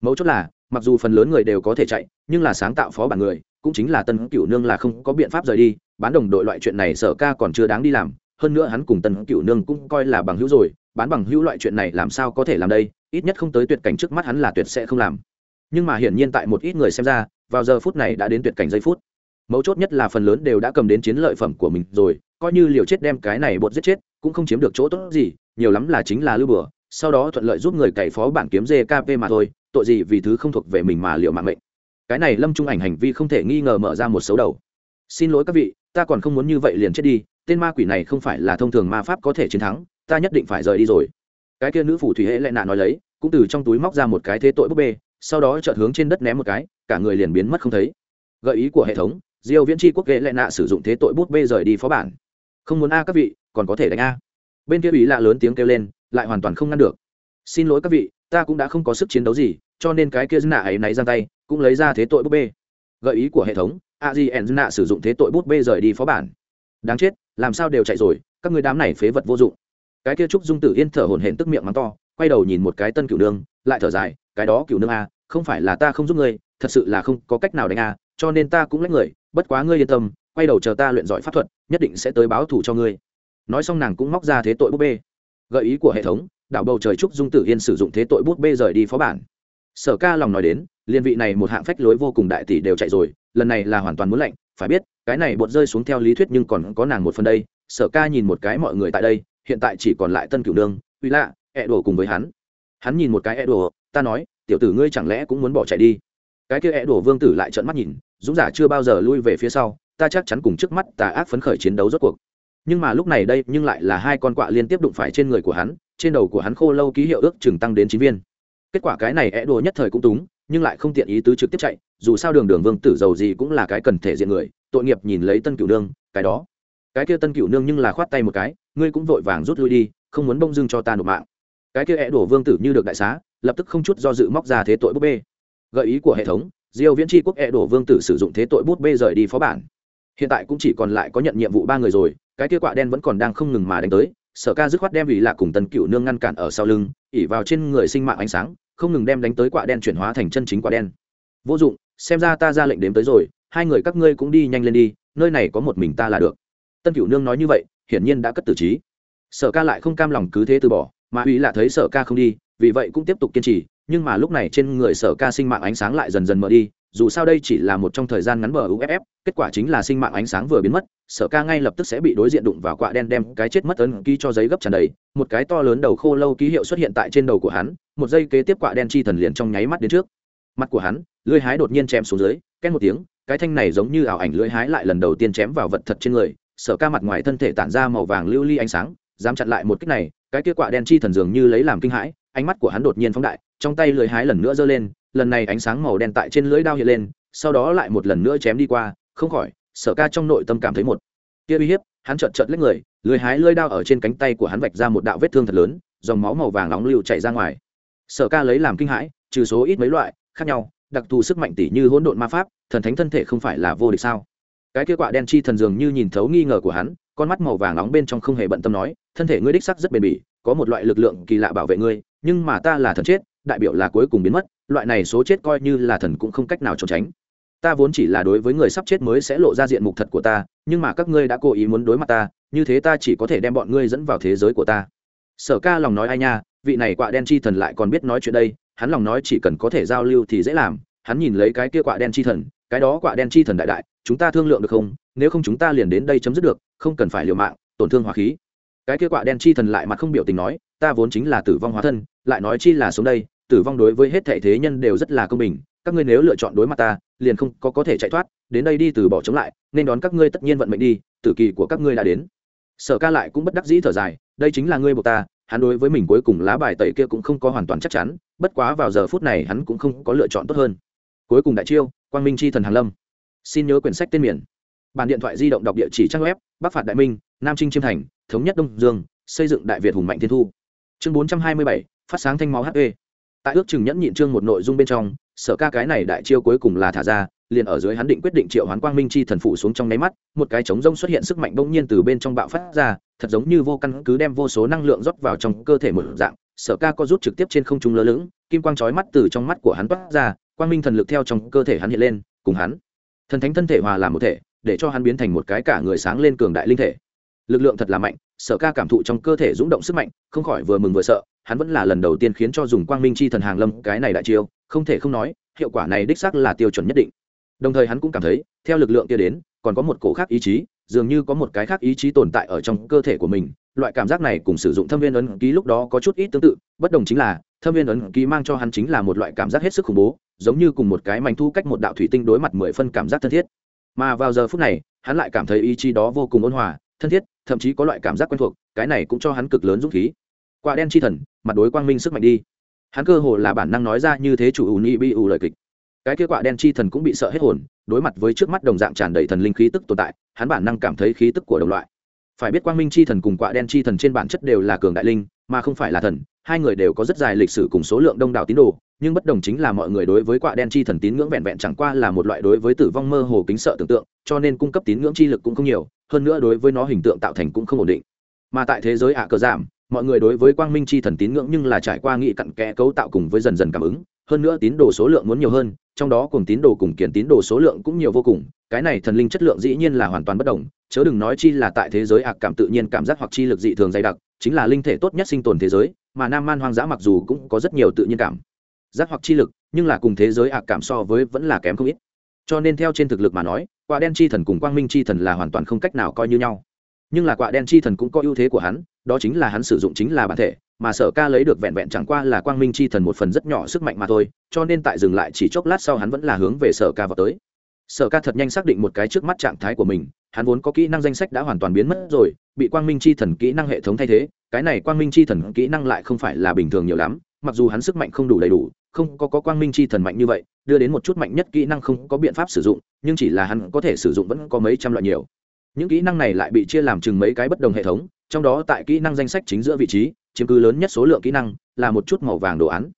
S1: Mấu chốt là, mặc dù phần lớn người đều có thể chạy, nhưng là sáng tạo phó bản người, cũng chính là tân cửu nương là không có biện pháp rời đi, bán đồng đội loại chuyện này sở ca còn chưa đáng đi làm hơn nữa hắn cùng tần cửu nương cũng coi là bằng hữu rồi, bán bằng hữu loại chuyện này làm sao có thể làm đây, ít nhất không tới tuyệt cảnh trước mắt hắn là tuyệt sẽ không làm. Nhưng mà hiển nhiên tại một ít người xem ra, vào giờ phút này đã đến tuyệt cảnh giây phút. Mấu chốt nhất là phần lớn đều đã cầm đến chiến lợi phẩm của mình rồi, coi như liều chết đem cái này bột giết chết, cũng không chiếm được chỗ tốt gì, nhiều lắm là chính là lưu bừa sau đó thuận lợi giúp người cày phó bản kiếm gkp mà thôi, tội gì vì thứ không thuộc về mình mà liệu mạng mệnh. Cái này lâm trung ảnh hành vi không thể nghi ngờ mở ra một xấu đầu. Xin lỗi các vị, ta còn không muốn như vậy liền chết đi tên ma quỷ này không phải là thông thường ma pháp có thể chiến thắng, ta nhất định phải rời đi rồi. Cái kia nữ phủ thủy hễ lại nạ nói lấy, cũng từ trong túi móc ra một cái thế tội búp bê, sau đó chợt hướng trên đất ném một cái, cả người liền biến mất không thấy. Gợi ý của hệ thống, diêu viễn tri quốc ghệ lại nạ sử dụng thế tội bút bê rời đi phó bản. Không muốn a các vị, còn có thể đánh a. Bên kia ủy lạ lớn tiếng kêu lên, lại hoàn toàn không ngăn được. Xin lỗi các vị, ta cũng đã không có sức chiến đấu gì, cho nên cái kia nạ ấy náy giang tay, cũng lấy ra thế tội bút bê. Gợi ý của hệ thống, a di en nạ sử dụng thế tội bút bê rời đi phó bản đáng chết, làm sao đều chạy rồi, các người đám này phế vật vô dụng. Cái kia trúc dung tử yên thở hổn hển tức miệng mắng to, quay đầu nhìn một cái tân cửu nương, lại thở dài, cái đó cửu nương a không phải là ta không giúp ngươi, thật sự là không có cách nào đánh a cho nên ta cũng lấy người, bất quá ngươi yên tâm, quay đầu chờ ta luyện giỏi pháp thuật, nhất định sẽ tới báo thủ cho ngươi. Nói xong nàng cũng móc ra thế tội bút bê. Gợi ý của hệ thống, đảo bầu trời trúc dung tử yên sử dụng thế tội bút bê rời đi phó bản. Sở ca lòng nói đến, liên vị này một hạng phách lối vô cùng đại tỷ đều chạy rồi, lần này là hoàn toàn muốn lạnh phải biết cái này bột rơi xuống theo lý thuyết nhưng còn có nàng một phần đây sở ca nhìn một cái mọi người tại đây hiện tại chỉ còn lại tân cửu nương uy lạ ẹ đồ cùng với hắn. Hắn nhìn một cái ẹ đồ, ta nói tiểu tử ngươi chẳng lẽ cũng muốn bỏ chạy đi? Cái kia ẹ đồ vương tử lại trợn mắt nhìn dũng giả chưa bao giờ lui về phía sau ta chắc chắn cùng trước mắt tà ác phấn khởi chiến đấu rốt cuộc. Nhưng mà lúc này đây nhưng lại là hai con quạ liên tiếp đụng phải trên người của hắn trên đầu của hắn khô lâu ký hiệu ước chừng tăng đến chín viên. Kết quả cái này é đồ nhất thời cũng túng nhưng lại không tiện ý tứ trực tiếp chạy dù sao đường đường vương tử giàu gì cũng là cái cần thể diện người, tội nghiệp nhìn lấy tân cửu nương, cái đó. Cái kia tân cửu nương nhưng là khoát tay một cái, ngươi cũng vội vàng rút lui đi, không muốn bông dưng cho ta nộp mạng. Cái kia é đổ vương tử như được đại xá, lập tức không chút do dự móc ra thế tội búp bê. Gợi ý của hệ thống, diêu viễn tri quốc e đổ vương tử sử dụng thế tội bút bê rời đi phó bản. Hiện tại cũng chỉ còn lại có nhận nhiệm vụ ba người rồi, cái kia quạ đen vẫn còn đang không ngừng mà đánh tới, sở ca dứt khoát đem vì lạc cùng tần cựu nương ngăn cản ở sau lưng, ỉ vào trên người sinh mạng ánh sáng, không ngừng đem đánh tới quạ đen chuyển hóa thành chân chính quạ đen. Vô dụng xem ra ta ra lệnh đếm tới rồi, hai người các ngươi cũng đi nhanh lên đi, nơi này có một mình ta là được. Tân cửu nương nói như vậy, hiển nhiên đã cất tử trí. Sở ca lại không cam lòng cứ thế từ bỏ, mà uy là thấy sở ca không đi, vì vậy cũng tiếp tục kiên trì, nhưng mà lúc này trên người sở ca sinh mạng ánh sáng lại dần dần mở đi, dù sao đây chỉ là một trong thời gian ngắn bờ uff kết quả chính là sinh mạng ánh sáng vừa biến mất, sở ca ngay lập tức sẽ bị đối diện đụng vào quạ đen đem cái chết mất ấn ký cho giấy gấp tràn đầy, một cái to lớn đầu khô lâu ký hiệu xuất hiện tại trên đầu của hắn, một giây kế tiếp quạ đen chi thần liền trong nháy mắt đến trước mặt của hắn, lưỡi hái đột nhiên chém xuống dưới, két một tiếng, cái thanh này giống như ảo ảnh lưỡi hái lại lần đầu tiên chém vào vật thật trên người, sở ca mặt ngoài thân thể tản ra màu vàng lưu ly ánh sáng, dám chặn lại một kích này, cái kia quạ đen chi thần dường như lấy làm kinh hãi, ánh mắt của hắn đột nhiên phóng đại, trong tay lưỡi hái lần nữa giơ lên, lần này ánh sáng màu đen tại trên lưỡi đao hiện lên, sau đó lại một lần nữa chém đi qua, không khỏi, sở ca trong nội tâm cảm thấy một kia uy hiếp, hắn chợt chợt lấy người, lưỡi hái lưỡi đao ở trên cánh tay của hắn vạch ra một đạo vết thương thật lớn, dòng máu màu vàng nóng lưu chảy ra ngoài. Sở ca lấy làm kinh hãi, trừ số ít mấy loại khác nhau, đặc thù sức mạnh tỷ như hỗn độn ma pháp, thần thánh thân thể không phải là vô địch sao? Cái kia quạ đen chi thần dường như nhìn thấu nghi ngờ của hắn, con mắt màu vàng nóng bên trong không hề bận tâm nói, thân thể ngươi đích sắc rất bền bỉ, có một loại lực lượng kỳ lạ bảo vệ ngươi, nhưng mà ta là thần chết, đại biểu là cuối cùng biến mất, loại này số chết coi như là thần cũng không cách nào trốn tránh. Ta vốn chỉ là đối với người sắp chết mới sẽ lộ ra diện mục thật của ta, nhưng mà các ngươi đã cố ý muốn đối mặt ta, như thế ta chỉ có thể đem bọn ngươi dẫn vào thế giới của ta. Sở ca lòng nói ai nha, vị này quạ đen chi thần lại còn biết nói chuyện đây hắn lòng nói chỉ cần có thể giao lưu thì dễ làm, hắn nhìn lấy cái kia quạ đen chi thần, cái đó quạ đen chi thần đại đại, chúng ta thương lượng được không? Nếu không chúng ta liền đến đây chấm dứt được, không cần phải liều mạng, tổn thương hỏa khí. Cái kia quạ đen chi thần lại mặt không biểu tình nói, ta vốn chính là tử vong hóa thân, lại nói chi là xuống đây, tử vong đối với hết thể thế nhân đều rất là công bình, các ngươi nếu lựa chọn đối mặt ta, liền không có có thể chạy thoát, đến đây đi từ bỏ chống lại, nên đón các ngươi tất nhiên vận mệnh đi, tử kỳ của các ngươi đã đến. Sở ca lại cũng bất đắc dĩ thở dài, đây chính là ngươi buộc ta hắn đối với mình cuối cùng lá bài tẩy kia cũng không có hoàn toàn chắc chắn, bất quá vào giờ phút này hắn cũng không có lựa chọn tốt hơn. Cuối cùng đại chiêu, quang minh c h i thần hàn lâm. Xin nhớ quyển sách tên miền. Bản điện thoại di động đọc địa chỉ trang web, bắc phạt đại minh, nam trinh chiêm thành, thống nhất đông dương, xây dựng đại việt hùng mạnh thiên thu. Chương bốn trăm hai mươi bảy, phát sáng thanh máu hp tại ước chừng nhẫn nhịn chương một nội dung bên trong sở ca cái này đại chiêu cuối cùng là thả ra, liền ở dưới hắn định quyết định triệu hoán quang minh chi thần phụ xuống trong nháy mắt, một cái trống rông xuất hiện sức mạnh bỗng nhiên từ bên trong bạo phát ra, thật giống như vô căn cứ đem vô số năng lượng rót vào trong cơ thể một dạng, sở ca có rút trực tiếp trên không trung lơ lửng, kim quang chói mắt từ trong mắt của hắn toát ra, quang minh thần lực theo trong cơ thể hắn hiện lên, cùng hắn, thần thánh thân thể hòa làm một thể, để cho hắn biến thành một cái cả người sáng lên cường đại linh thể. Lực lượng thật là mạnh, sở ca cảm thụ trong cơ thể rung động sức mạnh, không khỏi vừa mừng vừa sợ, hắn vẫn là lần đầu tiên khiến cho dùng quang minh chi thần hàng lâm cái này đại chiêu không thể không nói, hiệu quả này đích xác là tiêu chuẩn nhất định. Đồng thời hắn cũng cảm thấy, theo lực lượng kia đến, còn có một cổ khác ý chí, dường như có một cái khác ý chí tồn tại ở trong cơ thể của mình. Loại cảm giác này cùng sử dụng thâm viên ấn ký lúc đó có chút ít tương tự, bất đồng chính là, thâm viên ấn ký mang cho hắn chính là một loại cảm giác hết sức khủng bố, giống như cùng một cái mảnh thu cách một đạo thủy tinh đối mặt mười phân cảm giác thân thiết. Mà vào giờ phút này, hắn lại cảm thấy ý chí đó vô cùng ôn hòa, thân thiết, thậm chí có loại cảm giác quen thuộc, cái này cũng cho hắn cực lớn dũng khí. Quả đen chi thần, mặt đối quang minh sức mạnh đi hắn cơ hồ là bản năng nói ra như thế chủ ủ ni bi ủ lời kịch. Cái kia quạ đen chi thần cũng bị sợ hết hồn, đối mặt với trước mắt đồng dạng tràn đầy thần linh khí tức tồn tại, hắn bản năng cảm thấy khí tức của đồng loại. Phải biết quang minh chi thần cùng quạ đen chi thần trên bản chất đều là cường đại linh, mà không phải là thần, hai người đều có rất dài lịch sử cùng số lượng đông đảo tín đồ, nhưng bất đồng chính là mọi người đối với quạ đen chi thần tín ngưỡng vẹn vẹn chẳng qua là một loại đối với tử vong mơ hồ kính sợ tưởng tượng, cho nên cung cấp tín ngưỡng chi lực cũng không nhiều, hơn nữa đối với nó hình tượng tạo thành cũng không ổn định. Mà tại thế giới ạ cờ giảm mọi người đối với quang minh chi thần tín ngưỡng nhưng là trải qua nghị cặn kẽ cấu tạo cùng với dần dần cảm ứng, hơn nữa tín đồ số lượng muốn nhiều hơn, trong đó cùng tín đồ cùng kiến tín đồ số lượng cũng nhiều vô cùng, cái này thần linh chất lượng dĩ nhiên là hoàn toàn bất đồng, chớ đừng nói chi là tại thế giới ạc cảm tự nhiên cảm giác hoặc chi lực dị thường dày đặc, chính là linh thể tốt nhất sinh tồn thế giới, mà nam man hoang dã mặc dù cũng có rất nhiều tự nhiên cảm, giác hoặc chi lực, nhưng là cùng thế giới ạc cảm so với vẫn là kém không ít. Cho nên theo trên thực lực mà nói, quả đen chi thần cùng quang minh chi thần là hoàn toàn không cách nào coi như nhau. Nhưng là quả đen chi thần cũng có ưu thế của hắn đó chính là hắn sử dụng chính là bản thể mà sở ca lấy được vẹn vẹn chẳng qua là quang minh chi thần một phần rất nhỏ sức mạnh mà thôi cho nên tại dừng lại chỉ chốc lát sau hắn vẫn là hướng về sở ca vào tới. Sở ca thật nhanh xác định một cái trước mắt trạng thái của mình hắn vốn có kỹ năng danh sách đã hoàn toàn biến mất rồi bị quang minh chi thần kỹ năng hệ thống thay thế cái này quang minh chi thần kỹ năng lại không phải là bình thường nhiều lắm mặc dù hắn sức mạnh không đủ đầy đủ không có, có quang minh chi thần mạnh như vậy đưa đến một chút mạnh nhất kỹ năng không có biện pháp sử dụng nhưng chỉ là hắn có thể sử dụng vẫn có mấy trăm loại nhiều. Những kỹ năng này lại bị chia làm chừng mấy cái bất đồng hệ thống trong đó tại kỹ năng danh sách chính giữa vị trí, chiếm cứ lớn nhất số lượng kỹ năng, là một chút màu vàng đồ án.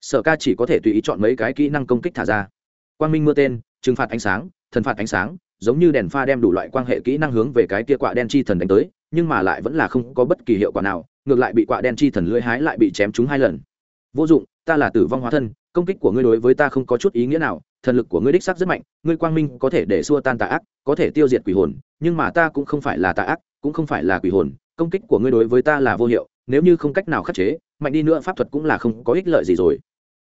S1: Sở ca chỉ có thể tùy ý chọn mấy cái kỹ năng công kích thả ra. Quang minh mưa tên, trừng phạt ánh sáng, thần phạt ánh sáng, giống như đèn pha đem đủ loại quan hệ kỹ năng hướng về cái kia quạ đen chi thần đánh tới, nhưng mà lại vẫn là không có bất kỳ hiệu quả nào, ngược lại bị quạ đen chi thần lưỡi hái lại bị chém trúng hai lần. Vô dụng, ta là tử vong hóa thân, công kích của ngươi đối với ta không có chút ý nghĩa nào, thần lực của ngươi đích sắc rất mạnh, ngươi quang minh có thể để xua tan tà ác, có thể tiêu diệt quỷ hồn, nhưng mà ta cũng không phải là tà ác, cũng không phải là quỷ hồn công kích của ngươi đối với ta là vô hiệu, nếu như không cách nào khắc chế, mạnh đi nữa pháp thuật cũng là không có ích lợi gì rồi.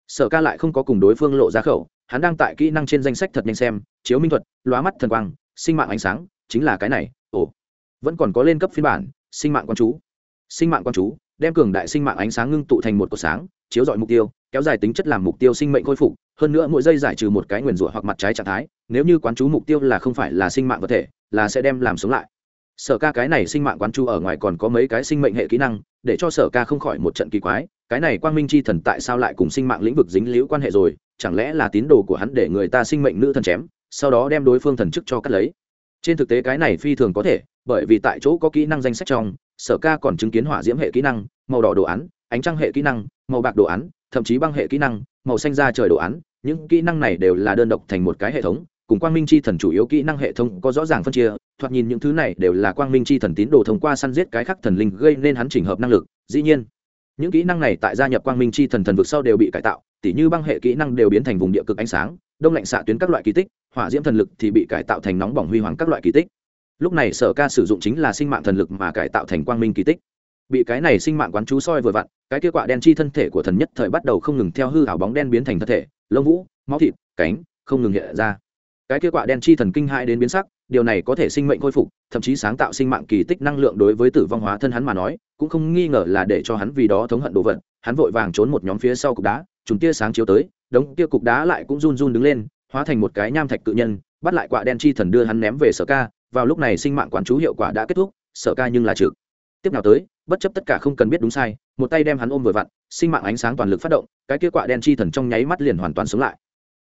S1: Sở ca lại không có cùng đối phương lộ ra khẩu, hắn đang tại kỹ năng trên danh sách thật nhanh xem, chiếu minh thuật, lóa mắt thần quang, sinh mạng ánh sáng, chính là cái này, ồ. Vẫn còn có lên cấp phiên bản, sinh mạng quan chú. Sinh mạng quan chú, đem cường đại sinh mạng ánh sáng ngưng tụ thành một cột sáng, chiếu dọi mục tiêu, kéo dài tính chất làm mục tiêu sinh mệnh khôi phục, hơn nữa mỗi giây giải trừ một cái nguyền rủa hoặc mặt trái trạng thái, nếu như quán chú mục tiêu là không phải là sinh mạng vật thể, là sẽ đem làm sống lại sở ca cái này sinh mạng quán chu ở ngoài còn có mấy cái sinh mệnh hệ kỹ năng, để cho sở ca không khỏi một trận kỳ quái, cái này quang minh c h i thần tại sao lại cùng sinh mạng lĩnh vực dính liễu quan hệ rồi, chẳng lẽ là tín đồ của hắn để người ta sinh mệnh nữ thần chém, sau đó đem đối phương thần chức cho cắt lấy? Trên thực tế cái này phi thường có thể, bởi vì tại chỗ có kỹ năng danh sách trong, sở ca còn chứng kiến hỏa diễm hệ kỹ năng, màu đỏ đồ án, ánh trăng hệ kỹ năng, màu bạc đồ án, thậm chí băng hệ kỹ năng, màu xanh da trời đồ án, những kỹ năng này đều là đơn độc thành một cái hệ thống cùng quang minh c h i thần chủ yếu kỹ năng hệ thống có rõ ràng phân chia, thoạt nhìn những thứ này đều là quang minh c h i thần tín đồ thông qua săn giết cái khắc thần linh gây nên hắn chỉnh hợp năng lực, dĩ nhiên, những kỹ năng này tại gia nhập quang minh c h i thần thần vực sau đều bị cải tạo, tỉ như băng hệ kỹ năng đều biến thành vùng địa cực ánh sáng, đông lạnh xạ tuyến các loại kỳ tích, hỏa diễm thần lực thì bị cải tạo thành nóng bỏng huy hoàng các loại kỳ tích. Lúc này sở ca sử dụng chính là sinh mạng thần lực mà cải tạo thành quang minh kỳ tích. Bị cái này sinh mạng quán chú soi vừa vặn, cái kia quạ đen chi thân thể của thần nhất thời bắt đầu không ngừng theo hư ảo bóng đen biến thành thân thể, lông vũ, máu thịt, cánh, không ngừng hiện ra cái kia quạ đen chi thần kinh hãi đến biến sắc, điều này có thể sinh mệnh khôi phục, thậm chí sáng tạo sinh mạng kỳ tích năng lượng đối với tử vong hóa thân hắn mà nói, cũng không nghi ngờ là để cho hắn vì đó thống hận đồ vật, hắn vội vàng trốn một nhóm phía sau cục đá chúng tia sáng chiếu tới, đống kia cục đá lại cũng run run đứng lên, hóa thành một cái nham thạch cự nhân, bắt lại quạ đen chi thần đưa hắn ném về sở ca, vào lúc này sinh mạng quán chú hiệu quả đã kết thúc, sở ca nhưng là trực. Tiếp nào tới, bất chấp tất cả không cần biết đúng sai, một tay đem hắn ôm vừa vặn, sinh mạng ánh sáng toàn lực phát động, cái kia quạ đen chi thần trong nháy mắt liền hoàn toàn sống lại.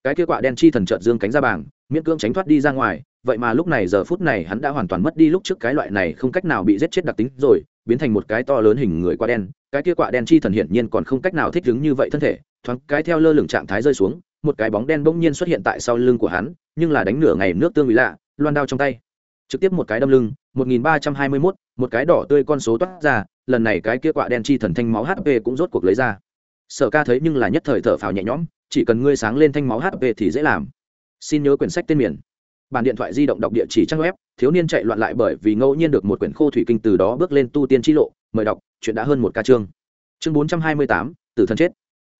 S1: Cái kia quạ đen chi thần trợt dương cánh ra bảng miễn cưỡng tránh thoát đi ra ngoài vậy mà lúc này giờ phút này hắn đã hoàn toàn mất đi lúc trước cái loại này không cách nào bị giết chết đặc tính rồi biến thành một cái to lớn hình người quạ đen cái kia quạ đen chi thần hiển nhiên còn không cách nào thích ứng như vậy thân thể thoáng cái theo lơ lửng trạng thái rơi xuống một cái bóng đen bỗng nhiên xuất hiện tại sau lưng của hắn nhưng là đánh nửa ngày nước tương ủy lạ loan đao trong tay. Trực tiếp một cái đâm lưng 1321, một cái đỏ tươi con số toát ra lần này cái kia quạ đen chi thần thanh máu hp cũng rốt cuộc lấy ra. Sở ca thấy nhưng là nhất thời thở phào nhẹ nhõm chỉ cần ngươi sáng lên thanh máu hp thì dễ làm xin nhớ quyển sách tên miền. Bàn điện thoại di động đọc địa chỉ trang web, thiếu niên chạy loạn lại bởi vì ngẫu nhiên được một quyển khô thủy kinh từ đó bước lên tu tiên t lộ, mời đọc, chuyện đã hơn một ca chương. Chương bốn trăm hai mươi tám, tử thân chết.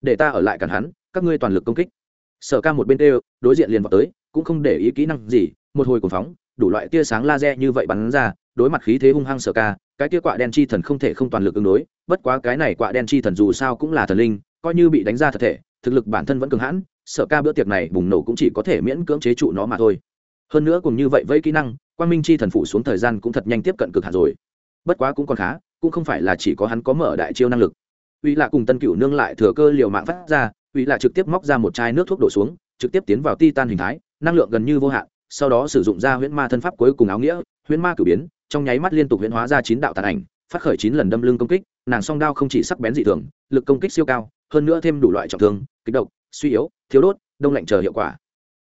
S1: Để ta ở lại cản hắn, các ngươi toàn lực công kích. Sở ca một bên tê đối diện liền vào tới, cũng không để ý kỹ năng gì, một hồi cuồng phóng, đủ loại tia sáng laser như vậy bắn ra, đối mặt khí thế hung hăng sở ca, cái kia quạ đen chi thần không thể không toàn lực ứng đối, bất quá cái này quạ đen chi thần dù sao cũng là thần linh, coi như bị đánh ra thật thể, thực lực bản thân vẫn cường hãn sợ ca bữa tiệc này bùng nổ cũng chỉ có thể miễn cưỡng chế trụ nó mà thôi. Hơn nữa cùng như vậy với kỹ năng quan minh chi thần phụ xuống thời gian cũng thật nhanh tiếp cận cực hạt rồi. Bất quá cũng còn khá, cũng không phải là chỉ có hắn có mở đại chiêu năng lực. Uy lạ cùng tân cựu nương lại thừa cơ liều mạng phát ra, uy lạ trực tiếp móc ra một chai nước thuốc đổ xuống, trực tiếp tiến vào ti tan hình thái, năng lượng gần như vô hạn, sau đó sử dụng ra huyễn ma thân pháp cuối cùng áo nghĩa, huyễn ma cử biến, trong nháy mắt liên tục huyễn hóa ra chín đạo tàn ảnh, phát khởi chín lần đâm lưng công kích, nàng song đao không chỉ sắc bén dị thường, lực công kích siêu cao, hơn nữa thêm đủ loại trọng thương, kích độc suy yếu, thiếu đốt, đông lạnh chờ hiệu quả.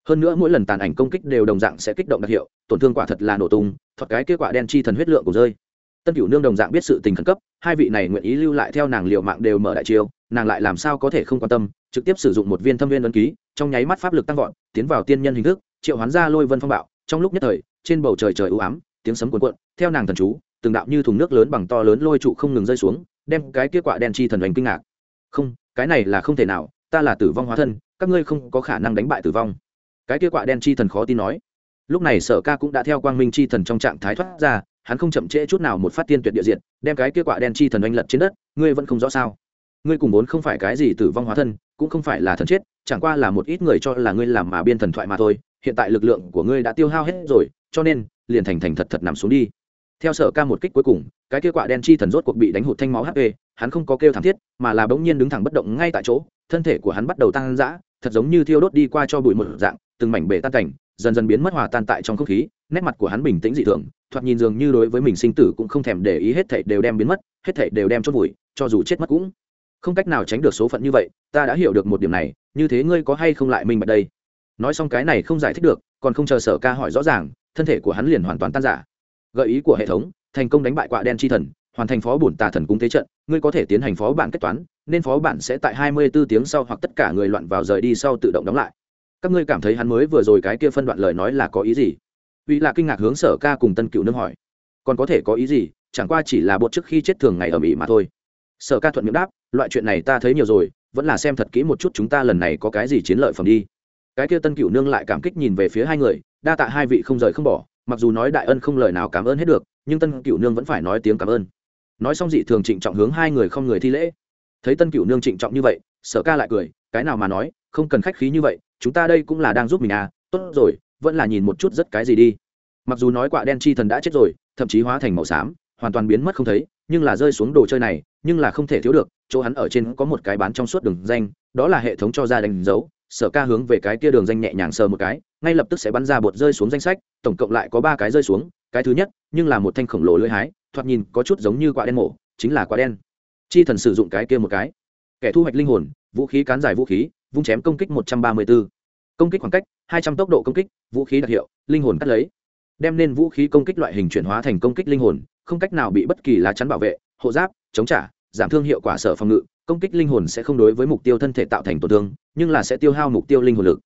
S1: Hơn nữa mỗi lần tàn ảnh công kích đều đồng dạng sẽ kích động đặc hiệu, tổn thương quả thật là nổ tung, thoạt cái kết quả đen chi thần huyết lượng của rơi. Tân cửu nương đồng dạng biết sự tình khẩn cấp, hai vị này nguyện ý lưu lại theo nàng liệu mạng đều mở đại chiêu, nàng lại làm sao có thể không quan tâm, trực tiếp sử dụng một viên thâm viên ấn ký, trong nháy mắt pháp lực tăng vọt, tiến vào tiên nhân hình thức, triệu hoán ra lôi vân phong bạo, trong lúc nhất thời, trên bầu trời trời ưu ám, tiếng sấm cuồn cuộn, theo nàng thần chú, từng đạo như thùng nước lớn bằng to lớn lôi trụ không ngừng rơi xuống, đem cái kết quả đen chi thần đánh kinh ngạc. Không, cái này là không thể nào ta là tử vong hóa thân, các ngươi không có khả năng đánh bại tử vong. Cái kia quạ đen chi thần khó tin nói. Lúc này sở ca cũng đã theo quang minh chi thần trong trạng thái thoát ra, hắn không chậm trễ chút nào một phát tiên tuyệt địa diện đem cái kia quạ đen chi thần oanh lật trên đất, ngươi vẫn không rõ sao? Ngươi cùng vốn không phải cái gì tử vong hóa thân, cũng không phải là thần chết, chẳng qua là một ít người cho là ngươi làm mà biên thần thoại mà thôi, hiện tại lực lượng của ngươi đã tiêu hao hết rồi, cho nên, liền thành thành thật thật nằm xuống đi. Theo sở ca một kích cuối cùng, cái kia quạ đen chi thần rốt cuộc bị đánh hụt thanh máu hp hắn không có kêu thảm thiết, mà là bỗng nhiên đứng thẳng bất động ngay tại chỗ thân thể của hắn bắt đầu tăng dã, thật giống như thiêu đốt đi qua cho bụi một dạng, từng mảnh bể tan cảnh, dần dần biến mất hòa tan tại trong không khí, nét mặt của hắn bình tĩnh dị thường, thoạt nhìn dường như đối với mình sinh tử cũng không thèm để ý hết thảy đều đem biến mất, hết thảy đều đem chốt vùi, cho dù chết mất cũng không cách nào tránh được số phận như vậy, ta đã hiểu được một điểm này, như thế ngươi có hay không lại minh bạch đây? Nói xong cái này không giải thích được, còn không chờ sở ca hỏi rõ ràng, thân thể của hắn liền hoàn toàn tan giả gợi ý của hệ thống, thành công đánh bại quạ đen chi thần, hoàn thành phó bổn tà thần cung thế trận, ngươi có thể tiến hành phó bản kết toán nên phó bản sẽ tại hai mươi 24 tiếng sau hoặc tất cả người loạn vào rời đi sau tự động đóng lại. Các ngươi cảm thấy hắn mới vừa rồi cái kia phân đoạn lời nói là có ý gì? Uy là kinh ngạc hướng sở ca cùng tân cựu nương hỏi. Còn có thể có ý gì? Chẳng qua chỉ là bột trước khi chết thường ngày ở mỹ mà thôi. Sở ca thuận miệng đáp, loại chuyện này ta thấy nhiều rồi, vẫn là xem thật kỹ một chút chúng ta lần này có cái gì chiến lợi phẩm đi. Cái kia tân cựu nương lại cảm kích nhìn về phía hai người, đa tạ hai vị không rời không bỏ, mặc dù nói đại ân không lời nào cảm ơn hết được, nhưng tân cựu nương vẫn phải nói tiếng cảm ơn. Nói xong dị thường trịnh trọng hướng hai người không người thi lễ thấy tân cựu nương trịnh trọng như vậy, sở ca lại cười, cái nào mà nói, không cần khách khí như vậy, chúng ta đây cũng là đang giúp mình à tốt rồi, vẫn là nhìn một chút rất cái gì đi. Mặc dù nói quả đen chi thần đã chết rồi, thậm chí hóa thành màu xám, hoàn toàn biến mất không thấy, nhưng là rơi xuống đồ chơi này, nhưng là không thể thiếu được, chỗ hắn ở trên có một cái bán trong suốt đường danh, đó là hệ thống cho ra đánh dấu, sở ca hướng về cái kia đường danh nhẹ nhàng sờ một cái, ngay lập tức sẽ bắn ra bột rơi xuống danh sách, tổng cộng lại có ba cái rơi xuống, cái thứ nhất, nhưng là một thanh khổng lồ lưỡi hái, thoạt nhìn có chút giống như quả đen mổ, chính là quả đen chi thần sử dụng cái kia một cái. Kẻ thu hoạch linh hồn, vũ khí cán dài vũ khí, vung chém công kích một trăm ba mươi b ố công kích khoảng cách, hai trăm tốc độ công kích, vũ khí đặc hiệu, linh hồn cắt lấy. Đem nên vũ khí công kích loại hình chuyển hóa thành công kích linh hồn, không cách nào bị bất kỳ lá chắn bảo vệ, hộ giáp, chống trả, giảm thương hiệu quả sở phòng ngự. Công kích linh hồn sẽ không đối với mục tiêu thân thể tạo thành tổn thương, nhưng là sẽ tiêu hao mục tiêu linh hồn lực.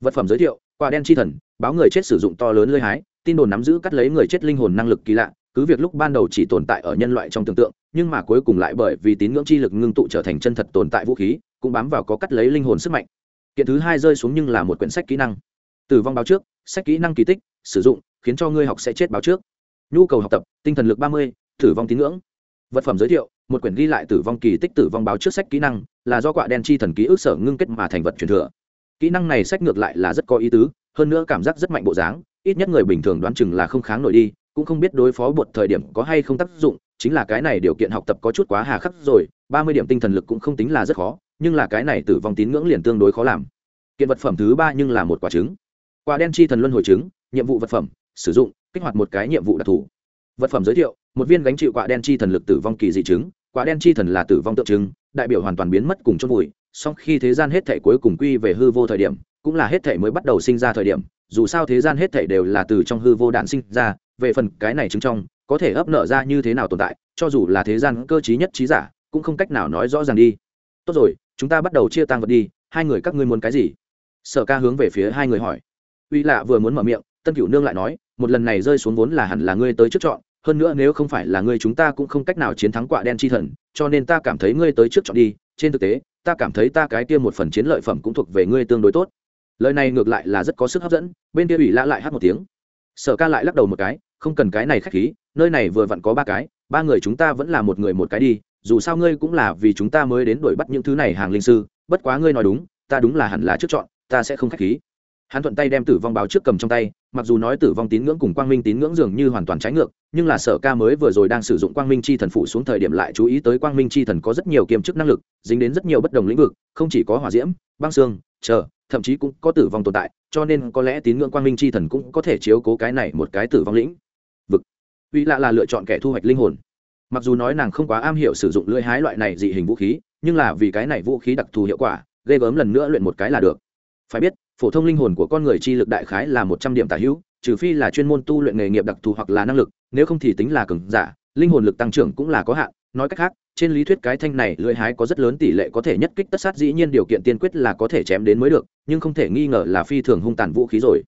S1: Vật phẩm giới thiệu, quả đen chi thần, báo người chết sử dụng to lớn lơi hái, tin đồn nắm giữ cắt lấy người chết linh hồn năng lực kỳ lạ cứ việc lúc ban đầu chỉ tồn tại ở nhân loại trong tưởng tượng, nhưng mà cuối cùng lại bởi vì tín ngưỡng chi lực ngưng tụ trở thành chân thật tồn tại vũ khí, cũng bám vào có cắt lấy linh hồn sức mạnh. Kiện thứ hai rơi xuống nhưng là một quyển sách kỹ năng. Tử vong báo trước, sách kỹ năng kỳ tích, sử dụng, khiến cho ngươi học sẽ chết báo trước. Nhu cầu học tập, tinh thần lực ba mươi, tử vong tín ngưỡng. Vật phẩm giới thiệu, một quyển ghi lại tử vong kỳ tích, tử vong báo trước sách kỹ năng, là do quạ đen chi thần ký ức sở ngưng kết mà thành vật truyền thừa. Kỹ năng này sách ngược lại là rất có ý tứ, hơn nữa cảm giác rất mạnh bộ dáng, ít nhất người bình thường đoán chừng là không kháng nổi đi cũng không biết đối phó bột thời điểm có hay không tác dụng, chính là cái này điều kiện học tập có chút quá hà khắc rồi, ba mươi điểm tinh thần lực cũng không tính là rất khó, nhưng là cái này tử vong tín ngưỡng liền tương đối khó làm. Kiện vật phẩm thứ ba nhưng là một quả trứng. Quả đen chi thần luân hồi trứng, nhiệm vụ vật phẩm, sử dụng, kích hoạt một cái nhiệm vụ đặc thù. Vật phẩm giới thiệu, một viên gánh chịu quả đen chi thần lực tử vong kỳ dị trứng, quả đen chi thần là tử vong tượng trưng, đại biểu hoàn toàn biến mất cùng chôn vùi, song khi thế gian hết thể cuối cùng quy về hư vô thời điểm, cũng là hết thể mới bắt đầu sinh ra thời điểm, dù sao thế gian hết thể đều là từ trong hư vô đạn sinh ra về phần cái này chứng trong, có thể ấp nở ra như thế nào tồn tại, cho dù là thế gian cơ t nhất trí giả, cũng không cách nào nói rõ ràng đi. Tốt rồi, chúng ta bắt đầu chia tăng vật đi, hai người các ngươi muốn cái gì? Sở ca hướng về phía hai người hỏi. Uy lạ vừa muốn mở miệng, tân cửu nương lại nói, một lần này rơi xuống vốn là hẳn là ngươi tới trước chọn, hơn nữa nếu không phải là ngươi chúng ta cũng không cách nào chiến thắng quạ đen chi thần, cho nên ta cảm thấy ngươi tới trước chọn đi, trên thực tế, ta cảm thấy ta cái kia một phần chiến lợi phẩm cũng thuộc về ngươi tương đối tốt. Lời này ngược lại là rất có sức hấp dẫn, bên kia ủy lạ lại hát một tiếng. Sở ca lại lắc đầu một cái không cần cái này khách khí, nơi này vừa vặn có ba cái, ba người chúng ta vẫn là một người một cái đi, dù sao ngươi cũng là vì chúng ta mới đến đuổi bắt những thứ này hàng linh sư, bất quá ngươi nói đúng, ta đúng là hẳn là trước chọn, ta sẽ không khách khí. Hắn thuận tay đem tử vong báo trước cầm trong tay, mặc dù nói tử vong tín ngưỡng cùng quang minh tín ngưỡng dường như hoàn toàn trái ngược, nhưng là sở ca mới vừa rồi đang sử dụng quang minh chi thần phụ xuống thời điểm lại chú ý tới quang minh chi thần có rất nhiều kiêm chức năng lực, dính đến rất nhiều bất đồng lĩnh vực, không chỉ có hỏa diễm, băng xương, chờ, thậm chí cũng có tử vong tồn tại, cho nên có lẽ tín ngưỡng quang minh chi thần cũng có thể chiếu cố cái này một cái tử vong lĩnh uy lạ là lựa chọn kẻ thu hoạch linh hồn. Mặc dù nói nàng không quá am hiểu sử dụng lưỡi hái loại này dị hình vũ khí, nhưng là vì cái này vũ khí đặc thù hiệu quả, ghê gớm lần nữa luyện một cái là được. Phải biết, phổ thông linh hồn của con người chi lực đại khái là một trăm điểm tả hữu, trừ phi là chuyên môn tu luyện nghề nghiệp đặc thù hoặc là năng lực, nếu không thì tính là cường giả, linh hồn lực tăng trưởng cũng là có hạn. Nói cách khác, trên lý thuyết cái thanh này lưỡi hái có rất lớn tỷ lệ có thể nhất kích tất sát, dĩ nhiên điều kiện tiên quyết là có thể chém đến mới được, nhưng không thể nghi ngờ là phi thường hung tàn vũ khí rồi.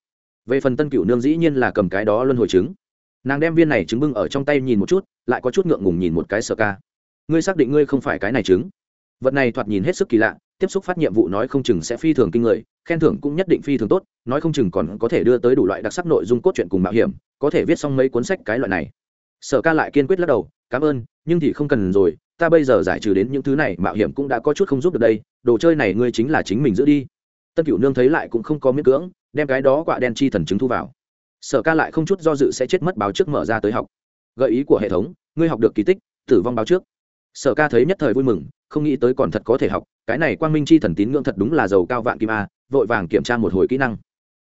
S1: Về phần tân cựu nương dĩ nhiên là cầm cái đó luân hồi chứng nàng đem viên này trứng bưng ở trong tay nhìn một chút, lại có chút ngượng ngùng nhìn một cái sở ca. Ngươi xác định ngươi không phải cái này trứng? Vật này thoạt nhìn hết sức kỳ lạ, tiếp xúc phát nhiệm vụ nói không chừng sẽ phi thường kinh người, khen thưởng cũng nhất định phi thường tốt, nói không chừng còn có thể đưa tới đủ loại đặc sắc nội dung cốt truyện cùng mạo hiểm, có thể viết xong mấy cuốn sách cái loại này. Sở ca lại kiên quyết lắc đầu, cảm ơn, nhưng thì không cần rồi, ta bây giờ giải trừ đến những thứ này, mạo hiểm cũng đã có chút không giúp được đây, đồ chơi này ngươi chính là chính mình giữ đi. Tân cửu nương thấy lại cũng không có miễn cưỡng, đem cái đó quạ đen chi thần chứng thu vào sở ca lại không chút do dự sẽ chết mất báo trước mở ra tới học. Gợi ý của hệ thống, ngươi học được kỳ tích, tử vong báo trước. Sở ca thấy nhất thời vui mừng, không nghĩ tới còn thật có thể học, cái này quang minh chi thần tín ngưỡng thật đúng là giàu cao vạn kim a, vội vàng kiểm tra một hồi kỹ năng.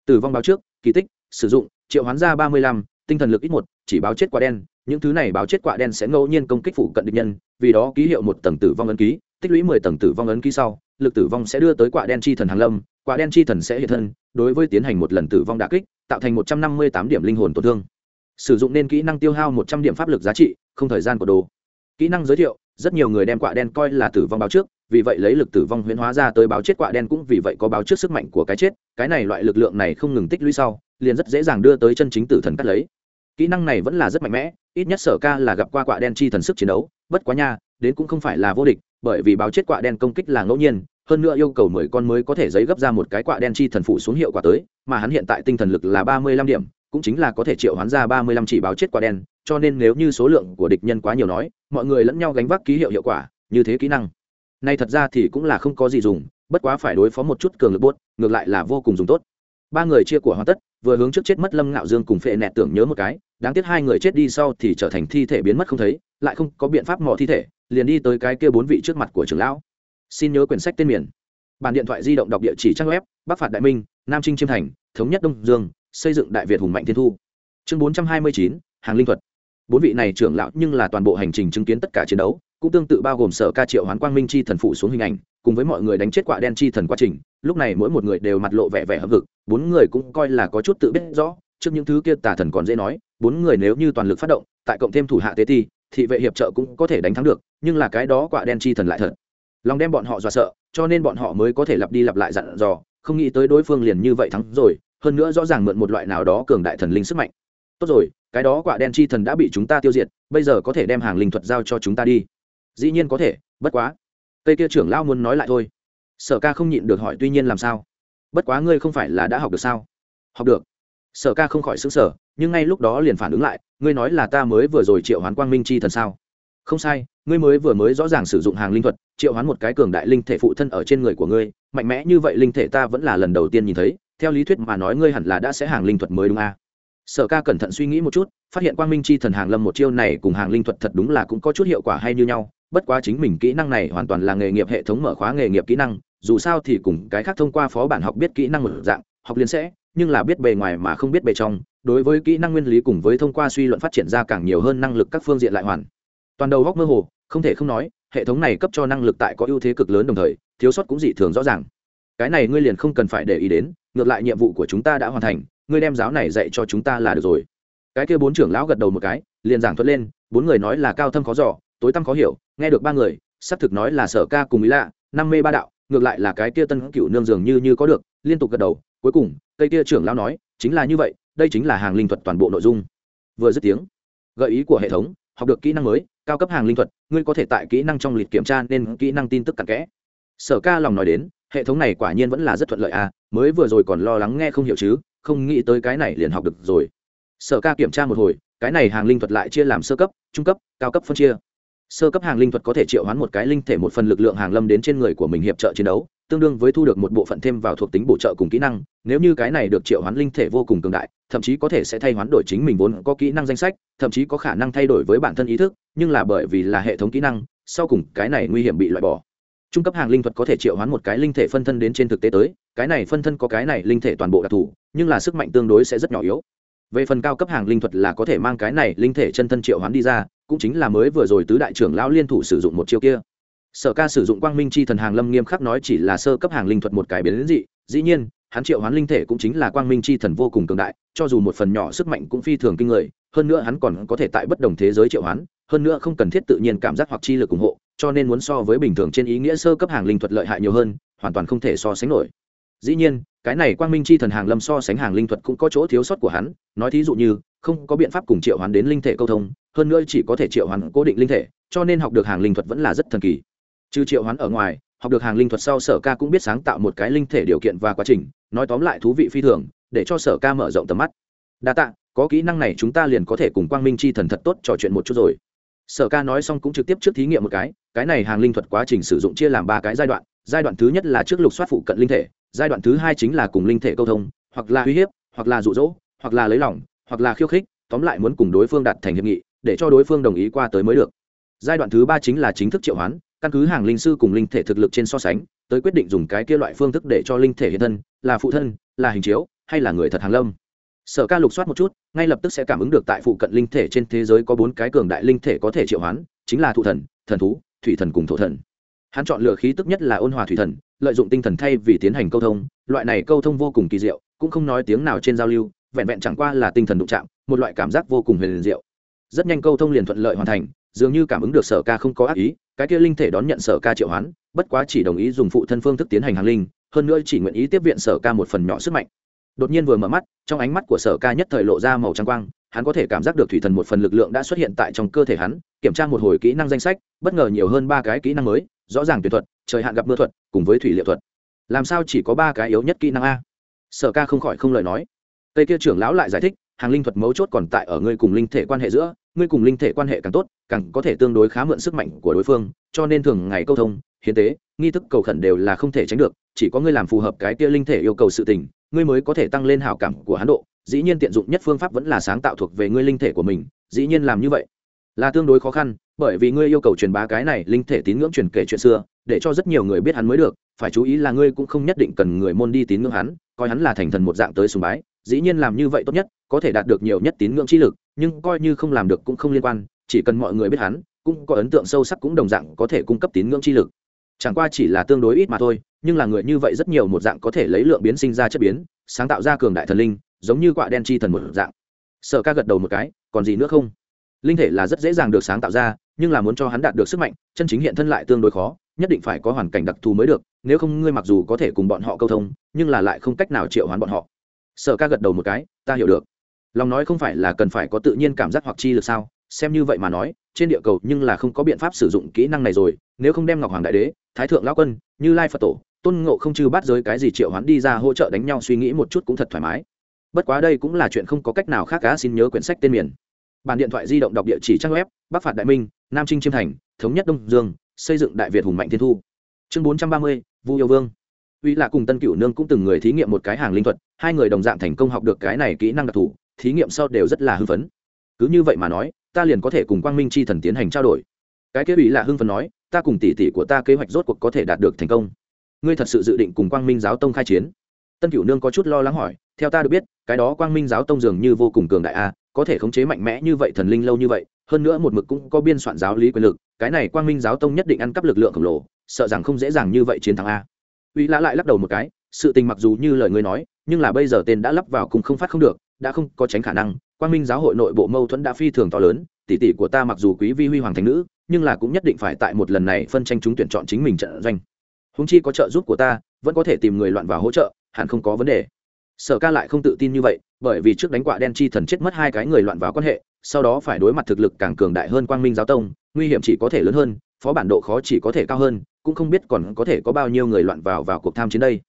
S1: Tử vong báo trước, kỳ tích, sử dụng, triệu hoán ra ba mươi lăm, tinh thần lực ít một, chỉ báo chết quả đen, những thứ này báo chết quả đen sẽ ngẫu nhiên công kích phụ cận địch nhân, vì đó ký hiệu một tầng tử vong ấn ký, tích lũy mười tầng tử vong ấn ký sau, lực tử vong sẽ đưa tới quả đen chi thần hàng lâm quả đen chi thần sẽ hiện thân, đối với tiến hành một lần tử vong đà kích, tạo thành một trăm năm mươi tám điểm linh hồn tổn thương. Sử dụng nên kỹ năng tiêu hao một trăm điểm pháp lực giá trị, không thời gian của đồ. Kỹ năng giới thiệu, rất nhiều người đem quạ đen coi là tử vong báo trước, vì vậy lấy lực tử vong huyễn hóa ra tới báo chết quạ đen cũng vì vậy có báo trước sức mạnh của cái chết, cái này loại lực lượng này không ngừng tích lũy sau, liền rất dễ dàng đưa tới chân chính tử thần cắt lấy. Kỹ năng này vẫn là rất mạnh mẽ, ít nhất sở ca là gặp qua quạ đen chi thần sức chiến đấu, bất quá nha, đến cũng không phải là vô địch, bởi vì báo chết quạ đen công kích là ngẫu nhiên hơn nữa yêu cầu mười con mới có thể giấy gấp ra một cái quạ đen chi thần phụ xuống hiệu quả tới, mà hắn hiện tại tinh thần lực là ba mươi lăm điểm, cũng chính là có thể triệu hoán ra ba mươi lăm chỉ báo chết quạ đen, cho nên nếu như số lượng của địch nhân quá nhiều nói, mọi người lẫn nhau gánh vác ký hiệu hiệu quả, như thế kỹ năng. Nay thật ra thì cũng là không có gì dùng, bất quá phải đối phó một chút cường lực buốt, ngược lại là vô cùng dùng tốt. Ba người chia của hoàn tất, vừa hướng trước chết mất lâm ngạo dương cùng phệ nẹt tưởng nhớ một cái, đáng tiếc hai người chết đi sau thì trở thành thi thể biến mất không thấy, lại không có biện pháp mò thi thể, liền đi tới cái kia bốn vị trước mặt của trưởng lão xin nhớ quyển sách tên miền. Bản điện thoại di động đọc địa chỉ trang web, bắc phạt đại minh, nam trinh chiêm thành, thống nhất đông dương, xây dựng đại việt hùng mạnh thiên thu. Chương bốn trăm hai mươi chín, hàng linh thuật. Bốn vị này trưởng lão nhưng là toàn bộ hành trình chứng kiến tất cả chiến đấu, cũng tương tự bao gồm sở ca triệu hoán quang minh chi thần phụ xuống hình ảnh, cùng với mọi người đánh chết quả đen chi thần quá trình, lúc này mỗi một người đều mặt lộ vẻ vẻ hấp vực bốn người cũng coi là có chút tự biết rõ, trước những thứ kia tà thần còn dễ nói, bốn người nếu như toàn lực phát động, tại cộng thêm thủ hạ tế ti, thị vệ hiệp trợ cũng có thể đánh thắng được, nhưng là cái đó quả đen chi thần lại thật lòng đem bọn họ dọa sợ, cho nên bọn họ mới có thể lặp đi lặp lại dặn dò, không nghĩ tới đối phương liền như vậy thắng rồi, hơn nữa rõ ràng mượn một loại nào đó cường đại thần linh sức mạnh. Tốt rồi, cái đó quả đen chi thần đã bị chúng ta tiêu diệt, bây giờ có thể đem hàng linh thuật giao cho chúng ta đi. Dĩ nhiên có thể, bất quá. Cây kia trưởng lao muốn nói lại thôi. Sở ca không nhịn được hỏi tuy nhiên làm sao? Bất quá ngươi không phải là đã học được sao? Học được. Sở ca không khỏi xứng sở nhưng ngay lúc đó liền phản ứng lại, ngươi nói là ta mới vừa rồi triệu hoán quang minh chi thần sao? Không sai, ngươi mới vừa mới rõ ràng sử dụng hàng linh thuật, triệu hoán một cái cường đại linh thể phụ thân ở trên người của ngươi, mạnh mẽ như vậy linh thể ta vẫn là lần đầu tiên nhìn thấy, theo lý thuyết mà nói ngươi hẳn là đã sẽ hàng linh thuật mới đúng à? sở ca cẩn thận suy nghĩ một chút, phát hiện quang minh chi thần hàng lâm một chiêu này cùng hàng linh thuật thật đúng là cũng có chút hiệu quả hay như nhau, bất quá chính mình kỹ năng này hoàn toàn là nghề nghiệp hệ thống mở khóa nghề nghiệp kỹ năng, dù sao thì cùng cái khác thông qua phó bản học biết kỹ năng một dạng, học liên sẽ, nhưng là biết bề ngoài mà không biết bề trong, đối với kỹ năng nguyên lý cùng với thông qua suy luận phát triển ra càng nhiều hơn năng lực các phương diện lại hoàn toàn đầu góc mơ hồ, không thể không nói, hệ thống này cấp cho năng lực tại có ưu thế cực lớn đồng thời, thiếu sót cũng dị thường rõ ràng. Cái này ngươi liền không cần phải để ý đến, ngược lại nhiệm vụ của chúng ta đã hoàn thành, ngươi đem giáo này dạy cho chúng ta là được rồi. Cái kia bốn trưởng lão gật đầu một cái, liền giảng thuật lên, bốn người nói là cao thâm khó giỏ tối tăm khó hiểu, nghe được ba người, xác thực nói là sở ca cùng ý lạ, năm mê ba đạo, ngược lại là cái kia tân cựu nương dường như như có được, liên tục gật đầu, cuối cùng, cây kia trưởng lão nói, chính là như vậy, đây chính là hàng linh thuật toàn bộ nội dung. Vừa dứt tiếng, gợi ý của hệ thống học được kỹ năng mới, cao cấp hàng linh thuật, ngươi có thể tại kỹ năng trong lịch kiểm tra nên kỹ năng tin tức cặn kẽ. Sở ca lòng nói đến, hệ thống này quả nhiên vẫn là rất thuận lợi à mới vừa rồi còn lo lắng nghe không hiểu chứ, không nghĩ tới cái này liền học được rồi. Sở ca kiểm tra một hồi, cái này hàng linh thuật lại chia làm sơ cấp, trung cấp, cao cấp phân chia. Sơ cấp hàng linh thuật có thể triệu hoán một cái linh thể một phần lực lượng hàng lâm đến trên người của mình hiệp trợ chiến đấu, tương đương với thu được một bộ phận thêm vào thuộc tính bổ trợ cùng kỹ năng, nếu như cái này được triệu hoán linh thể vô cùng cường đại thậm chí có thể sẽ thay hoán đổi chính mình vốn có kỹ năng danh sách, thậm chí có khả năng thay đổi với bản thân ý thức, nhưng là bởi vì là hệ thống kỹ năng, sau cùng cái này nguy hiểm bị loại bỏ. Trung cấp hàng linh thuật có thể triệu hoán một cái linh thể phân thân đến trên thực tế tới, cái này phân thân có cái này linh thể toàn bộ đặc thù, nhưng là sức mạnh tương đối sẽ rất nhỏ yếu. Về phần cao cấp hàng linh thuật là có thể mang cái này linh thể chân thân triệu hoán đi ra, cũng chính là mới vừa rồi tứ đại trưởng lão liên thủ sử dụng một chiêu kia. Sở ca sử dụng quang minh chi thần hàng lâm nghiêm khắc nói chỉ là sơ cấp hàng linh thuật một cái biến dị, dĩ nhiên hắn triệu hoán linh thể cũng chính là quang minh chi thần vô cùng cường đại, cho dù một phần nhỏ sức mạnh cũng phi thường kinh người, hơn nữa hắn còn có thể tại bất đồng thế giới triệu hoán, hơn nữa không cần thiết tự nhiên cảm giác hoặc chi lực ủng hộ, cho nên muốn so với bình thường trên ý nghĩa sơ cấp hàng linh thuật lợi hại nhiều hơn, hoàn toàn không thể so sánh nổi. Dĩ nhiên, cái này quang minh chi thần hàng lâm so sánh hàng linh thuật cũng có chỗ thiếu sót của hắn, nói thí dụ như, không có biện pháp cùng triệu hoán đến linh thể câu thông, hơn nữa chỉ có thể triệu hoán cố định linh thể, cho nên học được hàng linh thuật vẫn là rất thần kỳ. Trừ triệu hoán ở ngoài, học được hàng linh thuật sau sở ca cũng biết sáng tạo một cái linh thể điều kiện và quá trình nói tóm lại thú vị phi thường, để cho sở ca mở rộng tầm mắt. Đa tạ, có kỹ năng này chúng ta liền có thể cùng quang minh chi thần thật tốt trò chuyện một chút rồi. Sở ca nói xong cũng trực tiếp trước thí nghiệm một cái cái này hàng linh thuật quá trình sử dụng chia làm ba cái giai đoạn giai đoạn thứ nhất là trước lục soát phụ cận linh thể, giai đoạn thứ hai chính là cùng linh thể câu thông, hoặc là uy hiếp, hoặc là rụ rỗ hoặc là lấy lỏng hoặc là khiêu khích, tóm lại muốn cùng đối phương đạt thành hiệp nghị, để cho đối phương đồng ý qua tới mới được. Giai đoạn thứ ba chính là chính thức triệu hoán căn cứ hàng linh sư cùng linh thể thực lực trên so sánh, tới quyết định dùng cái kia loại phương thức để cho linh thể hiện thân, là phụ thân, là hình chiếu, hay là người thật hàng lâm. Sở ca lục soát một chút, ngay lập tức sẽ cảm ứng được tại phụ cận linh thể trên thế giới có bốn cái cường đại linh thể có thể triệu hoán, chính là thụ thần thần thú, thủy thần cùng thổ thần. Hắn chọn lựa khí tức nhất là ôn hòa thủy thần, lợi dụng tinh thần thay vì tiến hành câu thông, loại này câu thông vô cùng kỳ diệu, cũng không nói tiếng nào trên giao lưu, vẹn vẹn chẳng qua là tinh thần đụng chạm, một loại cảm giác vô cùng huyền diệu. Rất nhanh câu thông liền thuận lợi hoàn thành dường như cảm ứng được sở ca không có ác ý, cái kia linh thể đón nhận sở ca triệu hoán, bất quá chỉ đồng ý dùng phụ thân phương thức tiến hành hàng linh, hơn nữa chỉ nguyện ý tiếp viện sở ca một phần nhỏ sức mạnh. Đột nhiên vừa mở mắt, trong ánh mắt của sở ca nhất thời lộ ra màu trắng quang, hắn có thể cảm giác được thủy thần một phần lực lượng đã xuất hiện tại trong cơ thể hắn, kiểm tra một hồi kỹ năng danh sách, bất ngờ nhiều hơn ba cái kỹ năng mới, rõ ràng tuyệt thuật, trời hạn gặp mưa thuật, cùng với thủy liệu thuật. Làm sao chỉ có ba cái yếu nhất kỹ năng a? Sở ca không khỏi không lời nói. Tây kia trưởng lão lại giải thích, hàng linh thuật mấu chốt còn tại ở ngươi cùng linh thể quan hệ giữa ngươi cùng linh thể quan hệ càng tốt, càng có thể tương đối khá mượn sức mạnh của đối phương, cho nên thường ngày câu thông, hiến tế, nghi thức cầu khẩn đều là không thể tránh được, chỉ có ngươi làm phù hợp cái kia linh thể yêu cầu sự tình, ngươi mới có thể tăng lên hảo cảm của hắn độ. Dĩ nhiên tiện dụng nhất phương pháp vẫn là sáng tạo thuộc về ngươi linh thể của mình, dĩ nhiên làm như vậy là tương đối khó khăn, bởi vì ngươi yêu cầu truyền bá cái này linh thể tín ngưỡng truyền kể chuyện xưa, để cho rất nhiều người biết hắn mới được, phải chú ý là ngươi cũng không nhất định cần người môn đi tín ngưỡng hắn, coi hắn là thành thần một dạng tới sùng bái, dĩ nhiên làm như vậy tốt nhất, có thể đạt được nhiều nhất tín ngưỡng chi lực nhưng coi như không làm được cũng không liên quan, chỉ cần mọi người biết hắn, cũng có ấn tượng sâu sắc cũng đồng dạng có thể cung cấp tín ngưỡng chi lực. Chẳng qua chỉ là tương đối ít mà thôi, nhưng là người như vậy rất nhiều một dạng có thể lấy lượng biến sinh ra chất biến, sáng tạo ra cường đại thần linh, giống như quạ đen chi thần một dạng. Sợ ca gật đầu một cái, còn gì nữa không? Linh thể là rất dễ dàng được sáng tạo ra, nhưng là muốn cho hắn đạt được sức mạnh, chân chính hiện thân lại tương đối khó, nhất định phải có hoàn cảnh đặc thù mới được, nếu không ngươi mặc dù có thể cùng bọn họ câu thông, nhưng là lại không cách nào triệu hoán bọn họ. Sở ca gật đầu một cái, ta hiểu được lòng nói không phải là cần phải có tự nhiên cảm giác hoặc chi lực sao? Xem như vậy mà nói, trên địa cầu nhưng là không có biện pháp sử dụng kỹ năng này rồi. Nếu không đem ngọc hoàng đại đế, thái thượng lão quân, như lai phật tổ, tôn ngộ không chư bắt giới cái gì triệu hoán đi ra hỗ trợ đánh nhau suy nghĩ một chút cũng thật thoải mái. Bất quá đây cũng là chuyện không có cách nào khác cá xin nhớ quyển sách tên miền. Bản điện thoại di động đọc địa chỉ trang web, bắc phạt đại minh, nam trinh chiêm thành, thống nhất đông dương, xây dựng đại việt hùng mạnh thiên thu. Chương bốn trăm ba mươi, vu yêu vương. Uy lạ cùng tân cửu nương cũng từng người thí nghiệm một cái hàng linh thuật, hai người đồng dạng thành công học được cái này kỹ năng đặc thù thí nghiệm sau đều rất là hưng phấn. Cứ như vậy mà nói, ta liền có thể cùng quang minh c h i thần tiến hành trao đổi. Cái kế ủy là hưng phấn nói, ta cùng tỷ tỷ của ta kế hoạch rốt cuộc có thể đạt được thành công. Ngươi thật sự dự định cùng quang minh giáo tông khai chiến? Tân cửu nương có chút lo lắng hỏi, theo ta được biết, cái đó quang minh giáo tông dường như vô cùng cường đại a có thể khống chế mạnh mẽ như vậy thần linh lâu như vậy, hơn nữa một mực cũng có biên soạn giáo lý quyền lực, cái này quang minh giáo tông nhất định ăn cắp lực lượng khổng lồ, sợ rằng không dễ dàng như vậy chiến thắng a uy lã lại lắc đầu một cái, sự tình mặc dù như lời ngươi nói, nhưng là bây giờ tên đã lắp vào cùng không phát không được đã không có tránh khả năng quan minh giáo hội nội bộ mâu thuẫn đã phi thường to lớn, tỷ tỷ của ta mặc dù quý vi huy hoàng thành nữ, nhưng là cũng nhất định phải tại một lần này phân tranh chúng tuyển chọn chính mình trận doanh. Húng chi có trợ giúp của ta, vẫn có thể tìm người loạn vào hỗ trợ, hẳn không có vấn đề. Sở ca lại không tự tin như vậy, bởi vì trước đánh quạ đen chi thần chết mất hai cái người loạn vào quan hệ, sau đó phải đối mặt thực lực càng cường đại hơn quang minh giáo tông, nguy hiểm chỉ có thể lớn hơn, phó bản độ khó chỉ có thể cao hơn, cũng không biết còn có thể có bao nhiêu người loạn vào vào cuộc tham chiến đây.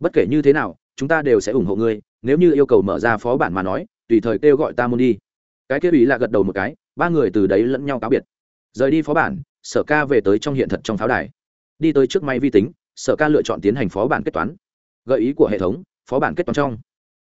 S1: Bất kể như thế nào, chúng ta đều sẽ ủng hộ ngươi nếu như yêu cầu mở ra phó bản mà nói, tùy thời kêu gọi ta môn đi. Cái kia ủy là gật đầu một cái, ba người từ đấy lẫn nhau cáo biệt. Rời đi phó bản, sở ca về tới trong hiện thật trong pháo đài. Đi tới trước máy vi tính, sở ca lựa chọn tiến hành phó bản kết toán. Gợi ý của hệ thống, phó bản kết toán trong.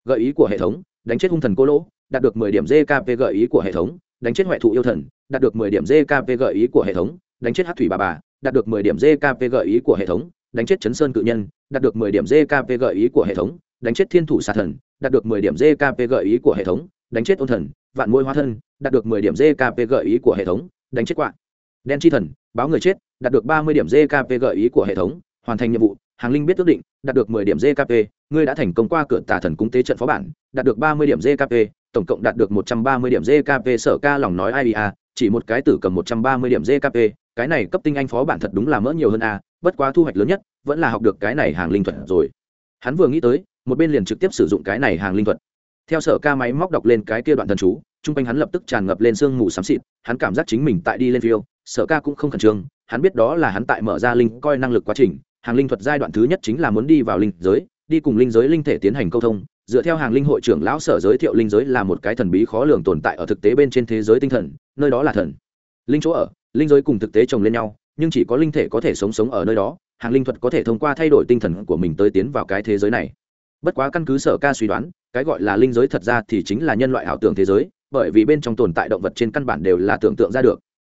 S1: Gợi ý của hệ thống, đánh chết hung thần cô lỗ, đạt được 10 điểm gkp gợi ý của hệ thống, đánh chết huệ thụ yêu thần, đạt được 10 điểm gkp gợi ý của hệ thống, đánh chết hát thủy bà bà, đạt được 10 điểm gkp gợi ý của hệ thống, đánh chết chấn sơn cự nhân, đạt được 10 điểm gkp gợi ý của hệ thống đánh chết thiên thủ xà thần, đạt được 10 điểm gkp gợi ý của hệ thống, đánh chết ôn thần, vạn môi hóa thân, đạt được 10 điểm gkp gợi ý của hệ thống, đánh chết quạ. Đen chi thần, báo người chết, đạt được 30 điểm gkp gợi ý của hệ thống, hoàn thành nhiệm vụ, hàng linh biết ước định, đạt được 10 điểm gkp ngươi đã thành công qua cửa tà thần cung tế trận phó bản, đạt được 30 điểm gkp tổng cộng đạt được 130 điểm gkp sở ca lòng nói ai à, chỉ một cái tử cầm 130 điểm gkp cái này cấp tinh anh phó bản thật đúng là mỡ nhiều hơn a bất quá thu hoạch lớn nhất, vẫn là học được cái này hàng linh thuật rồi. Hắn vừa nghĩ tới một bên liền trực tiếp sử dụng cái này hàng linh thuật. Theo sở ca máy móc đọc lên cái kia đoạn thần chú, chung quanh hắn lập tức tràn ngập lên sương mù xám xịt, hắn cảm giác chính mình tại đi lên phiêu, sở ca cũng không khẩn trương, hắn biết đó là hắn tại mở ra linh coi năng lực quá trình, hàng linh thuật giai đoạn thứ nhất chính là muốn đi vào linh giới, đi cùng linh giới linh thể tiến hành câu thông, dựa theo hàng linh hội trưởng lão sở giới thiệu linh giới là một cái thần bí khó lường tồn tại ở thực tế bên trên thế giới tinh thần, nơi đó là thần. Linh chỗ ở, linh giới cùng thực tế chồng lên nhau, nhưng chỉ có linh thể có thể sống sống ở nơi đó, hàng linh thuật có thể thông qua thay đổi tinh thần của mình tới tiến vào cái thế giới này bất quá căn cứ sở ca suy đoán, cái gọi là linh giới thật ra thì chính là nhân loại ảo tưởng thế giới, bởi vì bên trong tồn tại động vật trên căn bản đều là tưởng tượng ra được.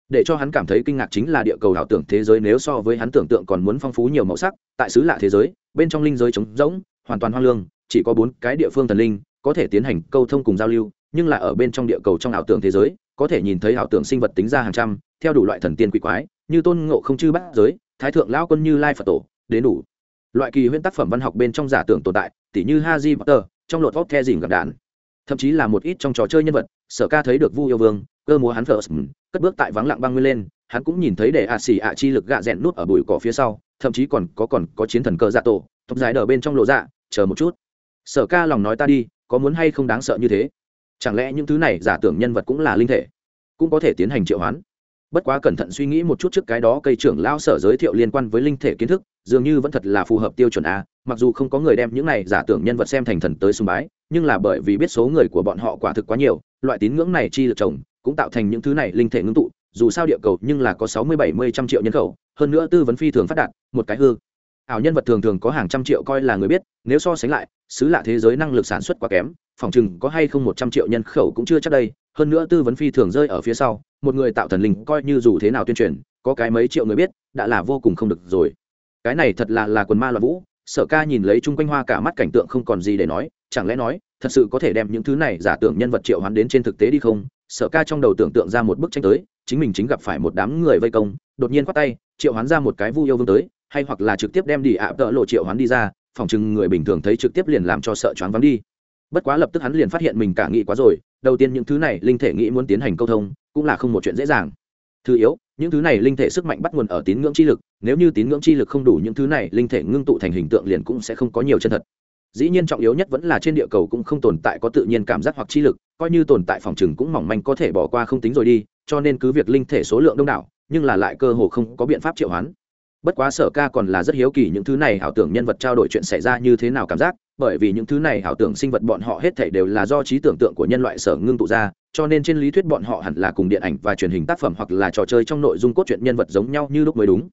S1: Để cho hắn cảm thấy kinh ngạc chính là địa cầu ảo tưởng thế giới nếu so với hắn tưởng tượng còn muốn phong phú nhiều màu sắc, tại xứ lạ thế giới, bên trong linh giới trống rỗng, hoàn toàn hoang lương, chỉ có bốn cái địa phương thần linh có thể tiến hành câu thông cùng giao lưu, nhưng là ở bên trong địa cầu trong ảo tưởng thế giới, có thể nhìn thấy ảo tưởng sinh vật tính ra hàng trăm, theo đủ loại thần tiên quỷ quái, như tôn ngộ không chư bát giới, thái thượng lão quân như lai phật tổ, đến đủ. Loại kỳ huyễn tác phẩm văn học bên trong giả tưởng tồn tại tỉ như Haji Potter, trong lột vóc the dìm gặp đạn. thậm chí là một ít trong trò chơi nhân vật, sở ca thấy được vu yêu vương, cơ múa hắn first cất bước tại vắng lặng băng nguyên lên, hắn cũng nhìn thấy để ạ xỉ ạ chi lực gạ rèn nút ở bụi cỏ phía sau, thậm chí còn có còn có chiến thần cơ dạ tổ tộc dài đờ bên trong lộ dạ chờ một chút. Sở ca lòng nói ta đi, có muốn hay không đáng sợ như thế? Chẳng lẽ những thứ này giả tưởng nhân vật cũng là linh thể? Cũng có thể tiến hành triệu hoán. Bất quá cẩn thận suy nghĩ một chút trước cái đó, cây trưởng lão sở giới thiệu liên quan với linh thể kiến thức dường như vẫn thật là phù hợp tiêu chuẩn a, mặc dù không có người đem những này giả tưởng nhân vật xem thành thần tới sùng bái, nhưng là bởi vì biết số người của bọn họ quả thực quá nhiều, loại tín ngưỡng này chi lực chồng cũng tạo thành những thứ này linh thể ngưng tụ, dù sao địa cầu nhưng là có sáu mươi bảy mươi trăm triệu nhân khẩu, hơn nữa tư vấn phi thường phát đạt, một cái hư. Ảo nhân vật thường thường có hàng trăm triệu coi là người biết, nếu so sánh lại, xứ lạ thế giới năng lực sản xuất quá kém, phòng chừng có hay không một trăm triệu nhân khẩu cũng chưa chắc đây, hơn nữa tư vấn phi thường rơi ở phía sau, một người tạo thần linh coi như dù thế nào tuyên truyền, có cái mấy triệu người biết, đã là vô cùng không được rồi cái này thật là là quần ma loạn vũ, sở ca nhìn lấy chung quanh hoa cả mắt cảnh tượng không còn gì để nói, chẳng lẽ nói, thật sự có thể đem những thứ này giả tưởng nhân vật triệu hoán đến trên thực tế đi không? Sở ca trong đầu tưởng tượng ra một bức tranh tới, chính mình chính gặp phải một đám người vây công, đột nhiên khoát tay, triệu hoán ra một cái vu yêu vương tới, hay hoặc là trực tiếp đem đi ạ tợ lộ triệu hoán đi ra, phòng chừng người bình thường thấy trực tiếp liền làm cho sợ choáng vắng đi. Bất quá lập tức hắn liền phát hiện mình cả nghĩ quá rồi, đầu tiên những thứ này linh thể nghĩ muốn tiến hành câu thông, cũng là không một chuyện dễ dàng. Thứ yếu, những thứ này linh thể sức mạnh bắt nguồn ở tín ngưỡng chi lực nếu như tín ngưỡng chi lực không đủ những thứ này, linh thể ngưng tụ thành hình tượng liền cũng sẽ không có nhiều chân thật. Dĩ nhiên trọng yếu nhất vẫn là trên địa cầu cũng không tồn tại có tự nhiên cảm giác hoặc chi lực, coi như tồn tại phòng chừng cũng mỏng manh có thể bỏ qua không tính rồi đi, cho nên cứ việc linh thể số lượng đông đảo, nhưng là lại cơ hồ không có biện pháp triệu hoán. Bất quá sở ca còn là rất hiếu kỳ những thứ này, ảo tưởng nhân vật trao đổi chuyện xảy ra như thế nào cảm giác, bởi vì những thứ này, ảo tưởng sinh vật bọn họ hết thể đều là do trí tưởng tượng của nhân loại sở ngưng tụ ra, cho nên trên lý thuyết bọn họ hẳn là cùng điện ảnh và truyền hình tác phẩm hoặc là trò chơi trong nội dung cốt truyện nhân vật giống nhau như lúc mới đúng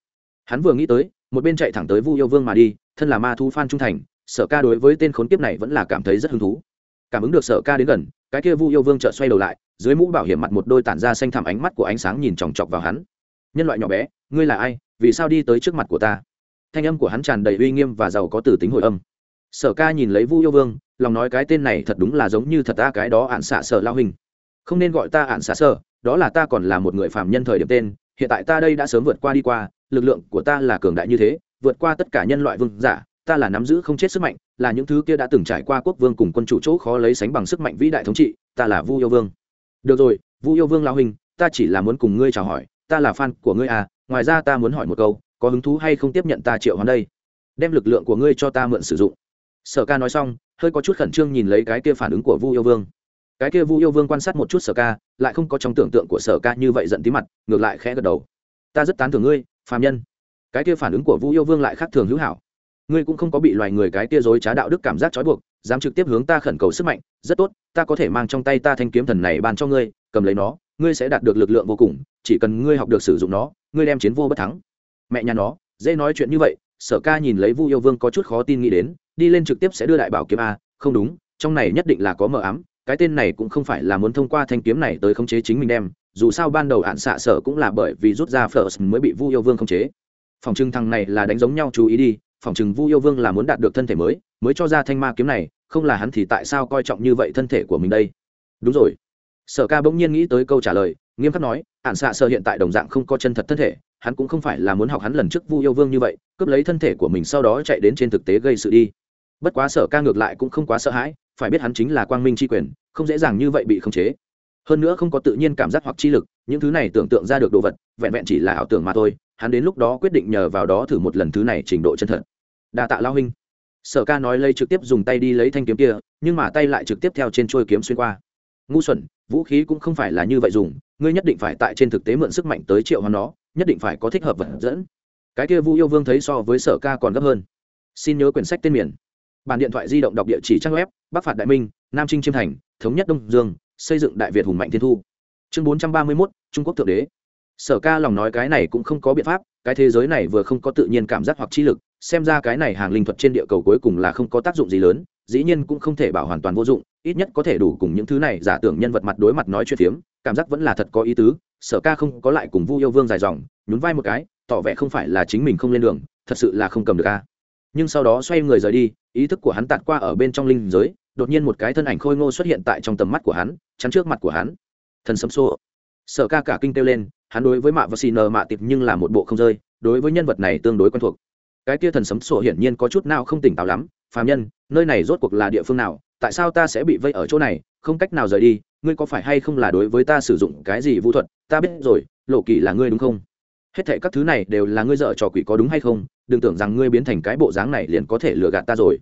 S1: hắn vừa nghĩ tới, một bên chạy thẳng tới vu yêu vương mà đi, thân là ma thu phan trung thành, sở ca đối với tên khốn kiếp này vẫn là cảm thấy rất hứng thú. Cảm ứng được sở ca đến gần, cái kia vu yêu vương chợt xoay đầu lại, dưới mũ bảo hiểm mặt một đôi tản ra xanh thẳm ánh mắt của ánh sáng nhìn chòng chọc vào hắn. Nhân loại nhỏ bé, ngươi là ai? Vì sao đi tới trước mặt của ta? Thanh âm của hắn tràn đầy uy nghiêm và giàu có từ tính hồi âm. Sở ca nhìn lấy vu yêu vương, lòng nói cái tên này thật đúng là giống như thật ta cái đó ạn xạ sở lao hình. Không nên gọi ta ạn xạ sở, đó là ta còn là một người phạm nhân thời điểm tên, hiện tại ta đây đã sớm vượt qua đi qua lực lượng của ta là cường đại như thế, vượt qua tất cả nhân loại vương giả, ta là nắm giữ không chết sức mạnh, là những thứ kia đã từng trải qua quốc vương cùng quân chủ chỗ khó lấy sánh bằng sức mạnh vĩ đại thống trị, ta là vu yêu vương. Được rồi, vu yêu vương lao hình ta chỉ là muốn cùng ngươi chào hỏi, ta là fan của ngươi à ngoài ra ta muốn hỏi một câu, có hứng thú hay không tiếp nhận ta triệu hoán đây? Đem lực lượng của ngươi cho ta mượn sử dụng. Sở ca nói xong, hơi có chút khẩn trương nhìn lấy cái kia phản ứng của vu yêu vương. Cái kia vu yêu vương quan sát một chút sở ca, lại không có trong tưởng tượng của sở ca như vậy giận tí mặt, ngược lại khẽ gật đầu. Ta rất tán thưởng ngươi phàm nhân. Cái kia phản ứng của vu yêu vương lại khác thường hữu hảo. Ngươi cũng không có bị loài người cái kia dối trá đạo đức cảm giác trói buộc, dám trực tiếp hướng ta khẩn cầu sức mạnh, rất tốt, ta có thể mang trong tay ta thanh kiếm thần này ban cho ngươi, cầm lấy nó, ngươi sẽ đạt được lực lượng vô cùng, chỉ cần ngươi học được sử dụng nó, ngươi đem chiến vô bất thắng. Mẹ nhà nó, dễ nói chuyện như vậy, sở ca nhìn lấy vu yêu vương có chút khó tin nghĩ đến, đi lên trực tiếp sẽ đưa đại bảo kiếm a, không đúng, trong này nhất định là có mờ ám, cái tên này cũng không phải là muốn thông qua thanh kiếm này tới khống chế chính mình đem dù sao ban đầu hạn xạ sở cũng là bởi vì rút ra first mới bị vu yêu vương khống chế. Phòng trưng thằng này là đánh giống nhau, chú ý đi, phòng trừng vu yêu vương là muốn đạt được thân thể mới mới cho ra thanh ma kiếm này, không là hắn thì tại sao coi trọng như vậy thân thể của mình đây? Đúng rồi. Sở ca bỗng nhiên nghĩ tới câu trả lời, nghiêm khắc nói, hạn xạ sơ hiện tại đồng dạng không có chân thật thân thể, hắn cũng không phải là muốn học hắn lần trước vu yêu vương như vậy, cướp lấy thân thể của mình sau đó chạy đến trên thực tế gây sự đi. Bất quá sở ca ngược lại cũng không quá sợ hãi, phải biết hắn chính là quang minh Chi quyền, không dễ dàng như vậy bị khống chế hơn nữa không có tự nhiên cảm giác hoặc chi lực, những thứ này tưởng tượng ra được đồ vật, vẹn vẹn chỉ là ảo tưởng mà thôi, hắn đến lúc đó quyết định nhờ vào đó thử một lần thứ này trình độ chân thật. Đa tạ lao huynh. Sở ca nói lây trực tiếp dùng tay đi lấy thanh kiếm kia, nhưng mà tay lại trực tiếp theo trên trôi kiếm xuyên qua. Ngu xuẩn, vũ khí cũng không phải là như vậy dùng, ngươi nhất định phải tại trên thực tế mượn sức mạnh tới triệu hoán nó, nhất định phải có thích hợp vật dẫn. Cái kia vu yêu vương thấy so với sở ca còn gấp hơn. Xin nhớ quyển sách tên miền. Bản điện thoại di động đọc địa chỉ trang web, bắc phạt đại minh, nam trinh chiêm thành, thống nhất đông dương xây dựng đại việt hùng mạnh thiên thu. Chương bốn trăm ba mươi mốt, trung quốc thượng đế. Sở ca lòng nói cái này cũng không có biện pháp, cái thế giới này vừa không có tự nhiên cảm giác hoặc chi lực, xem ra cái này hàng linh thuật trên địa cầu cuối cùng là không có tác dụng gì lớn, dĩ nhiên cũng không thể bảo hoàn toàn vô dụng, ít nhất có thể đủ cùng những thứ này giả tưởng nhân vật mặt đối mặt nói chuyện phiếm, cảm giác vẫn là thật có ý tứ, sở ca không có lại cùng vu yêu vương dài dòng, nhún vai một cái, tỏ vẻ không phải là chính mình không lên đường, thật sự là không cầm được ca nhưng sau đó xoay người rời đi, ý thức của hắn tạt qua ở bên trong linh giới đột nhiên một cái thân ảnh khôi ngô xuất hiện tại trong tầm mắt của hắn, chắn trước mặt của hắn. Thần sấm xô. Sở ca cả kinh kêu lên, hắn đối với mạ và xì nờ mạ tiệp nhưng là một bộ không rơi, đối với nhân vật này tương đối quen thuộc. Cái kia thần sấm sổ hiển nhiên có chút nào không tỉnh táo lắm, phàm nhân, nơi này rốt cuộc là địa phương nào, tại sao ta sẽ bị vây ở chỗ này, không cách nào rời đi, ngươi có phải hay không là đối với ta sử dụng cái gì vũ thuật, ta biết rồi, lộ kỳ là ngươi đúng không? Hết thệ các thứ này đều là ngươi dợ trò quỷ có đúng hay không, đừng tưởng rằng ngươi biến thành cái bộ dáng này liền có thể lừa gạt ta rồi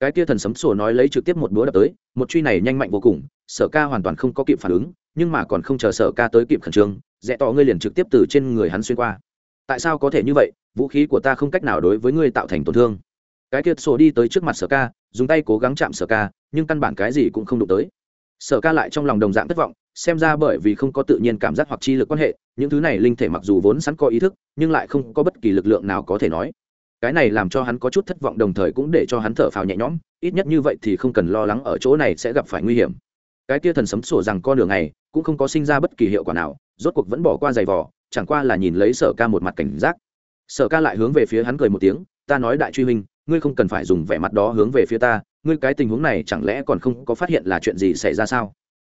S1: cái kia thần sấm sổ nói lấy trực tiếp một búa đập tới, một truy này nhanh mạnh vô cùng, sở ca hoàn toàn không có kịp phản ứng, nhưng mà còn không chờ sở ca tới kịp khẩn trương dẹ tỏ ngươi liền trực tiếp từ trên người hắn xuyên qua. Tại sao có thể như vậy? Vũ khí của ta không cách nào đối với ngươi tạo thành tổn thương. Cái kia sổ đi tới trước mặt sở ca, dùng tay cố gắng chạm sở ca, nhưng căn bản cái gì cũng không đụng tới. Sở ca lại trong lòng đồng dạng thất vọng, xem ra bởi vì không có tự nhiên cảm giác hoặc chi lực quan hệ, những thứ này linh thể mặc dù vốn sẵn có ý thức, nhưng lại không có bất kỳ lực lượng nào có thể nói cái này làm cho hắn có chút thất vọng, đồng thời cũng để cho hắn thở phào nhẹ nhõm, ít nhất như vậy thì không cần lo lắng ở chỗ này sẽ gặp phải nguy hiểm. Cái kia thần sấm sổ rằng con đường này cũng không có sinh ra bất kỳ hiệu quả nào, rốt cuộc vẫn bỏ qua giày vò, chẳng qua là nhìn lấy sở ca một mặt cảnh giác. Sở ca lại hướng về phía hắn cười một tiếng, ta nói đại truy huynh, ngươi không cần phải dùng vẻ mặt đó hướng về phía ta, ngươi cái tình huống này chẳng lẽ còn không có phát hiện là chuyện gì xảy ra sao?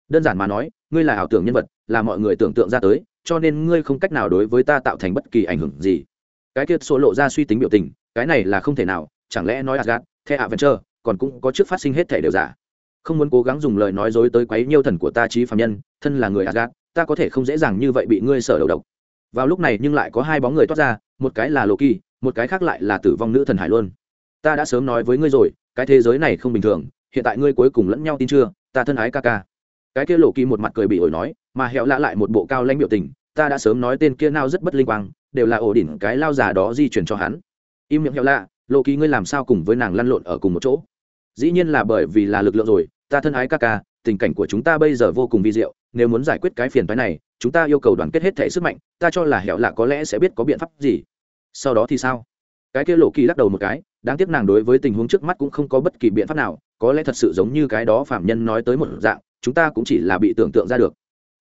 S1: Đơn giản mà nói, ngươi là ảo tưởng nhân vật, là mọi người tưởng tượng ra tới, cho nên ngươi không cách nào đối với ta tạo thành bất kỳ ảnh hưởng gì cái kia số lộ ra suy tính biểu tình, cái này là không thể nào, chẳng lẽ nói asgad the adventure, còn cũng có trước phát sinh hết thể đều giả? Không muốn cố gắng dùng lời nói dối tới quấy nhiêu thần của ta trí phạm nhân, thân là người asgad ta có thể không dễ dàng như vậy bị ngươi sở đầu độc. Vào lúc này nhưng lại có hai bóng người toát ra, một cái là loki, một cái khác lại là tử vong nữ thần hải luôn ta đã sớm nói với ngươi rồi, cái thế giới này không bình thường, hiện tại ngươi cuối cùng lẫn nhau tin chưa? Ta thân ái ca ca. Cái kia lộ kỳ một mặt cười bị ổi nói, mà hẹo lạ lại một bộ cao lãnh biểu tình, ta đã sớm nói tên kia nào rất bất linh quang đều là ổ đỉnh cái lao già đó di chuyển cho hắn. Im miệng hẹo lạ, lộ kỳ ngươi làm sao cùng với nàng lăn lộn ở cùng một chỗ? Dĩ nhiên là bởi vì là lực lượng rồi, ta thân ái ca ca, tình cảnh của chúng ta bây giờ vô cùng vi diệu, nếu muốn giải quyết cái phiền phái này, chúng ta yêu cầu đoàn kết hết thể sức mạnh, ta cho là hẹo lạ có lẽ sẽ biết có biện pháp gì. Sau đó thì sao? Cái kia lộ kỳ lắc đầu một cái, đáng tiếc nàng đối với tình huống trước mắt cũng không có bất kỳ biện pháp nào, có lẽ thật sự giống như cái đó phạm nhân nói tới một dạng, chúng ta cũng chỉ là bị tưởng tượng ra được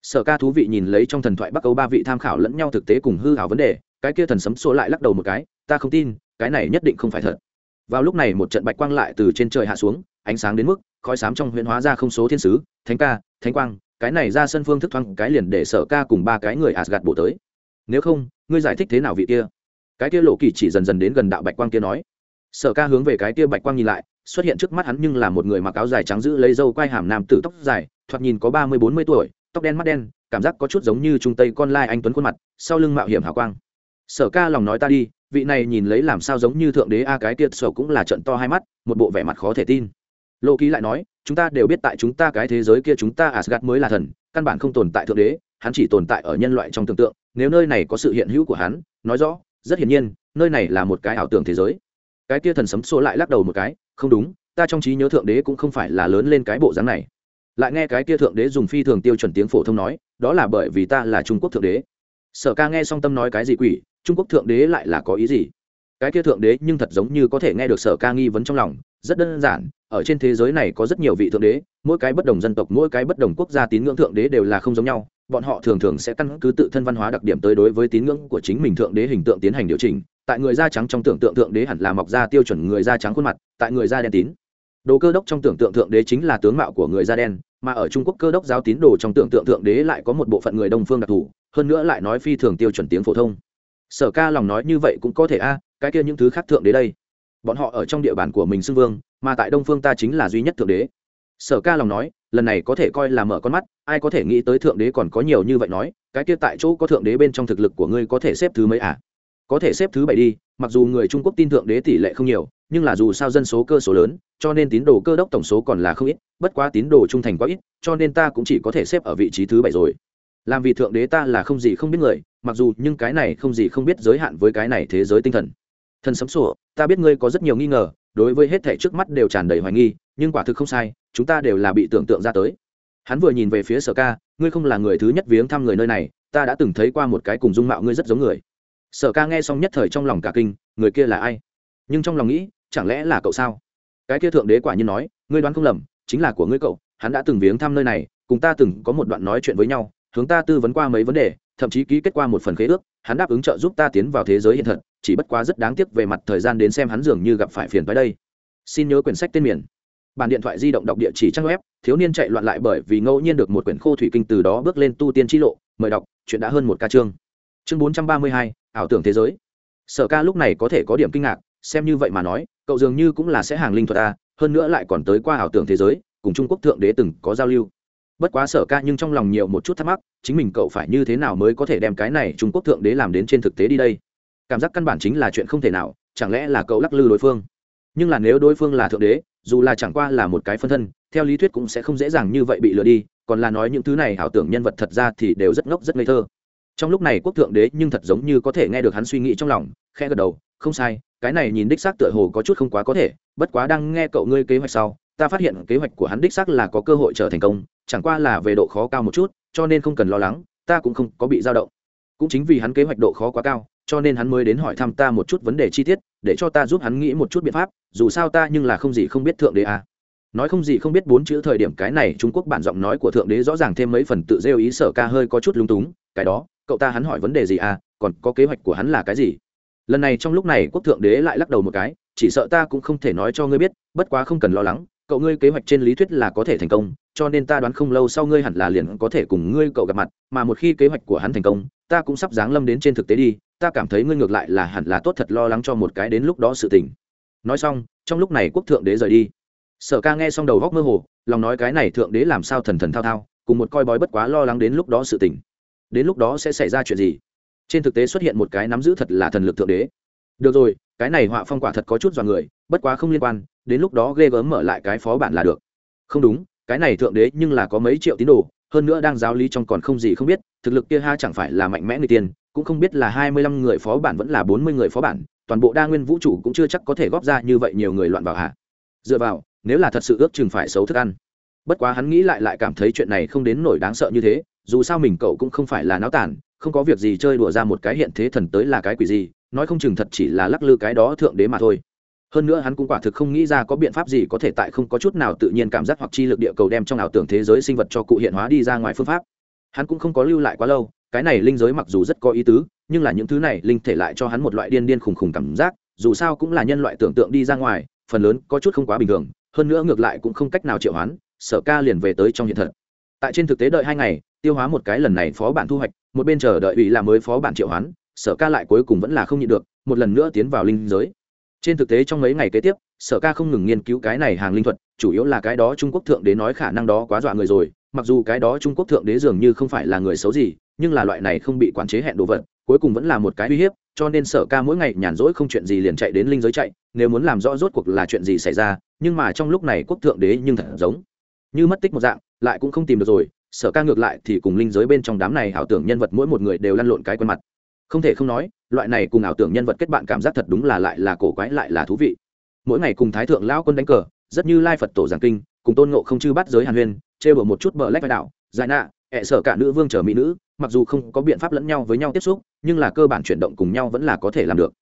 S1: sở ca thú vị nhìn lấy trong thần thoại bắc âu ba vị tham khảo lẫn nhau thực tế cùng hư hảo vấn đề, cái kia thần sấm xô lại lắc đầu một cái, ta không tin, cái này nhất định không phải thật. Vào lúc này một trận bạch quang lại từ trên trời hạ xuống, ánh sáng đến mức khói sám trong huyện hóa ra không số thiên sứ, thánh ca, thánh quang, cái này ra sân phương thức thoáng cái liền để sở ca cùng ba cái người ạt gạt bổ tới. Nếu không, ngươi giải thích thế nào vị kia? Cái kia lộ kỳ chỉ dần dần đến gần đạo bạch quang kia nói. Sở ca hướng về cái kia bạch quang nhìn lại, xuất hiện trước mắt hắn nhưng là một người mặc áo dài trắng giữ lấy dâu quai hàm nam tử tóc dài, thoạt nhìn có ba mươi bốn mươi tuổi tóc đen mắt đen, cảm giác có chút giống như trung tây con lai anh tuấn khuôn mặt, sau lưng mạo hiểm hào quang. Sở ca lòng nói ta đi, vị này nhìn lấy làm sao giống như thượng đế a cái tiệt sở cũng là trận to hai mắt, một bộ vẻ mặt khó thể tin. Lô ký lại nói, chúng ta đều biết tại chúng ta cái thế giới kia chúng ta asgad mới là thần, căn bản không tồn tại thượng đế, hắn chỉ tồn tại ở nhân loại trong tưởng tượng, nếu nơi này có sự hiện hữu của hắn, nói rõ, rất hiển nhiên, nơi này là một cái ảo tưởng thế giới. Cái kia thần sấm xô lại lắc đầu một cái, không đúng, ta trong trí nhớ thượng đế cũng không phải là lớn lên cái bộ dáng này lại nghe cái kia thượng đế dùng phi thường tiêu chuẩn tiếng phổ thông nói, đó là bởi vì ta là trung quốc thượng đế. Sở ca nghe xong tâm nói cái gì quỷ, trung quốc thượng đế lại là có ý gì? Cái kia thượng đế nhưng thật giống như có thể nghe được sở ca nghi vấn trong lòng, rất đơn giản, ở trên thế giới này có rất nhiều vị thượng đế, mỗi cái bất đồng dân tộc, mỗi cái bất đồng quốc gia tín ngưỡng thượng đế đều là không giống nhau, bọn họ thường thường sẽ căn cứ tự thân văn hóa đặc điểm tới đối với tín ngưỡng của chính mình thượng đế hình tượng tiến hành điều chỉnh, tại người da trắng trong tưởng tượng thượng đế hẳn là mọc ra tiêu chuẩn người da trắng khuôn mặt, tại người da đen tín đồ cơ đốc trong tưởng tượng thượng đế chính là tướng mạo của người da đen, mà ở trung quốc cơ đốc giáo tín đồ trong tưởng tượng thượng đế lại có một bộ phận người đông phương đặc thù, hơn nữa lại nói phi thường tiêu chuẩn tiếng phổ thông. Sở ca lòng nói như vậy cũng có thể a, cái kia những thứ khác thượng đế đây. Bọn họ ở trong địa bàn của mình xưng vương, mà tại đông phương ta chính là duy nhất thượng đế. Sở ca lòng nói, lần này có thể coi là mở con mắt, ai có thể nghĩ tới thượng đế còn có nhiều như vậy nói, cái kia tại chỗ có thượng đế bên trong thực lực của ngươi có thể xếp thứ mấy à? Có thể xếp thứ bảy đi mặc dù người trung quốc tin thượng đế tỷ lệ không nhiều nhưng là dù sao dân số cơ số lớn cho nên tín đồ cơ đốc tổng số còn là không ít bất quá tín đồ trung thành quá ít cho nên ta cũng chỉ có thể xếp ở vị trí thứ bảy rồi. Làm vì thượng đế ta là không gì không biết người mặc dù nhưng cái này không gì không biết giới hạn với cái này thế giới tinh thần. Thần sấm sủa, ta biết ngươi có rất nhiều nghi ngờ đối với hết thể trước mắt đều tràn đầy hoài nghi nhưng quả thực không sai chúng ta đều là bị tưởng tượng ra tới. Hắn vừa nhìn về phía sở ca ngươi không là người thứ nhất viếng thăm người nơi này ta đã từng thấy qua một cái cùng dung mạo ngươi rất giống người sở ca nghe xong nhất thời trong lòng cả kinh, người kia là ai? Nhưng trong lòng nghĩ, chẳng lẽ là cậu sao? Cái kia thượng đế quả nhiên nói, ngươi đoán không lầm, chính là của ngươi cậu, hắn đã từng viếng thăm nơi này, cùng ta từng có một đoạn nói chuyện với nhau, hướng ta tư vấn qua mấy vấn đề, thậm chí ký kết qua một phần khế ước, hắn đáp ứng trợ giúp ta tiến vào thế giới hiện thật, chỉ bất quá rất đáng tiếc về mặt thời gian đến xem hắn dường như gặp phải phiền tới đây. Xin nhớ quyển sách tên miền. Bản điện thoại di động đọc địa chỉ trang web, thiếu niên chạy loạn lại bởi vì ngẫu nhiên được một quyển khô thủy kinh từ đó bước lên tu tiên t lộ, mời đọc, chuyện đã hơn một ca chương. Chương bốn trăm ba mươi hai ảo tưởng thế giới. Sở ca lúc này có thể có điểm kinh ngạc, xem như vậy mà nói, cậu dường như cũng là sẽ hàng linh thuật a hơn nữa lại còn tới qua ảo tưởng thế giới, cùng trung quốc thượng đế từng có giao lưu. Bất quá sở ca nhưng trong lòng nhiều một chút thắc mắc, chính mình cậu phải như thế nào mới có thể đem cái này trung quốc thượng đế làm đến trên thực tế đi đây? Cảm giác căn bản chính là chuyện không thể nào, chẳng lẽ là cậu lắc lư đối phương? Nhưng là nếu đối phương là thượng đế, dù là chẳng qua là một cái phân thân, theo lý thuyết cũng sẽ không dễ dàng như vậy bị lừa đi, còn là nói những thứ này ảo tưởng nhân vật thật ra thì đều rất ngốc, rất ngây thơ trong lúc này quốc thượng đế nhưng thật giống như có thể nghe được hắn suy nghĩ trong lòng khe gật đầu, không sai, cái này nhìn đích xác tựa hồ có chút không quá có thể, bất quá đang nghe cậu ngươi kế hoạch sau, ta phát hiện kế hoạch của hắn đích xác là có cơ hội trở thành công, chẳng qua là về độ khó cao một chút, cho nên không cần lo lắng, ta cũng không có bị dao động cũng chính vì hắn kế hoạch độ khó quá cao, cho nên hắn mới đến hỏi thăm ta một chút vấn đề chi tiết, để cho ta giúp hắn nghĩ một chút biện pháp, dù sao ta nhưng là không gì không biết thượng đế à. nói không gì không biết bốn chữ thời điểm cái này trung quốc bản giọng nói của thượng đế rõ ràng thêm mấy phần tự rêu ý sở ca hơi có chút lung túng, cái đó cậu ta hắn hỏi vấn đề gì à còn có kế hoạch của hắn là cái gì? Lần này trong lúc này quốc thượng đế lại lắc đầu một cái, chỉ sợ ta cũng không thể nói cho ngươi biết, bất quá không cần lo lắng, cậu ngươi kế hoạch trên lý thuyết là có thể thành công, cho nên ta đoán không lâu sau ngươi hẳn là liền có thể cùng ngươi cậu gặp mặt, mà một khi kế hoạch của hắn thành công, ta cũng sắp giáng lâm đến trên thực tế đi, ta cảm thấy ngươi ngược lại là hẳn là tốt thật lo lắng cho một cái đến lúc đó sự tình. Nói xong, trong lúc này quốc thượng đế rời đi. Sở ca nghe xong đầu góc mơ hồ, lòng nói cái này thượng đế làm sao thần thần thao thao, cùng một coi bói bất quá lo lắng đến lúc đó sự tình đến lúc đó sẽ xảy ra chuyện gì? Trên thực tế xuất hiện một cái nắm giữ thật là thần lực thượng đế. Được rồi cái này họa phong quả thật có chút dọa người bất quá không liên quan đến lúc đó ghê gớm mở lại cái phó bản là được. Không đúng cái này thượng đế nhưng là có mấy triệu tín đồ hơn nữa đang giáo lý trong còn không gì không biết thực lực kia ha chẳng phải là mạnh mẽ người tiền, cũng không biết là hai mươi lăm người phó bản vẫn là bốn mươi người phó bản toàn bộ đa nguyên vũ trụ cũng chưa chắc có thể góp ra như vậy nhiều người loạn vào hạ dựa vào nếu là thật sự ước chừng phải xấu thức ăn. Bất quá hắn nghĩ lại lại cảm thấy chuyện này không đến nổi đáng sợ như thế dù sao mình cậu cũng không phải là náo tản, không có việc gì chơi đùa ra một cái hiện thế thần tới là cái quỷ gì, nói không chừng thật chỉ là lắc lư cái đó thượng đế mà thôi. Hơn nữa hắn cũng quả thực không nghĩ ra có biện pháp gì có thể tại không có chút nào tự nhiên cảm giác hoặc chi lực địa cầu đem trong ảo tưởng thế giới sinh vật cho cụ hiện hóa đi ra ngoài phương pháp. Hắn cũng không có lưu lại quá lâu, cái này linh giới mặc dù rất có ý tứ, nhưng là những thứ này linh thể lại cho hắn một loại điên điên khùng khùng cảm giác, dù sao cũng là nhân loại tưởng tượng đi ra ngoài, phần lớn có chút không quá bình thường, hơn nữa ngược lại cũng không cách nào triệu hoán, sở ca liền về tới trong hiện thật tại trên thực tế đợi hai ngày, tiêu hóa một cái lần này phó bản thu hoạch, một bên chờ đợi ủy là mới phó bản triệu hoán, sở ca lại cuối cùng vẫn là không nhịn được, một lần nữa tiến vào linh giới. Trên thực tế trong mấy ngày kế tiếp, sở ca không ngừng nghiên cứu cái này hàng linh thuật, chủ yếu là cái đó trung quốc thượng đế nói khả năng đó quá dọa người rồi, mặc dù cái đó trung quốc thượng đế dường như không phải là người xấu gì, nhưng là loại này không bị quản chế hẹn đồ vật, cuối cùng vẫn là một cái uy hiếp, cho nên sở ca mỗi ngày nhàn rỗi không chuyện gì liền chạy đến linh giới chạy, nếu muốn làm rõ rốt cuộc là chuyện gì xảy ra, nhưng mà trong lúc này quốc thượng đế nhưng thật giống như mất tích một dạng lại cũng không tìm được rồi, sở ca ngược lại thì cùng linh giới bên trong đám này ảo tưởng nhân vật mỗi một người đều lăn lộn cái quen mặt. Không thể không nói, loại này cùng ảo tưởng nhân vật kết bạn cảm giác thật đúng là lại là cổ quái lại là thú vị. Mỗi ngày cùng thái thượng lão quân đánh cờ, rất như lai phật tổ giảng kinh, cùng tôn ngộ không chư bắt giới hàn huyên chê bở một chút bờ lách vai đạo, giải nạ, ẹ sở cả nữ vương chờ mỹ nữ, mặc dù không có biện pháp lẫn nhau với nhau tiếp xúc, nhưng là cơ bản chuyển động cùng nhau vẫn là có thể làm được.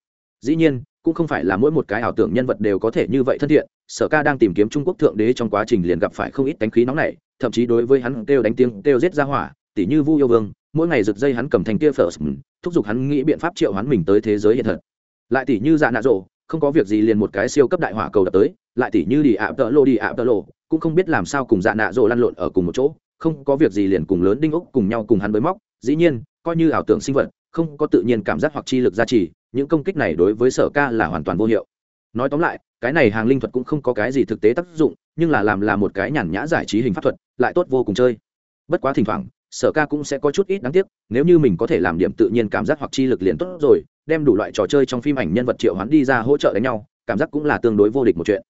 S1: Dĩ nhiên cũng không phải là mỗi một cái ảo tưởng nhân vật đều có thể như vậy thân thiện. Sở ca đang tìm kiếm trung quốc thượng đế trong quá trình liền gặp phải không ít đánh khí nóng này thậm chí đối với hắn kêu đánh tiếng, kêu giết ra hỏa, tỉ như vu yêu vương, mỗi ngày giật dây hắn cầm thành kia phở thúc giục hắn nghĩ biện pháp triệu hắn mình tới thế giới hiện thật. Lại tỉ như dạ nạ rộ, không có việc gì liền một cái siêu cấp đại hỏa cầu đập tới, lại tỉ như đi ạ tợ lô, đi ạ tợ lô, cũng không biết làm sao cùng dạ nạ rộ lăn lộn ở cùng một chỗ, không có việc gì liền cùng lớn đinh ốc cùng nhau cùng hắn bới móc. Dĩ nhiên, coi như ảo tưởng sinh vật, không có tự nhiên cảm giác hoặc chi lực gia trì những công kích này đối với sở ca là hoàn toàn vô hiệu. Nói tóm lại, cái này hàng linh thuật cũng không có cái gì thực tế tác dụng, nhưng là làm là một cái nhàn nhã giải trí hình pháp thuật, lại tốt vô cùng chơi. Bất quá thỉnh thoảng, sở ca cũng sẽ có chút ít đáng tiếc, nếu như mình có thể làm điểm tự nhiên cảm giác hoặc chi lực liền tốt rồi, đem đủ loại trò chơi trong phim ảnh nhân vật triệu hoán đi ra hỗ trợ đánh nhau, cảm giác cũng là tương đối vô địch một chuyện.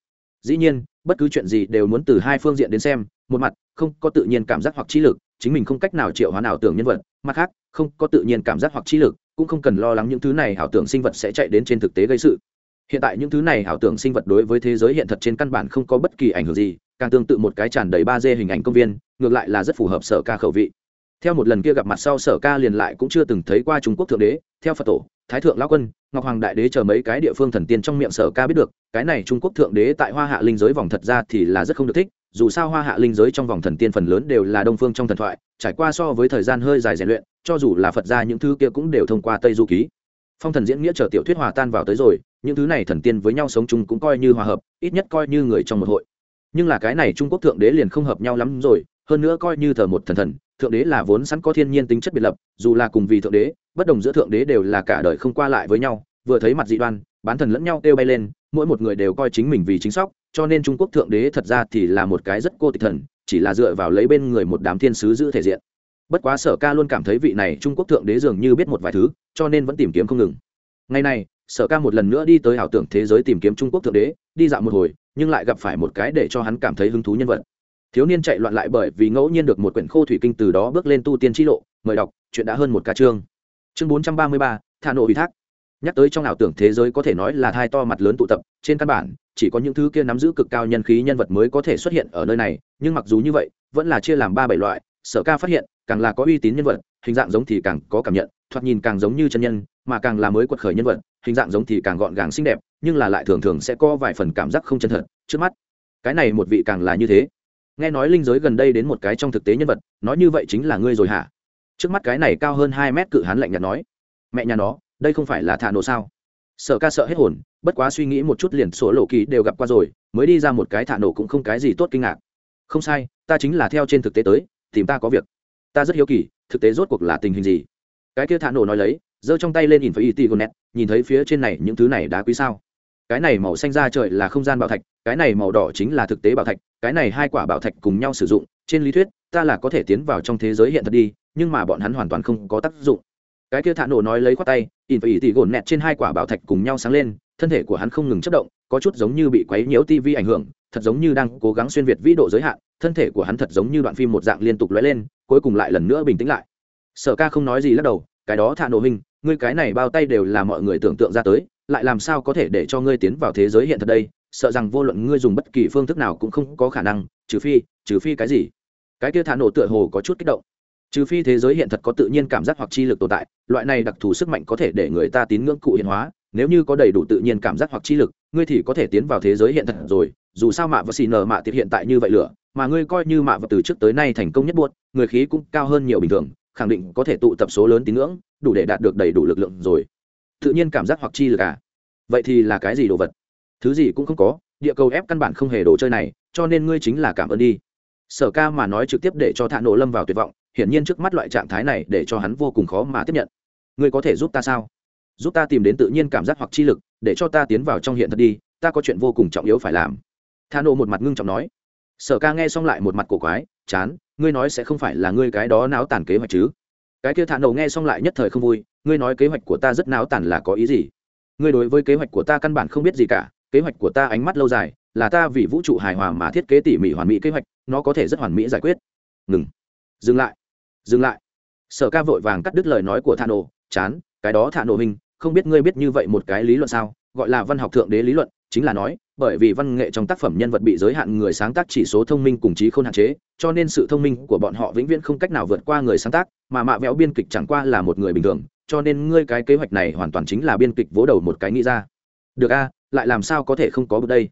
S1: Dĩ nhiên, bất cứ chuyện gì đều muốn từ hai phương diện đến xem, một mặt, không có tự nhiên cảm giác hoặc chi lực, chính mình không cách nào triệu hoán ảo tưởng nhân vật, mặt khác, không có tự nhiên cảm giác hoặc chi lực cũng không cần lo lắng những thứ này ảo tưởng sinh vật sẽ chạy đến trên thực tế gây sự. Hiện tại những thứ này ảo tưởng sinh vật đối với thế giới hiện thật trên căn bản không có bất kỳ ảnh hưởng gì, càng tương tự một cái tràn đầy ba d hình ảnh công viên, ngược lại là rất phù hợp sở ca khẩu vị. Theo một lần kia gặp mặt sau, sở ca liền lại cũng chưa từng thấy qua trung quốc thượng đế, theo phật tổ, thái thượng lao quân, ngọc hoàng đại đế chờ mấy cái địa phương thần tiên trong miệng sở ca biết được, cái này trung quốc thượng đế tại hoa hạ linh giới vòng thật ra thì là rất không được thích dù sao hoa hạ linh giới trong vòng thần tiên phần lớn đều là đông phương trong thần thoại, trải qua so với thời gian hơi dài rèn luyện, cho dù là phật gia những thứ kia cũng đều thông qua tây du ký. Phong thần diễn nghĩa chờ tiểu thuyết hòa tan vào tới rồi, những thứ này thần tiên với nhau sống chung cũng coi như hòa hợp, ít nhất coi như người trong một hội. Nhưng là cái này trung quốc thượng đế liền không hợp nhau lắm rồi, hơn nữa coi như thờ một thần thần, thượng đế là vốn sẵn có thiên nhiên tính chất biệt lập, dù là cùng vì thượng đế, bất đồng giữa thượng đế đều là cả đời không qua lại với nhau, vừa thấy mặt dị đoan, bán thần lẫn nhau kêu bay lên mỗi một người đều coi chính mình vì chính sóc, cho nên trung quốc thượng đế thật ra thì là một cái rất cô tịch thần, chỉ là dựa vào lấy bên người một đám thiên sứ giữ thể diện. Bất quá sở ca luôn cảm thấy vị này trung quốc thượng đế dường như biết một vài thứ, cho nên vẫn tìm kiếm không ngừng. Ngày này sở ca một lần nữa đi tới ảo tưởng thế giới tìm kiếm trung quốc thượng đế, đi dạo một hồi, nhưng lại gặp phải một cái để cho hắn cảm thấy hứng thú nhân vật. Thiếu niên chạy loạn lại bởi vì ngẫu nhiên được một quyển khô thủy kinh từ đó bước lên tu tiên t lộ, mời đọc, chuyện đã hơn một ca chương. Chương bốn trăm ba mươi ba, thả nộ ủy thác nhắc tới trong ảo tưởng thế giới có thể nói là thai to mặt lớn tụ tập, trên căn bản, chỉ có những thứ kia nắm giữ cực cao nhân khí nhân vật mới có thể xuất hiện ở nơi này, nhưng mặc dù như vậy, vẫn là chia làm ba bảy loại, sở ca phát hiện, càng là có uy tín nhân vật, hình dạng giống thì càng có cảm nhận, thoạt nhìn càng giống như chân nhân, mà càng là mới quật khởi nhân vật, hình dạng giống thì càng gọn gàng xinh đẹp, nhưng là lại thường thường sẽ có vài phần cảm giác không chân thật, trước mắt. Cái này một vị càng là như thế. Nghe nói linh giới gần đây đến một cái trong thực tế nhân vật, nói như vậy chính là ngươi rồi hả? Trước mắt cái này cao hơn hai mét cự hán lạnh nhạt nói. Mẹ nhà nó đây không phải là thả nổ sao? Sợ ca sợ hết hồn, bất quá suy nghĩ một chút liền sổ lộ kỳ đều gặp qua rồi, mới đi ra một cái thả nổ cũng không cái gì tốt kinh ngạc. Không sai, ta chính là theo trên thực tế tới, tìm ta có việc. Ta rất hiếu kỳ, thực tế rốt cuộc là tình hình gì? Cái kia thả nổ nói lấy, giơ trong tay lên nhìn phải y tì gonet nhìn thấy phía trên này những thứ này đá quý sao? Cái này màu xanh ra trời là không gian bảo thạch, cái này màu đỏ chính là thực tế bảo thạch, cái này hai quả bảo thạch cùng nhau sử dụng, trên lý thuyết, ta là có thể tiến vào trong thế giới hiện thật đi, nhưng mà bọn hắn hoàn toàn không có tác dụng cái kia thả nổ nói lấy khoát tay in phải ý tỉ gồn nẹt trên hai quả bảo thạch cùng nhau sáng lên, thân thể của hắn không ngừng chất động, có chút giống như bị quấy nhiễu tivi ảnh hưởng, thật giống như đang cố gắng xuyên việt vĩ độ giới hạn, thân thể của hắn thật giống như đoạn phim một dạng liên tục lóe lên, cuối cùng lại lần nữa bình tĩnh lại. Sở ca không nói gì lắc đầu, cái đó thả nổ hình ngươi cái này bao tay đều là mọi người tưởng tượng ra tới, lại làm sao có thể để cho ngươi tiến vào thế giới hiện thật đây? Sợ rằng vô luận ngươi dùng bất kỳ phương thức nào cũng không có khả năng, trừ phi trừ phi cái gì? Cái kia thả nổ tựa hồ có chút kích động trừ phi thế giới hiện thật có tự nhiên cảm giác hoặc chi lực tồn tại, loại này đặc thù sức mạnh có thể để người ta tín ngưỡng cụ hiện hóa, nếu như có đầy đủ tự nhiên cảm giác hoặc chi lực, ngươi thì có thể tiến vào thế giới hiện thật rồi, dù sao mạ và xì nở mạ tiệp hiện tại như vậy lửa, mà ngươi coi như mạ và từ trước tới nay thành công nhất buốt, người khí cũng cao hơn nhiều bình thường, khẳng định có thể tụ tập số lớn tín ngưỡng, đủ để đạt được đầy đủ lực lượng rồi. Tự nhiên cảm giác hoặc chi lực à? Vậy thì là cái gì đồ vật? Thứ gì cũng không có, địa cầu ép căn bản không hề đồ chơi này, cho nên ngươi chính là cảm ơn đi. Sở ca mà nói trực tiếp để cho thạ nổ lâm vào tuyệt vọng hiển nhiên trước mắt loại trạng thái này để cho hắn vô cùng khó mà tiếp nhận. Ngươi có thể giúp ta sao? Giúp ta tìm đến tự nhiên cảm giác hoặc chi lực, để cho ta tiến vào trong hiện thật đi, ta có chuyện vô cùng trọng yếu phải làm. Tha nộ một mặt ngưng trọng nói. Sở ca nghe xong lại một mặt cổ quái, chán, ngươi nói sẽ không phải là ngươi cái đó náo tàn kế hoạch chứ? Cái kia thà nộ nghe xong lại nhất thời không vui, ngươi nói kế hoạch của ta rất náo tàn là có ý gì? Ngươi đối với kế hoạch của ta căn bản không biết gì cả, kế hoạch của ta ánh mắt lâu dài, là ta vì vũ trụ hài hòa mà thiết kế tỉ mỉ hoàn mỹ kế hoạch, nó có thể rất hoàn mỹ giải quyết. Ngừng. Dừng lại dừng lại. Sở ca vội vàng cắt đứt lời nói của thạ nổ, chán, cái đó thạ nổ hình, không biết ngươi biết như vậy một cái lý luận sao? Gọi là văn học thượng đế lý luận, chính là nói, bởi vì văn nghệ trong tác phẩm nhân vật bị giới hạn người sáng tác chỉ số thông minh cùng trí không hạn chế, cho nên sự thông minh của bọn họ vĩnh viễn không cách nào vượt qua người sáng tác, mà mạ vẽo biên kịch chẳng qua là một người bình thường, cho nên ngươi cái kế hoạch này hoàn toàn chính là biên kịch vỗ đầu một cái nghĩ ra. Được a, lại làm sao có thể không có bước đây?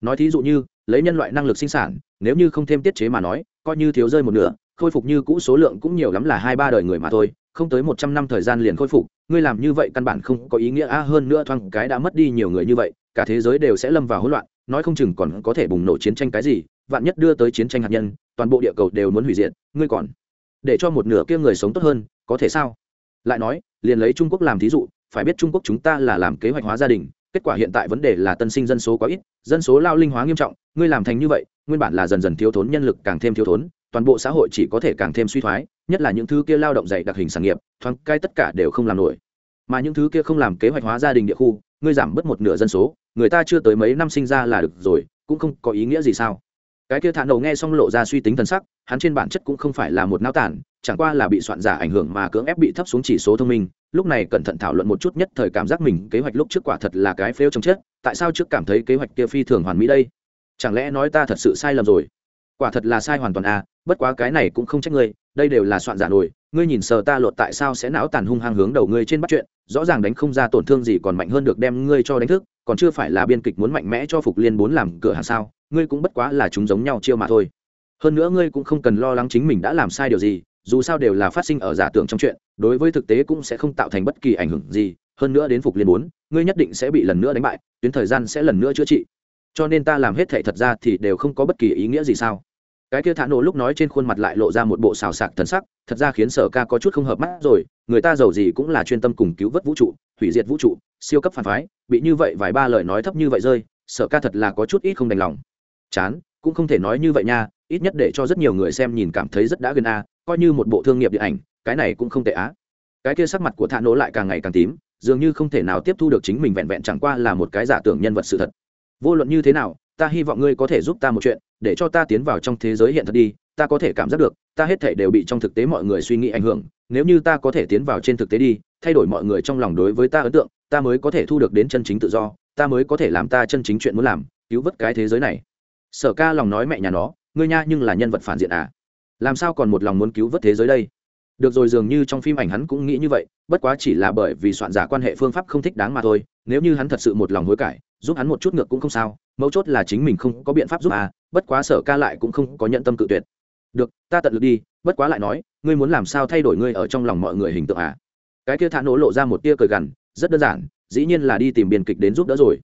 S1: Nói thí dụ như, lấy nhân loại năng lực sinh sản, nếu như không thêm tiết chế mà nói, coi như thiếu rơi một nửa khôi phục như cũ số lượng cũng nhiều lắm là hai ba đời người mà thôi, không tới một trăm năm thời gian liền khôi phục, ngươi làm như vậy căn bản không có ý nghĩa a, hơn nữa thoáng cái đã mất đi nhiều người như vậy, cả thế giới đều sẽ lâm vào hỗn loạn, nói không chừng còn có thể bùng nổ chiến tranh cái gì, vạn nhất đưa tới chiến tranh hạt nhân, toàn bộ địa cầu đều muốn hủy diệt, ngươi còn để cho một nửa kia người sống tốt hơn, có thể sao? Lại nói, liền lấy trung quốc làm thí dụ, phải biết trung quốc chúng ta là làm kế hoạch hóa gia đình, kết quả hiện tại vấn đề là tân sinh dân số quá ít, dân số lao linh hóa nghiêm trọng, ngươi làm thành như vậy, nguyên bản là dần dần thiếu thốn, nhân lực càng thêm thiếu thốn toàn bộ xã hội chỉ có thể càng thêm suy thoái, nhất là những thứ kia lao động dạy đặc hình sản nghiệp, thoáng cai tất cả đều không làm nổi. Mà những thứ kia không làm kế hoạch hóa gia đình địa khu, ngươi giảm bớt một nửa dân số, người ta chưa tới mấy năm sinh ra là được rồi, cũng không có ý nghĩa gì sao? Cái kia thản đầu nghe xong lộ ra suy tính thần sắc, hắn trên bản chất cũng không phải là một nao tản, chẳng qua là bị soạn giả ảnh hưởng mà cưỡng ép bị thấp xuống chỉ số thông minh, lúc này cẩn thận thảo luận một chút nhất thời cảm giác mình kế hoạch lúc trước quả thật là cái phêu trong chết, tại sao trước cảm thấy kế hoạch kia phi thường hoàn mỹ đây? Chẳng lẽ nói ta thật sự sai lầm rồi? Quả thật là sai hoàn toàn à bất quá cái này cũng không trách ngươi, đây đều là soạn giả nổi, ngươi nhìn sờ ta lột tại sao sẽ não tàn hung hăng hướng đầu ngươi trên bắt chuyện, rõ ràng đánh không ra tổn thương gì còn mạnh hơn được đem ngươi cho đánh thức, còn chưa phải là biên kịch muốn mạnh mẽ cho phục liên bốn làm cửa hàng sao, ngươi cũng bất quá là chúng giống nhau chiêu mà thôi. Hơn nữa ngươi cũng không cần lo lắng chính mình đã làm sai điều gì, dù sao đều là phát sinh ở giả tưởng trong chuyện, đối với thực tế cũng sẽ không tạo thành bất kỳ ảnh hưởng gì, hơn nữa đến phục liên bốn, ngươi nhất định sẽ bị lần nữa đánh bại, tuyến thời gian sẽ lần nữa chữa trị cho nên ta làm hết thệ thật ra thì đều không có bất kỳ ý nghĩa gì sao? Cái kia thả nổ lúc nói trên khuôn mặt lại lộ ra một bộ xào sạc thần sắc, thật ra khiến sở ca có chút không hợp mắt rồi, người ta giàu gì cũng là chuyên tâm cùng cứu vớt vũ trụ, hủy diệt vũ trụ, siêu cấp phản phái, bị như vậy vài ba lời nói thấp như vậy rơi, sở ca thật là có chút ít không đành lòng. Chán, cũng không thể nói như vậy nha, ít nhất để cho rất nhiều người xem nhìn cảm thấy rất đã gần a, coi như một bộ thương nghiệp điện ảnh, cái này cũng không tệ á. Cái kia sắc mặt của thả nổ lại càng ngày càng tím, dường như không thể nào tiếp thu được chính mình vẹn vẹn chẳng qua là một cái giả tưởng nhân vật sự thật vô luận như thế nào, ta hy vọng ngươi có thể giúp ta một chuyện, để cho ta tiến vào trong thế giới hiện thật đi, ta có thể cảm giác được, ta hết thể đều bị trong thực tế mọi người suy nghĩ ảnh hưởng, nếu như ta có thể tiến vào trên thực tế đi, thay đổi mọi người trong lòng đối với ta ấn tượng, ta mới có thể thu được đến chân chính tự do, ta mới có thể làm ta chân chính chuyện muốn làm, cứu vớt cái thế giới này. Sở ca lòng nói mẹ nhà nó, ngươi nha nhưng là nhân vật phản diện à? Làm sao còn một lòng muốn cứu vớt thế giới đây? Được rồi, dường như trong phim ảnh hắn cũng nghĩ như vậy, bất quá chỉ là bởi vì soạn giả quan hệ phương pháp không thích đáng mà thôi, nếu như hắn thật sự một lòng hối cải, giúp hắn một chút ngược cũng không sao, mấu chốt là chính mình không có biện pháp giúp à bất quá sở ca lại cũng không có nhận tâm cự tuyệt. Được, ta tận lực đi, bất quá lại nói, ngươi muốn làm sao thay đổi ngươi ở trong lòng mọi người hình tượng à? Cái kia thả nổ lộ ra một tia cười gằn, rất đơn giản, dĩ nhiên là đi tìm biên kịch đến giúp đỡ rồi.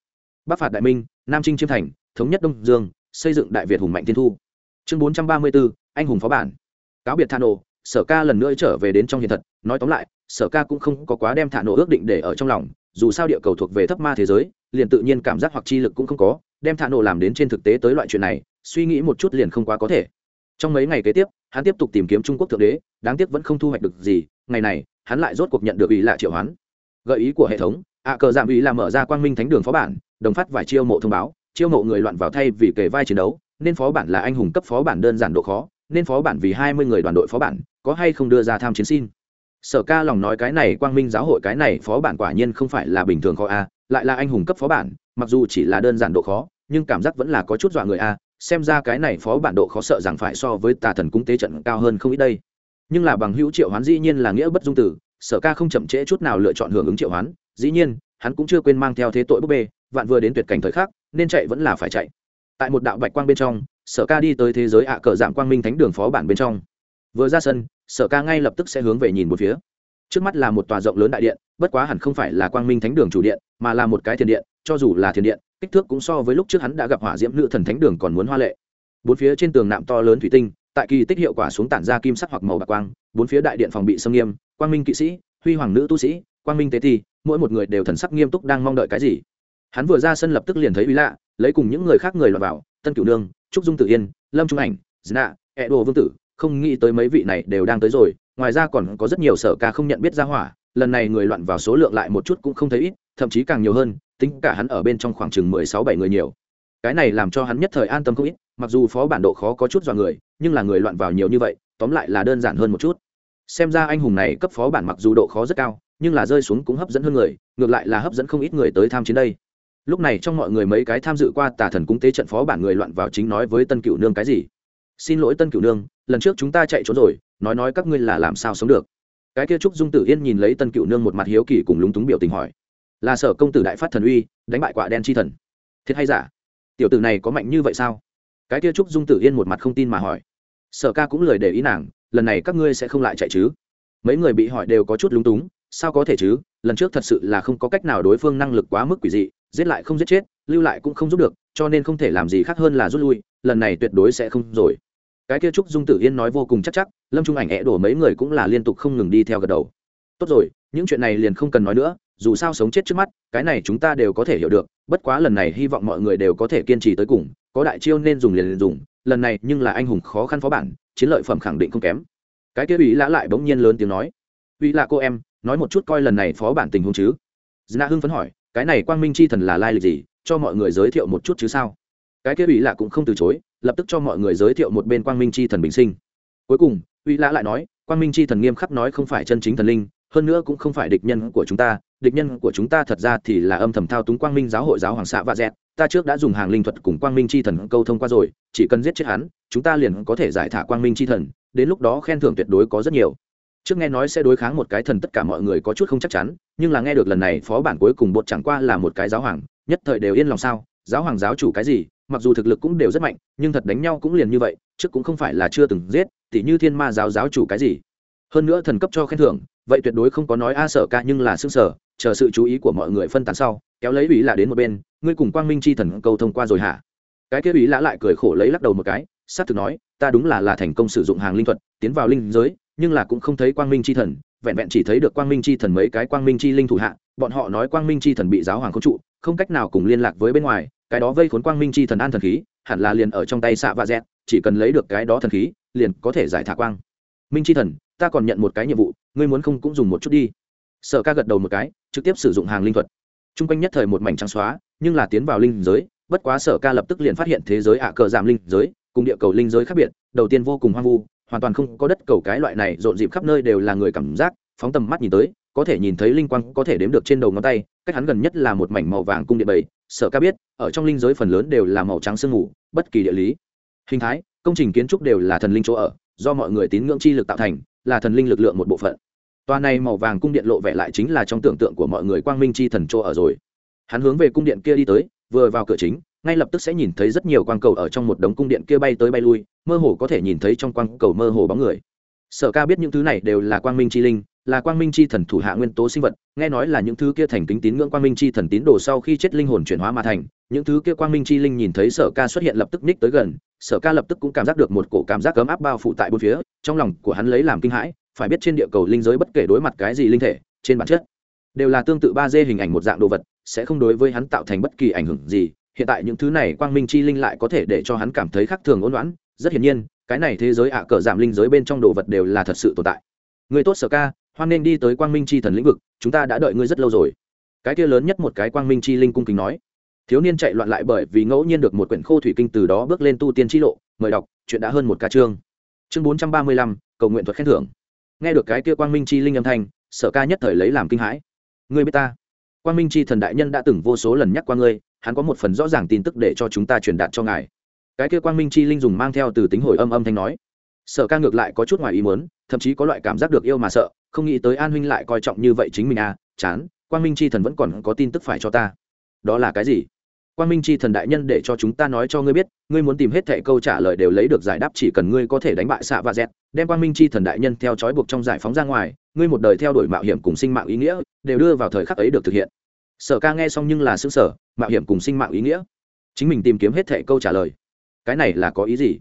S1: Bắc phạt đại minh, nam trinh chiêm thành, thống nhất đông dương, xây dựng đại việt hùng mạnh thiên thu. Chương bốn trăm ba mươi bốn, anh hùng phó bản. Cáo biệt thả nổ sở ca lần nữa trở về đến trong hiện thật, nói tóm lại, sở ca cũng không có quá đem thả nổ ước định để ở trong lòng, dù sao địa cầu thuộc về thấp ma thế giới, liền tự nhiên cảm giác hoặc chi lực cũng không có, đem thả nổ làm đến trên thực tế tới loại chuyện này, suy nghĩ một chút liền không quá có thể. Trong mấy ngày kế tiếp, hắn tiếp tục tìm kiếm trung quốc thượng đế, đáng tiếc vẫn không thu hoạch được gì, ngày này, hắn lại rốt cuộc nhận được ý lạ triệu hoán. Gợi ý của hệ thống, ạ cờ giảm ý là mở ra quang minh thánh đường phó bản, đồng phát vài chiêu mộ thông báo, chiêu mộ người loạn vào thay vì kề vai chiến đấu, nên phó bản là anh hùng cấp phó bản đơn giản độ khó, nên phó bản vì hai mươi người đoàn đội phó bản có hay không đưa ra tham chiến xin? Sở ca lòng nói cái này quang minh giáo hội cái này phó bản quả nhiên không phải là bình thường khó a, lại là anh hùng cấp phó bản, mặc dù chỉ là đơn giản độ khó, nhưng cảm giác vẫn là có chút dọa người a, xem ra cái này phó bản độ khó sợ rằng phải so với tà thần cung tế trận cao hơn không ít đây. Nhưng là bằng hữu triệu hoán dĩ nhiên là nghĩa bất dung tử, sở ca không chậm trễ chút nào lựa chọn hưởng ứng triệu hoán, dĩ nhiên, hắn cũng chưa quên mang theo thế tội búp bê, vạn vừa đến tuyệt cảnh thời khắc, nên chạy vẫn là phải chạy. Tại một đạo bạch quang bên trong, sở ca đi tới thế giới ạ cờ giảm quang minh thánh đường phó bản bên trong vừa ra sân, sở ca ngay lập tức sẽ hướng về nhìn một phía. Trước mắt là một tòa rộng lớn đại điện, bất quá hẳn không phải là quang minh thánh đường chủ điện, mà là một cái thiền điện, cho dù là thiền điện, kích thước cũng so với lúc trước hắn đã gặp hỏa diễm nữ thần thánh đường còn muốn hoa lệ. Bốn phía trên tường nạm to lớn thủy tinh, tại kỳ tích hiệu quả xuống tản ra kim sắc hoặc màu bạc quang, bốn phía đại điện phòng bị xâm nghiêm, quang minh kỵ sĩ, huy hoàng nữ tu sĩ, quang minh tế thi mỗi một người đều thần sắc nghiêm túc đang mong đợi cái gì. Hắn vừa ra sân lập tức liền thấy uy lạ, lấy cùng những người khác người lọt vào, tân cửu nương, trúc dung tự yên, lâm trung ảnh dna ẹ đồ vương tử không nghĩ tới mấy vị này đều đang tới rồi, ngoài ra còn có rất nhiều sở ca không nhận biết ra hỏa, lần này người loạn vào số lượng lại một chút cũng không thấy ít, thậm chí càng nhiều hơn, tính cả hắn ở bên trong khoảng chừng mười sáu bảy người nhiều. Cái này làm cho hắn nhất thời an tâm không ít, mặc dù phó bản độ khó có chút dọa người, nhưng là người loạn vào nhiều như vậy, tóm lại là đơn giản hơn một chút. Xem ra anh hùng này cấp phó bản mặc dù độ khó rất cao, nhưng là rơi xuống cũng hấp dẫn hơn người, ngược lại là hấp dẫn không ít người tới tham chiến đây. Lúc này trong mọi người mấy cái tham dự qua tà thần cung tế trận phó bản người loạn vào chính nói với tân cựu nương cái gì? Xin lỗi tân cửu nương, lần trước chúng ta chạy trốn rồi, nói nói các ngươi là làm sao sống được. Cái kia trúc dung tử yên nhìn lấy tân cửu nương một mặt hiếu kỳ cùng lúng túng biểu tình hỏi. Là sở công tử đại phát thần uy, đánh bại quả đen chi thần. Thiệt hay giả? Tiểu tử này có mạnh như vậy sao? Cái kia trúc dung tử yên một mặt không tin mà hỏi. Sở ca cũng lời để ý nàng, lần này các ngươi sẽ không lại chạy chứ? Mấy người bị hỏi đều có chút lúng túng, sao có thể chứ? Lần trước thật sự là không có cách nào đối phương năng lực quá mức quỷ dị, giết lại không giết chết, lưu lại cũng không giúp được, cho nên không thể làm gì khác hơn là rút lui, lần này tuyệt đối sẽ không rồi cái kia trúc dung tử yên nói vô cùng chắc chắc, lâm trung ảnh é đổ mấy người cũng là liên tục không ngừng đi theo gật đầu. Tốt rồi, những chuyện này liền không cần nói nữa, dù sao sống chết trước mắt, cái này chúng ta đều có thể hiểu được, bất quá lần này hy vọng mọi người đều có thể kiên trì tới cùng, có đại chiêu nên dùng liền liền dùng, lần này nhưng là anh hùng khó khăn phó bản, chiến lợi phẩm khẳng định không kém. Cái kia ủy lã lại bỗng nhiên lớn tiếng nói ủy lạ cô em, nói một chút coi lần này phó bản tình huống chứ? Dna hưng phấn hỏi, cái này quang minh chi thần là lai lịch gì? Cho mọi người giới thiệu một chút chứ sao? Cái kia ủy lạ cũng không từ chối, lập tức cho mọi người giới thiệu một bên quang minh chi thần bình sinh. Cuối cùng, ủy lạ lại nói, quang minh chi thần nghiêm khắc nói không phải chân chính thần linh, hơn nữa cũng không phải địch nhân của chúng ta, địch nhân của chúng ta thật ra thì là âm thầm thao túng quang minh giáo hội giáo hoàng xạ và dẹt. Ta trước đã dùng hàng linh thuật cùng quang minh chi thần câu thông qua rồi, chỉ cần giết chết hắn, chúng ta liền có thể giải thả quang minh chi thần, đến lúc đó khen thưởng tuyệt đối có rất nhiều. Trước nghe nói sẽ đối kháng một cái thần tất cả mọi người có chút không chắc chắn, nhưng là nghe được lần này phó bản cuối cùng bột chẳng qua là một cái giáo hoàng, nhất thời đều yên lòng sao? Giáo hoàng giáo chủ cái gì? Mặc dù thực lực cũng đều rất mạnh, nhưng thật đánh nhau cũng liền như vậy, trước cũng không phải là chưa từng giết, tỉ như thiên ma giáo giáo chủ cái gì. Hơn nữa thần cấp cho khen thưởng, vậy tuyệt đối không có nói a sở ca nhưng là xương sở, chờ sự chú ý của mọi người phân tán sau, kéo lấy ủy lạ đến một bên, ngươi cùng quang minh chi thần câu thông qua rồi hả? Cái kia ủy lạ lại cười khổ lấy lắc đầu một cái s á thực nói, ta đúng là là thành công sử dụng hàng linh thuật, tiến vào linh giới, nhưng là cũng không thấy quang minh chi thần, vẹn vẹn chỉ thấy được quang minh chi thần mấy cái quang minh chi linh thủ hạ, bọn họ nói quang minh chi thần bị giáo hoàng không trụ, không cách nào cùng liên lạc với bên ngoài cái đó vây khốn quang minh chi thần an thần khí, hẳn là liền ở trong tay xạ và dẹt, chỉ cần lấy được cái đó thần khí, liền có thể giải thả quang. Minh chi thần, ta còn nhận một cái nhiệm vụ, ngươi muốn không cũng dùng một chút đi. Sở ca gật đầu một cái, trực tiếp sử dụng hàng linh thuật. T r u n g quanh nhất thời một mảnh trắng xóa, nhưng là tiến vào linh giới, bất quá sở ca lập tức liền phát hiện thế giới ạ cờ giảm linh giới, cùng địa cầu linh giới khác biệt, đầu tiên vô cùng hoang vu, hoàn toàn không có đất cầu cái loại này rộn rịp khắp nơi đều là người cảm giác, phóng tầm mắt nhìn tới, có thể nhìn thấy linh quang có thể đếm được trên đầu ngón tay, cách hắn gần nhất là một mảnh màu vàng cung điện bảy sở ca biết, ở trong linh giới phần lớn đều là màu trắng sương mù, bất kỳ địa lý. Hình thái, công trình kiến trúc đều là thần linh chỗ ở, do mọi người tín ngưỡng chi lực tạo thành, là thần linh lực lượng một bộ phận. Tòa này màu vàng cung điện lộ vẻ lại chính là trong tưởng tượng của mọi người quang minh chi thần chỗ ở rồi. Hắn hướng về cung điện kia đi tới, vừa vào cửa chính, ngay lập tức sẽ nhìn thấy rất nhiều quang cầu ở trong một đống cung điện kia bay tới bay lui, mơ hồ có thể nhìn thấy trong quang cầu mơ hồ bóng người. Sở ca biết những thứ này đều là quang minh chi linh là quang minh chi thần thủ hạ nguyên tố sinh vật, nghe nói là những thứ kia thành kính tín ngưỡng quang minh chi thần tín đồ sau khi chết linh hồn chuyển hóa mà thành, những thứ kia quang minh chi linh nhìn thấy sở ca xuất hiện lập tức ních tới gần, sở ca lập tức cũng cảm giác được một cổ cảm giác cấm áp bao phủ tại bốn phía, trong lòng của hắn lấy làm kinh hãi, phải biết trên địa cầu linh giới bất kể đối mặt cái gì linh thể, trên bản chất đều là tương tự ba d hình ảnh một dạng đồ vật, sẽ không đối với hắn tạo thành bất kỳ ảnh hưởng gì, hiện tại những thứ này quang minh chi linh lại có thể để cho hắn cảm thấy khác thường ôn loãn rất hiển nhiên, cái này thế giới ạ cờ giảm linh giới bên trong đồ vật đều là thật sự tồn tại. Người tốt sở ca hoan nên đi tới quang minh chi thần lĩnh vực, chúng ta đã đợi ngươi rất lâu rồi. Cái kia lớn nhất một cái quang minh chi linh cung kính nói. Thiếu niên chạy loạn lại bởi vì ngẫu nhiên được một quyển khô thủy kinh từ đó bước lên tu tiên chi lộ, mời đọc, chuyện đã hơn một ca chương. Chương bốn trăm ba mươi lăm, cầu nguyện thuật khen thưởng. Nghe được cái kia quang minh chi linh âm thanh, sở ca nhất thời lấy làm kinh hãi. Ngươi biết ta? Quang minh chi thần đại nhân đã từng vô số lần nhắc qua ngươi, hắn có một phần rõ ràng tin tức để cho chúng ta truyền đạt cho ngài. Cái kia quang minh chi linh dùng mang theo từ tính hồi âm âm thanh nói. Sở ca ngược lại có chút ngoài ý muốn, thậm chí có loại cảm giác được yêu mà sợ không nghĩ tới an huynh lại coi trọng như vậy chính mình à chán, quang minh chi thần vẫn còn có tin tức phải cho ta. Đó là cái gì? Quang minh chi thần đại nhân để cho chúng ta nói cho ngươi biết, ngươi muốn tìm hết thệ câu trả lời đều lấy được giải đáp chỉ cần ngươi có thể đánh bại xạ và dẹt, đem quang minh chi thần đại nhân theo trói buộc trong giải phóng ra ngoài, ngươi một đời theo đuổi mạo hiểm cùng sinh mạng ý nghĩa, đều đưa vào thời khắc ấy được thực hiện. Sở ca nghe xong nhưng là xứng sở mạo hiểm cùng sinh mạng ý nghĩa. Chính mình tìm kiếm hết thệ câu trả lời. Cái này là có ý gì?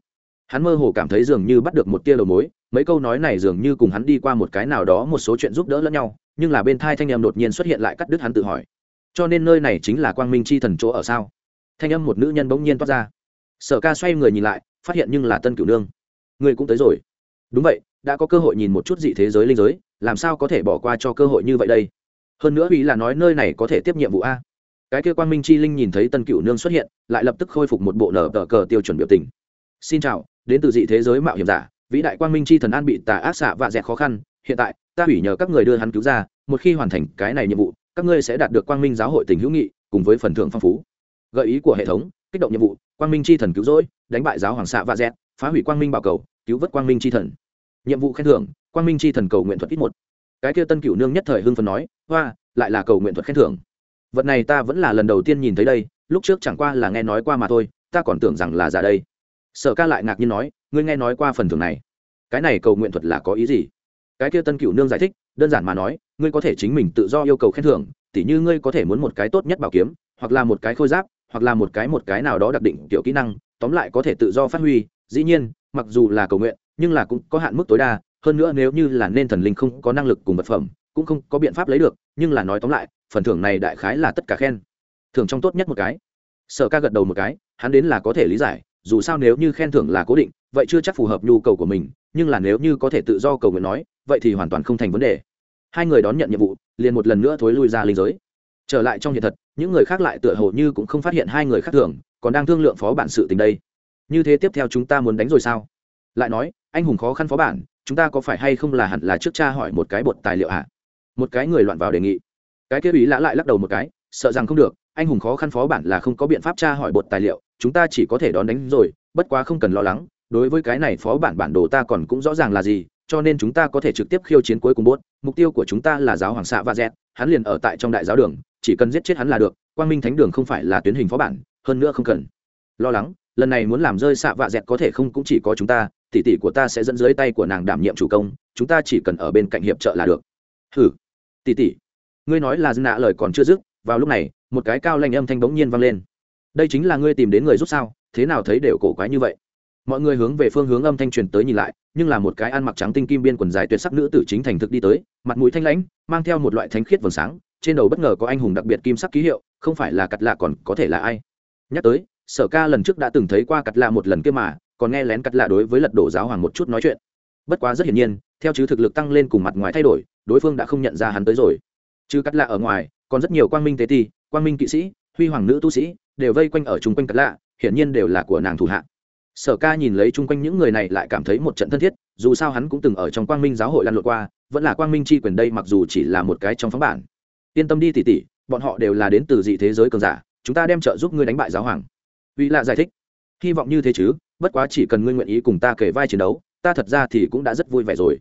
S1: Hắn mơ hồ cảm thấy dường như bắt được một tia đầu mối mấy câu nói này dường như cùng hắn đi qua một cái nào đó một số chuyện giúp đỡ lẫn nhau, nhưng là bên thai thanh em đột nhiên xuất hiện lại cắt đứt hắn tự hỏi. Cho nên nơi này chính là quang minh c h i thần chỗ ở sao? Thanh âm một nữ nhân bỗng nhiên toát ra. Sở ca xoay người nhìn lại, phát hiện nhưng là tân cửu nương. Người cũng tới rồi. Đúng vậy, đã có cơ hội nhìn một chút dị thế giới linh giới, làm sao có thể bỏ qua cho cơ hội như vậy đây? Hơn nữa ủy là nói nơi này có thể tiếp nhiệm vụ a. Cái kia quang minh chi linh nhìn thấy tân cửu nương xuất hiện, lại lập tức khôi phục một bộ nở tờ cờ tiêu chuẩn biểu tình. Xin chào, đến từ dị thế giới mạo hiểm giả vĩ đại quang minh chi thần an bị tà ác xạ vạ dẹt khó khăn, hiện tại, ta hủy nhờ các người đưa hắn cứu ra, một khi hoàn thành cái này nhiệm vụ, các ngươi sẽ đạt được quang minh giáo hội tình hữu nghị, cùng với phần thưởng phong phú. Gợi ý của hệ thống, kích động nhiệm vụ, quang minh chi thần cứu rỗi, đánh bại giáo hoàng xạ vạ dẹt, phá hủy quang minh bảo cầu, cứu vớt quang minh chi thần. Nhiệm vụ khen thưởng, quang minh chi thần cầu nguyện thuật ít một. Cái kia tân cửu nương nhất thời hưng phần nói, hoa, lại là cầu nguyện thuật khen thưởng. Vật này ta vẫn là lần đầu tiên nhìn thấy đây, lúc trước chẳng qua là nghe nói qua mà thôi, ta còn tưởng rằng là giả đây. Sở ca lại ngạc nhiên nói ngươi nghe nói qua phần thưởng này. Cái này cầu nguyện thuật là có ý gì? Cái kia tân cựu nương giải thích, đơn giản mà nói, ngươi có thể chính mình tự do yêu cầu khen thưởng, tỉ như ngươi có thể muốn một cái tốt nhất bảo kiếm, hoặc là một cái khôi giáp, hoặc là một cái một cái nào đó đặc định kiểu kỹ năng, tóm lại có thể tự do phát huy. Dĩ nhiên, mặc dù là cầu nguyện, nhưng là cũng có hạn mức tối đa, hơn nữa nếu như là nên thần linh không có năng lực cùng vật phẩm, cũng không có biện pháp lấy được, nhưng là nói tóm lại, phần thưởng này đại khái là tất cả khen. Thưởng trong tốt nhất một cái. Sở ca gật đầu một cái, hắn đến là có thể lý giải dù sao nếu như khen thưởng là cố định, vậy chưa chắc phù hợp nhu cầu của mình, nhưng là nếu như có thể tự do cầu nguyện nói, vậy thì hoàn toàn không thành vấn đề. Hai người đón nhận nhiệm vụ, liền một lần nữa thối lui ra linh giới. Trở lại trong hiện thật, những người khác lại tựa hồ như cũng không phát hiện hai người khác thường, còn đang thương lượng phó bản sự tình đây. Như thế tiếp theo chúng ta muốn đánh rồi sao? Lại nói, anh hùng khó khăn phó bản, chúng ta có phải hay không là hẳn là trước cha hỏi một cái bột tài liệu à? một cái người loạn vào đề nghị. Cái kia ý lã lại lắc đầu một cái, sợ rằng không được, anh hùng khó khăn phó bản là không có biện pháp tra hỏi bột tài liệu chúng ta chỉ có thể đón đánh rồi, bất quá không cần lo lắng, đối với cái này phó bản bản đồ ta còn cũng rõ ràng là gì, cho nên chúng ta có thể trực tiếp khiêu chiến cuối cùng bốt. Mục tiêu của chúng ta là giáo hoàng xạ và dẹt, hắn liền ở tại trong đại giáo đường, chỉ cần giết chết hắn là được, quang minh thánh đường không phải là tuyến hình phó bản, hơn nữa không cần. Lo lắng, lần này muốn làm rơi xạ vạ dẹt có thể không cũng chỉ có chúng ta, tỷ tỷ của ta sẽ dẫn dưới tay của nàng đảm nhiệm chủ công, chúng ta chỉ cần ở bên cạnh hiệp trợ là được. Hừ, tỷ tỷ, ngươi nói là dân nạ lời còn chưa dứt, vào lúc này, một cái cao lanh âm thanh bỗng nhiên vang lên đây chính là ngươi tìm đến người rút sao? Thế nào thấy đều cổ quái như vậy? Mọi người hướng về phương hướng âm thanh truyền tới nhìn lại, nhưng là một cái ăn mặc trắng tinh kim biên quần dài tuyệt sắc nữ tử chính thành thực đi tới, mặt mũi thanh lãnh, mang theo một loại thánh khiết vầng sáng, trên đầu bất ngờ có anh hùng đặc biệt kim sắc ký hiệu, không phải là cặt lạ còn có thể là ai? Nhắc tới, sở ca lần trước đã từng thấy qua cặt lạ một lần kia mà, còn nghe lén cặt lạ đối với lật đổ giáo hoàng một chút nói chuyện. Bất quá rất hiển nhiên, theo chứ thực lực tăng lên cùng mặt ngoài thay đổi, đối phương đã không nhận ra hắn tới rồi. Chứ cắt lạ ở ngoài, còn rất nhiều quang minh tế ti, quang minh kỵ sĩ, huy hoàng nữ tu sĩ đều vây quanh ở chung quanh cật lạ, hiển nhiên đều là của nàng thủ hạ. Sở ca nhìn lấy chung quanh những người này lại cảm thấy một trận thân thiết, dù sao hắn cũng từng ở trong quang minh giáo hội lăn lộn qua, vẫn là quang minh c h i quyền đây mặc dù chỉ là một cái trong phóng bản. Yên tâm đi tỉ tỉ bọn họ đều là đến từ dị thế giới cường giả, chúng ta đem trợ giúp ngươi đánh bại giáo hoàng. Uy lạ giải thích. Hy vọng như thế chứ, bất quá chỉ cần ngươi nguyện ý cùng ta kể vai chiến đấu, ta thật ra thì cũng đã rất vui vẻ rồi.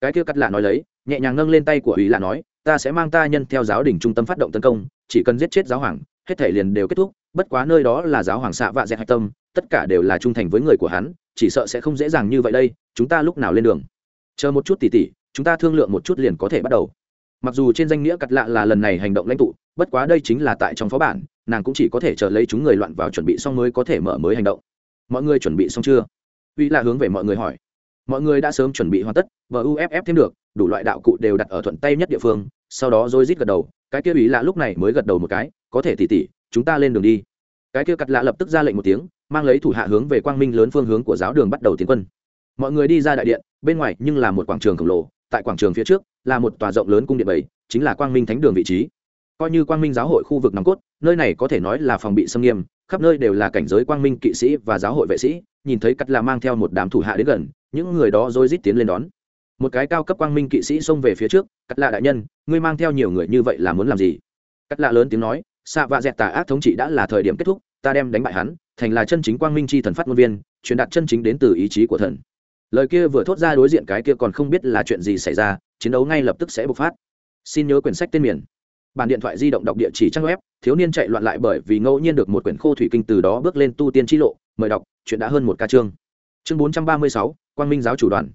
S1: Cái kia cắt lạ nói lấy, nhẹ nhàng nâng lên tay của uy lạ nói, ta sẽ mang ta nhân theo giáo đình trung tâm phát động tấn công, chỉ cần giết chết giáo hoàng, hết thể liền đều kết thúc bất quá nơi đó là giáo hoàng xạ vạ dẹt hạch tâm, tất cả đều là trung thành với người của hắn, chỉ sợ sẽ không dễ dàng như vậy đây, chúng ta lúc nào lên đường? Chờ một chút tỉ tỉ, chúng ta thương lượng một chút liền có thể bắt đầu. Mặc dù trên danh nghĩa cặt lạ là lần này hành động lãnh tụ, bất quá đây chính là tại trong phó bản, nàng cũng chỉ có thể chờ lấy chúng người loạn vào chuẩn bị xong mới có thể mở mới hành động. Mọi người chuẩn bị xong chưa? Uy là hướng về mọi người hỏi. Mọi người đã sớm chuẩn bị hoàn tất, và uff thêm được, đủ loại đạo cụ đều đặt ở thuận tay nhất địa phương, sau đó rồi rít gật đầu, cái kia uy lạ lúc này mới gật đầu một cái, có thể tỉ tỉ chúng ta lên đường đi. Cái kia cắt lạ lập tức ra lệnh một tiếng, mang lấy thủ hạ hướng về quang minh lớn phương hướng của giáo đường bắt đầu tiến quân. Mọi người đi ra đại điện, bên ngoài nhưng là một quảng trường khổng lồ, tại quảng trường phía trước là một tòa rộng lớn cung điện bảy, chính là quang minh thánh đường vị trí. Coi như quang minh giáo hội khu vực nòng cốt, nơi này có thể nói là phòng bị xâm nghiêm, khắp nơi đều là cảnh giới quang minh kỵ sĩ và giáo hội vệ sĩ, nhìn thấy cắt là mang theo một đám thủ hạ đến gần, những người đó rồi rít tiến lên đón. Một cái cao cấp quang minh kỵ sĩ xông về phía trước, cắt lạ đại nhân, ngươi mang theo nhiều người như vậy là muốn làm gì? Cắt lạ lớn tiếng nói xạ vạ dẹt tà ác thống trị đã là thời điểm kết thúc, ta đem đánh bại hắn, thành là chân chính quang minh c h i thần phát ngôn viên, truyền đạt chân chính đến từ ý chí của thần. Lời kia vừa thốt ra đối diện cái kia còn không biết là chuyện gì xảy ra, chiến đấu ngay lập tức sẽ bộc phát. Xin nhớ quyển sách tên miền. Bản điện thoại di động đọc địa chỉ trang web, thiếu niên chạy loạn lại bởi vì ngẫu nhiên được một quyển khô thủy kinh từ đó bước lên tu tiên t lộ, mời đọc, chuyện đã hơn một ca chương. Chương bốn trăm ba mươi sáu, quang minh giáo chủ đoàn.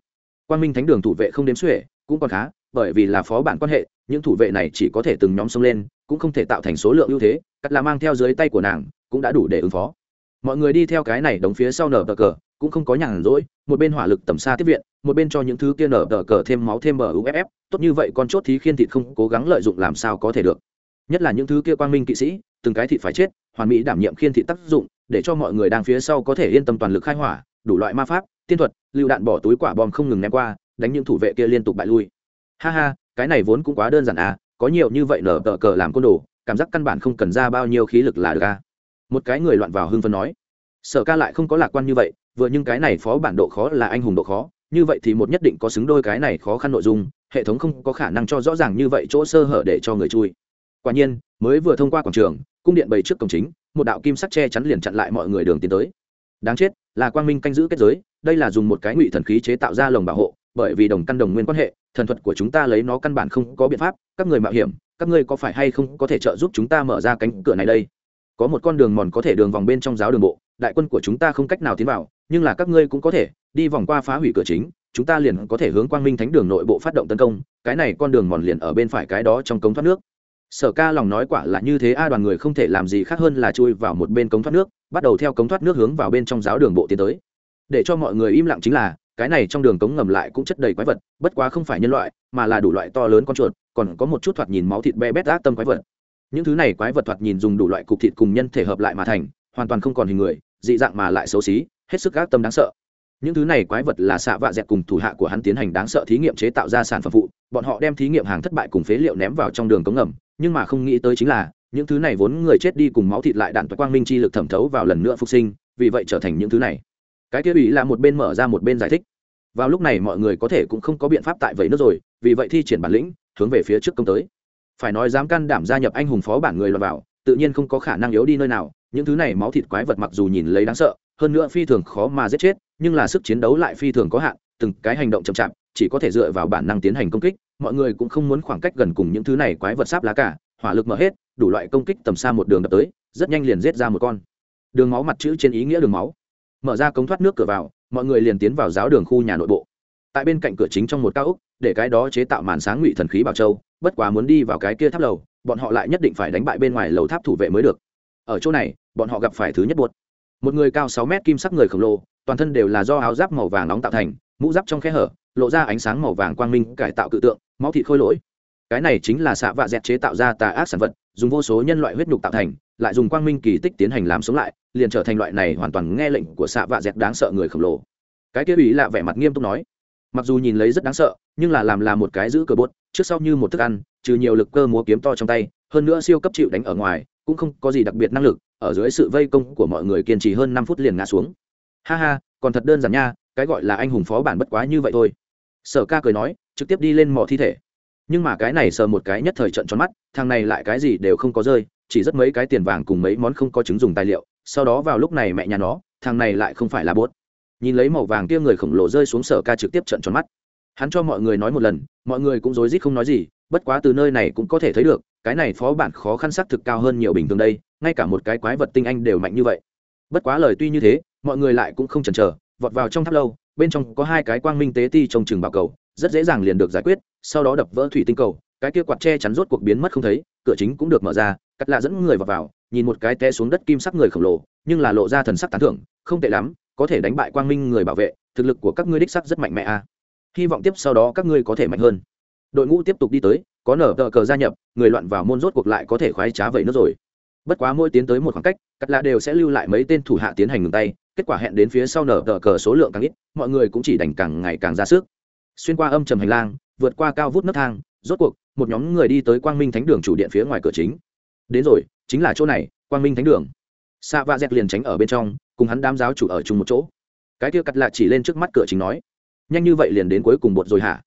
S1: Quang minh thánh đường thủ vệ không đếm xuể, cũng còn khá, bởi vì là phó bản quan hệ, những thủ vệ này chỉ có thể từng nhóm xông lên cũng không thể tạo thành số lượng ưu thế, cắt là mang theo dưới tay của nàng, cũng đã đủ để ứng phó. Mọi người đi theo cái này đóng phía sau nở tờ cờ, cũng không có nhàn rỗi, một bên hỏa lực tầm xa tiếp viện, một bên cho những thứ kia nở tờ cờ thêm máu thêm mở uff tốt như vậy con chốt thí khiên thịt không cố gắng lợi dụng làm sao có thể được. Nhất là những thứ kia quang minh kỵ sĩ, từng cái thịt phải chết, hoàn mỹ đảm nhiệm khiên thị tác dụng, để cho mọi người đang phía sau có thể yên tâm toàn lực khai hỏa, đủ loại ma pháp, tiên thuật, lựu đạn bỏ túi quả bom không ngừng ném qua, đánh những thủ vệ kia liên tục bại lui. Ha ha, cái này vốn cũng quá đơn giản à có nhiều như vậy nở tờ cờ làm côn đồ, cảm giác căn bản không cần ra bao nhiêu khí lực là được ca một cái người loạn vào hưng phân nói. Sở ca lại không có lạc quan như vậy, vừa nhưng cái này phó bản độ khó là anh hùng độ khó, như vậy thì một nhất định có xứng đôi cái này khó khăn nội dung, hệ thống không có khả năng cho rõ ràng như vậy chỗ sơ hở để cho người chui. Quả nhiên, mới vừa thông qua quảng trường, cung điện bày trước cổng chính, một đạo kim sắc che chắn liền chặn lại mọi người đường tiến tới. Đáng chết, là quang minh canh giữ kết giới, đây là dùng một cái ngụy thần khí chế tạo ra lồng bảo hộ bởi vì đồng căn đồng nguyên quan hệ, thần thuật của chúng ta lấy nó căn bản không có biện pháp, các người mạo hiểm, các ngươi có phải hay không có thể trợ giúp chúng ta mở ra cánh cửa này đây? Có một con đường mòn có thể đường vòng bên trong giáo đường bộ, đại quân của chúng ta không cách nào tiến vào, nhưng là các ngươi cũng có thể, đi vòng qua phá hủy cửa chính, chúng ta liền có thể hướng quang minh thánh đường nội bộ phát động tấn công, cái này con đường mòn liền ở bên phải cái đó trong cống thoát nước. Sở ca lòng nói quả là như thế a, đoàn người không thể làm gì khác hơn là chui vào một bên cống thoát nước, bắt đầu theo cống thoát nước hướng vào bên trong giáo đường bộ tiến tới. Để cho mọi người im lặng chính là cái này trong đường cống ngầm lại cũng chất đầy quái vật, bất quá không phải nhân loại, mà là đủ loại to lớn con chuột, còn có một chút thoạt nhìn máu thịt be bét ác tâm quái vật. Những thứ này quái vật thoạt nhìn dùng đủ loại cục thịt cùng nhân thể hợp lại mà thành, hoàn toàn không còn hình người, dị dạng mà lại xấu xí, hết sức ác tâm đáng sợ. Những thứ này quái vật là xạ vạ dẹt cùng thủ hạ của hắn tiến hành đáng sợ thí nghiệm chế tạo ra sản phẩm phụ, bọn họ đem thí nghiệm hàng thất bại cùng phế liệu ném vào trong đường cống ngầm, nhưng mà không nghĩ tới chính là, những thứ này vốn người chết đi cùng máu thịt lại đạn quang minh chi lực thẩm thấu vào lần nữa phục sinh, vì vậy trở thành những thứ này cái kia ủy là một bên mở ra một bên giải thích. Vào lúc này mọi người có thể cũng không có biện pháp tại vậy nữa rồi, vì vậy thi triển bản lĩnh, hướng về phía trước công tới. Phải nói dám can đảm gia nhập anh hùng phó bản người lọt vào, tự nhiên không có khả năng yếu đi nơi nào, những thứ này máu thịt quái vật mặc dù nhìn lấy đáng sợ, hơn nữa phi thường khó mà giết chết, nhưng là sức chiến đấu lại phi thường có hạn, từng cái hành động chậm chạp, chỉ có thể dựa vào bản năng tiến hành công kích, mọi người cũng không muốn khoảng cách gần cùng những thứ này quái vật sáp lá cả, hỏa lực mở hết, đủ loại công kích tầm xa một đường đập tới, rất nhanh liền giết ra một con. Đường máu mặt chữ trên ý nghĩa đường máu mở ra cống thoát nước cửa vào, mọi người liền tiến vào giáo đường khu nhà nội bộ. Tại bên cạnh cửa chính trong một cao ốc, để cái đó chế tạo màn sáng ngụy thần khí bảo châu, bất quá muốn đi vào cái kia tháp lầu, bọn họ lại nhất định phải đánh bại bên ngoài lầu tháp thủ vệ mới được. Ở chỗ này, bọn họ gặp phải thứ nhất buốt một người cao sáu mét kim sắc người khổng lồ, toàn thân đều là do áo giáp màu vàng nóng tạo thành, mũ giáp trong khe hở, lộ ra ánh sáng màu vàng quang minh, cải tạo cự tượng, máu thịt khôi lỗi. Cái này chính là xạ vạ dẹt chế tạo ra tà ác sản vật, dùng vô số nhân loại huyết nhục tạo thành lại dùng quang minh kỳ tích tiến hành làm sống lại, liền trở thành loại này hoàn toàn nghe lệnh của xạ vạ dẹt đáng sợ người khổng lồ. Cái kia ủy lạ vẻ mặt nghiêm túc nói, mặc dù nhìn lấy rất đáng sợ, nhưng là làm là một cái giữ cờ bốt, trước sau như một thức ăn, trừ nhiều lực cơ múa kiếm to trong tay, hơn nữa siêu cấp chịu đánh ở ngoài, cũng không có gì đặc biệt năng lực, ở dưới sự vây công của mọi người kiên trì hơn năm phút liền ngã xuống. Ha ha, còn thật đơn giản nha, cái gọi là anh hùng phó bản bất quá như vậy thôi. Sở ca cười nói, trực tiếp đi lên mỏ thi thể nhưng mà cái này sờ một cái nhất thời trận tròn mắt, thằng này lại cái gì đều không có rơi, chỉ rất mấy cái tiền vàng cùng mấy món không có chứng dùng tài liệu, sau đó vào lúc này mẹ nhà nó, thằng này lại không phải là bốt. Nhìn lấy màu vàng kia người khổng lồ rơi xuống sở ca trực tiếp trận tròn mắt. Hắn cho mọi người nói một lần, mọi người cũng rối rít không nói gì, bất quá từ nơi này cũng có thể thấy được, cái này phó bản khó khăn xác thực cao hơn nhiều bình thường đây, ngay cả một cái quái vật tinh anh đều mạnh như vậy. Bất quá lời tuy như thế, mọi người lại cũng không chần chờ, vọt vào trong tháp lâu, bên trong có hai cái quang minh tế ti trông chừng bảo cầu rất dễ dàng liền được giải quyết sau đó đập vỡ thủy tinh cầu cái kia quạt che chắn rốt cuộc biến mất không thấy cửa chính cũng được mở ra cắt lạ dẫn người vào, vào nhìn một cái té xuống đất kim sắc người khổng lồ nhưng là lộ ra thần sắc tán thưởng không tệ lắm có thể đánh bại quang minh người bảo vệ thực lực của các ngươi đích sắc rất mạnh mẽ a. À. hy vọng tiếp sau đó các ngươi có thể mạnh hơn. Đội ngũ tiếp tục đi tới có nở tờ cờ gia nhập người loạn vào môn rốt cuộc lại có thể khoái trá vậy nữa rồi. Bất quá mỗi tiến tới một khoảng cách cắt lạ đều sẽ lưu lại mấy tên thủ hạ tiến hành ngừng tay kết quả hẹn đến phía sau nở tờ cờ số lượng càng ít mọi người cũng chỉ đành càng ngày càng ra sức xuyên qua âm trầm hành lang, vượt qua cao vút nấc thang, rốt cuộc, một nhóm người đi tới quang minh thánh đường chủ điện phía ngoài cửa chính. Đến rồi, chính là chỗ này, quang minh thánh đường. Xạ va dẹt liền tránh ở bên trong, cùng hắn đám giáo chủ ở chung một chỗ. Cái kia cắt lạ chỉ lên trước mắt cửa chính nói, nhanh như vậy liền đến cuối cùng bột rồi hả?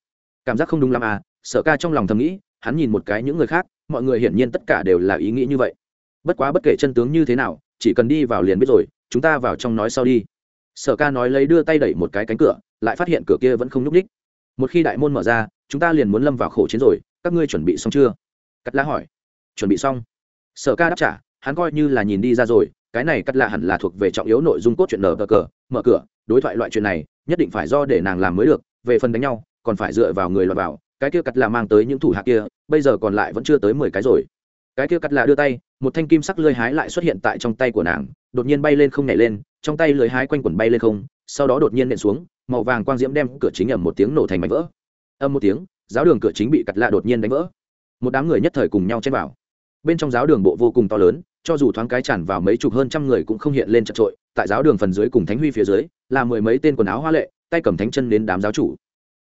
S1: Cảm giác không đúng lắm à sợ ca trong lòng thầm nghĩ, hắn nhìn một cái những người khác, mọi người hiển nhiên tất cả đều là ý nghĩ như vậy. Bất quá bất kể chân tướng như thế nào, chỉ cần đi vào liền biết rồi, chúng ta vào trong nói sau đi. Sở ca nói lấy đưa tay đẩy một cái cánh cửa, lại phát hiện cửa kia vẫn không nhúc ních một khi đại môn mở ra, chúng ta liền muốn lâm vào khổ chiến rồi. Các ngươi chuẩn bị xong chưa? Cắt lá hỏi. Chuẩn bị xong. Sở ca đáp trả, hắn coi như là nhìn đi ra rồi. Cái này cắt lạ hẳn là thuộc về trọng yếu nội dung cốt chuyện nở cờ mở cửa, đối thoại loại chuyện này, nhất định phải do để nàng làm mới được. Về phần đánh nhau, còn phải dựa vào người lọt vào. Cái kia cắt là mang tới những thủ hạ kia, bây giờ còn lại vẫn chưa tới mười cái rồi. Cái kia cắt là đưa tay, một thanh kim sắc lưới hái lại xuất hiện tại trong tay của nàng. Đột nhiên bay lên không nhảy lên, trong tay lưới hái quanh quẩn bay lên không, sau đó đột nhiên nện xuống màu vàng quang diễm đem cửa chính ầm một tiếng nổ thành mảnh vỡ. Âm một tiếng, giáo đường cửa chính bị cắt lạ đột nhiên đánh vỡ. Một đám người nhất thời cùng nhau chen vào. Bên trong giáo đường bộ vô cùng to lớn, cho dù thoáng cái tràn vào mấy chục hơn trăm người cũng không hiện lên chật trội, tại giáo đường phần dưới cùng thánh huy phía dưới, là mười mấy tên quần áo hoa lệ, tay cầm thánh chân đến đám giáo chủ.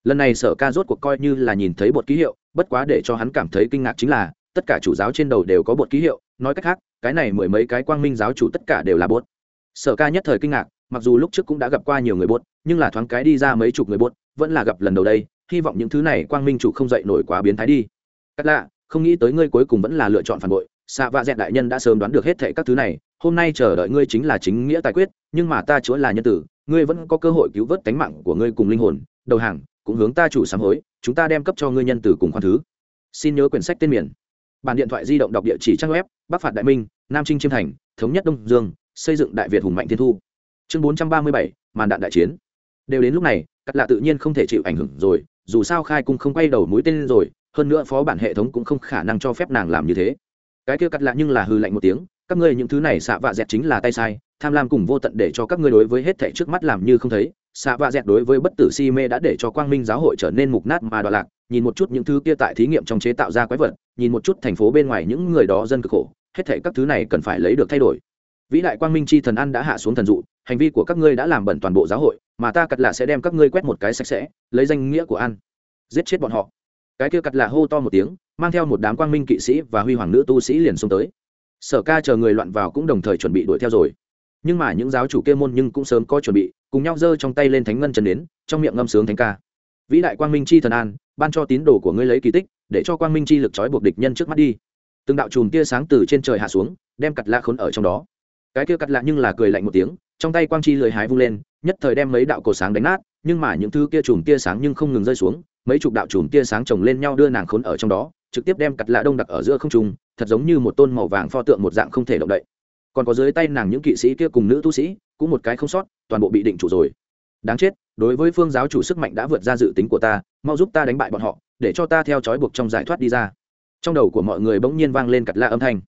S1: Lần này sở ca rốt cuộc coi như là nhìn thấy bột ký hiệu, bất quá để cho hắn cảm thấy kinh ngạc chính là, tất cả chủ giáo trên đầu đều có bột ký hiệu, nói cách khác, cái này mười mấy cái quang minh giáo chủ tất cả đều là bột. Sở ca nhất thời kinh ngạc, mặc dù lúc trước cũng đã gặp qua nhiều người bột nhưng là thoáng cái đi ra mấy chục người buốt, vẫn là gặp lần đầu đây, hy vọng những thứ này quang minh chủ không dậy nổi quá biến thái đi. Cắt lạ, không nghĩ tới ngươi cuối cùng vẫn là lựa chọn phản bội xạ vạ dẹn đại nhân đã sớm đoán được hết thệ các thứ này, hôm nay chờ đợi ngươi chính là chính nghĩa tài quyết, nhưng mà ta chúa là nhân tử, ngươi vẫn có cơ hội cứu vớt tánh mạng của ngươi cùng linh hồn, đầu hàng, cũng hướng ta chủ sám hối, chúng ta đem cấp cho ngươi nhân tử cùng khoan thứ. Xin nhớ quyển sách tên miền. Bản điện thoại di động đọc địa chỉ trang web, bắc phạt đại minh, nam trinh chiêm thành, thống nhất đông dương, xây dựng đại việt hùng mạnh thiên thu. Chương bốn trăm ba mươi bảy, màn đạn đại chiến đều đến lúc này, cắt lạ tự nhiên không thể chịu ảnh hưởng rồi, dù sao khai cung không quay đầu mũi tên rồi, hơn nữa phó bản hệ thống cũng không khả năng cho phép nàng làm như thế. Cái kia cắt lạ nhưng là hư lạnh một tiếng, các ngươi những thứ này xạ vạ dẹt chính là tay sai, tham lam cùng vô tận để cho các ngươi đối với hết thảy trước mắt làm như không thấy, xạ vạ dẹt đối với bất tử si mê đã để cho quang minh giáo hội trở nên mục nát mà đoạn lạc, nhìn một chút những thứ kia tại thí nghiệm trong chế tạo ra quái vật, nhìn một chút thành phố bên ngoài những người đó dân cực khổ, hết thảy các thứ này cần phải lấy được thay đổi vĩ đại quang minh chi thần ăn đã hạ xuống thần dụ, hành vi của các ngươi đã làm bẩn toàn bộ giáo hội, mà ta cật lạ sẽ đem các ngươi quét một cái sạch sẽ, lấy danh nghĩa của ăn. Giết chết bọn họ. Cái kia cật lạ hô to một tiếng, mang theo một đám quang minh kỵ sĩ và huy hoàng nữ tu sĩ liền xông tới. Sở ca chờ người loạn vào cũng đồng thời chuẩn bị đuổi theo rồi. Nhưng mà những giáo chủ kê môn nhưng cũng sớm có chuẩn bị, cùng nhau giơ trong tay lên thánh ngân trần đến trong miệng ngâm sướng thánh ca. Vĩ đại quang minh chi thần an, ban cho tín đồ của ngươi lấy kỳ tích, để cho quang minh chi lực trói buộc địch nhân trước mắt đi. Từng đạo chùm tia sáng từ trên trời hạ xuống, đem cặt lạ khốn ở trong đó cái kia cắt lạ nhưng là cười lạnh một tiếng, trong tay quang chi lười hái vung lên, nhất thời đem mấy đạo cổ sáng đánh nát, nhưng mà những thứ kia chùm tia sáng nhưng không ngừng rơi xuống, mấy chục đạo chùm tia sáng chồng lên nhau đưa nàng khốn ở trong đó, trực tiếp đem cặt lạ đông đặc ở giữa không trung, thật giống như một tôn màu vàng pho tượng một dạng không thể động đậy. Còn có dưới tay nàng những kỵ sĩ kia cùng nữ tu sĩ, cũng một cái không sót, toàn bộ bị định chủ rồi. Đáng chết, đối với phương giáo chủ sức mạnh đã vượt ra dự tính của ta, mau giúp ta đánh bại bọn họ, để cho ta theo trói buộc trong giải thoát đi ra. Trong đầu của mọi người bỗng nhiên vang lên cặt lạ âm thanh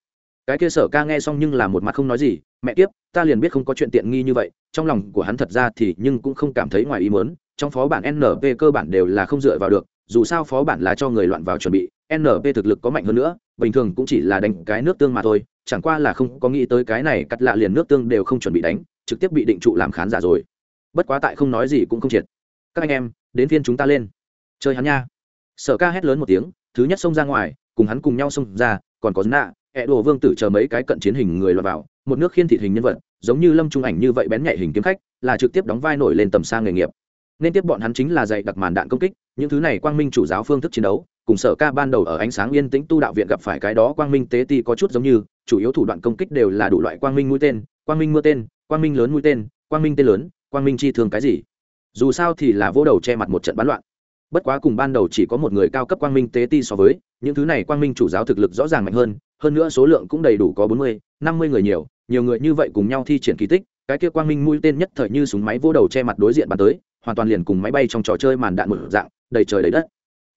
S1: cái kia sở ca nghe xong nhưng là một mặt không nói gì, mẹ tiếp ta liền biết không có chuyện tiện nghi như vậy, trong lòng của hắn thật ra thì nhưng cũng không cảm thấy ngoài ý muốn, trong phó bản np cơ bản đều là không dựa vào được, dù sao phó bản là cho người loạn vào chuẩn bị np thực lực có mạnh hơn nữa, bình thường cũng chỉ là đánh cái nước tương mà thôi, chẳng qua là không có nghĩ tới cái này cắt lạ liền nước tương đều không chuẩn bị đánh, trực tiếp bị định trụ làm khán giả rồi. Bất quá tại không nói gì cũng không triệt. Các anh em, đến phiên chúng ta lên. Chơi hắn nha. Sở ca hét lớn một tiếng, thứ nhất xông ra ngoài, cùng hắn cùng nhau xông ra, còn có nạ ẹ đồ vương tử chờ mấy cái cận chiến hình người lọt vào, một nước khiên thịt hình nhân vật, giống như lâm trung ảnh như vậy bén nhạy hình kiếm khách, là trực tiếp đóng vai nổi lên tầm sang nghề nghiệp. Nên tiếp bọn hắn chính là dạy đặc màn đạn công kích, những thứ này quang minh chủ giáo phương thức chiến đấu, cùng sở ca ban đầu ở ánh sáng yên tĩnh tu đạo viện gặp phải cái đó quang minh tế ti có chút giống như, chủ yếu thủ đoạn công kích đều là đủ loại quang minh mũi tên, quang minh mưa tên, quang minh lớn mũi tên, quang minh tên lớn, quang minh chi thường cái gì. Dù sao thì là vô đầu che mặt một trận bán loạn. Bất quá cùng ban đầu chỉ có một người cao cấp quang minh tế ti so với, những thứ này quang minh chủ giáo thực lực rõ ràng mạnh hơn hơn nữa số lượng cũng đầy đủ có bốn mươi, năm mươi người nhiều nhiều người như vậy cùng nhau thi triển kỳ tích, cái kia quang minh mũi tên nhất thời như súng máy vô đầu che mặt đối diện bắn tới, hoàn toàn liền cùng máy bay trong trò chơi màn đạn một dạng, đầy trời đầy đất.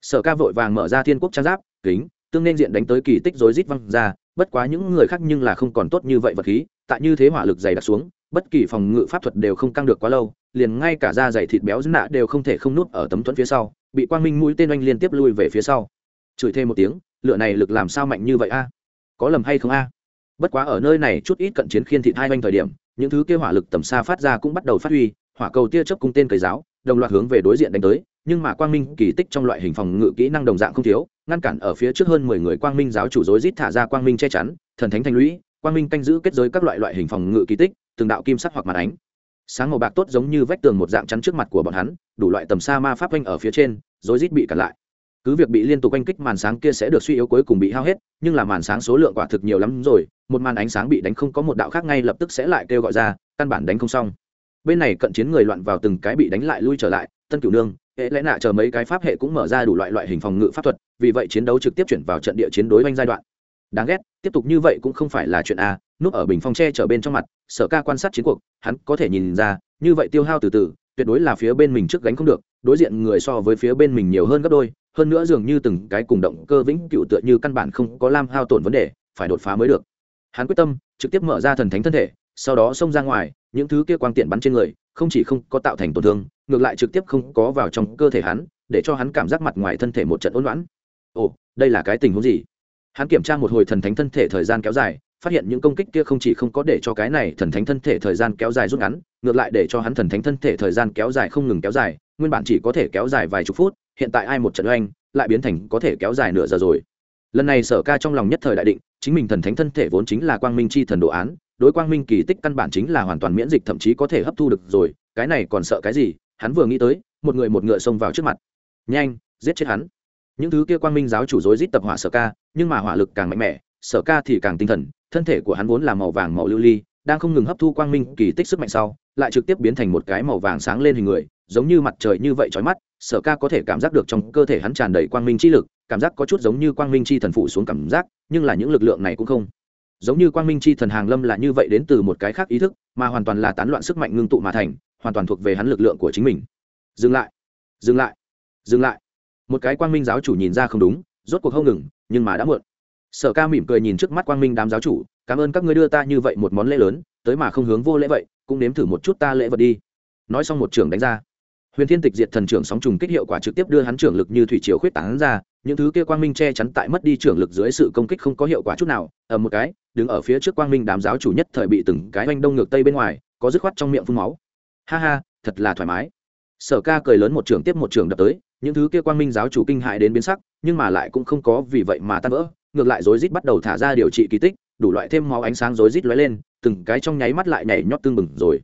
S1: Sở ca vội vàng mở ra thiên quốc trang giáp, kính, tương nên diện đánh tới kỳ tích rối rít văng ra, bất quá những người khác nhưng là không còn tốt như vậy vật khí, tại như thế hỏa lực dày đặc xuống, bất kỳ phòng ngự pháp thuật đều không căng được quá lâu, liền ngay cả da dày thịt béo nạ đều không thể không nuốt ở tấm thuẫn phía sau, bị quang minh mũi tên oanh liên tiếp lui về phía sau. Chửi thêm một tiếng lựa này lực làm sao mạnh như vậy a? Có lầm hay không a? Bất quá ở nơi này chút ít cận chiến khiên thị hai oanh thời điểm, những thứ kia hỏa lực tầm xa phát ra cũng bắt đầu phát huy, hỏa cầu tia chớp cung tên cầy giáo, đồng loạt hướng về đối diện đánh tới, nhưng mà quang minh kỳ tích trong loại hình phòng ngự kỹ năng đồng dạng không thiếu, ngăn cản ở phía trước hơn mười người quang minh giáo chủ rối rít thả ra quang minh che chắn, thần thánh thành lũy, quang minh canh giữ kết giới các loại loại hình phòng ngự kỳ tích, từng đạo kim sắc hoặc màn ánh. Sáng màu bạc tốt giống như vách tường một dạng chắn trước mặt của bọn hắn, đủ loại tầm xa ma pháp quanh ở phía trên, rối rít bị cản lại cứ việc bị liên tục oanh kích, màn sáng kia sẽ được suy yếu cuối cùng bị hao hết, nhưng là màn sáng số lượng quả thực nhiều lắm rồi, một màn ánh sáng bị đánh không có một đạo khác ngay lập tức sẽ lại kêu gọi ra, căn bản đánh không xong. Bên này cận chiến người loạn vào từng cái bị đánh lại lui trở lại, tân cửu nương, hệ lẽ nạ chờ mấy cái pháp hệ cũng mở ra đủ loại loại hình phòng ngự pháp thuật, vì vậy chiến đấu trực tiếp chuyển vào trận địa chiến đối oanh giai đoạn. Đáng ghét, tiếp tục như vậy cũng không phải là chuyện a, núp ở bình phong tre trở bên trong mặt, sở ca quan sát chiến cuộc, hắn có thể nhìn ra, như vậy tiêu hao từ từ, tuyệt đối là phía bên mình trước gánh không được đối diện người so với phía bên mình nhiều hơn gấp đôi, hơn nữa dường như từng cái cùng động cơ vĩnh cựu tựa như căn bản không có lam hao tổn vấn đề, phải đột phá mới được. Hắn quyết tâm, trực tiếp mở ra thần thánh thân thể, sau đó xông ra ngoài, những thứ kia quang tiện bắn trên người, không chỉ không có tạo thành tổn thương, ngược lại trực tiếp không có vào trong cơ thể hắn, để cho hắn cảm giác mặt ngoài thân thể một trận ôn loãn ồ, đây là cái tình huống gì? Hắn kiểm tra một hồi thần thánh thân thể thời gian kéo dài, phát hiện những công kích kia không chỉ không có để cho cái này thần thánh thân thể thời gian kéo dài rút ngắn, ngược lại để cho hắn thần thánh thân thể thời gian kéo dài không ngừng kéo dài nguyên bản chỉ có thể kéo dài vài chục phút, hiện tại ai một trận oanh, lại biến thành có thể kéo dài nửa giờ rồi. Lần này sở ca trong lòng nhất thời đại định, chính mình thần thánh thân thể vốn chính là quang minh c h i thần đồ án, đối quang minh kỳ tích căn bản chính là hoàn toàn miễn dịch thậm chí có thể hấp thu được rồi, cái này còn sợ cái gì, hắn vừa nghĩ tới, một người một ngựa xông vào trước mặt. Nhanh, giết chết hắn. Những thứ kia quang minh giáo chủ dối rít tập hỏa sở ca, nhưng mà hỏa lực càng mạnh mẽ, sở ca thì càng tinh thần, thân thể của hắn vốn là màu vàng màu lưu ly, đang không ngừng hấp thu quang minh kỳ tích sức mạnh sau lại trực tiếp biến thành một cái màu vàng sáng lên hình người, giống như mặt trời như vậy trói mắt, sở ca có thể cảm giác được trong cơ thể hắn tràn đầy quang minh chi lực, cảm giác có chút giống như quang minh chi thần phụ xuống cảm giác, nhưng là những lực lượng này cũng không. Giống như quang minh chi thần hàng lâm là như vậy đến từ một cái khác ý thức, mà hoàn toàn là tán loạn sức mạnh ngưng tụ mà thành, hoàn toàn thuộc về hắn lực lượng của chính mình. Dừng lại. Dừng lại. Dừng lại. Một cái quang minh giáo chủ nhìn ra không đúng, rốt cuộc không ngừng, nhưng mà đã muộn. Sở ca mỉm cười nhìn trước mắt quang minh đám giáo chủ, cảm ơn các ngươi đưa ta như vậy một món lễ lớn, tới mà không hướng vô lễ vậy cũng nếm thử một chút ta lễ vật đi. Nói xong một trưởng đánh ra. Huyền thiên tịch diệt thần trưởng sóng trùng kích hiệu quả trực tiếp đưa hắn trưởng lực như thủy triều khuyết tán ra, những thứ kia quang minh che chắn tại mất đi trưởng lực dưới sự công kích không có hiệu quả chút nào ở một cái, đứng ở phía trước quang minh đám giáo chủ nhất thời bị từng cái oanh đông ngược tây bên ngoài, có dứt khoát trong miệng phun máu. Ha ha, thật là thoải mái. Sở ca cười lớn một trường tiếp một trường đập tới, những thứ kia quang minh giáo chủ kinh hại đến biến sắc, nhưng mà lại cũng không có vì vậy mà tan vỡ, ngược lại rối rít bắt đầu thả ra điều trị kỳ tích đủ loại thêm máu ánh sáng rối rít lóe lên từng cái trong nháy mắt lại nhảy nhót tương bừng rồi.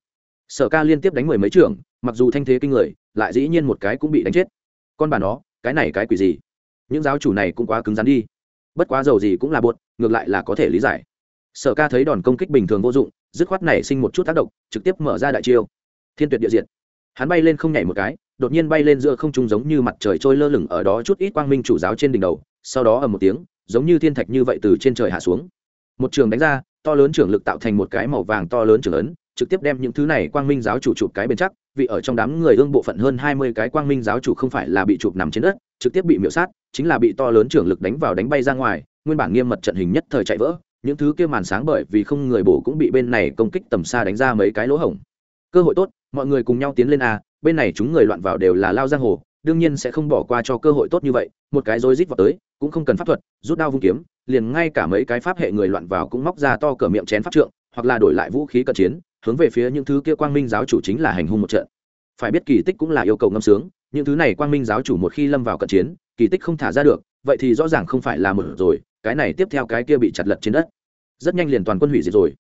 S1: Sở ca liên tiếp đánh mười mấy trưởng, mặc dù thanh thế kinh người lại dĩ nhiên một cái cũng bị đánh chết. Con bà nó cái này cái quỷ gì? Những giáo chủ này cũng quá cứng rắn đi. Bất quá dầu gì cũng là buột ngược lại là có thể lý giải. Sở ca thấy đòn công kích bình thường vô dụng dứt khoát nảy sinh một chút tác động trực tiếp mở ra đại chiêu. Thiên tuyệt địa diện hắn bay lên không nhảy một cái đột nhiên bay lên giữa không trung giống như mặt trời trôi lơ lửng ở đó chút ít quang minh chủ giáo trên đỉnh đầu sau đó ở một tiếng giống như thiên thạch như vậy từ trên trời hạ xuống một trường đánh ra, to lớn trưởng lực tạo thành một cái màu vàng to lớn trưởng ấn, trực tiếp đem những thứ này quang minh giáo chủ chụp cái bên chắc, vì ở trong đám người ương bộ phận hơn hai mươi cái quang minh giáo chủ không phải là bị chụp nằm trên đất, trực tiếp bị miễu sát, chính là bị to lớn trưởng lực đánh vào đánh bay ra ngoài, nguyên bản nghiêm mật trận hình nhất thời chạy vỡ, những thứ kia màn sáng bởi vì không người bổ cũng bị bên này công kích tầm xa đánh ra mấy cái lỗ hổng. Cơ hội tốt, mọi người cùng nhau tiến lên a, bên này chúng người loạn vào đều là lao giang hồ đương nhiên sẽ không bỏ qua cho cơ hội tốt như vậy, một cái rối rít vào tới, cũng không cần pháp thuật, rút đao vung kiếm, liền ngay cả mấy cái pháp hệ người loạn vào cũng móc ra to cờ miệng chén pháp trượng, hoặc là đổi lại vũ khí cận chiến, hướng về phía những thứ kia quang minh giáo chủ chính là hành hung một trận. Phải biết kỳ tích cũng là yêu cầu ngâm sướng, những thứ này quang minh giáo chủ một khi lâm vào cận chiến, kỳ tích không thả ra được, vậy thì rõ ràng không phải là một rồi, cái này tiếp theo cái kia bị chặt lật trên đất. Rất nhanh liền toàn quân hủy diệt rồi.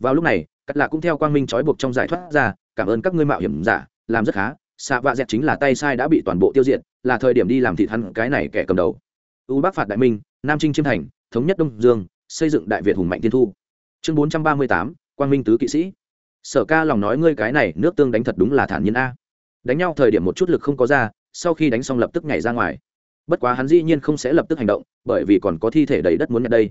S1: Vào lúc này cắt lạ cũng theo quang minh trói buộc trong giải thoát ra, cảm ơn các ngươi mạo hiểm giả, làm rất khá xạ vạ dẹt chính là tay sai đã bị toàn bộ tiêu diệt, là thời điểm đi làm thịt hắn cái này kẻ cầm đầu. U bắc phạt đại minh, nam trinh chiêm thành, thống nhất đông dương, xây dựng đại việt hùng mạnh tiên thu. Chương bốn trăm ba mươi tám, quang minh tứ kỵ sĩ. Sở ca lòng nói ngươi cái này nước tương đánh thật đúng là thản nhiên a. Đánh nhau thời điểm một chút lực không có ra, sau khi đánh xong lập tức nhảy ra ngoài. Bất quá hắn dĩ nhiên không sẽ lập tức hành động, bởi vì còn có thi thể đầy đất muốn nhận đây.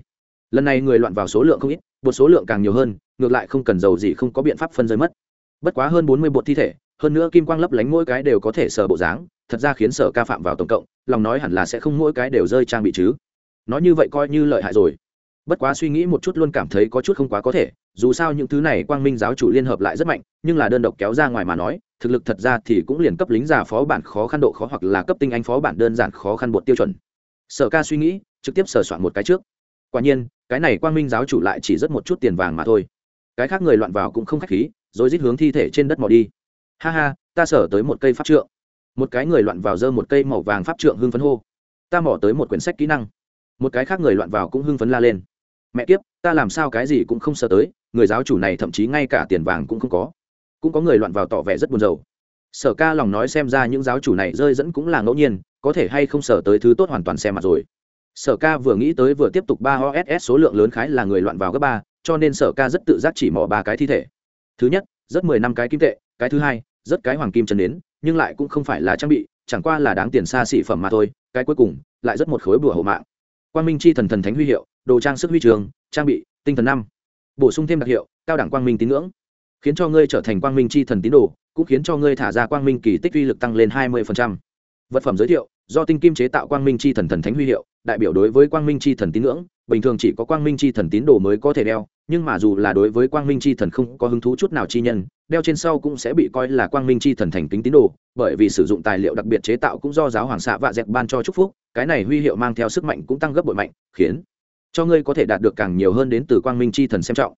S1: Lần này người loạn vào số lượng không ít một số lượng càng nhiều hơn, ngược lại không cần dầu gì không có biện pháp phân rơi mất. Bất quá hơn bốn mươi bột thi thể hơn nữa kim quang lấp lánh mỗi cái đều có thể sờ bộ dáng, thật ra khiến sở ca phạm vào tổng cộng, lòng nói hẳn là sẽ không mỗi cái đều rơi trang bị chứ. Nói như vậy coi như lợi hại rồi. Bất quá suy nghĩ một chút luôn cảm thấy có chút không quá có thể, dù sao những thứ này quang minh giáo chủ liên hợp lại rất mạnh, nhưng là đơn độc kéo ra ngoài mà nói, thực lực thật ra thì cũng liền cấp lính già phó bản khó khăn độ khó hoặc là cấp tinh anh phó bản đơn giản khó khăn bột tiêu chuẩn. Sở ca suy nghĩ, trực tiếp sửa soạn một cái trước. Quả nhiên, cái này quang minh giáo chủ lại chỉ rất một chút tiền vàng mà thôi. Cái khác người loạn vào cũng không khách khí, rồi rít hướng thi thể trên đất mò đi ha ha, ta sở tới một cây pháp trượng. Một cái người loạn vào dơ một cây màu vàng pháp trượng hưng phấn hô. Ta mỏ tới một quyển sách kỹ năng. Một cái khác người loạn vào cũng hưng phấn la lên. Mẹ kiếp, ta làm sao cái gì cũng không sợ tới, người giáo chủ này thậm chí ngay cả tiền vàng cũng không có. Cũng có người loạn vào tỏ vẻ rất buồn rầu. Sở ca lòng nói xem ra những giáo chủ này rơi dẫn cũng là ngẫu nhiên, có thể hay không sở tới thứ tốt hoàn toàn xem mặt rồi. Sở ca vừa nghĩ tới vừa tiếp tục ba oss số lượng lớn khái là người loạn vào gấp ba, cho nên sở ca rất tự giác chỉ mỏ ba cái thi thể. Thứ nhất, rất mười năm cái kim tệ, cái thứ hai rất cái hoàng kim chân đến nhưng lại cũng không phải là trang bị, chẳng qua là đáng tiền xa xỉ phẩm mà thôi, cái cuối cùng, lại rất một khối bùa hộ mạng. Quang minh chi thần thần thánh huy hiệu, đồ trang sức huy trường, trang bị, tinh thần năm. Bổ sung thêm đặc hiệu, cao đẳng quang minh tín ngưỡng. Khiến cho ngươi trở thành quang minh chi thần tín đồ, cũng khiến cho ngươi thả ra quang minh kỳ tích uy lực tăng lên hai mươi vật phẩm giới thiệu, do tinh kim chế tạo quang minh chi thần thần thánh huy hiệu, đại biểu đối với quang minh chi thần tín ngưỡng, bình thường chỉ có quang minh chi thần tín đồ mới có thể đeo nhưng mà dù là đối với quang minh chi thần không có hứng thú chút nào chi nhân, đeo trên sau cũng sẽ bị coi là quang minh chi thần thành kính tín đồ, bởi vì sử dụng tài liệu đặc biệt chế tạo cũng do giáo hoàng xạ vạ dẹp ban cho chúc phúc, cái này huy hiệu mang theo sức mạnh cũng tăng gấp bội mạnh, khiến cho ngươi có thể đạt được càng nhiều hơn đến từ quang minh chi thần xem trọng.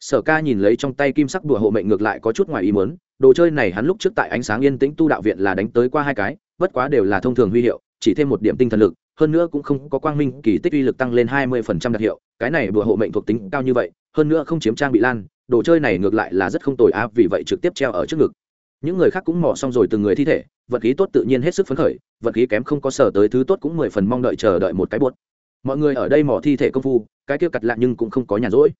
S1: Sở ca nhìn lấy trong tay kim sắc đùa hộ mệnh ngược lại có chút ngoài ý muốn, đồ chơi này hắn lúc trước tại ánh sáng yên tĩnh tu đạo viện là đánh tới qua hai cái, bất quá đều là thông thường huy hiệu, chỉ thêm một điểm tinh thần lực, hơn nữa cũng không có quang minh kỳ tích uy lực tăng lên hai mươi phần trăm đặc hiệu, cái này đùa hộ mệnh thuộc tính cao như vậy hơn nữa không chiếm trang bị lan, đồ chơi này ngược lại là rất không tồi áp vì vậy trực tiếp treo ở trước ngực. Những người khác cũng mò xong rồi từng người thi thể, vật khí tốt tự nhiên hết sức phấn khởi, vật khí kém không có sở tới thứ tốt cũng mười phần mong đợi chờ đợi một cái buốt. Mọi người ở đây mò thi thể công phu, cái kia cặt lạ nhưng cũng không có nhàn rỗi.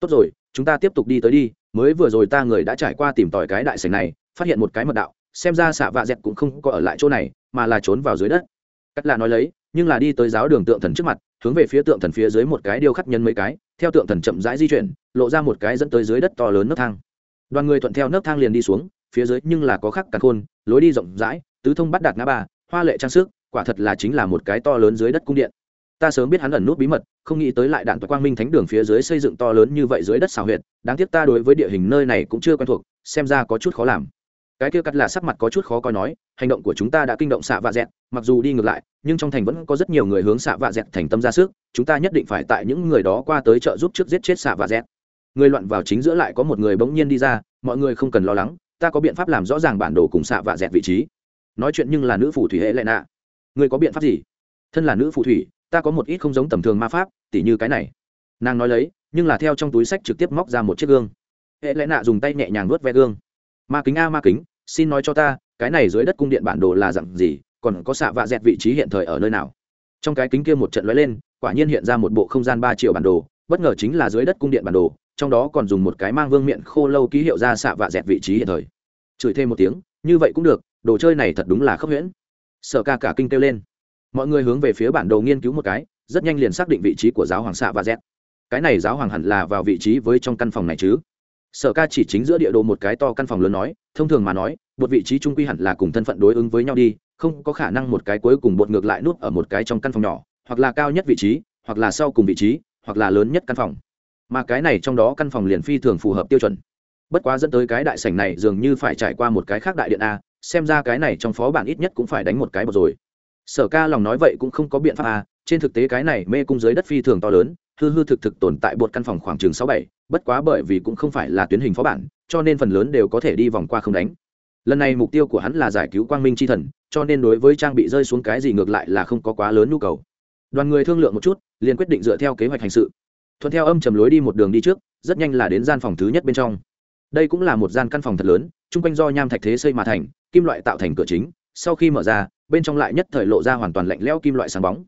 S1: Tốt rồi, chúng ta tiếp tục đi tới đi, mới vừa rồi ta người đã trải qua tìm tòi cái đại sảnh này, phát hiện một cái mật đạo, xem ra xạ vạ dẹt cũng không có ở lại chỗ này, mà là trốn vào dưới đất. Cắt lạ nói lấy nhưng là đi tới giáo đường tượng thần trước mặt, hướng về phía tượng thần phía dưới một cái điêu khắc nhân mấy cái, theo tượng thần chậm rãi di chuyển, lộ ra một cái dẫn tới dưới đất to lớn nấc thang. Đoàn người thuận theo nấc thang liền đi xuống, phía dưới nhưng là có khắc cả khôn, lối đi rộng rãi, tứ thông bắt đạt ngã ba, hoa lệ trang sức, quả thật là chính là một cái to lớn dưới đất cung điện. Ta sớm biết hắn ẩn nút bí mật, không nghĩ tới lại đạn toa quang minh thánh đường phía dưới xây dựng to lớn như vậy dưới đất xào huyệt, đáng tiếc ta đối với địa hình nơi này cũng chưa quen thuộc, xem ra có chút khó làm cái kia cắt là sắc mặt có chút khó coi nói, hành động của chúng ta đã kinh động xạ vạ dẹt, mặc dù đi ngược lại, nhưng trong thành vẫn có rất nhiều người hướng xạ vạ dẹt thành tâm ra sức, chúng ta nhất định phải tại những người đó qua tới trợ giúp trước giết chết xạ vạ dẹt. Người loạn vào chính giữa lại có một người bỗng nhiên đi ra, mọi người không cần lo lắng, ta có biện pháp làm rõ ràng bản đồ cùng xạ vạ dẹt vị trí. Nói chuyện nhưng là nữ phù thủy hệ lệ nạ. Người có biện pháp gì? Thân là nữ phù thủy, ta có một ít không giống tầm thường ma pháp, tỉ như cái này. Nàng nói lấy, nhưng là theo trong túi sách trực tiếp móc ra một chiếc gương. Hệ lệ nạ dùng tay nhẹ nhàng nuốt ve gương ma kính a, ma kính, xin nói cho ta, cái này dưới đất cung điện bản đồ là dặn gì, còn có xạ vạ dẹt vị trí hiện thời ở nơi nào? Trong cái kính kia một trận lóe lên, quả nhiên hiện ra một bộ không gian ba triệu bản đồ, bất ngờ chính là dưới đất cung điện bản đồ, trong đó còn dùng một cái mang vương miệng khô lâu ký hiệu ra xạ vạ dẹt vị trí hiện thời. Chửi thêm một tiếng, như vậy cũng được, đồ chơi này thật đúng là khốc huyễn. Sợ ca cả kinh kêu lên. Mọi người hướng về phía bản đồ nghiên cứu một cái, rất nhanh liền xác định vị trí của giáo hoàng xạ và z cái này giáo hoàng hẳn là vào vị trí với trong căn phòng này chứ? Sở ca chỉ chính giữa địa đồ một cái to căn phòng lớn nói, thông thường mà nói, một vị trí trung quy hẳn là cùng thân phận đối ứng với nhau đi, không có khả năng một cái cuối cùng bột ngược lại nút ở một cái trong căn phòng nhỏ, hoặc là cao nhất vị trí, hoặc là sau cùng vị trí, hoặc là lớn nhất căn phòng. Mà cái này trong đó căn phòng liền phi thường phù hợp tiêu chuẩn. Bất quá dẫn tới cái đại sảnh này dường như phải trải qua một cái khác đại điện a, xem ra cái này trong phó bản ít nhất cũng phải đánh một cái bột rồi. Sở ca lòng nói vậy cũng không có biện pháp à trên thực tế cái này mê cung dưới đất phi thường to lớn hư hư thực thực tồn tại bột căn phòng khoảng chừng sáu bảy, bất quá bởi vì cũng không phải là tuyến hình phó bản, cho nên phần lớn đều có thể đi vòng qua không đánh. Lần này mục tiêu của hắn là giải cứu quang minh c h i thần, cho nên đối với trang bị rơi xuống cái gì ngược lại là không có quá lớn nhu cầu. Đoàn người thương lượng một chút, liền quyết định dựa theo kế hoạch hành sự. Thuận theo âm chầm lối đi một đường đi trước, rất nhanh là đến gian phòng thứ nhất bên trong. Đây cũng là một gian căn phòng thật lớn, chung quanh do nham thạch thế xây mà thành, kim loại tạo thành cửa chính, sau khi mở ra, bên trong lại nhất thời lộ ra hoàn toàn lạnh lẽo kim loại sáng bóng.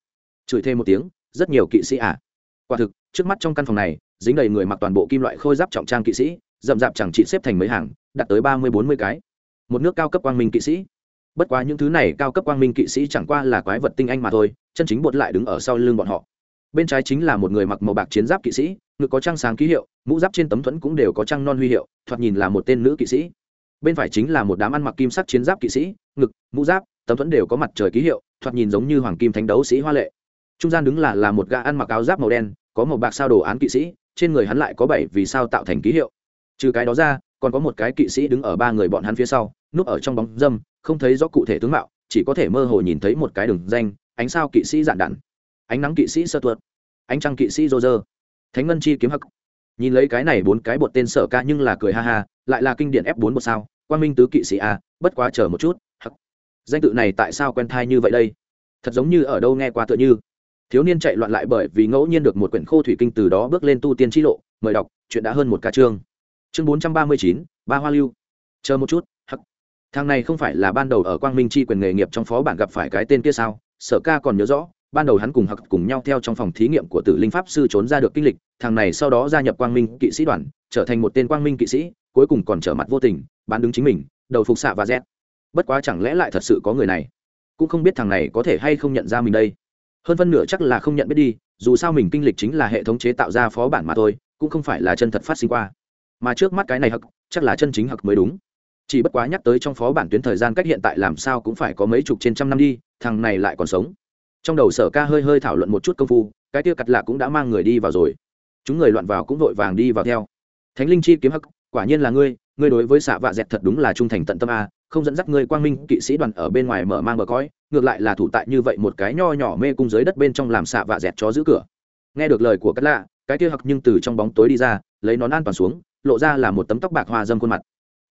S1: Chửi thêm một tiếng, rất nhiều kỵ sĩ ả à quả thực, trước mắt trong căn phòng này, dính đầy người mặc toàn bộ kim loại khôi giáp trọng trang kỵ sĩ, rậm rạp chẳng trị xếp thành mấy hàng, đạt tới ba mươi, bốn mươi cái. Một nước cao cấp quang minh kỵ sĩ. Bất quá những thứ này cao cấp quang minh kỵ sĩ chẳng qua là quái vật tinh anh mà thôi, chân chính bột lại đứng ở sau lưng bọn họ. Bên trái chính là một người mặc màu bạc chiến giáp kỵ sĩ, ngực có trăng sáng ký hiệu, mũ giáp trên tấm thuẫn cũng đều có trăng non huy hiệu, thoạt nhìn là một tên nữ kỵ sĩ. Bên phải chính là một đám ăn mặc kim sắc chiến giáp kỵ sĩ, ngực, mũ giáp, tấm thuẫn đều có mặt trời ký hiệu, thoạt nhìn giống như hoàng kim thánh đấu sĩ hoa lệ trung gian đứng là là một gã ăn mặc áo giáp màu đen, có màu bạc sao đồ án kỵ sĩ, trên người hắn lại có bảy vì sao tạo thành ký hiệu. Trừ cái đó ra, còn có một cái kỵ sĩ đứng ở ba người bọn hắn phía sau, núp ở trong bóng dâm, không thấy rõ cụ thể tướng mạo, chỉ có thể mơ hồ nhìn thấy một cái đường danh, ánh sao kỵ sĩ dạn đạn. Ánh nắng kỵ sĩ sơ tuột. Ánh trăng kỵ sĩ rô rơ. Thánh ngân chi kiếm hắc. Nhìn lấy cái này bốn cái bột tên sở ca nhưng là cười ha ha, lại là kinh điển f bốn một sao. Quan minh tứ kỵ sĩ a bất quá chờ một chút. Hắc. Danh tự này tại sao quen thai như vậy đây? Thật giống như ở đâu nghe qua tựa như thiếu niên chạy loạn lại bởi vì ngẫu nhiên được một quyển khô thủy kinh từ đó bước lên tu tiên t lộ, mời đọc, chuyện đã hơn một ca chương. Chương bốn trăm ba mươi chín, ba hoa lưu. Chờ một chút, hắc. Thằng này không phải là ban đầu ở quang minh chi quyền nghề nghiệp trong phó bản gặp phải cái tên kia sao? Sở ca còn nhớ rõ, ban đầu hắn cùng hặc cùng nhau theo trong phòng thí nghiệm của tử linh pháp sư trốn ra được kinh lịch, thằng này sau đó gia nhập quang minh kỵ sĩ đoàn, trở thành một tên quang minh kỵ sĩ, cuối cùng còn trở mặt vô tình, bán đứng chính mình, đầu phục xạ và z bất quá chẳng lẽ lại thật sự có người này? Cũng không biết thằng này có thể hay không nhận ra mình đây hơn phân nửa chắc là không nhận biết đi, dù sao mình kinh lịch chính là hệ thống chế tạo ra phó bản mà thôi, cũng không phải là chân thật phát sinh qua. Mà trước mắt cái này hặc chắc là chân chính hặc mới đúng. Chỉ bất quá nhắc tới trong phó bản tuyến thời gian cách hiện tại làm sao cũng phải có mấy chục trên trăm năm đi, thằng này lại còn sống. Trong đầu sở ca hơi hơi thảo luận một chút công phu, cái tiêu cặt lạ cũng đã mang người đi vào rồi. Chúng người loạn vào cũng vội vàng đi vào theo. Thánh linh chi kiếm hắc, quả nhiên là ngươi ngươi đối với xạ vạ dẹt thật đúng là trung thành tận tâm a, không dẫn dắt ngươi quang minh kỵ sĩ đoàn ở bên ngoài mở mang bờ cõi ngược lại là thủ tại như vậy một cái nho nhỏ mê cung dưới đất bên trong làm xạ và dẹt chó giữ cửa. Nghe được lời của cắt lạ, cái kia hặc nhưng từ trong bóng tối đi ra, lấy nón an toàn xuống, lộ ra là một tấm tóc bạc hoa dâm khuôn mặt.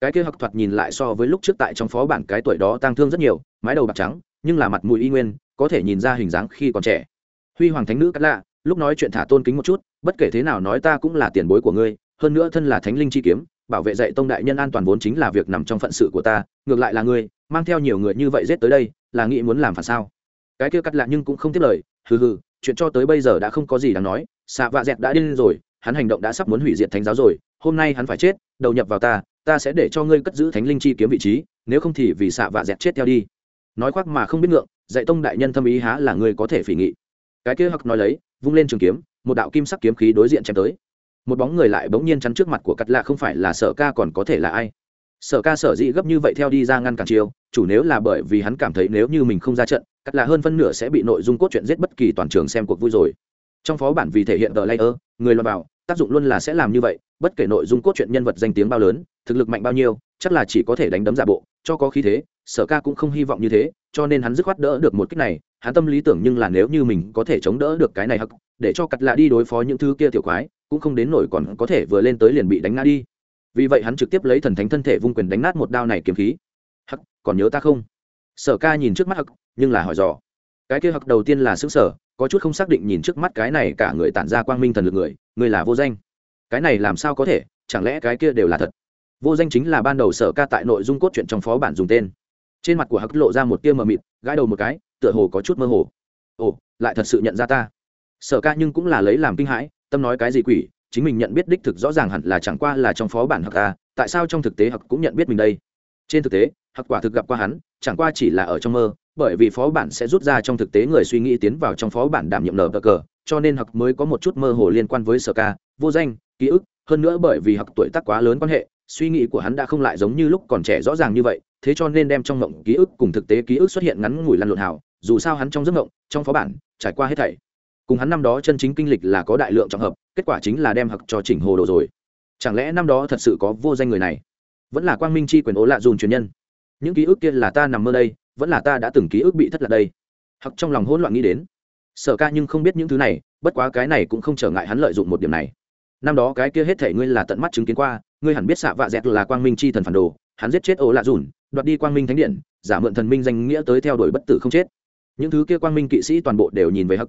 S1: Cái kia hặc thoạt nhìn lại so với lúc trước tại trong phó bản cái tuổi đó tang thương rất nhiều, mái đầu bạc trắng, nhưng là mặt mũi y nguyên, có thể nhìn ra hình dáng khi còn trẻ. Huy hoàng thánh nữ cắt lạ, lúc nói chuyện thả tôn kính một chút, bất kể thế nào nói ta cũng là tiền bối của ngươi, hơn nữa thân là thánh linh chi kiếm bảo vệ dạy tông đại nhân an toàn vốn chính là việc nằm trong phận sự của ta, ngược lại là ngươi, mang theo nhiều người như vậy giết tới đây, là nghĩ muốn làm phản sao? Cái kia cắt lạ nhưng cũng không tiếp lời, hừ hừ, chuyện cho tới bây giờ đã không có gì đáng nói, xạ vạ dẹt đã điên rồi, hắn hành động đã sắp muốn hủy diệt thánh giáo rồi, hôm nay hắn phải chết, đầu nhập vào ta ta sẽ để cho ngươi cất giữ thánh linh chi kiếm vị trí, nếu không thì vì xạ vạ dẹt chết theo đi. Nói khoác mà không biết ngượng, dạy tông đại nhân thâm ý há là ngươi có thể phỉ nghị. Cái kia hặc nói lấy, vung lên trường kiếm, một đạo kim sắc kiếm khí đối diện chém tới một bóng người lại bỗng nhiên chắn trước mặt của cắt lạ không phải là sở ca còn có thể là ai? Sở ca sở dĩ gấp như vậy theo đi ra ngăn cản chiêu, chủ nếu là bởi vì hắn cảm thấy nếu như mình không ra trận, cắt lạ hơn phân nửa sẽ bị nội dung cốt truyện giết bất kỳ toàn trường xem cuộc vui rồi. Trong phó bản vì thể hiện tờ layer, người lo vào tác dụng luôn là sẽ làm như vậy, bất kể nội dung cốt truyện nhân vật danh tiếng bao lớn, thực lực mạnh bao nhiêu, chắc là chỉ có thể đánh đấm giả bộ, cho có khí thế, sở ca cũng không hy vọng như thế, cho nên hắn dứt khoát đỡ được một cách này, hắn tâm lý tưởng nhưng là nếu như mình có thể chống đỡ được cái này hắc, để cho cắt lạ đi đối phó những thứ kia tiểu quái cũng không đến nổi còn có thể vừa lên tới liền bị đánh ngã đi. Vì vậy hắn trực tiếp lấy thần thánh thân thể vung quyền đánh nát một đao này kiếm khí. Hắc, còn nhớ ta không? Sở ca nhìn trước mắt hắc, nhưng là hỏi dò. Cái kia hắc đầu tiên là xứng sở, có chút không xác định nhìn trước mắt cái này cả người tản ra quang minh thần lực người người là vô danh. Cái này làm sao có thể, chẳng lẽ cái kia đều là thật? Vô danh chính là ban đầu sở ca tại nội dung cốt truyện trong phó bản dùng tên. Trên mặt của hắc lộ ra một tia mờ mịt, gãi đầu một cái, tựa hồ có chút mơ hồ. Ồ, lại thật sự nhận ra ta. Sở ca nhưng cũng là lấy làm kinh hãi tâm nói cái gì quỷ, chính mình nhận biết đích thực rõ ràng hẳn là chẳng qua là trong phó bản hoặc ta tại sao trong thực tế hắc cũng nhận biết mình đây? Trên thực tế hắc quả thực gặp qua hắn, chẳng qua chỉ là ở trong mơ, bởi vì phó bản sẽ rút ra trong thực tế người suy nghĩ tiến vào trong phó bản đảm nhiệm nở cờ, cho nên hắc mới có một chút mơ hồ liên quan với sở ca, vô danh, ký ức, hơn nữa bởi vì hắc tuổi tác quá lớn quan hệ, suy nghĩ của hắn đã không lại giống như lúc còn trẻ rõ ràng như vậy, thế cho nên đem trong mộng ký ức cùng thực tế ký ức xuất hiện ngắn ngủi lăn lộn hào, dù sao hắn trong giấc mộng, trong phó bản, trải qua hết thảy cùng hắn năm đó chân chính kinh lịch là có đại lượng trọng hợp, kết quả chính là đem hặc cho chỉnh hồ đồ rồi. Chẳng lẽ năm đó thật sự có vô danh người này? Vẫn là quang minh chi quyền ố lạ dùn truyền nhân. Những ký ức kia là ta nằm mơ đây, vẫn là ta đã từng ký ức bị thất lạc đây. Hặc trong lòng hỗn loạn nghĩ đến. Sở ca nhưng không biết những thứ này, bất quá cái này cũng không trở ngại hắn lợi dụng một điểm này. Năm đó cái kia hết thể ngươi là tận mắt chứng kiến qua, ngươi hẳn biết xạ vạ dẹt là quang minh chi thần phản đồ, hắn giết chết ố lạ dùn, đoạt đi quang minh thánh điện, giả mượn thần minh danh nghĩa tới theo đuổi bất tử không chết. Những thứ kia quang minh kỵ sĩ toàn bộ đều nhìn về hắc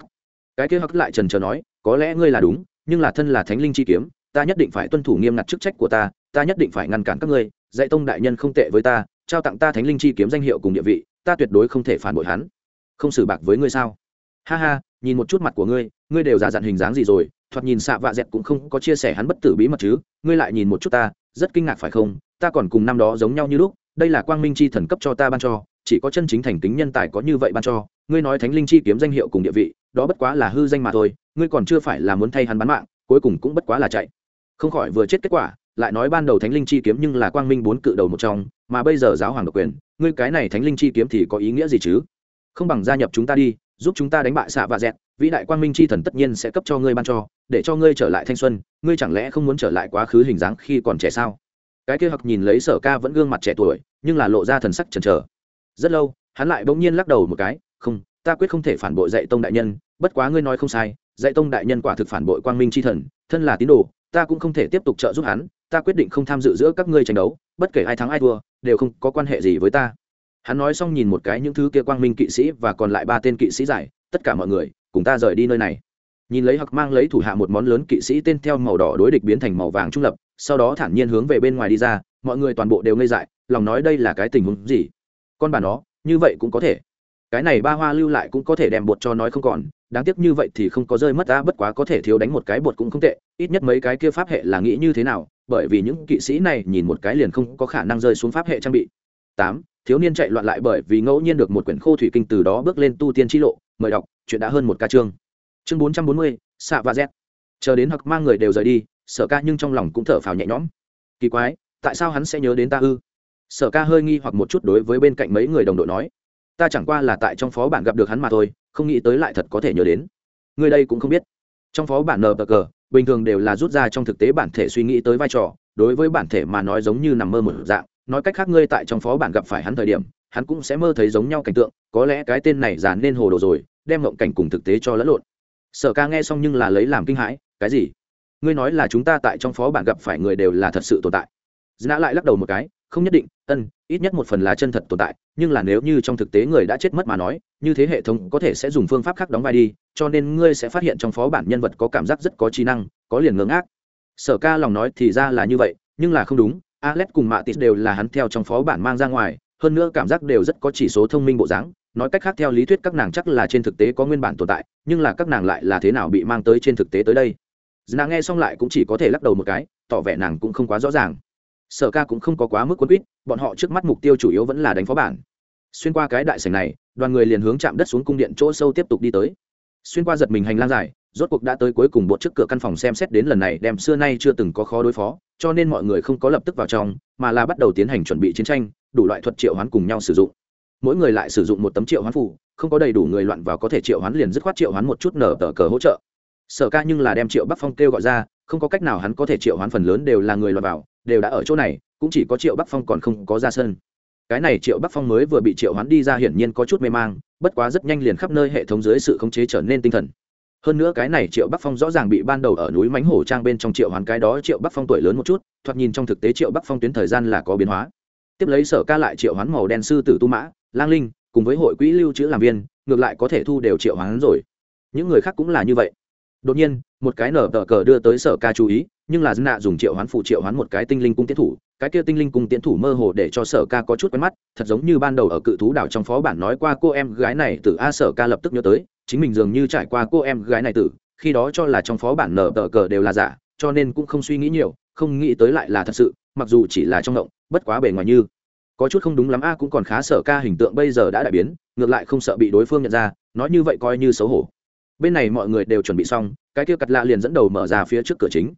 S1: cái kia hắc lại trần trờ nói, có lẽ ngươi là đúng, nhưng là thân là thánh linh chi kiếm, ta nhất định phải tuân thủ nghiêm ngặt chức trách của ta ta nhất định phải ngăn cản các ngươi, dạy tông đại nhân không tệ với ta, trao tặng ta thánh linh chi kiếm danh hiệu cùng địa vị, ta tuyệt đối không thể phản bội hắn. Không xử bạc với ngươi sao? Ha ha, nhìn một chút mặt của ngươi ngươi đều giả dặn hình dáng gì rồi, thoạt nhìn xạ vạ dẹt cũng không có chia sẻ hắn bất tử bí mật chứ, ngươi lại nhìn một chút ta, rất kinh ngạc phải không? Ta còn cùng năm đó giống nhau như lúc, đây là quang minh chi thần cấp cho ta ban cho, chỉ có chân chính thành kính nhân tài có như vậy ban cho ngươi nói thánh linh chi kiếm danh hiệu cùng địa vị, đó bất quá là hư danh mà thôi, ngươi còn chưa phải là muốn thay hắn bán mạng, cuối cùng cũng bất quá là chạy. Không khỏi vừa chết kết quả, lại nói ban đầu thánh linh chi kiếm nhưng là quang minh bốn cự đầu một trong, mà bây giờ giáo hoàng độc quyền, ngươi cái này thánh linh chi kiếm thì có ý nghĩa gì chứ? Không bằng gia nhập chúng ta đi, giúp chúng ta đánh bại xạ và dẹt, vĩ đại quang minh chi thần tất nhiên sẽ cấp cho ngươi ban cho, để cho ngươi trở lại thanh xuân, ngươi chẳng lẽ không muốn trở lại quá khứ hình dáng khi còn trẻ sao? Cái kia hặc nhìn lấy sở ca vẫn gương mặt trẻ tuổi, nhưng là lộ ra thần sắc chần chờ. Rất lâu, hắn lại bỗng nhiên lắc đầu một cái không, ta quyết không thể phản bội dạy tông đại nhân, bất quá ngươi nói không sai, dạy tông đại nhân quả thực phản bội quang minh chi thần, thân là tín đồ, ta cũng không thể tiếp tục trợ giúp hắn, ta quyết định không tham dự giữa các ngươi tranh đấu, bất kể ai thắng ai thua, đều không có quan hệ gì với ta. Hắn nói xong nhìn một cái những thứ kia quang minh kỵ sĩ và còn lại ba tên kỵ sĩ giải, tất cả mọi người, cùng ta rời đi nơi này. Nhìn lấy hoặc mang lấy thủ hạ một món lớn kỵ sĩ tên theo màu đỏ đối địch biến thành màu vàng trung lập, sau đó thản nhiên hướng về bên ngoài đi ra, mọi người toàn bộ đều ngây dại, lòng nói đây là cái tình huống gì? Con bà nó, như vậy cũng có thể cái này ba hoa lưu lại cũng có thể đem bột cho nói không còn, đáng tiếc như vậy thì không có rơi mất ta bất quá có thể thiếu đánh một cái bột cũng không tệ, ít nhất mấy cái kia pháp hệ là nghĩ như thế nào, bởi vì những kỵ sĩ này nhìn một cái liền không có khả năng rơi xuống pháp hệ trang bị. Tám, thiếu niên chạy loạn lại bởi vì ngẫu nhiên được một quyển khô thủy kinh từ đó bước lên tu tiên t lộ, mời đọc, chuyện đã hơn một ca chương. Chương bốn trăm bốn mươi xạ và z. Chờ đến hoặc mang người đều rời đi, sở ca nhưng trong lòng cũng thở phào nhẹ nhõm. Kỳ quái, tại sao hắn sẽ nhớ đến ta ư? Sở ca hơi nghi hoặc một chút đối với bên cạnh mấy người đồng đội nói ta chẳng qua là tại trong phó bản gặp được hắn mà thôi, không nghĩ tới lại thật có thể nhớ đến. Người đây cũng không biết. Trong phó bản nờ cờ, bình thường đều là rút ra trong thực tế bản thể suy nghĩ tới vai trò, đối với bản thể mà nói giống như nằm mơ một dạng. Nói cách khác, ngươi tại trong phó bản gặp phải hắn thời điểm, hắn cũng sẽ mơ thấy giống nhau cảnh tượng, có lẽ cái tên này dàn nên hồ đồ rồi, đem ngộng cảnh cùng thực tế cho lẫn lộn. Sở ca nghe xong nhưng là lấy làm kinh hãi, cái gì? Ngươi nói là chúng ta tại trong phó bản gặp phải người đều là thật sự tồn tại. Dã lại lắc đầu một cái không nhất định, ân, ít nhất một phần là chân thật tồn tại, nhưng là nếu như trong thực tế người đã chết mất mà nói, như thế hệ thống có thể sẽ dùng phương pháp khác đóng vai đi, cho nên ngươi sẽ phát hiện trong phó bản nhân vật có cảm giác rất có trí năng, có liền ngưỡng ác sở ca lòng nói thì ra là như vậy, nhưng là không đúng, alex cùng mạ tít đều là hắn theo trong phó bản mang ra ngoài, hơn nữa cảm giác đều rất có chỉ số thông minh bộ dáng, nói cách khác theo lý thuyết các nàng chắc là trên thực tế có nguyên bản tồn tại, nhưng là các nàng lại là thế nào bị mang tới trên thực tế tới đây? Nàng nghe xong lại cũng chỉ có thể lắc đầu một cái, tỏ vẻ nàng cũng không quá rõ ràng sở ca cũng không có quá mức quân quýt, bọn họ trước mắt mục tiêu chủ yếu vẫn là đánh phó bản. Xuyên qua cái đại sảnh này, đoàn người liền hướng chạm đất xuống cung điện chỗ sâu tiếp tục đi tới. Xuyên qua giật mình hành lang dài, rốt cuộc đã tới cuối cùng bột trước cửa căn phòng xem xét đến lần này đem xưa nay chưa từng có khó đối phó, cho nên mọi người không có lập tức vào trong, mà là bắt đầu tiến hành chuẩn bị chiến tranh, đủ loại thuật triệu hoán cùng nhau sử dụng. Mỗi người lại sử dụng một tấm triệu hoán phủ không có đầy đủ người loạn vào có thể triệu hoán liền dứt khoát triệu hoán một chút nở tờ cờ hỗ trợ. Sở ca nhưng là đem triệu bắc phong kêu gọi ra, không có cách nào hắn có thể triệu hoán phần lớn đều là người loạn vào đều đã ở chỗ này, cũng chỉ có triệu bắc phong còn không có ra sân. Cái này triệu bắc phong mới vừa bị triệu hoán đi ra hiển nhiên có chút mê mang, bất quá rất nhanh liền khắp nơi hệ thống dưới sự khống chế trở nên tinh thần. Hơn nữa cái này triệu bắc phong rõ ràng bị ban đầu ở núi mánh hổ trang bên trong triệu hoán cái đó triệu bắc phong tuổi lớn một chút, thoạt nhìn trong thực tế triệu bắc phong tuyến thời gian là có biến hóa. Tiếp lấy sở ca lại triệu hoán màu đen sư tử tu mã, lang linh, cùng với hội quỹ lưu trữ làm viên, ngược lại có thể thu đều triệu hoán rồi. Những người khác cũng là như vậy. Đột nhiên một cái nở tờ cờ đưa tới sở ca chú ý, nhưng là dân nạ dùng triệu hoán phụ triệu hoán một cái tinh linh cung tiến thủ, cái kia tinh linh cung tiến thủ mơ hồ để cho sở ca có chút quen mắt, thật giống như ban đầu ở cự thú đảo trong phó bản nói qua cô em gái này từ a sở ca lập tức nhớ tới, chính mình dường như trải qua cô em gái này tử khi đó cho là trong phó bản nở tờ cờ đều là giả, cho nên cũng không suy nghĩ nhiều, không nghĩ tới lại là thật sự, mặc dù chỉ là trong động, bất quá bề ngoài như. Có chút không đúng lắm a, cũng còn khá sở ca hình tượng bây giờ đã đại biến, ngược lại không sợ bị đối phương nhận ra, nói như vậy coi như xấu hổ bên này mọi người đều chuẩn bị xong, cái kia cặt lạ liền dẫn đầu mở ra phía trước cửa chính.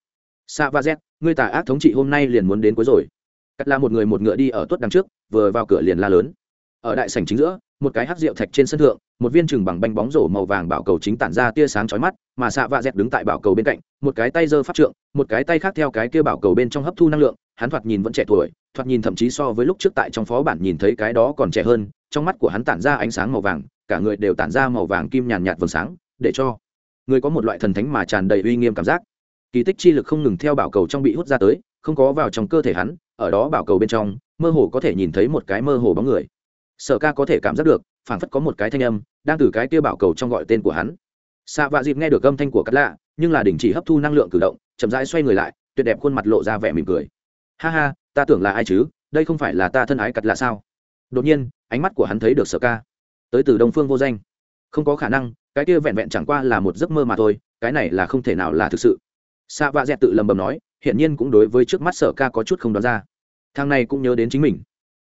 S1: Sa va z người tà ác thống trị hôm nay liền muốn đến cuối rồi. Cắt lạ một người một ngựa đi ở tuốt đằng trước, vừa vào cửa liền la lớn. Ở đại sảnh chính giữa, một cái hát rượu thạch trên sân thượng, một viên chừng bằng banh bóng rổ màu vàng bảo cầu chính tản ra tia sáng chói mắt, mà xạ vạ dẹt đứng tại bảo cầu bên cạnh, một cái tay giơ pháp trượng, một cái tay khác theo cái kia bảo cầu bên trong hấp thu năng lượng, hắn thoạt nhìn vẫn trẻ tuổi, thoạt nhìn thậm chí so với lúc trước tại trong phó bản nhìn thấy cái đó còn trẻ hơn, trong mắt của hắn tản ra ánh sáng màu vàng, cả người đều tản ra màu vàng kim nhàn nhạt vầng sáng để cho người có một loại thần thánh mà tràn đầy uy nghiêm cảm giác. Kỳ tích chi lực không ngừng theo bảo cầu trong bị hút ra tới, không có vào trong cơ thể hắn, ở đó bảo cầu bên trong, mơ hồ có thể nhìn thấy một cái mơ hồ bóng người. Sở ca có thể cảm giác được, phảng phất có một cái thanh âm, đang từ cái kia bảo cầu trong gọi tên của hắn. Xạ vạ dịp nghe được âm thanh của cắt lạ, nhưng là đình chỉ hấp thu năng lượng cử động, chậm rãi xoay người lại, tuyệt đẹp khuôn mặt lộ ra vẻ mỉm cười. Ha ha, ta tưởng là ai chứ, đây không phải là ta thân ái cắt lạ sao? Đột nhiên, ánh mắt của hắn thấy được sở ca. Tới từ đông phương vô danh không có khả năng, cái kia vẹn vẹn chẳng qua là một giấc mơ mà thôi, cái này là không thể nào là thực sự. Xạ vạ dẹt tự lầm bầm nói, hiển nhiên cũng đối với trước mắt sở ca có chút không đoán ra. Thằng này cũng nhớ đến chính mình.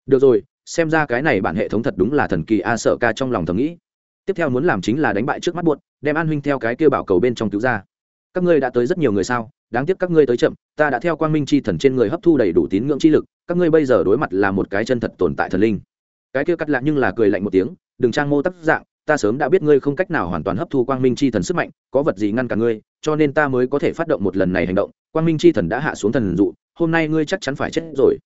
S1: Được rồi, xem ra cái này bản hệ thống thật đúng là thần kỳ a, sở ca trong lòng thầm nghĩ. Tiếp theo muốn làm chính là đánh bại trước mắt buột đem an huynh theo cái kia bảo cầu bên trong cứu ra. Các ngươi đã tới rất nhiều người sao? Đáng tiếc các ngươi tới chậm, ta đã theo quang minh chi thần trên người hấp thu đầy đủ tín ngưỡng chi lực, các ngươi bây giờ đối mặt là một cái chân thật tồn tại thần linh. Cái kia cắt lạ nhưng là cười lạnh một tiếng, đừng trang mô tắc dạng ta sớm đã biết ngươi không cách nào hoàn toàn hấp thu quang minh chi thần sức mạnh, có vật gì ngăn cả ngươi, cho nên ta mới có thể phát động một lần này hành động. Quang minh chi thần đã hạ xuống thần dụ, hôm nay ngươi chắc chắn phải chết rồi.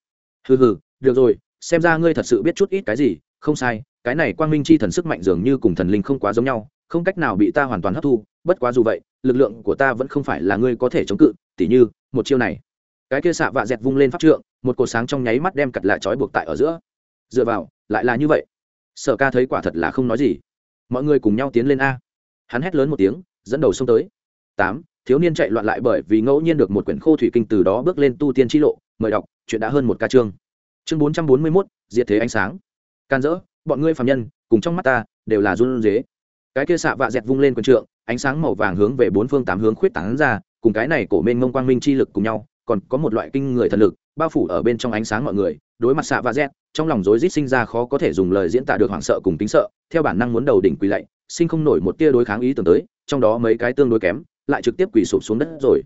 S1: Hừ hừ, được rồi, xem ra ngươi thật sự biết chút ít cái gì. Không sai, cái này quang minh chi thần sức mạnh dường như cùng thần linh không quá giống nhau, không cách nào bị ta hoàn toàn hấp thu. Bất quá dù vậy, lực lượng của ta vẫn không phải là ngươi có thể chống cự. Tỉ như, một chiêu này. Cái kia xạ vạ dẹt vung lên pháp trượng, một cột sáng trong nháy mắt đem cặt lại trói buộc tại ở giữa. Dựa vào, lại là như vậy. Sở ca thấy quả thật là không nói gì mọi người cùng nhau tiến lên a. Hắn hét lớn một tiếng, dẫn đầu xông tới. Tám, thiếu niên chạy loạn lại bởi vì ngẫu nhiên được một quyển khô thủy kinh từ đó bước lên tu tiên t lộ. Mời đọc, chuyện đã hơn một ca chương. Chương bốn trăm bốn mươi mốt, diệt thế ánh sáng. Can dỡ, bọn ngươi phạm nhân, cùng trong mắt ta, đều là run dế cái kia xạ vạ dẹt vung lên quần trượng, ánh sáng màu vàng hướng về bốn phương tám hướng khuyết tảng ra, cùng cái này cổ mênh mông quang minh chi lực cùng nhau, còn có một loại kinh người thần lực, bao phủ ở bên trong ánh sáng mọi người, đối mặt xạ vạ dẹt trong lòng rối rít sinh ra khó có thể dùng lời diễn tả được hoảng sợ cùng tính sợ, theo bản năng muốn đầu đỉnh quỳ lạy, sinh không nổi một tia đối kháng ý tưởng tới, trong đó mấy cái tương đối kém, lại trực tiếp quỳ sụp xuống đất rồi.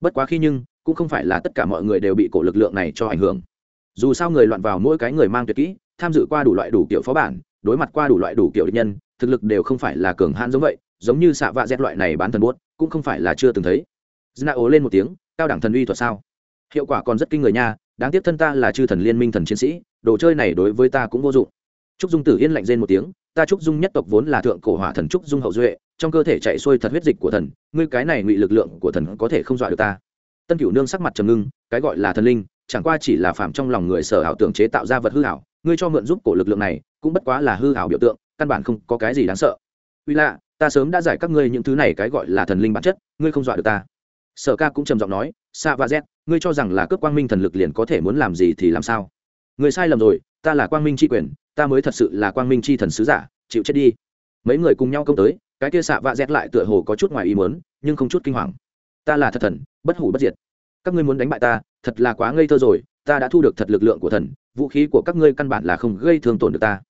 S1: Bất quá khi nhưng, cũng không phải là tất cả mọi người đều bị cổ lực lượng này cho ảnh hưởng. Dù sao người loạn vào mỗi cái người mang tuyệt kỹ, tham dự qua đủ loại đủ kiểu phó bản, đối mặt qua đủ loại đủ kiểu địch nhân, thực lực đều không phải là cường hãn giống vậy, giống như xạ vạ dẹt loại này bán thần buốt, cũng không phải là chưa từng thấy. Dna ố lên một tiếng, cao đẳng thần uy thuật sao? Hiệu quả còn rất kinh người nha đáng tiếc thân ta là chư thần liên minh thần chiến sĩ, đồ chơi này đối với ta cũng vô dụng. Trúc dung tử yên lạnh rên một tiếng, ta trúc dung nhất tộc vốn là thượng cổ hỏa thần trúc dung hậu duệ, trong cơ thể chạy xuôi thật huyết dịch của thần, ngươi cái này ngụy lực lượng của thần có thể không dọa được ta. Tân cửu nương sắc mặt trầm ngưng, cái gọi là thần linh, chẳng qua chỉ là phạm trong lòng người sở ảo tưởng chế tạo ra vật hư ảo, ngươi cho mượn giúp cổ lực lượng này, cũng bất quá là hư ảo biểu tượng, căn bản không có cái gì đáng sợ. Uy lạ, ta sớm đã giải các ngươi những thứ này cái gọi là thần linh bản chất, ngươi không dọa được ta. Sở ca cũng trầm giọng nói, sa và z ngươi cho rằng là cướp quang minh thần lực liền có thể muốn làm gì thì làm sao? Người sai lầm rồi, ta là quang minh tri quyền, ta mới thật sự là quang minh tri thần sứ giả, chịu chết đi. Mấy người cùng nhau công tới, cái kia xạ vạ dẹt lại tựa hồ có chút ngoài ý mớn nhưng không chút kinh hoàng. Ta là thật thần, bất hủ bất diệt. Các ngươi muốn đánh bại ta, thật là quá ngây thơ rồi, ta đã thu được thật lực lượng của thần, vũ khí của các ngươi căn bản là không gây thương tổn được ta.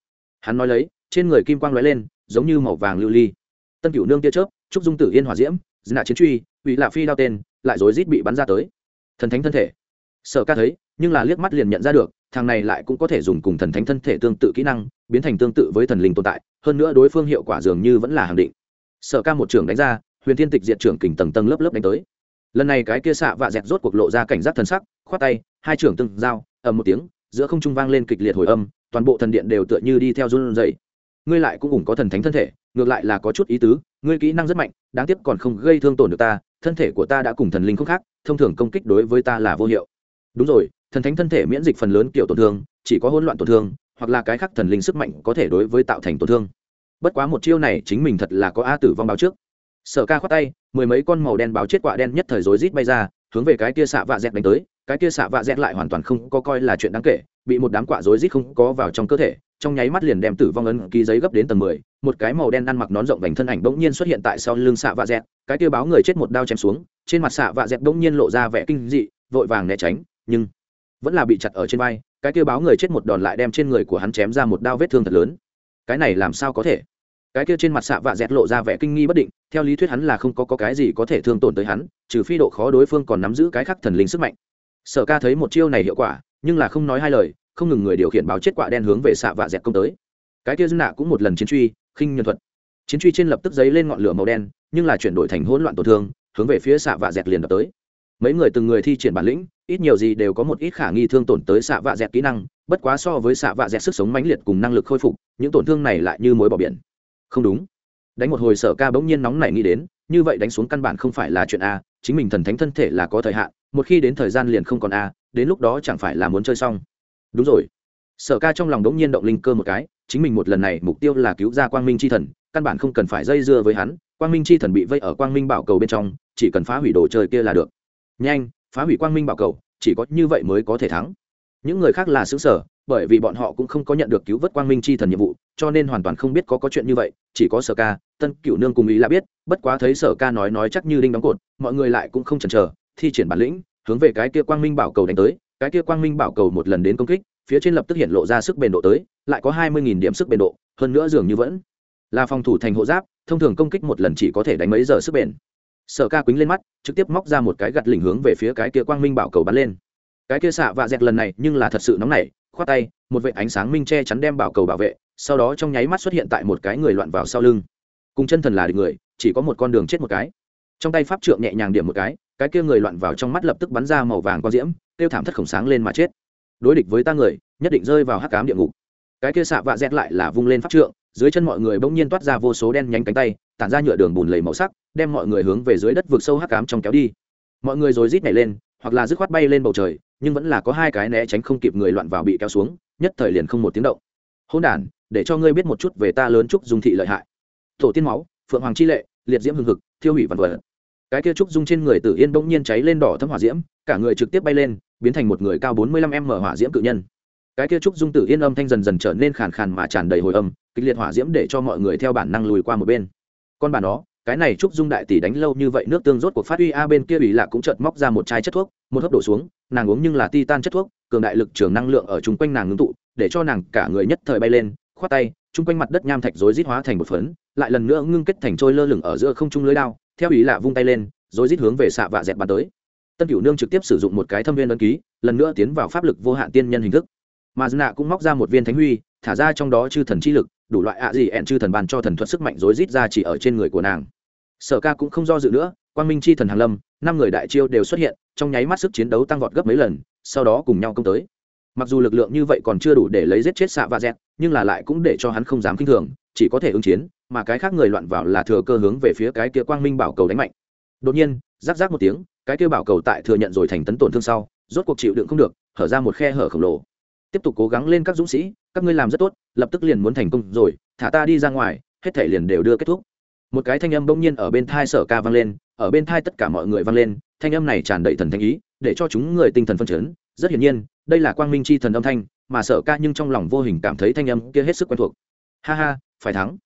S1: Hắn nói lấy, trên người kim quang lóe lên, giống như màu vàng lưu ly. Tân cửu nương tia chớp, trúc dung tử yên hòa diễm dna chiến truy ủy lạ phi đao tên, lại rối rít bị bắn ra tới thần thánh thân thể. Sở ca thấy, nhưng là liếc mắt liền nhận ra được, thằng này lại cũng có thể dùng cùng thần thánh thân thể tương tự kỹ năng, biến thành tương tự với thần linh tồn tại, hơn nữa đối phương hiệu quả dường như vẫn là hàng định. Sở ca một trưởng đánh ra, huyền thiên tịch diệt trưởng kình tầng tầng lớp lớp đánh tới. Lần này cái kia xạ vạ dẹt rốt cuộc lộ ra cảnh giác thần sắc, khoát tay, hai trưởng từng dao ầm một tiếng, giữa không trung vang lên kịch liệt hồi âm, toàn bộ thần điện đều tựa như đi theo run dậy ngươi lại cũng cùng có thần thánh thân thể, ngược lại là có chút ý tứ, ngươi kỹ năng rất mạnh, đáng tiếc còn không gây thương tổn được ta thân thể của ta đã cùng thần linh không khác, thông thường công kích đối với ta là vô hiệu. Đúng rồi, thần thánh thân thể miễn dịch phần lớn kiểu tổn thương, chỉ có hỗn loạn tổn thương, hoặc là cái khác thần linh sức mạnh có thể đối với tạo thành tổn thương. Bất quá một chiêu này chính mình thật là có a tử vong báo trước. Sở ca khoát tay, mười mấy con màu đen báo chết quạ đen nhất thời rối rít bay ra, hướng về cái kia xạ vạ dẹt đánh tới, cái kia xạ vạ dẹt lại hoàn toàn không có coi là chuyện đáng kể, bị một đám quạ rối rít không có vào trong cơ thể trong nháy mắt liền đem tử vong ấn ký giấy gấp đến tầng mười một cái màu đen ăn mặc nón rộng vành thân ảnh bỗng nhiên xuất hiện tại sau lưng xạ vạ dẹt cái kia báo người chết một đao chém xuống trên mặt xạ vạ dẹt bỗng nhiên lộ ra vẻ kinh dị vội vàng né tránh nhưng vẫn là bị chặt ở trên vai cái kia báo người chết một đòn lại đem trên người của hắn chém ra một đao vết thương thật lớn. Cái này làm sao có thể? Cái kia trên mặt xạ vạ dẹt lộ ra vẻ kinh nghi bất định theo lý thuyết hắn là không có, có cái gì có thể thương tổn tới hắn trừ phi độ khó đối phương còn nắm giữ cái khắc thần linh sức mạnh. Sở ca thấy một chiêu này hiệu quả nhưng là không nói hai lời không ngừng người điều khiển báo chết quả đen hướng về xạ vạ dẹt công tới. Cái kia dư nạ cũng một lần chiến truy, khinh nhân thuật. Chiến truy trên lập tức giấy lên ngọn lửa màu đen, nhưng là chuyển đổi thành hỗn loạn tổn thương, hướng về phía xạ vạ dẹt liền đập tới. Mấy người từng người thi triển bản lĩnh, ít nhiều gì đều có một ít khả nghi thương tổn tới xạ vạ dẹt kỹ năng, bất quá so với xạ vạ dẹt sức sống mãnh liệt cùng năng lực khôi phục, những tổn thương này lại như mối bỏ biển. Không đúng. Đánh một hồi sở ca bỗng nhiên nóng này nghĩ đến, như vậy đánh xuống căn bản không phải là chuyện a, chính mình thần thánh thân thể là có thời hạn, một khi đến thời gian liền không còn a, đến lúc đó chẳng phải là muốn chơi xong đúng rồi. Sở ca trong lòng đống nhiên động linh cơ một cái, chính mình một lần này mục tiêu là cứu ra quang minh c h i thần, căn bản không cần phải dây dưa với hắn, quang minh chi thần bị vây ở quang minh bảo cầu bên trong, chỉ cần phá hủy đồ chơi kia là được. Nhanh, phá hủy quang minh bảo cầu, chỉ có như vậy mới có thể thắng. Những người khác là xứ sở, bởi vì bọn họ cũng không có nhận được cứu vớt quang minh chi thần nhiệm vụ, cho nên hoàn toàn không biết có có chuyện như vậy, chỉ có sở ca, tân cựu nương cùng ý là biết, bất quá thấy sở ca nói nói chắc như đinh đóng cột, mọi người lại cũng không chần chờ, thi triển bản lĩnh, hướng về cái kia quang minh bảo cầu đánh tới cái kia quang minh bảo cầu một lần đến công kích, phía trên lập tức hiện lộ ra sức bền độ tới, lại có hai mươi điểm sức bền độ, hơn nữa dường như vẫn là phòng thủ thành hộ giáp, thông thường công kích một lần chỉ có thể đánh mấy giờ sức bền. Sở ca quýnh lên mắt, trực tiếp móc ra một cái gặt lỉnh hướng về phía cái kia quang minh bảo cầu bắn lên. Cái kia xạ vạ dẹt lần này nhưng là thật sự nóng nảy, khoát tay, một vệ ánh sáng minh che chắn đem bảo cầu bảo vệ, sau đó trong nháy mắt xuất hiện tại một cái người loạn vào sau lưng. Cùng chân thần là địch người, chỉ có một con đường chết một cái. Trong tay pháp trượng nhẹ nhàng điểm một cái cái kia người loạn vào trong mắt lập tức bắn ra màu vàng con diễm tiêu thảm thất khổng sáng lên mà chết. Đối địch với ta người, nhất định rơi vào hắc cám địa ngục. Cái kia xạ vạ dẹt lại là vung lên pháp trượng, dưới chân mọi người bỗng nhiên toát ra vô số đen nhánh cánh tay, tản ra nhựa đường bùn lầy màu sắc, đem mọi người hướng về dưới đất vực sâu hắc cám trong kéo đi. Mọi người rồi rít nhảy lên, hoặc là dứt khoát bay lên bầu trời, nhưng vẫn là có hai cái né tránh không kịp người loạn vào bị kéo xuống, nhất thời liền không một tiếng động. Hôn đản, để cho ngươi biết một chút về ta lớn trúc dung thị lợi hại. Tổ tiên máu, phượng hoàng chi lệ, liệt diễm hưng hực, thiêu hủy vật vật. Cái kia trúc dung trên người tử yên bỗng nhiên cháy lên đỏ thấm hỏa diễm cả người trực tiếp bay lên, biến thành một người cao bốn mươi lăm m hỏa diễm cự nhân. Cái kia trúc dung tử yên âm thanh dần dần trở nên khàn khàn mà tràn đầy hồi âm, kịch liệt hỏa diễm để cho mọi người theo bản năng lùi qua một bên. Con bà nó, cái này trúc dung đại tỷ đánh lâu như vậy nước tương rốt cuộc phát uy a bên kia ủy lạc cũng chợt móc ra một chai chất thuốc, một hớp đổ xuống, nàng uống nhưng là ti tan chất thuốc, cường đại lực trường năng lượng ở chung quanh nàng ngưng tụ, để cho nàng cả người nhất thời bay lên, khoát tay, chung quanh mặt đất nham thạch rối rít hóa thành một phấn, lại lần nữa ngưng kết thành trôi lơ lửng ở giữa không trung lưới đao, theo ủy lạ vung tay lên, rối rít hướng về xạ vạ dẹt bàn tới tân cửu nương trực tiếp sử dụng một cái thâm viên ấn ký, lần nữa tiến vào pháp lực vô hạn tiên nhân hình thức. Mà dạ nạ cũng móc ra một viên thánh huy, thả ra trong đó chư thần chi lực, đủ loại ạ gì ẹn chư thần bàn cho thần thuật sức mạnh rối rít ra chỉ ở trên người của nàng. Sở ca cũng không do dự nữa, quang minh chi thần hàn lâm, năm người đại chiêu đều xuất hiện, trong nháy mắt sức chiến đấu tăng vọt gấp mấy lần, sau đó cùng nhau công tới. Mặc dù lực lượng như vậy còn chưa đủ để lấy giết chết xạ và dẹt, nhưng là lại cũng để cho hắn không dám kinh thường, chỉ có thể ứng chiến, mà cái khác người loạn vào là thừa cơ hướng về phía cái kia quang minh bảo cầu đánh mạnh. Đột nhiên, rắc rắc một tiếng cái kia bảo cầu tại thừa nhận rồi thành tấn tổn thương sau, rốt cuộc chịu đựng không được, hở ra một khe hở khổng lồ. Tiếp tục cố gắng lên các dũng sĩ, các ngươi làm rất tốt, lập tức liền muốn thành công rồi, thả ta đi ra ngoài, hết thể liền đều đưa kết thúc. Một cái thanh âm bỗng nhiên ở bên thai sở ca vang lên, ở bên thai tất cả mọi người vang lên, thanh âm này tràn đầy thần thanh ý, để cho chúng người tinh thần phân chấn. Rất hiển nhiên, đây là quang minh chi thần âm thanh, mà sở ca nhưng trong lòng vô hình cảm thấy thanh âm kia hết sức quen thuộc. Ha ha, phải thắng.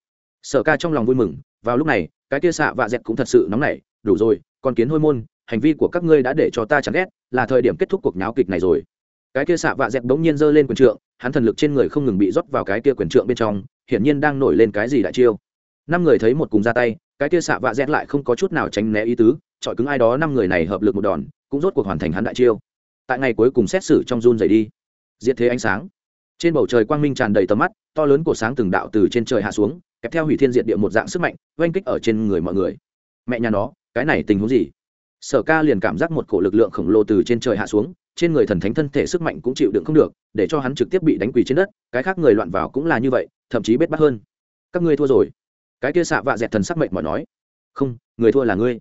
S1: Sở ca trong lòng vui mừng, vào lúc này, cái kia xạ vạ dẹt cũng thật sự nóng nảy, đủ rồi còn kiến hôi môn hành vi của các ngươi đã để cho ta chán ghét, là thời điểm kết thúc cuộc nháo kịch này rồi. Cái kia xạ vạ dẹt bỗng nhiên giơ lên quyền trượng, hắn thần lực trên người không ngừng bị rót vào cái kia quyền trượng bên trong, hiển nhiên đang nổi lên cái gì đại chiêu. Năm người thấy một cùng ra tay, cái kia xạ vạ dẹt lại không có chút nào tránh né ý tứ, chọi cứng ai đó năm người này hợp lực một đòn, cũng rốt cuộc hoàn thành hắn đại chiêu. Tại ngày cuối cùng xét xử trong run dày đi. Diệt thế ánh sáng. Trên bầu trời quang minh tràn đầy tầm mắt, to lớn của sáng từng đạo từ trên trời hạ xuống kèm theo hủy thiên diệt địa một dạng sức mạnh, oanh kích ở trên người mọi người. Mẹ nhà nó, cái này tình huống gì? Sở ca liền cảm giác một cổ lực lượng khổng lồ từ trên trời hạ xuống, trên người thần thánh thân thể sức mạnh cũng chịu đựng không được, để cho hắn trực tiếp bị đánh quỳ trên đất, cái khác người loạn vào cũng là như vậy, thậm chí bết bắt hơn. Các ngươi thua rồi. Cái kia xạ vạ dẹt thần sắc mệnh mỏi nói. Không, người thua là ngươi.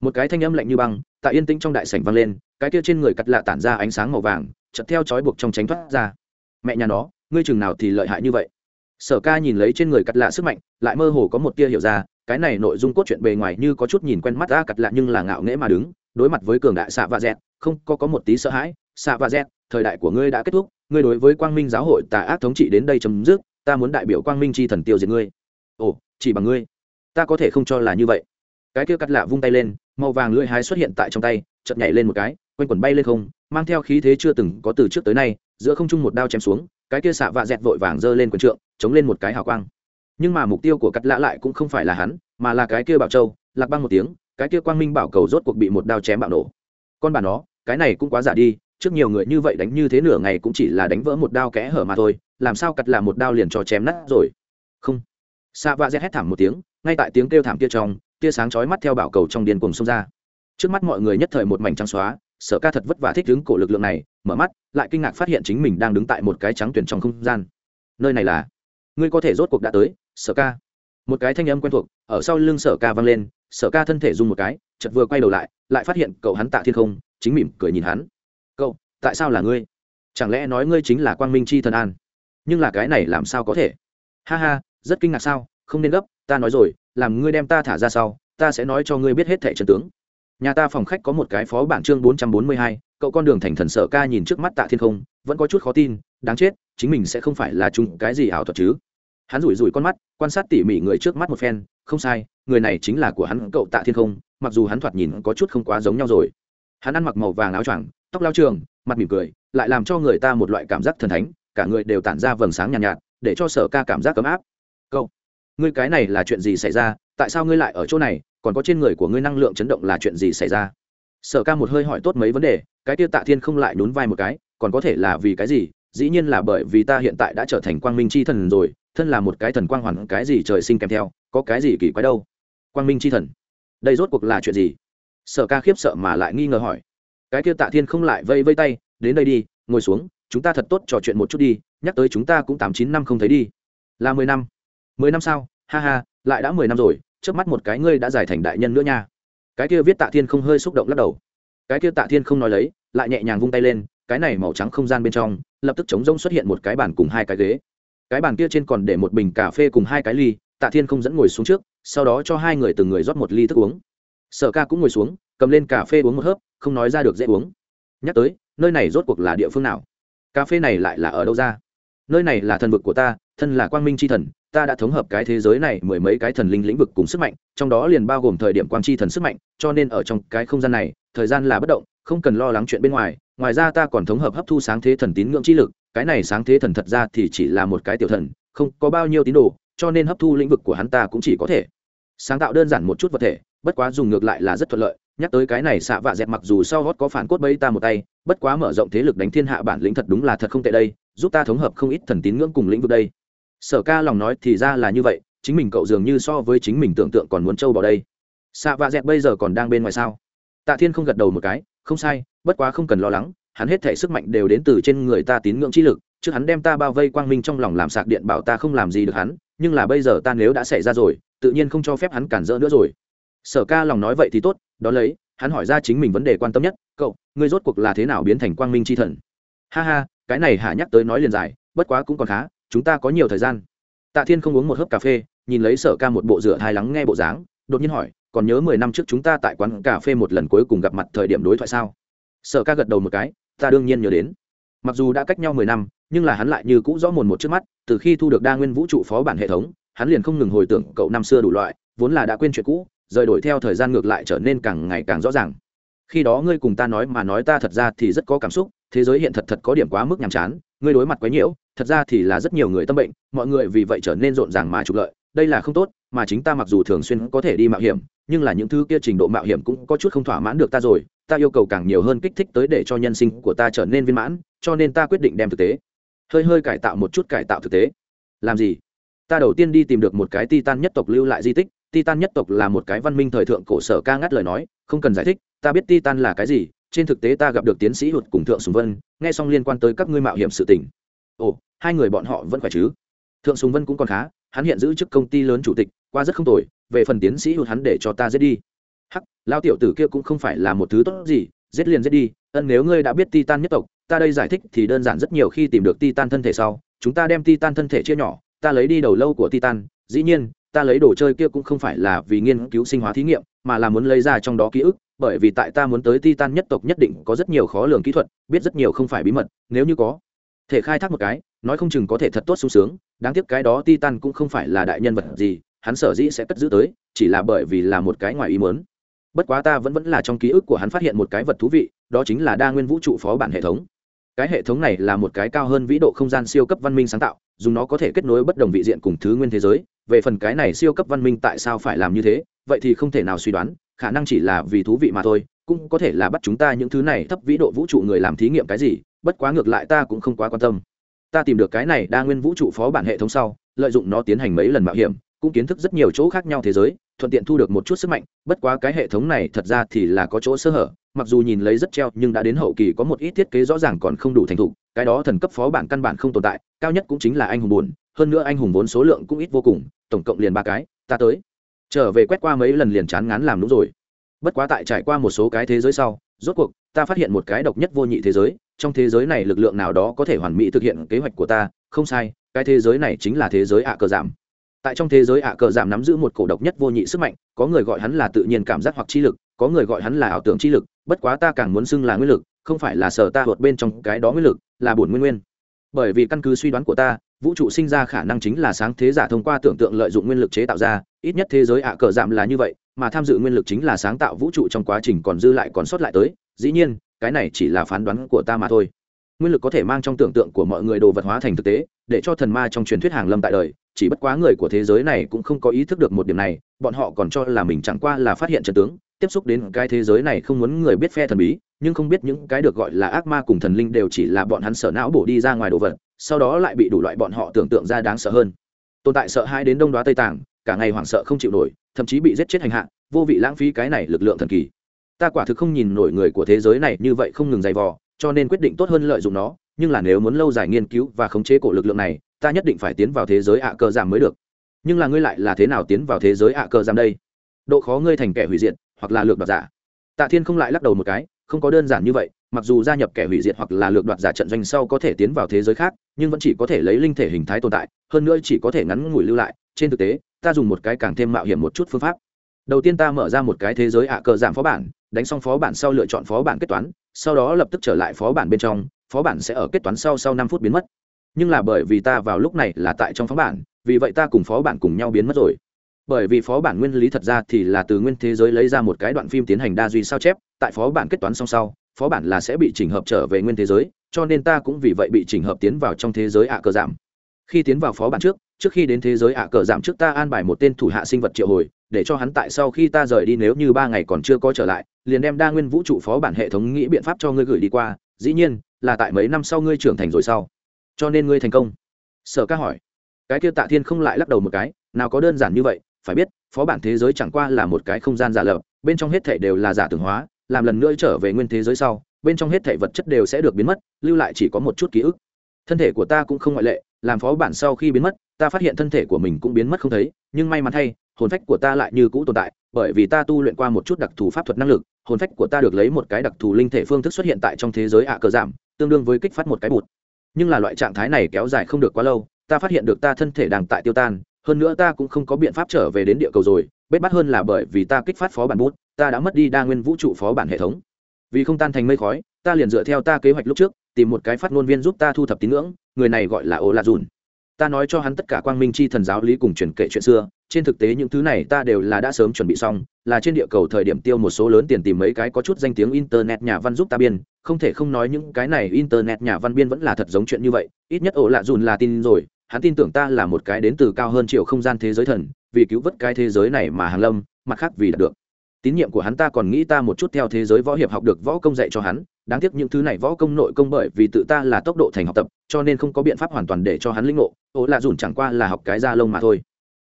S1: Một cái thanh âm lạnh như băng, tại yên tĩnh trong đại sảnh vang lên, cái kia trên người cắt lạ tản ra ánh sáng màu vàng chật theo trói buộc trong tránh thoát ra. Mẹ nhà nó, ngươi chừng nào thì lợi hại như vậy? Sở ca nhìn lấy trên người cắt lạ sức mạnh, lại mơ hồ có một tia hiểu ra, cái này nội dung cốt truyện bề ngoài như có chút nhìn quen mắt ra cắt lạ nhưng là ngạo nghễ mà đứng, đối mặt với cường đại xạ và dẹt, không, có có một tí sợ hãi. Xạ và dẹt, thời đại của ngươi đã kết thúc, ngươi đối với quang minh giáo hội tà ác thống trị đến đây chấm dứt, ta muốn đại biểu quang minh chi thần tiêu diệt ngươi. Ồ, chỉ bằng ngươi. Ta có thể không cho là như vậy. Cái kia cắt lạ vung tay lên, màu vàng lưỡi hái xuất hiện tại trong tay, chợt nhảy lên một cái, quanh quần bay lên không, mang theo khí thế chưa từng có từ trước tới nay, giữa không trung một đao chém xuống cái kia xạ vạ dẹt vội vàng giơ lên quần trượng, chống lên một cái hào quang. Nhưng mà mục tiêu của cắt lạ lại cũng không phải là hắn, mà là cái kia bảo châu, lạc băng một tiếng, cái kia quang minh bảo cầu rốt cuộc bị một đao chém bạo nổ. Con bà nó, cái này cũng quá giả đi, trước nhiều người như vậy đánh như thế nửa ngày cũng chỉ là đánh vỡ một đao kẽ hở mà thôi, làm sao cắt là một đao liền cho chém nát rồi? Không. Xạ vạ dẹt hét thảm một tiếng, ngay tại tiếng kêu thảm kia trong, tia sáng chói mắt theo bảo cầu trong điên cuồng xông ra. Trước mắt mọi người nhất thời một mảnh trắng xóa, sở ca thật vất vả thích đứng cổ lực lượng này mở mắt, lại kinh ngạc phát hiện chính mình đang đứng tại một cái trắng tuyển trong không gian. Nơi này là? Ngươi có thể rốt cuộc đã tới, sở ca. Một cái thanh âm quen thuộc, ở sau lưng sở ca vang lên, sở ca thân thể dùng một cái chật vừa quay đầu lại lại phát hiện cậu hắn tạ thiên không, chính mỉm cười nhìn hắn. Cậu, tại sao là ngươi? Chẳng lẽ nói ngươi chính là quang minh chi thần an? Nhưng là cái này làm sao có thể? Ha ha, rất kinh ngạc sao? Không nên gấp, ta nói rồi, làm ngươi đem ta thả ra sau, ta sẽ nói cho ngươi biết hết thẻ trần tướng nhà ta phòng khách có một cái phó bản chương bốn trăm bốn mươi hai cậu con đường thành thần sở ca nhìn trước mắt tạ thiên không vẫn có chút khó tin đáng chết chính mình sẽ không phải là chung cái gì ảo thuật chứ. Hắn rủi rủi con mắt quan sát tỉ mỉ người trước mắt một phen không sai người này chính là của hắn cậu tạ thiên không mặc dù hắn thoạt nhìn có chút không quá giống nhau rồi. Hắn ăn mặc màu vàng áo choàng tóc lao trường mặt mỉm cười lại làm cho người ta một loại cảm giác thần thánh cả người đều tản ra vầng sáng nhàn nhạt, nhạt để cho sở ca cảm giác ấm áp. Cậu ngươi cái này là chuyện gì xảy ra? Tại sao ngươi lại ở chỗ này? Còn có trên người của ngươi năng lượng chấn động là chuyện gì xảy ra? Sở ca một hơi hỏi tốt mấy vấn đề, cái tiêu tạ thiên không lại nhún vai một cái, còn có thể là vì cái gì? Dĩ nhiên là bởi vì ta hiện tại đã trở thành quang minh c h i thần rồi, thân là một cái thần quang hoàn, cái gì trời sinh kèm theo, có cái gì kỳ quái đâu? Quang minh c h i thần, đây rốt cuộc là chuyện gì? Sở ca khiếp sợ mà lại nghi ngờ hỏi. Cái kia tạ thiên không lại vây vây tay, đến đây đi, ngồi xuống, chúng ta thật tốt trò chuyện một chút đi, nhắc tới chúng ta cũng tám chín năm không thấy đi. Là mười năm. Mười năm sao? Ha ha, lại đã mười năm rồi trước mắt một cái ngươi đã giải thành đại nhân nữa nha. Cái kia viết tạ thiên không hơi xúc động lắc đầu. Cái kia tạ thiên không nói lấy, lại nhẹ nhàng vung tay lên, cái này màu trắng không gian bên trong, lập tức chống rông xuất hiện một cái bàn cùng hai cái ghế. Cái bàn kia trên còn để một bình cà phê cùng hai cái ly, tạ thiên không dẫn ngồi xuống trước, sau đó cho hai người từng người rót một ly thức uống. Sở ca cũng ngồi xuống, cầm lên cà phê uống một hớp, không nói ra được dễ uống. Nhắc tới, nơi này rốt cuộc là địa phương nào? Cà phê này lại là ở đâu ra? Nơi này là thần vực của ta thân là quang minh c h i thần, ta đã thống hợp cái thế giới này mười mấy cái thần linh lĩnh vực cùng sức mạnh, trong đó liền bao gồm thời điểm quang chi thần sức mạnh, cho nên ở trong cái không gian này, thời gian là bất động, không cần lo lắng chuyện bên ngoài. Ngoài ra ta còn thống hợp hấp thu sáng thế thần tín ngưỡng chi lực, cái này sáng thế thần thật ra thì chỉ là một cái tiểu thần, không có bao nhiêu tín đồ, cho nên hấp thu lĩnh vực của hắn ta cũng chỉ có thể sáng tạo đơn giản một chút vật thể, bất quá dùng ngược lại là rất thuận lợi. Nhắc tới cái này xạ vạ dẹt mặc dù sau gót có phản cốt bấy ta một tay, bất quá mở rộng thế lực đánh thiên hạ bản lĩnh thật đúng là thật không tệ đây, giúp ta thống hợp không ít thần tín ngưỡng cùng lĩnh vực đây sở ca lòng nói thì ra là như vậy, chính mình cậu dường như so với chính mình tưởng tượng còn muốn trâu vào đây. Xạ vạ dẹt bây giờ còn đang bên ngoài sao? Tạ thiên không gật đầu một cái, không sai, bất quá không cần lo lắng, hắn hết thể sức mạnh đều đến từ trên người ta tín ngưỡng chi lực, trước hắn đem ta bao vây quang minh trong lòng làm sạc điện bảo ta không làm gì được hắn, nhưng là bây giờ ta nếu đã xảy ra rồi, tự nhiên không cho phép hắn cản rỡ nữa rồi. Sở ca lòng nói vậy thì tốt, đó lấy, hắn hỏi ra chính mình vấn đề quan tâm nhất, cậu, ngươi rốt cuộc là thế nào biến thành quang minh c h i thần? Ha ha, cái này hạ nhắc tới nói liền dài, bất quá cũng còn khá chúng ta có nhiều thời gian. Tạ thiên không uống một hớp cà phê, nhìn lấy sở ca một bộ rửa hai lắng nghe bộ dáng, đột nhiên hỏi, còn nhớ mười năm trước chúng ta tại quán cà phê một lần cuối cùng gặp mặt thời điểm đối thoại sao? Sở ca gật đầu một cái, ta đương nhiên nhớ đến. Mặc dù đã cách nhau mười năm, nhưng là hắn lại như cũ rõ mồn một trước mắt, từ khi thu được đa nguyên vũ trụ phó bản hệ thống, hắn liền không ngừng hồi tưởng cậu năm xưa đủ loại, vốn là đã quên chuyện cũ, rời đổi theo thời gian ngược lại trở nên càng ngày càng rõ ràng. Khi đó ngươi cùng ta nói mà nói ta thật ra thì rất có cảm xúc thế giới hiện thật thật có điểm quá mức nhàm chán, ngươi đối mặt quấy nhiễu, thật ra thì là rất nhiều người tâm bệnh, mọi người vì vậy trở nên rộn ràng mà trục lợi, đây là không tốt, mà chính ta mặc dù thường xuyên có thể đi mạo hiểm, nhưng là những thứ kia trình độ mạo hiểm cũng có chút không thỏa mãn được ta rồi, ta yêu cầu càng nhiều hơn kích thích tới để cho nhân sinh của ta trở nên viên mãn, cho nên ta quyết định đem thực tế. Hơi hơi cải tạo một chút cải tạo thực tế. Làm gì? Ta đầu tiên đi tìm được một cái titan nhất tộc lưu lại di tích, titan nhất tộc là một cái văn minh thời thượng cổ sở ca ngắt lời nói, không cần giải thích, ta biết titan là cái gì trên thực tế ta gặp được tiến sĩ hụt cùng thượng sùng vân, nghe xong liên quan tới các ngươi mạo hiểm sự tình. Ồ, hai người bọn họ vẫn khỏe chứ? Thượng sùng vân cũng còn khá, hắn hiện giữ chức công ty lớn chủ tịch, qua rất không tồi, về phần tiến sĩ hụt hắn để cho ta giết đi. Hắc lao tiểu tử kia cũng không phải là một thứ tốt gì, giết liền giết đi, ân nếu ngươi đã biết titan nhất tộc, ta đây giải thích thì đơn giản rất nhiều khi tìm được titan thân thể sau, chúng ta đem titan thân thể chia nhỏ, ta lấy đi đầu lâu của titan, dĩ nhiên, ta lấy đồ chơi kia cũng không phải là vì nghiên cứu sinh hóa thí nghiệm, mà là muốn lấy ra trong đó ký ức bởi vì tại ta muốn tới titan nhất tộc nhất định có rất nhiều khó lường kỹ thuật, biết rất nhiều không phải bí mật, nếu như có, thể khai thác một cái, nói không chừng có thể thật tốt sung sướng, đáng tiếc cái đó titan cũng không phải là đại nhân vật gì, hắn sở dĩ sẽ cất giữ tới, chỉ là bởi vì là một cái ngoài ý muốn. Bất quá ta vẫn vẫn là trong ký ức của hắn phát hiện một cái vật thú vị, đó chính là đa nguyên vũ trụ phó bản hệ thống. Cái hệ thống này là một cái cao hơn vĩ độ không gian siêu cấp văn minh sáng tạo, dùng nó có thể kết nối bất đồng vị diện cùng thứ nguyên thế giới. Về phần cái này siêu cấp văn minh tại sao phải làm như thế, vậy thì không thể nào suy đoán khả năng chỉ là vì thú vị mà thôi, cũng có thể là bắt chúng ta những thứ này thấp vĩ độ vũ trụ người làm thí nghiệm cái gì, bất quá ngược lại ta cũng không quá quan tâm. Ta tìm được cái này đa nguyên vũ trụ phó bản hệ thống sau, lợi dụng nó tiến hành mấy lần mạo hiểm, cũng kiến thức rất nhiều chỗ khác nhau thế giới, thuận tiện thu được một chút sức mạnh, bất quá cái hệ thống này thật ra thì là có chỗ sơ hở, mặc dù nhìn lấy rất treo, nhưng đã đến hậu kỳ có một ít thiết kế rõ ràng còn không đủ thành thục, cái đó thần cấp phó bản căn bản không tồn tại, cao nhất cũng chính là anh hùng buồn, hơn nữa anh hùng vốn số lượng cũng ít vô cùng, tổng cộng liền ba cái, ta tới trở về quét qua mấy lần liền chán ngán làm đúng rồi. Bất quá tại trải qua một số cái thế giới sau, rốt cuộc, ta phát hiện một cái độc nhất vô nhị thế giới, trong thế giới này lực lượng nào đó có thể hoàn mỹ thực hiện kế hoạch của ta, không sai, cái thế giới này chính là thế giới ạ cờ giảm. Tại trong thế giới ạ cờ giảm nắm giữ một cổ độc nhất vô nhị sức mạnh, có người gọi hắn là tự nhiên cảm giác hoặc chi lực, có người gọi hắn là ảo tưởng chi lực, bất quá ta càng muốn xưng là nguyên lực, không phải là sở ta vượt bên trong cái đó nguyên lực, là bổn nguyên nguyên. Bởi vì căn cứ suy đoán của ta vũ trụ sinh ra khả năng chính là sáng thế giả thông qua tưởng tượng lợi dụng nguyên lực chế tạo ra, ít nhất thế giới ạ cờ giảm là như vậy, mà tham dự nguyên lực chính là sáng tạo vũ trụ trong quá trình còn dư lại còn sót lại tới, dĩ nhiên, cái này chỉ là phán đoán của ta mà thôi. Nguyên lực có thể mang trong tưởng tượng của mọi người đồ vật hóa thành thực tế, để cho thần ma trong truyền thuyết hàng lâm tại đời, chỉ bất quá người của thế giới này cũng không có ý thức được một điểm này, bọn họ còn cho là mình chẳng qua là phát hiện trận tướng, tiếp xúc đến cái thế giới này không muốn người biết phe thần bí, nhưng không biết những cái được gọi là ác ma cùng thần linh đều chỉ là bọn hắn sở não bổ đi ra ngoài đồ vật sau đó lại bị đủ loại bọn họ tưởng tượng ra đáng sợ hơn. Tồn tại sợ hai đến đông đoá tây tàng, cả ngày hoảng sợ không chịu nổi, thậm chí bị giết chết hành hạ, vô vị lãng phí cái này lực lượng thần kỳ. Ta quả thực không nhìn nổi người của thế giới này như vậy không ngừng dày vò, cho nên quyết định tốt hơn lợi dụng nó, nhưng là nếu muốn lâu dài nghiên cứu và khống chế cổ lực lượng này, ta nhất định phải tiến vào thế giới ạ cơ giảm mới được. Nhưng là ngươi lại là thế nào tiến vào thế giới ạ cơ giảm đây? Độ khó ngươi thành kẻ hủy diệt, hoặc là lược đoạt giả. Tạ thiên không lại lắc đầu một cái, không có đơn giản như vậy mặc dù gia nhập kẻ hủy diệt hoặc là lược đoạt giả trận doanh sau có thể tiến vào thế giới khác, nhưng vẫn chỉ có thể lấy linh thể hình thái tồn tại, hơn nữa chỉ có thể ngắn ngủi lưu lại. Trên thực tế, ta dùng một cái càng thêm mạo hiểm một chút phương pháp. Đầu tiên ta mở ra một cái thế giới ạ cờ giảm phó bản, đánh xong phó bản sau lựa chọn phó bản kết toán, sau đó lập tức trở lại phó bản bên trong, phó bản sẽ ở kết toán sau sau năm phút biến mất. Nhưng là bởi vì ta vào lúc này là tại trong phó bản, vì vậy ta cùng phó bản cùng nhau biến mất rồi. Bởi vì phó bản nguyên lý thật ra thì là từ nguyên thế giới lấy ra một cái đoạn phim tiến hành đa duy sao chép, tại phó bản kết toán xong sau phó bản là sẽ bị chỉnh hợp trở về nguyên thế giới, cho nên ta cũng vì vậy bị chỉnh hợp tiến vào trong thế giới ạ cờ giảm. Khi tiến vào phó bản trước trước khi đến thế giới ạ cờ giảm trước ta an bài một tên thủ hạ sinh vật triệu hồi, để cho hắn tại sau khi ta rời đi nếu như ba ngày còn chưa có trở lại, liền đem đa nguyên vũ trụ phó bản hệ thống nghĩ biện pháp cho ngươi gửi đi qua, dĩ nhiên, là tại mấy năm sau ngươi trưởng thành rồi sau. Cho nên ngươi thành công. Sở ca hỏi. Cái kia tạ thiên không lại lắc đầu một cái, nào có đơn giản như vậy, phải biết, phó bản thế giới chẳng qua là một cái không gian giả lập, bên trong hết thể đều là giả tưởng hóa làm lần nữa trở về nguyên thế giới sau, bên trong hết thể vật chất đều sẽ được biến mất, lưu lại chỉ có một chút ký ức. Thân thể của ta cũng không ngoại lệ, làm phó bản sau khi biến mất, ta phát hiện thân thể của mình cũng biến mất không thấy, nhưng may mắn thay, hồn phách của ta lại như cũ tồn tại, bởi vì ta tu luyện qua một chút đặc thù pháp thuật năng lực, hồn phách của ta được lấy một cái đặc thù linh thể phương thức xuất hiện tại trong thế giới ạ cờ giảm, tương đương với kích phát một cái bụt. Nhưng là loại trạng thái này kéo dài không được quá lâu, ta phát hiện được ta thân thể đang tại tiêu tan, hơn nữa ta cũng không có biện pháp trở về đến địa cầu rồi, bết bắt hơn là bởi vì ta kích phát phó bản bút ta đã mất đi đa nguyên vũ trụ phó bản hệ thống. Vì không tan thành mây khói, ta liền dựa theo ta kế hoạch lúc trước, tìm một cái phát ngôn viên giúp ta thu thập tín ngưỡng, người này gọi là ô lạ dùn ta nói cho hắn tất cả quang minh c h i thần giáo lý cùng truyền kể chuyện xưa, trên thực tế những thứ này ta đều là đã sớm chuẩn bị xong, là trên địa cầu thời điểm tiêu một số lớn tiền tìm mấy cái có chút danh tiếng internet nhà văn giúp ta biên, không thể không nói những cái này internet nhà văn biên vẫn là thật giống chuyện như vậy, ít nhất ổ lạ dùn là tin rồi, hắn tin tưởng ta là một cái đến từ cao hơn triệu không gian thế giới thần, vì cứu vớt cái thế giới này mà hàng lâm, mặt khác vì đạt được tín nhiệm của hắn ta còn nghĩ ta một chút theo thế giới võ hiệp học được võ công dạy cho hắn, đáng tiếc những thứ này võ công nội công bởi vì tự ta là tốc độ thành học tập, cho nên không có biện pháp hoàn toàn để cho hắn lĩnh ngộ. Ô lạ dùn chẳng qua là học cái da lông mà thôi.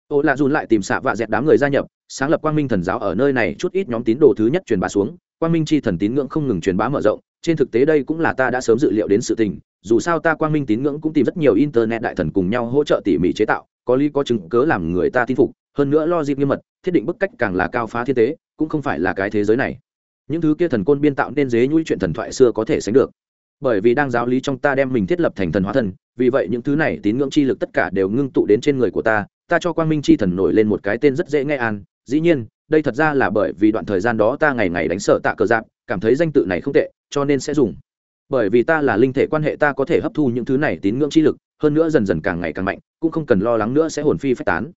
S1: Ô lạ dùn lại tìm xạ vạ dẹt đám người gia nhập, sáng lập quang minh thần giáo ở nơi này chút ít nhóm tín đồ thứ nhất truyền bá xuống. Quang minh chi thần tín ngưỡng không ngừng truyền bá mở rộng, trên thực tế đây cũng là ta đã sớm dự liệu đến sự tình, dù sao ta quang minh tín ngưỡng cũng tìm rất nhiều internet đại thần cùng nhau hỗ trợ tỉ mỉ chế tạo, có lý có chứng cớ làm người ta tin phục, hơn nữa lo dịp nghiêm mật, thiết định bức cách càng là cao phá thiên tế cũng không phải là cái thế giới này. Những thứ kia thần côn biên tạo nên dế nhũi chuyện thần thoại xưa có thể sánh được. Bởi vì đang giáo lý trong ta đem mình thiết lập thành thần hóa thần, vì vậy những thứ này tín ngưỡng chi lực tất cả đều ngưng tụ đến trên người của ta ta cho quang minh chi thần nổi lên một cái tên rất dễ nghe an. Dĩ nhiên, đây thật ra là bởi vì đoạn thời gian đó ta ngày ngày đánh sợ tạ cờ dạp cảm thấy danh tự này không tệ, cho nên sẽ dùng. Bởi vì ta là linh thể quan hệ ta có thể hấp thu những thứ này tín ngưỡng chi lực, hơn nữa dần dần càng ngày càng mạnh, cũng không cần lo lắng nữa sẽ hồn phi phách tán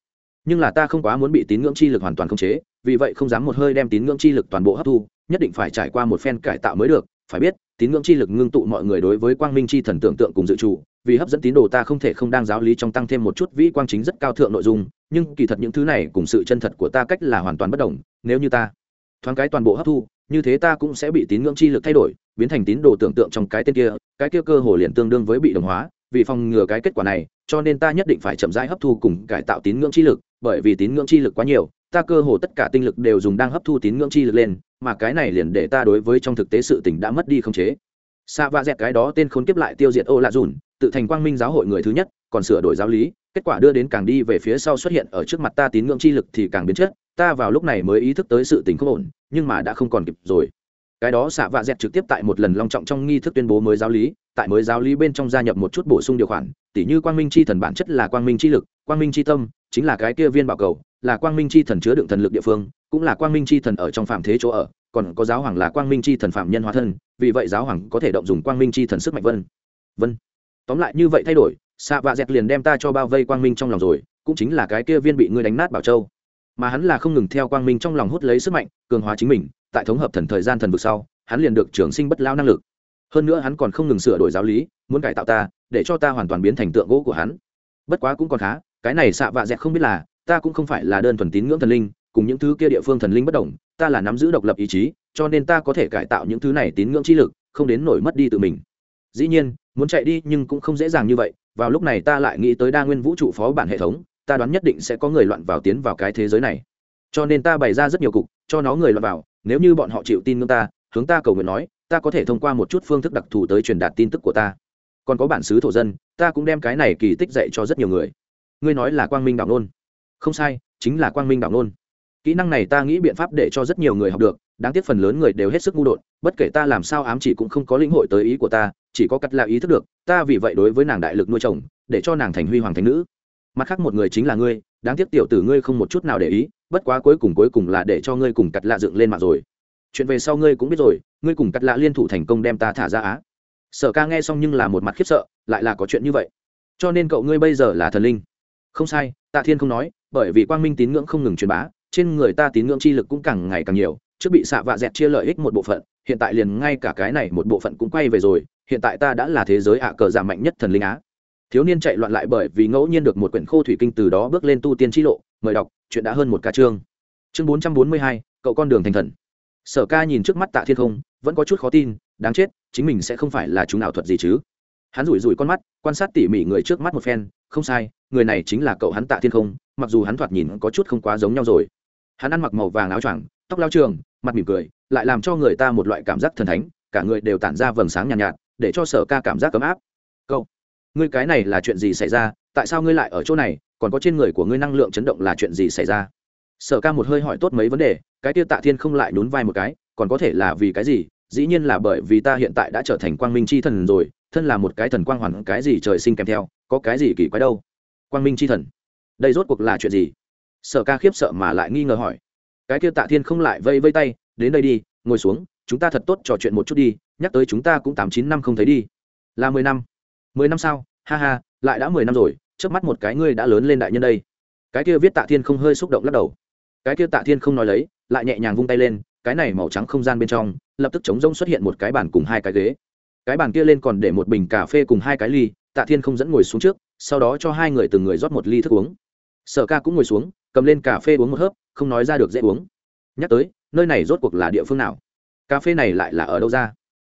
S1: nhưng là ta không quá muốn bị tín ngưỡng chi lực hoàn toàn khống chế, vì vậy không dám một hơi đem tín ngưỡng chi lực toàn bộ hấp thu, nhất định phải trải qua một phen cải tạo mới được, phải biết, tín ngưỡng chi lực ngưng tụ mọi người đối với quang minh chi thần tưởng tượng cùng dự trù, vì hấp dẫn tín đồ ta không thể không đang giáo lý trong tăng thêm một chút vĩ quang chính rất cao thượng nội dung, nhưng kỳ thật những thứ này cùng sự chân thật của ta cách là hoàn toàn bất đồng, nếu như ta thoáng cái toàn bộ hấp thu, như thế ta cũng sẽ bị tín ngưỡng chi lực thay đổi, biến thành tín đồ tưởng tượng trong cái tên kia, cái kia cơ hồ liền tương đương với bị đồng hóa, vì phòng ngừa cái kết quả này, cho nên ta nhất định phải chậm rãi hấp thu cùng cải tạo tín ngưỡng chi lực bởi vì tín ngưỡng chi lực quá nhiều, ta cơ hồ tất cả tinh lực đều dùng đang hấp thu tín ngưỡng chi lực lên, mà cái này liền để ta đối với trong thực tế sự tình đã mất đi không chế. Xa va dẹt cái đó tên khốn kiếp lại tiêu diệt ô lạ dùn, tự thành quang minh giáo hội người thứ nhất, còn sửa đổi giáo lý, kết quả đưa đến càng đi về phía sau xuất hiện ở trước mặt ta tín ngưỡng chi lực thì càng biến chất, ta vào lúc này mới ý thức tới sự tình không ổn, nhưng mà đã không còn kịp rồi. Cái đó xạ vạ dẹt trực tiếp tại một lần long trọng trong nghi thức tuyên bố mới giáo lý, tại mới giáo lý bên trong gia nhập một chút bổ sung điều khoản, tỉ như quang minh c h i thần bản chất là quang minh c h i lực, quang minh c h i tâm chính là cái kia viên bảo cầu, là quang minh chi thần chứa đựng thần lực địa phương, cũng là quang minh chi thần ở trong phạm thế chỗ ở, còn có giáo hoàng là quang minh chi thần phạm nhân hóa thân, vì vậy giáo hoàng có thể động dùng quang minh chi thần sức mạnh vân. Vân. Tóm lại như vậy thay đổi xạ vạ dẹt liền đem ta cho bao vây quang minh trong lòng rồi, cũng chính là cái kia viên bị ngươi đánh nát bảo châu. Mà hắn là không ngừng theo quang minh trong lòng hút lấy sức mạnh, cường hóa chính mình, tại thống hợp thần thời gian thần vực sau, hắn liền được trường sinh bất lao năng lực. Hơn nữa hắn còn không ngừng sửa đổi giáo lý, muốn cải tạo ta, để cho ta hoàn toàn biến thành tượng gỗ của hắn. Bất quá cũng còn khá cái này xạ vạ dẹt không biết là, ta cũng không phải là đơn thuần tín ngưỡng thần linh, cùng những thứ kia địa phương thần linh bất đồng, ta là nắm giữ độc lập ý chí, cho nên ta có thể cải tạo những thứ này tín ngưỡng chi lực, không đến nổi mất đi tự mình. Dĩ nhiên, muốn chạy đi nhưng cũng không dễ dàng như vậy, vào lúc này ta lại nghĩ tới đa nguyên vũ trụ phó bản hệ thống, ta đoán nhất định sẽ có người loạn vào tiến vào cái thế giới này. Cho nên ta bày ra rất nhiều cục, cho nó người loạn vào, nếu như bọn họ chịu tin ngưỡng ta, hướng ta cầu nguyện nói, ta có thể thông qua một chút phương thức đặc thù tới truyền đạt tin tức của ta. Còn có bản xứ thổ dân, ta cũng đem cái này kỳ tích dạy cho rất nhiều người ngươi nói là quang minh đạo nôn. Không sai, chính là quang minh đạo nôn. Kỹ năng này ta nghĩ biện pháp để cho rất nhiều người học được, đáng tiếc phần lớn người đều hết sức ngu đột, bất kể ta làm sao ám chỉ cũng không có lĩnh hội tới ý của ta, chỉ có cắt là ý thức được, ta vì vậy đối với nàng đại lực nuôi chồng, để cho nàng thành huy hoàng thành nữ. Mặt khác một người chính là ngươi, đáng tiếc tiểu tử ngươi không một chút nào để ý, bất quá cuối cùng cuối cùng là để cho ngươi cùng cắt lạ dựng lên mặt rồi. Chuyện về sau ngươi cũng biết rồi, ngươi cùng cắt lạ liên thủ thành công đem ta thả ra á. Sở ca nghe xong nhưng là một mặt khiếp sợ, lại là có chuyện như vậy. Cho nên cậu ngươi bây giờ là thần linh không sai, tạ thiên không nói, bởi vì quang minh tín ngưỡng không ngừng truyền bá, trên người ta tín ngưỡng chi lực cũng càng ngày càng nhiều. Trước bị xạ vạ dẹt chia lợi ích một bộ phận, hiện tại liền ngay cả cái này một bộ phận cũng quay về rồi, hiện tại ta đã là thế giới ạ cờ giảm mạnh nhất thần linh á. Thiếu niên chạy loạn lại bởi vì ngẫu nhiên được một quyển khô thủy kinh từ đó bước lên tu tiên chi lộ, mời đọc, chuyện đã hơn một ca chương. Chương bốn trăm bốn mươi hai, cậu con đường thành thần. Sở ca nhìn trước mắt tạ thiên không, vẫn có chút khó tin, đáng chết, chính mình sẽ không phải là chúng ảo thuật gì chứ? Hắn rủi rủi con mắt quan sát tỉ mỉ người trước mắt một phen không sai người này chính là cậu hắn tạ thiên không mặc dù hắn thoạt nhìn có chút không quá giống nhau rồi. Hắn ăn mặc màu vàng áo choàng tóc lao trường mặt mỉm cười lại làm cho người ta một loại cảm giác thần thánh cả người đều tản ra vầng sáng nhàn nhạt, nhạt để cho sở ca cảm giác ấm áp. Cậu ngươi cái này là chuyện gì xảy ra? Tại sao ngươi lại ở chỗ này? Còn có trên người của ngươi năng lượng chấn động là chuyện gì xảy ra? Sở ca một hơi hỏi tốt mấy vấn đề cái tiêu tạ thiên không lại nhún vai một cái còn có thể là vì cái gì? Dĩ nhiên là bởi vì ta hiện tại đã trở thành quang minh c h i thần rồi, thân là một cái thần quang hoàn, cái gì trời sinh kèm theo, có cái gì kỳ quái đâu. Quang minh c h i thần. Đây rốt cuộc là chuyện gì? Sở ca khiếp sợ mà lại nghi ngờ hỏi. Cái kia tạ thiên không lại vây vây tay, đến đây đi, ngồi xuống, chúng ta thật tốt trò chuyện một chút đi, nhắc tới chúng ta cũng tám chín năm không thấy đi. Là mười năm. Mười năm sao? Ha ha, lại đã mười năm rồi, trước mắt một cái ngươi đã lớn lên đại nhân đây. Cái kia viết tạ thiên không hơi xúc động lắc đầu. Cái kia tạ thiên không nói lấy, lại nhẹ nhàng vung tay lên cái này màu trắng không gian bên trong, lập tức chống rông xuất hiện một cái bàn cùng hai cái ghế. Cái bàn kia lên còn để một bình cà phê cùng hai cái ly, tạ thiên không dẫn ngồi xuống trước, sau đó cho hai người từng người rót một ly thức uống. Sở ca cũng ngồi xuống, cầm lên cà phê uống một hớp, không nói ra được dễ uống. Nhắc tới, nơi này rốt cuộc là địa phương nào? Cà phê này lại là ở đâu ra?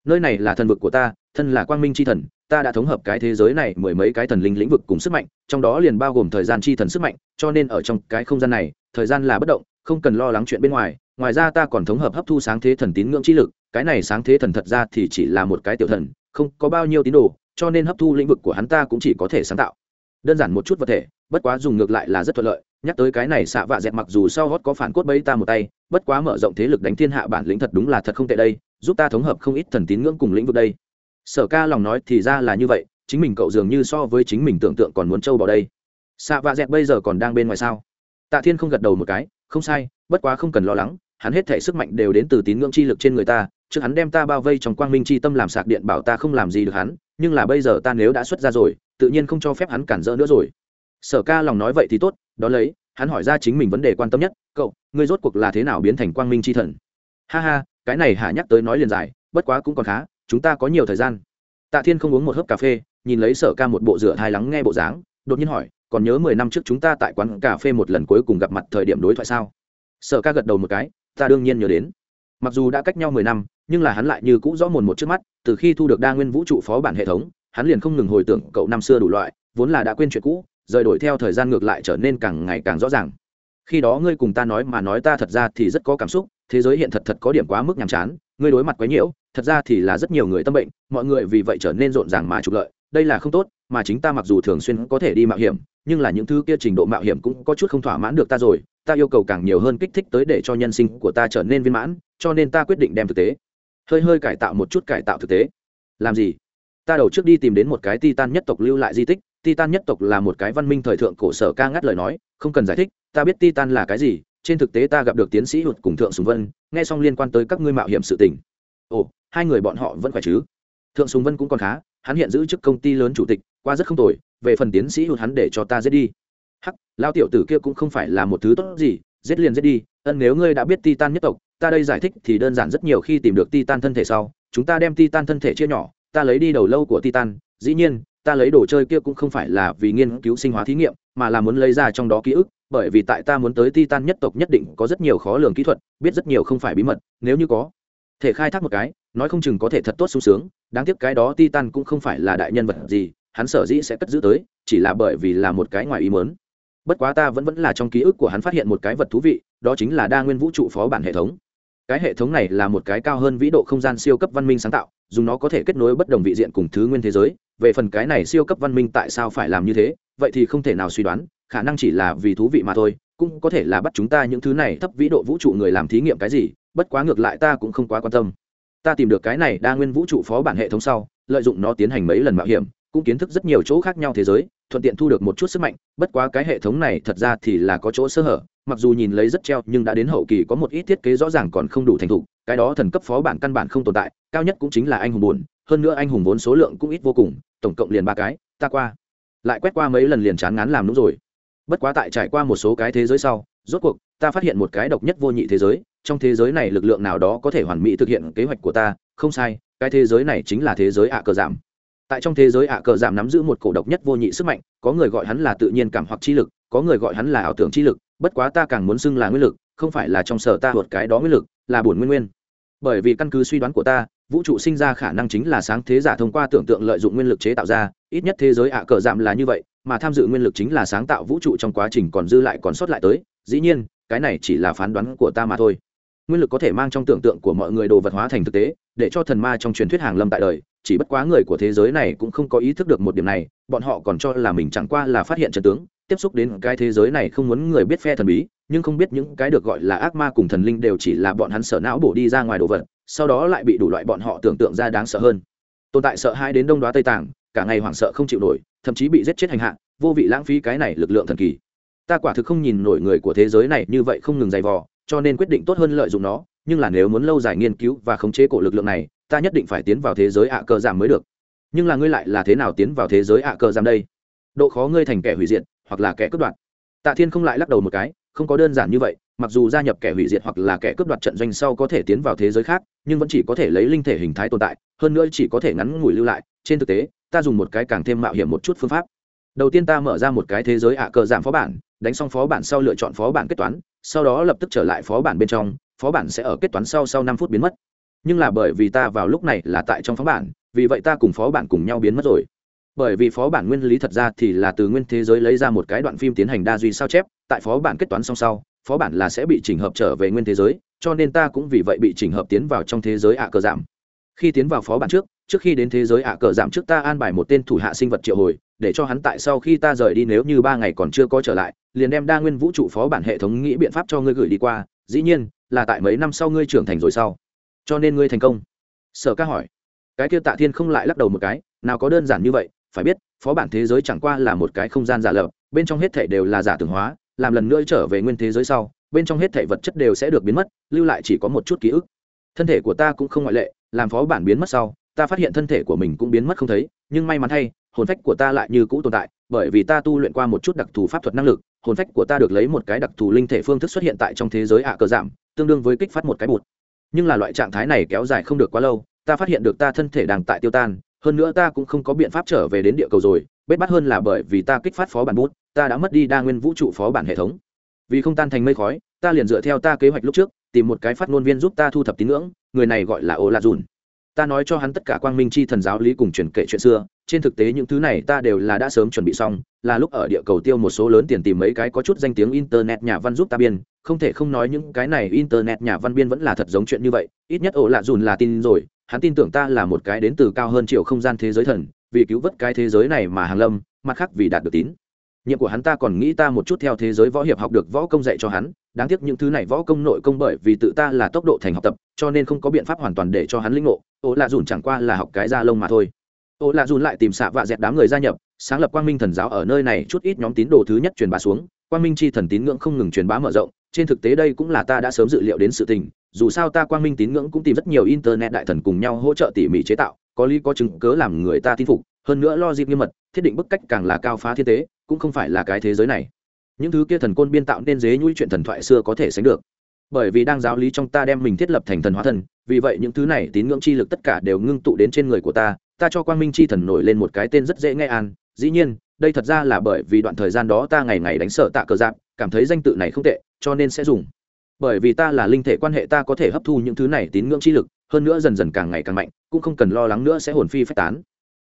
S1: Nơi này là thần vực của ta, thân là quang minh c h i thần, ta đã thống hợp cái thế giới này mười mấy cái thần linh lĩnh vực cùng sức mạnh, trong đó liền bao gồm thời gian c h i thần sức mạnh, cho nên ở trong cái không gian này, thời gian là bất động, không cần lo lắng chuyện bên ngoài ngoài ra ta còn thống hợp hấp thu sáng thế thần tín ngưỡng trí lực, cái này sáng thế thần thật ra thì chỉ là một cái tiểu thần, không có bao nhiêu tín đồ, cho nên hấp thu lĩnh vực của hắn ta cũng chỉ có thể sáng tạo. Đơn giản một chút vật thể, bất quá dùng ngược lại là rất thuận lợi, nhắc tới cái này xạ vạ dẹt mặc dù sau hót có phản cốt bấy ta một tay, bất quá mở rộng thế lực đánh thiên hạ bản lĩnh thật đúng là thật không tệ đây, giúp ta thống hợp không ít thần tín ngưỡng cùng lĩnh vực đây. Sở ca lòng nói thì ra là như vậy, chính mình cậu dường như so với chính mình tưởng tượng còn muốn trâu vào đây. Xạ vạ dẹt bây giờ còn đang bên ngoài sao? Tạ thiên không gật đầu một cái, không sai, bất quá không cần lo lắng hắn hết thể sức mạnh đều đến từ tín ngưỡng chi lực trên người ta, trước hắn đem ta bao vây trong quang minh chi tâm làm sạc điện bảo ta không làm gì được hắn, nhưng là bây giờ ta nếu đã xuất ra rồi, tự nhiên không cho phép hắn cản rỡ nữa rồi. Sở ca lòng nói vậy thì tốt, đó lấy, hắn hỏi ra chính mình vấn đề quan tâm nhất, cậu, ngươi rốt cuộc là thế nào biến thành quang minh chi thần? Ha ha, cái này hả nhắc tới nói liền dài, bất quá cũng còn khá, chúng ta có nhiều thời gian. Tạ thiên không uống một hớp cà phê, nhìn lấy sở ca một bộ rửa thai lắng nghe bộ dáng, đột nhiên hỏi, còn nhớ mười năm trước chúng ta tại quán cà phê một lần cuối cùng gặp mặt thời điểm đối thoại sao? Sở ca gật đầu một cái ta đương nhiên nhớ đến. Mặc dù đã cách nhau mười năm, nhưng là hắn lại như cũ rõ mồn một trước mắt, từ khi thu được đa nguyên vũ trụ phó bản hệ thống, hắn liền không ngừng hồi tưởng cậu năm xưa đủ loại, vốn là đã quên chuyện cũ, rời đổi theo thời gian ngược lại trở nên càng ngày càng rõ ràng. Khi đó ngươi cùng ta nói mà nói ta thật ra thì rất có cảm xúc, thế giới hiện thật thật có điểm quá mức nhàm chán, ngươi đối mặt quấy nhiễu, thật ra thì là rất nhiều người tâm bệnh, mọi người vì vậy trở nên rộn ràng mà trục lợi, đây là không tốt, mà chính ta mặc dù thường xuyên có thể đi mạo hiểm, nhưng là những thứ kia trình độ mạo hiểm cũng có chút không thỏa mãn được ta rồi ta yêu cầu càng nhiều hơn kích thích tới để cho nhân sinh của ta trở nên viên mãn, cho nên ta quyết định đem thực tế. Hơi hơi cải tạo một chút cải tạo thực tế. Làm gì? Ta đầu trước đi tìm đến một cái titan nhất tộc lưu lại di tích. Titan nhất tộc là một cái văn minh thời thượng cổ sở ca ngắt lời nói, không cần giải thích, ta biết titan là cái gì, trên thực tế ta gặp được tiến sĩ hụt cùng thượng sùng vân, nghe xong liên quan tới các ngươi mạo hiểm sự tình. Ồ, hai người bọn họ vẫn khỏe chứ? Thượng sùng vân cũng còn khá, hắn hiện giữ chức công ty lớn chủ tịch, qua rất không tồi, về phần tiến sĩ hụt hắn để cho ta giết đi lao tiểu tử kia cũng không phải là một thứ tốt gì, giết liền giết đi, ân nếu ngươi đã biết titan nhất tộc, ta đây giải thích thì đơn giản rất nhiều khi tìm được titan thân thể sau, chúng ta đem titan thân thể chia nhỏ, ta lấy đi đầu lâu của titan, dĩ nhiên, ta lấy đồ chơi kia cũng không phải là vì nghiên cứu sinh hóa thí nghiệm, mà là muốn lấy ra trong đó ký ức, bởi vì tại ta muốn tới titan nhất tộc nhất định có rất nhiều khó lường kỹ thuật, biết rất nhiều không phải bí mật, nếu như có, thể khai thác một cái, nói không chừng có thể thật tốt sung sướng, đáng tiếc cái đó titan cũng không phải là đại nhân vật gì, hắn sở dĩ sẽ cất giữ tới, chỉ là bởi vì là một cái ngoài ý mớn bất quá ta vẫn vẫn là trong ký ức của hắn phát hiện một cái vật thú vị, đó chính là đa nguyên vũ trụ phó bản hệ thống. Cái hệ thống này là một cái cao hơn vĩ độ không gian siêu cấp văn minh sáng tạo, dùng nó có thể kết nối bất đồng vị diện cùng thứ nguyên thế giới. Về phần cái này siêu cấp văn minh tại sao phải làm như thế, vậy thì không thể nào suy đoán, khả năng chỉ là vì thú vị mà thôi, cũng có thể là bắt chúng ta những thứ này thấp vĩ độ vũ trụ người làm thí nghiệm cái gì, bất quá ngược lại ta cũng không quá quan tâm. Ta tìm được cái này đa nguyên vũ trụ phó bản hệ thống sau, lợi dụng nó tiến hành mấy lần mạo hiểm, cũng kiến thức rất nhiều chỗ khác nhau thế giới thuận tiện thu được một chút sức mạnh, bất quá cái hệ thống này thật ra thì là có chỗ sơ hở, mặc dù nhìn lấy rất treo, nhưng đã đến hậu kỳ có một ít thiết kế rõ ràng còn không đủ thành thục, cái đó thần cấp phó bản căn bản không tồn tại, cao nhất cũng chính là anh hùng buồn, hơn nữa anh hùng vốn số lượng cũng ít vô cùng, tổng cộng liền ba cái, ta qua. Lại quét qua mấy lần liền chán ngán làm đúng rồi. Bất quá tại trải qua một số cái thế giới sau, rốt cuộc, ta phát hiện một cái độc nhất vô nhị thế giới, trong thế giới này lực lượng nào đó có thể hoàn mỹ thực hiện kế hoạch của ta, không sai, cái thế giới này chính là thế giới ạ cờ giảm tại trong thế giới ạ cờ giảm nắm giữ một cổ độc nhất vô nhị sức mạnh, có người gọi hắn là tự nhiên cảm hoặc chi lực, có người gọi hắn là ảo tưởng chi lực, bất quá ta càng muốn xưng là nguyên lực, không phải là trong sở ta thuật cái đó nguyên lực, là bổn nguyên nguyên. Bởi vì căn cứ suy đoán của ta, vũ trụ sinh ra khả năng chính là sáng thế giả thông qua tưởng tượng lợi dụng nguyên lực chế tạo ra, ít nhất thế giới ạ cờ giảm là như vậy, mà tham dự nguyên lực chính là sáng tạo vũ trụ trong quá trình còn dư lại còn sót lại tới, dĩ nhiên, cái này chỉ là phán đoán của ta mà thôi. Nguyên lực có thể mang trong tưởng tượng của mọi người đồ vật hóa thành thực tế, để cho thần ma trong truyền thuyết hàng lâm tại đời chỉ bất quá người của thế giới này cũng không có ý thức được một điểm này, bọn họ còn cho là mình chẳng qua là phát hiện trận tướng, tiếp xúc đến cái thế giới này không muốn người biết phe thần bí, nhưng không biết những cái được gọi là ác ma cùng thần linh đều chỉ là bọn hắn sợ não bổ đi ra ngoài đồ vật, sau đó lại bị đủ loại bọn họ tưởng tượng ra đáng sợ hơn. Tồn tại sợ hãi đến đông đoá tây tàng cả ngày hoảng sợ không chịu nổi, thậm chí bị giết chết hành hạ, vô vị lãng phí cái này lực lượng thần kỳ. Ta quả thực không nhìn nổi người của thế giới này như vậy không ngừng dày vò, cho nên quyết định tốt hơn lợi dụng nó, nhưng là nếu muốn lâu dài nghiên cứu và khống chế cổ lực lượng này ta nhất định phải tiến vào thế giới ạ cờ giảm mới được. Nhưng là ngươi lại là thế nào tiến vào thế giới ạ cờ giảm đây? Độ khó ngươi thành kẻ hủy diệt, hoặc là kẻ cướp đoạt. Tạ thiên không lại lắc đầu một cái, không có đơn giản như vậy, mặc dù gia nhập kẻ hủy diệt hoặc là kẻ cướp đoạt trận doanh sau có thể tiến vào thế giới khác, nhưng vẫn chỉ có thể lấy linh thể hình thái tồn tại, hơn nữa chỉ có thể ngắn ngủi lưu lại. Trên thực tế, ta dùng một cái càng thêm mạo hiểm một chút phương pháp. Đầu tiên ta mở ra một cái thế giới ạ cờ giảm phó bản, đánh xong phó bản sau lựa chọn phó bản kết toán, sau đó lập tức trở lại phó bản bên trong, phó bản sẽ ở kết toán sau sau năm phút biến mất nhưng là bởi vì ta vào lúc này là tại trong phó bản, vì vậy ta cùng phó bản cùng nhau biến mất rồi. Bởi vì phó bản nguyên lý thật ra thì là từ nguyên thế giới lấy ra một cái đoạn phim tiến hành đa duy sao chép, tại phó bản kết toán xong sau, phó bản là sẽ bị chỉnh hợp trở về nguyên thế giới, cho nên ta cũng vì vậy bị chỉnh hợp tiến vào trong thế giới ạ cờ giảm. Khi tiến vào phó bản trước trước khi đến thế giới ạ cờ giảm trước ta an bài một tên thủ hạ sinh vật triệu hồi, để cho hắn tại sau khi ta rời đi nếu như ba ngày còn chưa có trở lại, liền đem đa nguyên vũ trụ phó bản hệ thống nghĩ biện pháp cho ngươi gửi đi qua, dĩ nhiên là tại mấy năm sau ngươi trưởng thành rồi sau cho nên ngươi thành công. Sở ca hỏi. Cái kia tạ thiên không lại lắc đầu một cái, nào có đơn giản như vậy, phải biết, phó bản thế giới chẳng qua là một cái không gian giả lập, bên trong hết thể đều là giả tưởng hóa, làm lần nữa trở về nguyên thế giới sau, bên trong hết thể vật chất đều sẽ được biến mất, lưu lại chỉ có một chút ký ức. Thân thể của ta cũng không ngoại lệ, làm phó bản biến mất sau, ta phát hiện thân thể của mình cũng biến mất không thấy, nhưng may mắn thay, hồn phách của ta lại như cũ tồn tại, bởi vì ta tu luyện qua một chút đặc thù pháp thuật năng lực, hồn phách của ta được lấy một cái đặc thù linh thể phương thức xuất hiện tại trong thế giới ạ cờ giảm, tương đương với kích phát một cái bụt nhưng là loại trạng thái này kéo dài không được quá lâu, ta phát hiện được ta thân thể đang tại tiêu tan, hơn nữa ta cũng không có biện pháp trở về đến địa cầu rồi, bết bắt hơn là bởi vì ta kích phát phó bản bút, ta đã mất đi đa nguyên vũ trụ phó bản hệ thống. Vì không tan thành mây khói, ta liền dựa theo ta kế hoạch lúc trước, tìm một cái phát ngôn viên giúp ta thu thập tín ngưỡng, người này gọi là ô lạ dùn. Ta nói cho hắn tất cả quang minh c h i thần giáo lý cùng truyền kể chuyện xưa trên thực tế những thứ này ta đều là đã sớm chuẩn bị xong, là lúc ở địa cầu tiêu một số lớn tiền tìm mấy cái có chút danh tiếng internet nhà văn giúp ta biên. Không thể không nói những cái này internet nhà văn biên vẫn là thật giống chuyện như vậy. Ít nhất ổ lạ dùn là tin rồi, hắn tin tưởng ta là một cái đến từ cao hơn chiều không gian thế giới thần, vì cứu vớt cái thế giới này mà hàng lâm, mặt khác vì đạt được tín. Nhiệm của hắn ta còn nghĩ ta một chút theo thế giới võ hiệp học được võ công dạy cho hắn, đáng tiếc những thứ này võ công nội công bởi vì tự ta là tốc độ thành học tập, cho nên không có biện pháp hoàn toàn để cho hắn linh ngộ. Ố là dùn chẳng qua là học cái da lông mà thôi ô lạ dùn lại tìm xạ vạ dẹt đám người gia nhập, sáng lập quang minh thần giáo ở nơi này, chút ít nhóm tín đồ thứ nhất truyền bá xuống. Quang minh chi thần tín ngưỡng không ngừng truyền bá mở rộng, trên thực tế đây cũng là ta đã sớm dự liệu đến sự tình. Dù sao ta quang minh tín ngưỡng cũng tìm rất nhiều internet đại thần cùng nhau hỗ trợ tỉ mỉ chế tạo, có lý có chứng cớ làm người ta tin phục, hơn nữa lo dịp nghiêm mật, thiết định bức cách càng là cao phá thiên tế, cũng không phải là cái thế giới này. Những thứ kia thần côn biên tạo nên dế nhũi chuyện thần thoại xưa có thể sánh được. Bởi vì đang giáo lý trong ta đem mình thiết lập thành thần hóa thần vì vậy những thứ này tín ngưỡng chi lực tất cả đều ngưng tụ đến trên người của ta ta cho quang minh chi thần nổi lên một cái tên rất dễ nghe an. Dĩ nhiên, đây thật ra là bởi vì đoạn thời gian đó ta ngày ngày đánh sợ tạ cờ giáp, cảm thấy danh tự này không tệ, cho nên sẽ dùng. Bởi vì ta là linh thể quan hệ ta có thể hấp thu những thứ này tín ngưỡng chi lực, hơn nữa dần dần càng ngày càng mạnh, cũng không cần lo lắng nữa sẽ hồn phi phách tán.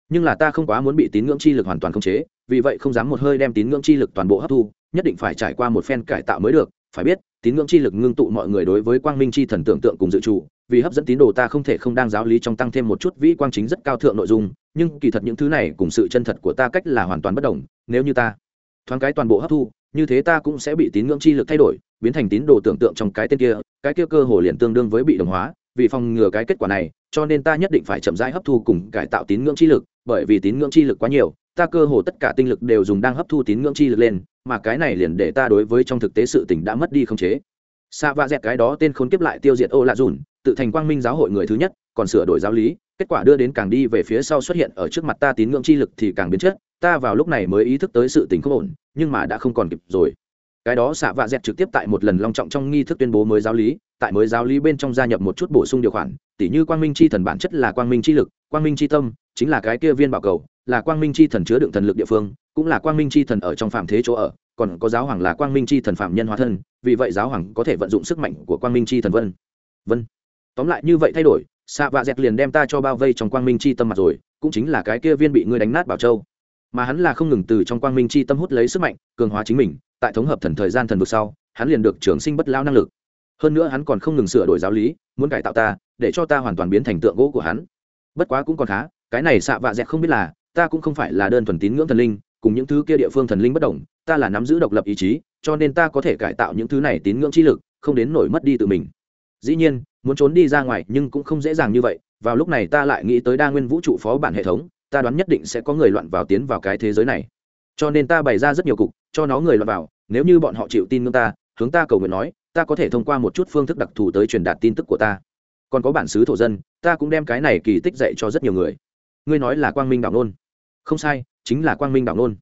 S1: Nhưng là ta không quá muốn bị tín ngưỡng chi lực hoàn toàn khống chế, vì vậy không dám một hơi đem tín ngưỡng chi lực toàn bộ hấp thu, nhất định phải trải qua một phen cải tạo mới được, phải biết, tín ngưỡng chi lực ngưng tụ mọi người đối với quang minh chi thần tưởng tượng cùng dự trù vì hấp dẫn tín đồ ta không thể không đang giáo lý trong tăng thêm một chút vĩ quang chính rất cao thượng nội dung, nhưng kỳ thật những thứ này cùng sự chân thật của ta cách là hoàn toàn bất đồng, nếu như ta thoáng cái toàn bộ hấp thu, như thế ta cũng sẽ bị tín ngưỡng chi lực thay đổi, biến thành tín đồ tưởng tượng trong cái tên kia, cái kia cơ hồ liền tương đương với bị đồng hóa, vì phòng ngừa cái kết quả này, cho nên ta nhất định phải chậm rãi hấp thu cùng cải tạo tín ngưỡng chi lực, bởi vì tín ngưỡng chi lực quá nhiều, ta cơ hồ tất cả tinh lực đều dùng đang hấp thu tín ngưỡng chi lực lên, mà cái này liền để ta đối với trong thực tế sự tình đã mất đi không chế. Xa va dẹt cái đó tên khốn kiếp lại tiêu diệt ô lạ dùn tự thành quang minh giáo hội người thứ nhất, còn sửa đổi giáo lý, kết quả đưa đến càng đi về phía sau xuất hiện ở trước mặt ta tín ngưỡng chi lực thì càng biến chất, ta vào lúc này mới ý thức tới sự tình không ổn, nhưng mà đã không còn kịp rồi. Cái đó xạ vạ dẹt trực tiếp tại một lần long trọng trong nghi thức tuyên bố mới giáo lý, tại mới giáo lý bên trong gia nhập một chút bổ sung điều khoản, tỉ như quang minh chi thần bản chất là quang minh chi lực, quang minh chi tâm, chính là cái kia viên bảo cầu, là quang minh chi thần chứa đựng thần lực địa phương, cũng là quang minh chi thần ở trong phạm thế chỗ ở, còn có giáo hoàng là quang minh chi thần phạm nhân hóa thân, vì vậy giáo hoàng có thể vận dụng sức mạnh của quang minh chi thần vân. Vân tóm lại như vậy thay đổi xạ vạ dẹt liền đem ta cho bao vây trong quang minh chi tâm mặt rồi, cũng chính là cái kia viên bị ngươi đánh nát bảo châu. Mà hắn là không ngừng từ trong quang minh chi tâm hút lấy sức mạnh, cường hóa chính mình, tại thống hợp thần thời gian thần vực sau, hắn liền được trường sinh bất lao năng lực. Hơn nữa hắn còn không ngừng sửa đổi giáo lý, muốn cải tạo ta, để cho ta hoàn toàn biến thành tượng gỗ của hắn. Bất quá cũng còn khá, cái này xạ vạ dẹt không biết là, ta cũng không phải là đơn thuần tín ngưỡng thần linh, cùng những thứ kia địa phương thần linh bất đồng, ta là nắm giữ độc lập ý chí, cho nên ta có thể cải tạo những thứ này tín ngưỡng chi lực, không đến nổi mất đi tự mình dĩ nhiên, muốn trốn đi ra ngoài nhưng cũng không dễ dàng như vậy, vào lúc này ta lại nghĩ tới đa nguyên vũ trụ phó bản hệ thống, ta đoán nhất định sẽ có người loạn vào tiến vào cái thế giới này. Cho nên ta bày ra rất nhiều cục, cho nó người loạn vào, nếu như bọn họ chịu tin ngưng ta, hướng ta cầu nguyện nói, ta có thể thông qua một chút phương thức đặc thù tới truyền đạt tin tức của ta. Còn có bản xứ thổ dân, ta cũng đem cái này kỳ tích dạy cho rất nhiều người. Ngươi nói là quang minh đảo nôn. Không sai, chính là quang minh đảo nôn.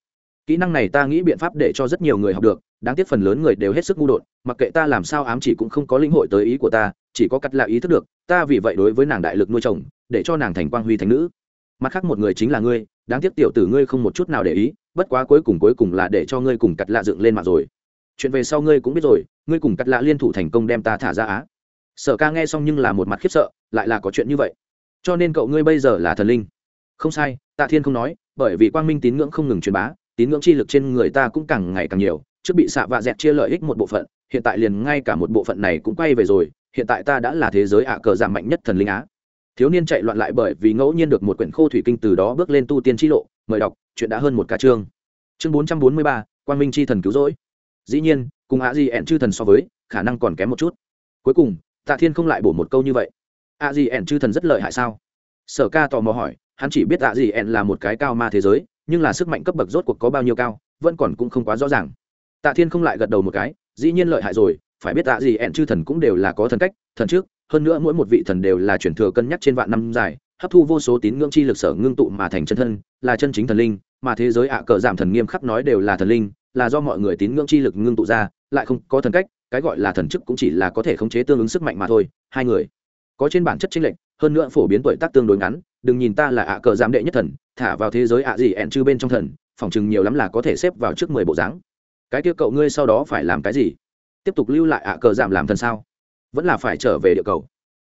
S1: Kỹ năng này ta nghĩ biện pháp để cho rất nhiều người học được đáng tiếc phần lớn người đều hết sức ngu đột, mặc kệ ta làm sao ám chỉ cũng không có linh hội tới ý của ta, chỉ có cắt lạ ý thức được, ta vì vậy đối với nàng đại lực nuôi chồng, để cho nàng thành quang huy thành nữ. Mặt khác một người chính là ngươi, đáng tiếc tiểu tử ngươi không một chút nào để ý, bất quá cuối cùng cuối cùng là để cho ngươi cùng cắt lạ dựng lên mặt rồi. Chuyện về sau ngươi cũng biết rồi, ngươi cùng cắt lạ liên thủ thành công đem ta thả ra á. Sở ca nghe xong nhưng là một mặt khiếp sợ, lại là có chuyện như vậy. Cho nên cậu ngươi bây giờ là thần linh. Không sai, tạ thiên không nói, bởi vì quang minh tín ngưỡng không ngừng truyền bá, tín ngưỡng chi lực trên người ta cũng càng ngày càng nhiều trước bị xạ vạ dẹt chia lợi ích một bộ phận, hiện tại liền ngay cả một bộ phận này cũng quay về rồi, hiện tại ta đã là thế giới ạ cờ giảm mạnh nhất thần linh á. Thiếu niên chạy loạn lại bởi vì ngẫu nhiên được một quyển khô thủy kinh từ đó bước lên tu tiên chi lộ, mời đọc, chuyện đã hơn một ca chương. Chương bốn trăm bốn mươi ba quan minh chi thần cứu rỗi. Dĩ nhiên, cùng ạ gì ẹn chư thần so với, khả năng còn kém một chút. Cuối cùng, tạ thiên không lại bổ một câu như vậy. Ạ gì ẹn chư thần rất lợi hại sao? Sở ca tò mò hỏi, hắn chỉ biết ạ gì ẹn là một cái cao ma thế giới, nhưng là sức mạnh cấp bậc rốt cuộc có bao nhiêu cao, vẫn còn cũng không quá rõ ràng tạ thiên không lại gật đầu một cái, dĩ nhiên lợi hại rồi, phải biết tạ gì ẹn chư thần cũng đều là có thần cách, thần trước, hơn nữa mỗi một vị thần đều là chuyển thừa cân nhắc trên vạn năm dài, hấp thu vô số tín ngưỡng chi lực sở ngưng tụ mà thành chân thân, là chân chính thần linh, mà thế giới ạ cờ giảm thần nghiêm khắc nói đều là thần linh, là do mọi người tín ngưỡng chi lực ngưng tụ ra, lại không có thần cách, cái gọi là thần chức cũng chỉ là có thể khống chế tương ứng sức mạnh mà thôi, hai người. Có trên bản chất chính lệnh hơn nữa phổ biến tuổi tác tương đối ngắn, đừng nhìn ta là ạ cờ giảm đệ nhất thần, thả vào thế giới ạ gì ẹn chư bên trong thần, phỏng chừng nhiều lắm là có thể xếp vào trước mười bộ dáng cái kia cậu ngươi sau đó phải làm cái gì? Tiếp tục lưu lại ạ cờ giảm làm thần sao? Vẫn là phải trở về địa cầu.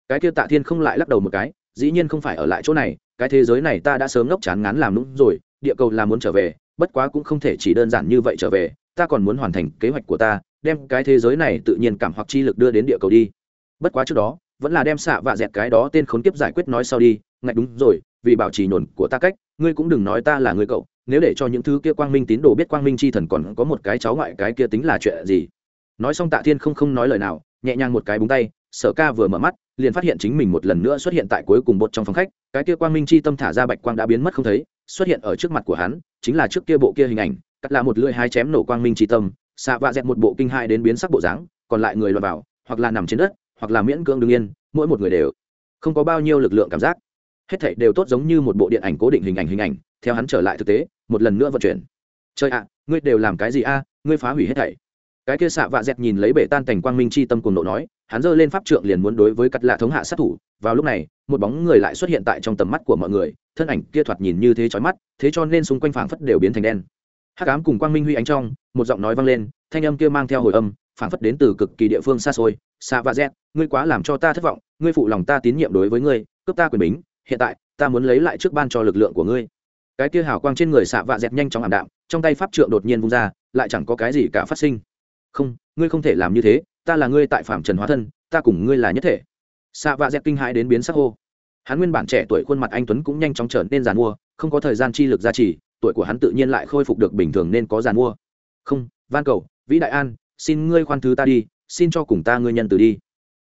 S1: Cái kia tạ thiên không lại lắc đầu một cái, dĩ nhiên không phải ở lại chỗ này, cái thế giới này ta đã sớm ngốc chán ngán làm đúng rồi, địa cầu là muốn trở về, bất quá cũng không thể chỉ đơn giản như vậy trở về, ta còn muốn hoàn thành kế hoạch của ta, đem cái thế giới này tự nhiên cảm hoặc chi lực đưa đến địa cầu đi. Bất quá trước đó, vẫn là đem xạ vạ dẹt cái đó tên khốn kiếp giải quyết nói sau đi, ngạch đúng rồi, vì bảo trì nhổn của ta cách, ngươi cũng đừng nói ta là người cậu nếu để cho những thứ kia quang minh tín đồ biết quang minh c h i thần còn có một cái cháu ngoại cái kia tính là chuyện gì? Nói xong tạ thiên không không nói lời nào, nhẹ nhàng một cái búng tay, sở ca vừa mở mắt, liền phát hiện chính mình một lần nữa xuất hiện tại cuối cùng bột trong phòng khách, cái kia quang minh chi tâm thả ra bạch quang đã biến mất không thấy, xuất hiện ở trước mặt của hắn, chính là trước kia bộ kia hình ảnh, cắt là một lưỡi hai chém nổ quang minh chi tâm, xạ vạ dẹt một bộ kinh hai đến biến sắc bộ dáng, còn lại người lọt vào, hoặc là nằm trên đất, hoặc là miễn cưỡng đ yên, mỗi một người đều không có bao nhiêu lực lượng cảm giác. Hết thảy đều tốt giống như một bộ điện ảnh cố định hình ảnh hình ảnh theo hắn trở lại thực tế, một lần nữa vận chuyển. Chơi ạ, ngươi đều làm cái gì a? Ngươi phá hủy hết thảy. Cái kia xạ vạ dẹt nhìn lấy bể tan cảnh quang minh chi tâm cùng nộ nói, hắn giơ lên pháp trượng liền muốn đối với cắt lạ thống hạ sát thủ. Vào lúc này, một bóng người lại xuất hiện tại trong tầm mắt của mọi người, thân ảnh kia thoạt nhìn như thế chói mắt, thế cho nên xung quanh phảng phất đều biến thành đen. Hắc ám cùng quang minh huy ánh trong, một giọng nói vang lên, thanh âm kia mang theo hồi âm, phảng phất đến từ cực kỳ địa phương xa xôi. Xạ vạ dẹt, ngươi quá làm cho ta thất vọng, ngươi phụ lòng ta tín nhiệm đối với ngươi, cướp ta quyền bính, hiện tại, ta muốn lấy lại trước ban cho lực lượng của ngươi cái kia hào quang trên người xạ vạ dẹt nhanh chóng ảm đạm, trong tay pháp trượng đột nhiên vung ra, lại chẳng có cái gì cả phát sinh. Không, ngươi không thể làm như thế, ta là ngươi tại phạm trần hóa thân, ta cùng ngươi là nhất thể. Xạ vạ dẹt kinh hãi đến biến sắc hô. Hắn nguyên bản trẻ tuổi khuôn mặt anh tuấn cũng nhanh chóng trở nên giàn mua, không có thời gian chi lực gia trì, tuổi của hắn tự nhiên lại khôi phục được bình thường nên có giàn mua. Không, van cầu, vĩ đại an, xin ngươi khoan thứ ta đi, xin cho cùng ta ngươi nhân từ đi.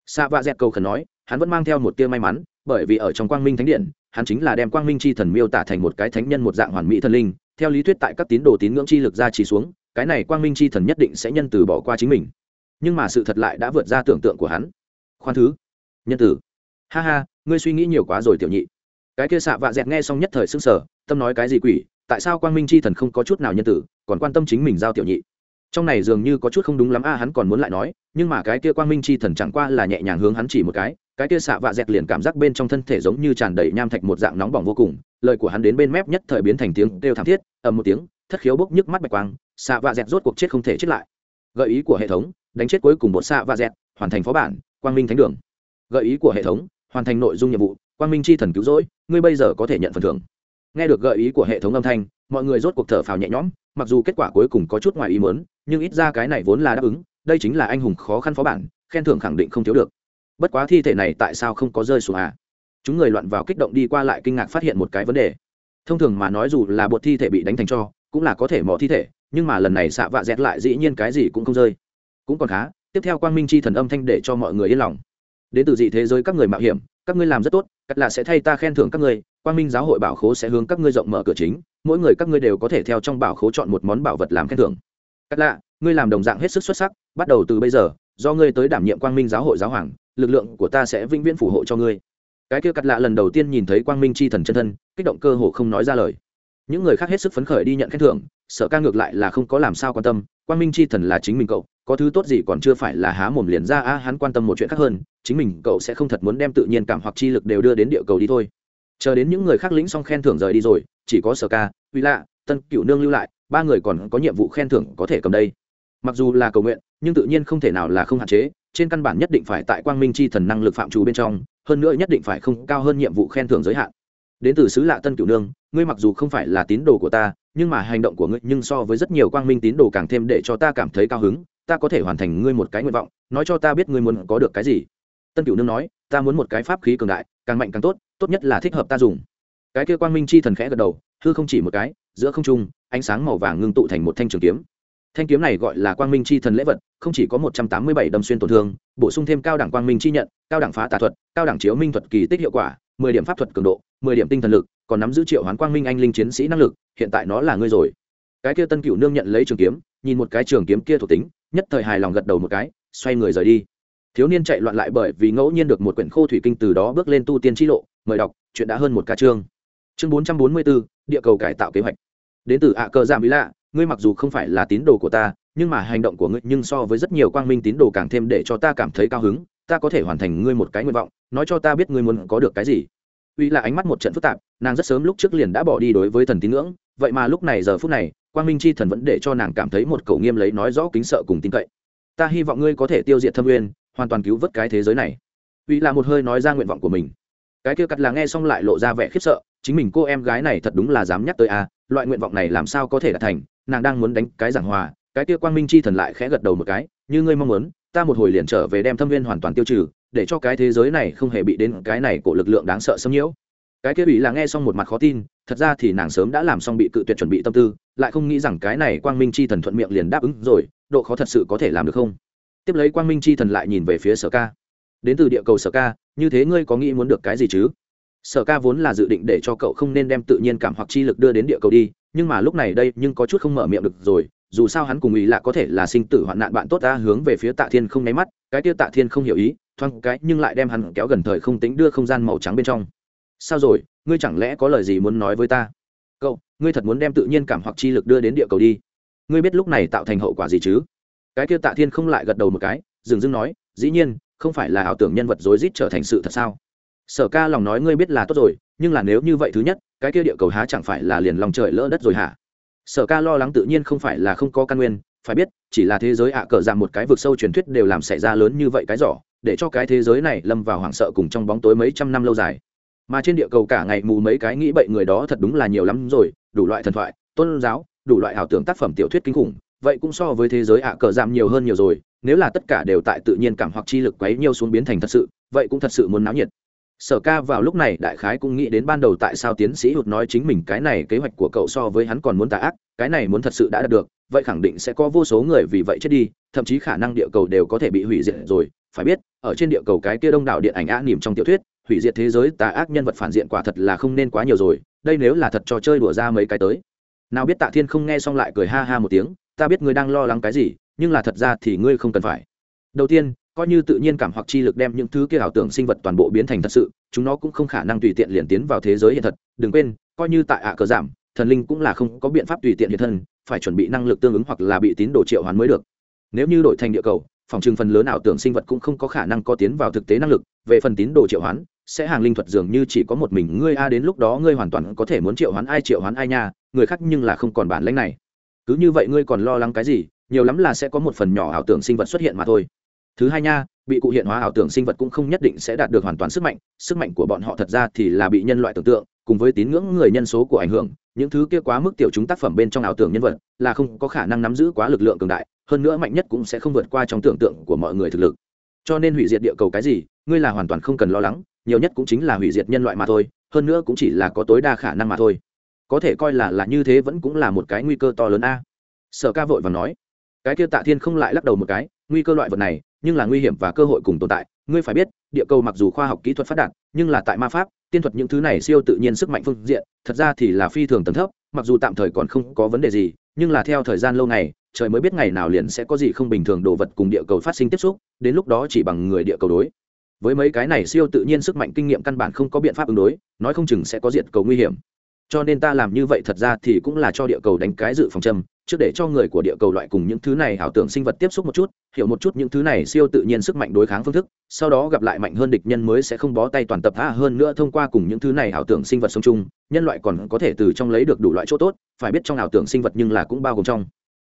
S1: Xạ vạ dẹt cầu khẩn nói, hắn vẫn mang theo một tia may mắn, bởi vì ở trong quang minh thánh điện hắn chính là đem quang minh chi thần miêu tả thành một cái thánh nhân một dạng hoàn mỹ thần linh, theo lý thuyết tại các tín đồ tín ngưỡng chi lực ra chỉ xuống, cái này quang minh chi thần nhất định sẽ nhân từ bỏ qua chính mình. Nhưng mà sự thật lại đã vượt ra tưởng tượng của hắn. Khoan thứ, nhân tử ha ha, ngươi suy nghĩ nhiều quá rồi tiểu nhị. Cái kia xạ vạ dẹt nghe xong nhất thời sưng sở tâm nói cái gì quỷ, tại sao quang minh chi thần không có chút nào nhân tử còn quan tâm chính mình giao tiểu nhị? Trong này dường như có chút không đúng lắm a, hắn còn muốn lại nói, nhưng mà cái kia quang minh chi thần chẳng qua là nhẹ nhàng hướng hắn chỉ một cái cái kia xạ vạ dẹt liền cảm giác bên trong thân thể giống như tràn đầy nham thạch một dạng nóng bỏng vô cùng, lời của hắn đến bên mép nhất thời biến thành tiếng kêu thảm thiết, ầm một tiếng, thất khiếu bốc nhức mắt bạch quang, xạ vạ dẹt rốt cuộc chết không thể chết lại. Gợi ý của hệ thống, đánh chết cuối cùng một xạ vạ dẹt, hoàn thành phó bản, quang minh thánh đường. Gợi ý của hệ thống, hoàn thành nội dung nhiệm vụ, quang minh chi thần cứu rỗi, ngươi bây giờ có thể nhận phần thưởng. Nghe được gợi ý của hệ thống âm thanh, mọi người rốt cuộc thở phào nhẹ nhõm, mặc dù kết quả cuối cùng có chút ngoài ý muốn, nhưng ít ra cái này vốn là đáp ứng, đây chính là anh hùng khó khăn phó bản, khen thưởng khẳng định không thiếu được bất quá thi thể này tại sao không có rơi xuống à? Chúng người loạn vào kích động đi qua lại kinh ngạc phát hiện một cái vấn đề. Thông thường mà nói dù là bột thi thể bị đánh thành cho, cũng là có thể mỏ thi thể, nhưng mà lần này xạ vạ dẹt lại dĩ nhiên cái gì cũng không rơi. Cũng còn khá, tiếp theo quang minh chi thần âm thanh để cho mọi người yên lòng. Đến từ dị thế giới các người mạo hiểm, các ngươi làm rất tốt, cắt là sẽ thay ta khen thưởng các ngươi, quang minh giáo hội bảo khố sẽ hướng các ngươi rộng mở cửa chính, mỗi người các ngươi đều có thể theo trong bảo khố chọn một món bảo vật làm khen thưởng. Cắt lạ ngươi làm đồng dạng hết sức xuất sắc, bắt đầu từ bây giờ do ngươi tới đảm nhiệm quang minh giáo hội giáo hoàng, lực lượng của ta sẽ vĩnh viễn phù hộ cho ngươi. Cái kia cắt lạ lần đầu tiên nhìn thấy quang minh c h i thần chân thân, kích động cơ hồ không nói ra lời. Những người khác hết sức phấn khởi đi nhận khen thưởng, sợ ca ngược lại là không có làm sao quan tâm, quang minh c h i thần là chính mình cậu, có thứ tốt gì còn chưa phải là há mồm liền ra, a, hắn quan tâm một chuyện khác hơn, chính mình cậu sẽ không thật muốn đem tự nhiên cảm hoặc chi lực đều đưa đến địa cầu đi thôi. Chờ đến những người khác lĩnh xong khen thưởng rời đi rồi, chỉ có sở ca uy lạ, tân cựu nương lưu lại, ba người còn có nhiệm vụ khen thưởng có thể cầm đây mặc dù là cầu nguyện, nhưng tự nhiên không thể nào là không hạn chế, trên căn bản nhất định phải tại quang minh c h i thần năng lực phạm trù bên trong, hơn nữa nhất định phải không cao hơn nhiệm vụ khen thưởng giới hạn. Đến từ xứ lạ tân cửu nương, ngươi mặc dù không phải là tín đồ của ta, nhưng mà hành động của ngươi nhưng so với rất nhiều quang minh tín đồ càng thêm để cho ta cảm thấy cao hứng, ta có thể hoàn thành ngươi một cái nguyện vọng, nói cho ta biết ngươi muốn có được cái gì. Tân cửu nương nói, ta muốn một cái pháp khí cường đại, càng mạnh càng tốt tốt nhất là thích hợp ta dùng. Cái kia quang minh chi thần khẽ gật đầu, hư không chỉ một cái, giữa không trung, ánh sáng màu vàng ngưng tụ thành một thanh trường kiếm thanh kiếm này gọi là quang minh chi thần lễ vật, không chỉ có một trăm tám mươi bảy đâm xuyên tổn thương, bổ sung thêm cao đẳng quang minh chi nhận, cao đẳng phá tà thuật, cao đẳng chiếu minh thuật kỳ tích hiệu quả, mười điểm pháp thuật cường độ, mười điểm tinh thần lực, còn nắm giữ triệu hoán quang minh anh linh chiến sĩ năng lực, hiện tại nó là ngươi rồi. Cái kia tân cựu nương nhận lấy trường kiếm, nhìn một cái trường kiếm kia thuộc tính, nhất thời hài lòng gật đầu một cái, xoay người rời đi. Thiếu niên chạy loạn lại bởi vì ngẫu nhiên được một quyển khô thủy kinh từ đó bước lên tu tiên t lộ, mời đọc, chuyện đã hơn một ca chương. Chương bốn trăm bốn mươi bốn địa cầu cải tạo kế hoạch. Đến từ ạ cờ giảm ý lạ ngươi mặc dù không phải là tín đồ của ta, nhưng mà hành động của ngươi nhưng so với rất nhiều quang minh tín đồ càng thêm để cho ta cảm thấy cao hứng, ta có thể hoàn thành ngươi một cái nguyện vọng, nói cho ta biết ngươi muốn có được cái gì. Uy là ánh mắt một trận phức tạp, nàng rất sớm lúc trước liền đã bỏ đi đối với thần tín ngưỡng, vậy mà lúc này giờ phút này, quang minh chi thần vẫn để cho nàng cảm thấy một cầu nghiêm lấy nói rõ kính sợ cùng tin cậy. Ta hy vọng ngươi có thể tiêu diệt thâm nguyên, hoàn toàn cứu vớt cái thế giới này. Uy là một hơi nói ra nguyện vọng của mình. Cái kia cắt là nghe xong lại lộ ra vẻ khiếp sợ, chính mình cô em gái này thật đúng là dám nhắc tới a, loại nguyện vọng này làm sao có thể đạt thành nàng đang muốn đánh cái giảng hòa, cái kia quang minh chi thần lại khẽ gật đầu một cái, như ngươi mong muốn, ta một hồi liền trở về đem thâm viên hoàn toàn tiêu trừ, để cho cái thế giới này không hề bị đến cái này của lực lượng đáng sợ xâm nhiễu. Cái kia ủy là nghe xong một mặt khó tin, thật ra thì nàng sớm đã làm xong bị cự tuyệt chuẩn bị tâm tư, lại không nghĩ rằng cái này quang minh chi thần thuận miệng liền đáp ứng rồi, độ khó thật sự có thể làm được không? Tiếp lấy quang minh chi thần lại nhìn về phía sở ca. Đến từ địa cầu sở ca, như thế ngươi có nghĩ muốn được cái gì chứ? Sở ca vốn là dự định để cho cậu không nên đem tự nhiên cảm hoặc chi lực đưa đến địa cầu đi nhưng mà lúc này đây nhưng có chút không mở miệng được rồi, dù sao hắn cùng ý là có thể là sinh tử hoạn nạn bạn tốt ta hướng về phía tạ thiên không nháy mắt, cái tiêu tạ thiên không hiểu ý, thoáng cái nhưng lại đem hắn kéo gần thời không tính đưa không gian màu trắng bên trong. Sao rồi, ngươi chẳng lẽ có lời gì muốn nói với ta? Cậu, ngươi thật muốn đem tự nhiên cảm hoặc chi lực đưa đến địa cầu đi. Ngươi biết lúc này tạo thành hậu quả gì chứ? Cái kia tạ thiên không lại gật đầu một cái, dừng dưng nói, dĩ nhiên, không phải là ảo tưởng nhân vật rối rít trở thành sự thật sao? Sở ca lòng nói ngươi biết là tốt rồi, nhưng là nếu như vậy thứ nhất cái kia địa cầu há chẳng phải là liền lòng trời lỡ đất rồi hả? Sở ca lo lắng tự nhiên không phải là không có căn nguyên, phải biết, chỉ là thế giới ạ cờ giảm một cái vực sâu truyền thuyết đều làm xảy ra lớn như vậy cái giỏ, để cho cái thế giới này lâm vào hoảng sợ cùng trong bóng tối mấy trăm năm lâu dài. Mà trên địa cầu cả ngày mù mấy cái nghĩ bậy người đó thật đúng là nhiều lắm rồi, đủ loại thần thoại, tôn giáo, đủ loại ảo tưởng tác phẩm tiểu thuyết kinh khủng, vậy cũng so với thế giới ạ cờ giảm nhiều hơn nhiều rồi, nếu là tất cả đều tại tự nhiên cảm hoặc chi lực quấy nhiều xuống biến thành thật sự, vậy cũng thật sự muốn náo nhiệt sở ca vào lúc này đại khái cũng nghĩ đến ban đầu tại sao tiến sĩ hụt nói chính mình cái này kế hoạch của cậu so với hắn còn muốn tà ác, cái này muốn thật sự đã đạt được, vậy khẳng định sẽ có vô số người vì vậy chết đi, thậm chí khả năng địa cầu đều có thể bị hủy diệt rồi. Phải biết, ở trên địa cầu cái kia đông đảo điện ảnh á nỉm trong tiểu thuyết, hủy diệt thế giới tà ác nhân vật phản diện quả thật là không nên quá nhiều rồi, đây nếu là thật trò chơi đùa ra mấy cái tới. Nào biết tạ thiên không nghe xong lại cười ha ha một tiếng, ta biết ngươi đang lo lắng cái gì, nhưng là thật ra thì ngươi không cần phải. Đầu tiên coi như tự nhiên cảm hoặc chi lực đem những thứ kia ảo tưởng sinh vật toàn bộ biến thành thật sự, chúng nó cũng không khả năng tùy tiện liền tiến vào thế giới hiện thật. Đừng quên, coi như tại ạ cờ giảm, thần linh cũng là không có biện pháp tùy tiện hiện thân, phải chuẩn bị năng lực tương ứng hoặc là bị tín đồ triệu hoán mới được. Nếu như đổi thành địa cầu, phòng trừng phần lớn ảo tưởng sinh vật cũng không có khả năng có tiến vào thực tế năng lực. Về phần tín đồ triệu hoán, sẽ hàng linh thuật dường như chỉ có một mình ngươi a, đến lúc đó ngươi hoàn toàn có thể muốn triệu hoán ai triệu hoán ai nha, người khác nhưng là không còn bản lãnh này. Cứ như vậy ngươi còn lo lắng cái gì, nhiều lắm là sẽ có một phần nhỏ ảo tưởng sinh vật xuất hiện mà thôi thứ hai nha, bị cụ hiện hóa ảo tưởng sinh vật cũng không nhất định sẽ đạt được hoàn toàn sức mạnh sức mạnh của bọn họ thật ra thì là bị nhân loại tưởng tượng, cùng với tín ngưỡng người nhân số của ảnh hưởng, những thứ kia quá mức tiểu chúng tác phẩm bên trong ảo tưởng nhân vật là không có khả năng nắm giữ quá lực lượng cường đại, hơn nữa mạnh nhất cũng sẽ không vượt qua trong tưởng tượng của mọi người thực lực. Cho nên hủy diệt địa cầu cái gì, ngươi là hoàn toàn không cần lo lắng, nhiều nhất cũng chính là hủy diệt nhân loại mà thôi, hơn nữa cũng chỉ là có tối đa khả năng mà thôi. Có thể coi là là như thế vẫn cũng là một cái nguy cơ to lớn a. Sở ca vội và nói. Cái kia tạ thiên không lại lắc đầu một cái, nguy cơ loại vật này nhưng là nguy hiểm và cơ hội cùng tồn tại. Ngươi phải biết, địa cầu mặc dù khoa học kỹ thuật phát đạt, nhưng là tại ma pháp, tiên thuật những thứ này siêu tự nhiên sức mạnh phương diện, thật ra thì là phi thường tầm thấp, mặc dù tạm thời còn không có vấn đề gì, nhưng là theo thời gian lâu ngày, trời mới biết ngày nào liền sẽ có gì không bình thường đồ vật cùng địa cầu phát sinh tiếp xúc, đến lúc đó chỉ bằng người địa cầu đối. Với mấy cái này siêu tự nhiên sức mạnh kinh nghiệm căn bản không có biện pháp ứng đối, nói không chừng sẽ có diện cầu nguy hiểm cho nên ta làm như vậy thật ra thì cũng là cho địa cầu đánh cái dự phòng châm, trước để cho người của địa cầu loại cùng những thứ này ảo tưởng sinh vật tiếp xúc một chút, hiểu một chút những thứ này siêu tự nhiên sức mạnh đối kháng phương thức, sau đó gặp lại mạnh hơn địch nhân mới sẽ không bó tay toàn tập tha hơn nữa thông qua cùng những thứ này ảo tưởng sinh vật sống chung, nhân loại còn có thể từ trong lấy được đủ loại chỗ tốt, phải biết trong ảo tưởng sinh vật nhưng là cũng bao gồm trong.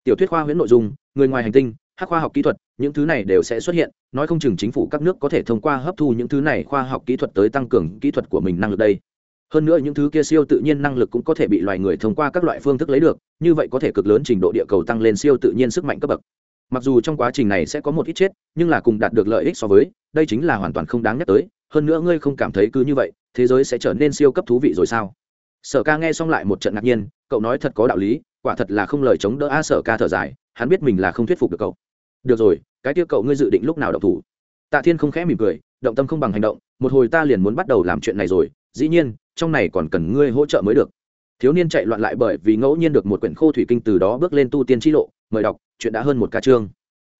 S1: Tiểu thuyết khoa huyễn nội dung, người ngoài hành tinh, hắc khoa học kỹ thuật, những thứ này đều sẽ xuất hiện, nói không chừng chính phủ các nước có thể thông qua hấp thu những thứ này khoa học kỹ thuật tới tăng cường kỹ thuật của mình năng lực đây hơn nữa những thứ kia siêu tự nhiên năng lực cũng có thể bị loài người thông qua các loại phương thức lấy được, như vậy có thể cực lớn trình độ địa cầu tăng lên siêu tự nhiên sức mạnh cấp bậc. Mặc dù trong quá trình này sẽ có một ít chết, nhưng là cùng đạt được lợi ích so với, đây chính là hoàn toàn không đáng nhắc tới, hơn nữa ngươi không cảm thấy cứ như vậy, thế giới sẽ trở nên siêu cấp thú vị rồi sao? Sở ca nghe xong lại một trận ngạc nhiên, cậu nói thật có đạo lý, quả thật là không lời chống đỡ a, sở ca thở dài, hắn biết mình là không thuyết phục được cậu. Được rồi, cái tiêu cậu ngươi dự định lúc nào động thủ? Tạ thiên không khẽ mỉm cười, động tâm không bằng hành động, một hồi ta liền muốn bắt đầu làm chuyện này rồi, dĩ nhiên trong này còn cần ngươi hỗ trợ mới được. Thiếu niên chạy loạn lại bởi vì ngẫu nhiên được một quyển khô thủy kinh từ đó bước lên tu tiên t lộ, mời đọc, chuyện đã hơn một ca chương.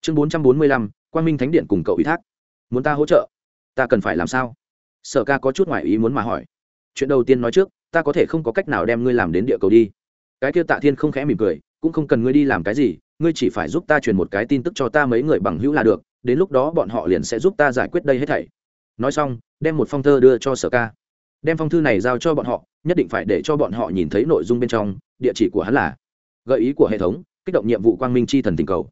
S1: Chương bốn trăm bốn mươi lăm quan minh thánh điện cùng cậu ủy thác. Muốn ta hỗ trợ? Ta cần phải làm sao? Sở ca có chút ngoại ý muốn mà hỏi. Chuyện đầu tiên nói trước, ta có thể không có cách nào đem ngươi làm đến địa cầu đi. Cái kia tạ thiên không khẽ mỉm cười, cũng không cần ngươi đi làm cái gì, ngươi chỉ phải giúp ta truyền một cái tin tức cho ta mấy người bằng hữu là được, đến lúc đó bọn họ liền sẽ giúp ta giải quyết đây hết thảy. Nói xong, đem một phong thơ đưa cho sở ca đem phong thư này giao cho bọn họ, nhất định phải để cho bọn họ nhìn thấy nội dung bên trong, địa chỉ của hắn là gợi ý của hệ thống, kích động nhiệm vụ quang minh c h i thần tình cầu.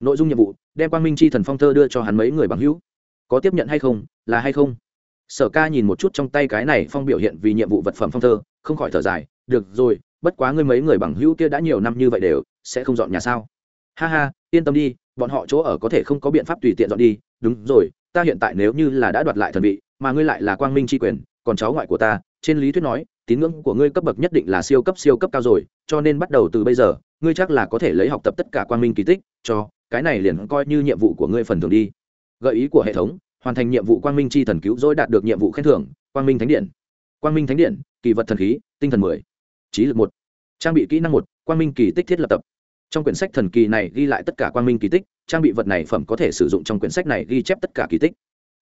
S1: Nội dung nhiệm vụ, đem quang minh c h i thần phong thơ đưa cho hắn mấy người bằng hữu. Có tiếp nhận hay không, là hay không? Sở ca nhìn một chút trong tay cái này phong biểu hiện vì nhiệm vụ vật phẩm phong thơ, không khỏi thở dài, được rồi, bất quá ngươi mấy người bằng hữu kia đã nhiều năm như vậy đều, sẽ không dọn nhà sao? Ha ha, yên tâm đi, bọn họ chỗ ở có thể không có biện pháp tùy tiện dọn đi. Đúng rồi, ta hiện tại nếu như là đã đoạt lại thần vị, mà ngươi lại là quang minh tri quyền còn cháu ngoại của ta, trên lý thuyết nói, tín ngưỡng của ngươi cấp bậc nhất định là siêu cấp siêu cấp cao rồi, cho nên bắt đầu từ bây giờ, ngươi chắc là có thể lấy học tập tất cả quan minh kỳ tích, cho, cái này liền coi như nhiệm vụ của ngươi phần thường đi. Gợi ý của hệ thống, hoàn thành nhiệm vụ quang minh chi thần cứu rỗi đạt được nhiệm vụ khen thưởng, quang minh thánh điện. Quang minh thánh điện, kỳ vật thần khí, tinh thần mười, trí lực một, trang bị kỹ năng một, quang minh kỳ tích thiết lập tập. Trong quyển sách thần kỳ này ghi lại tất cả quang minh kỳ tích, trang bị vật này phẩm có thể sử dụng trong quyển sách này ghi chép tất cả kỳ tích.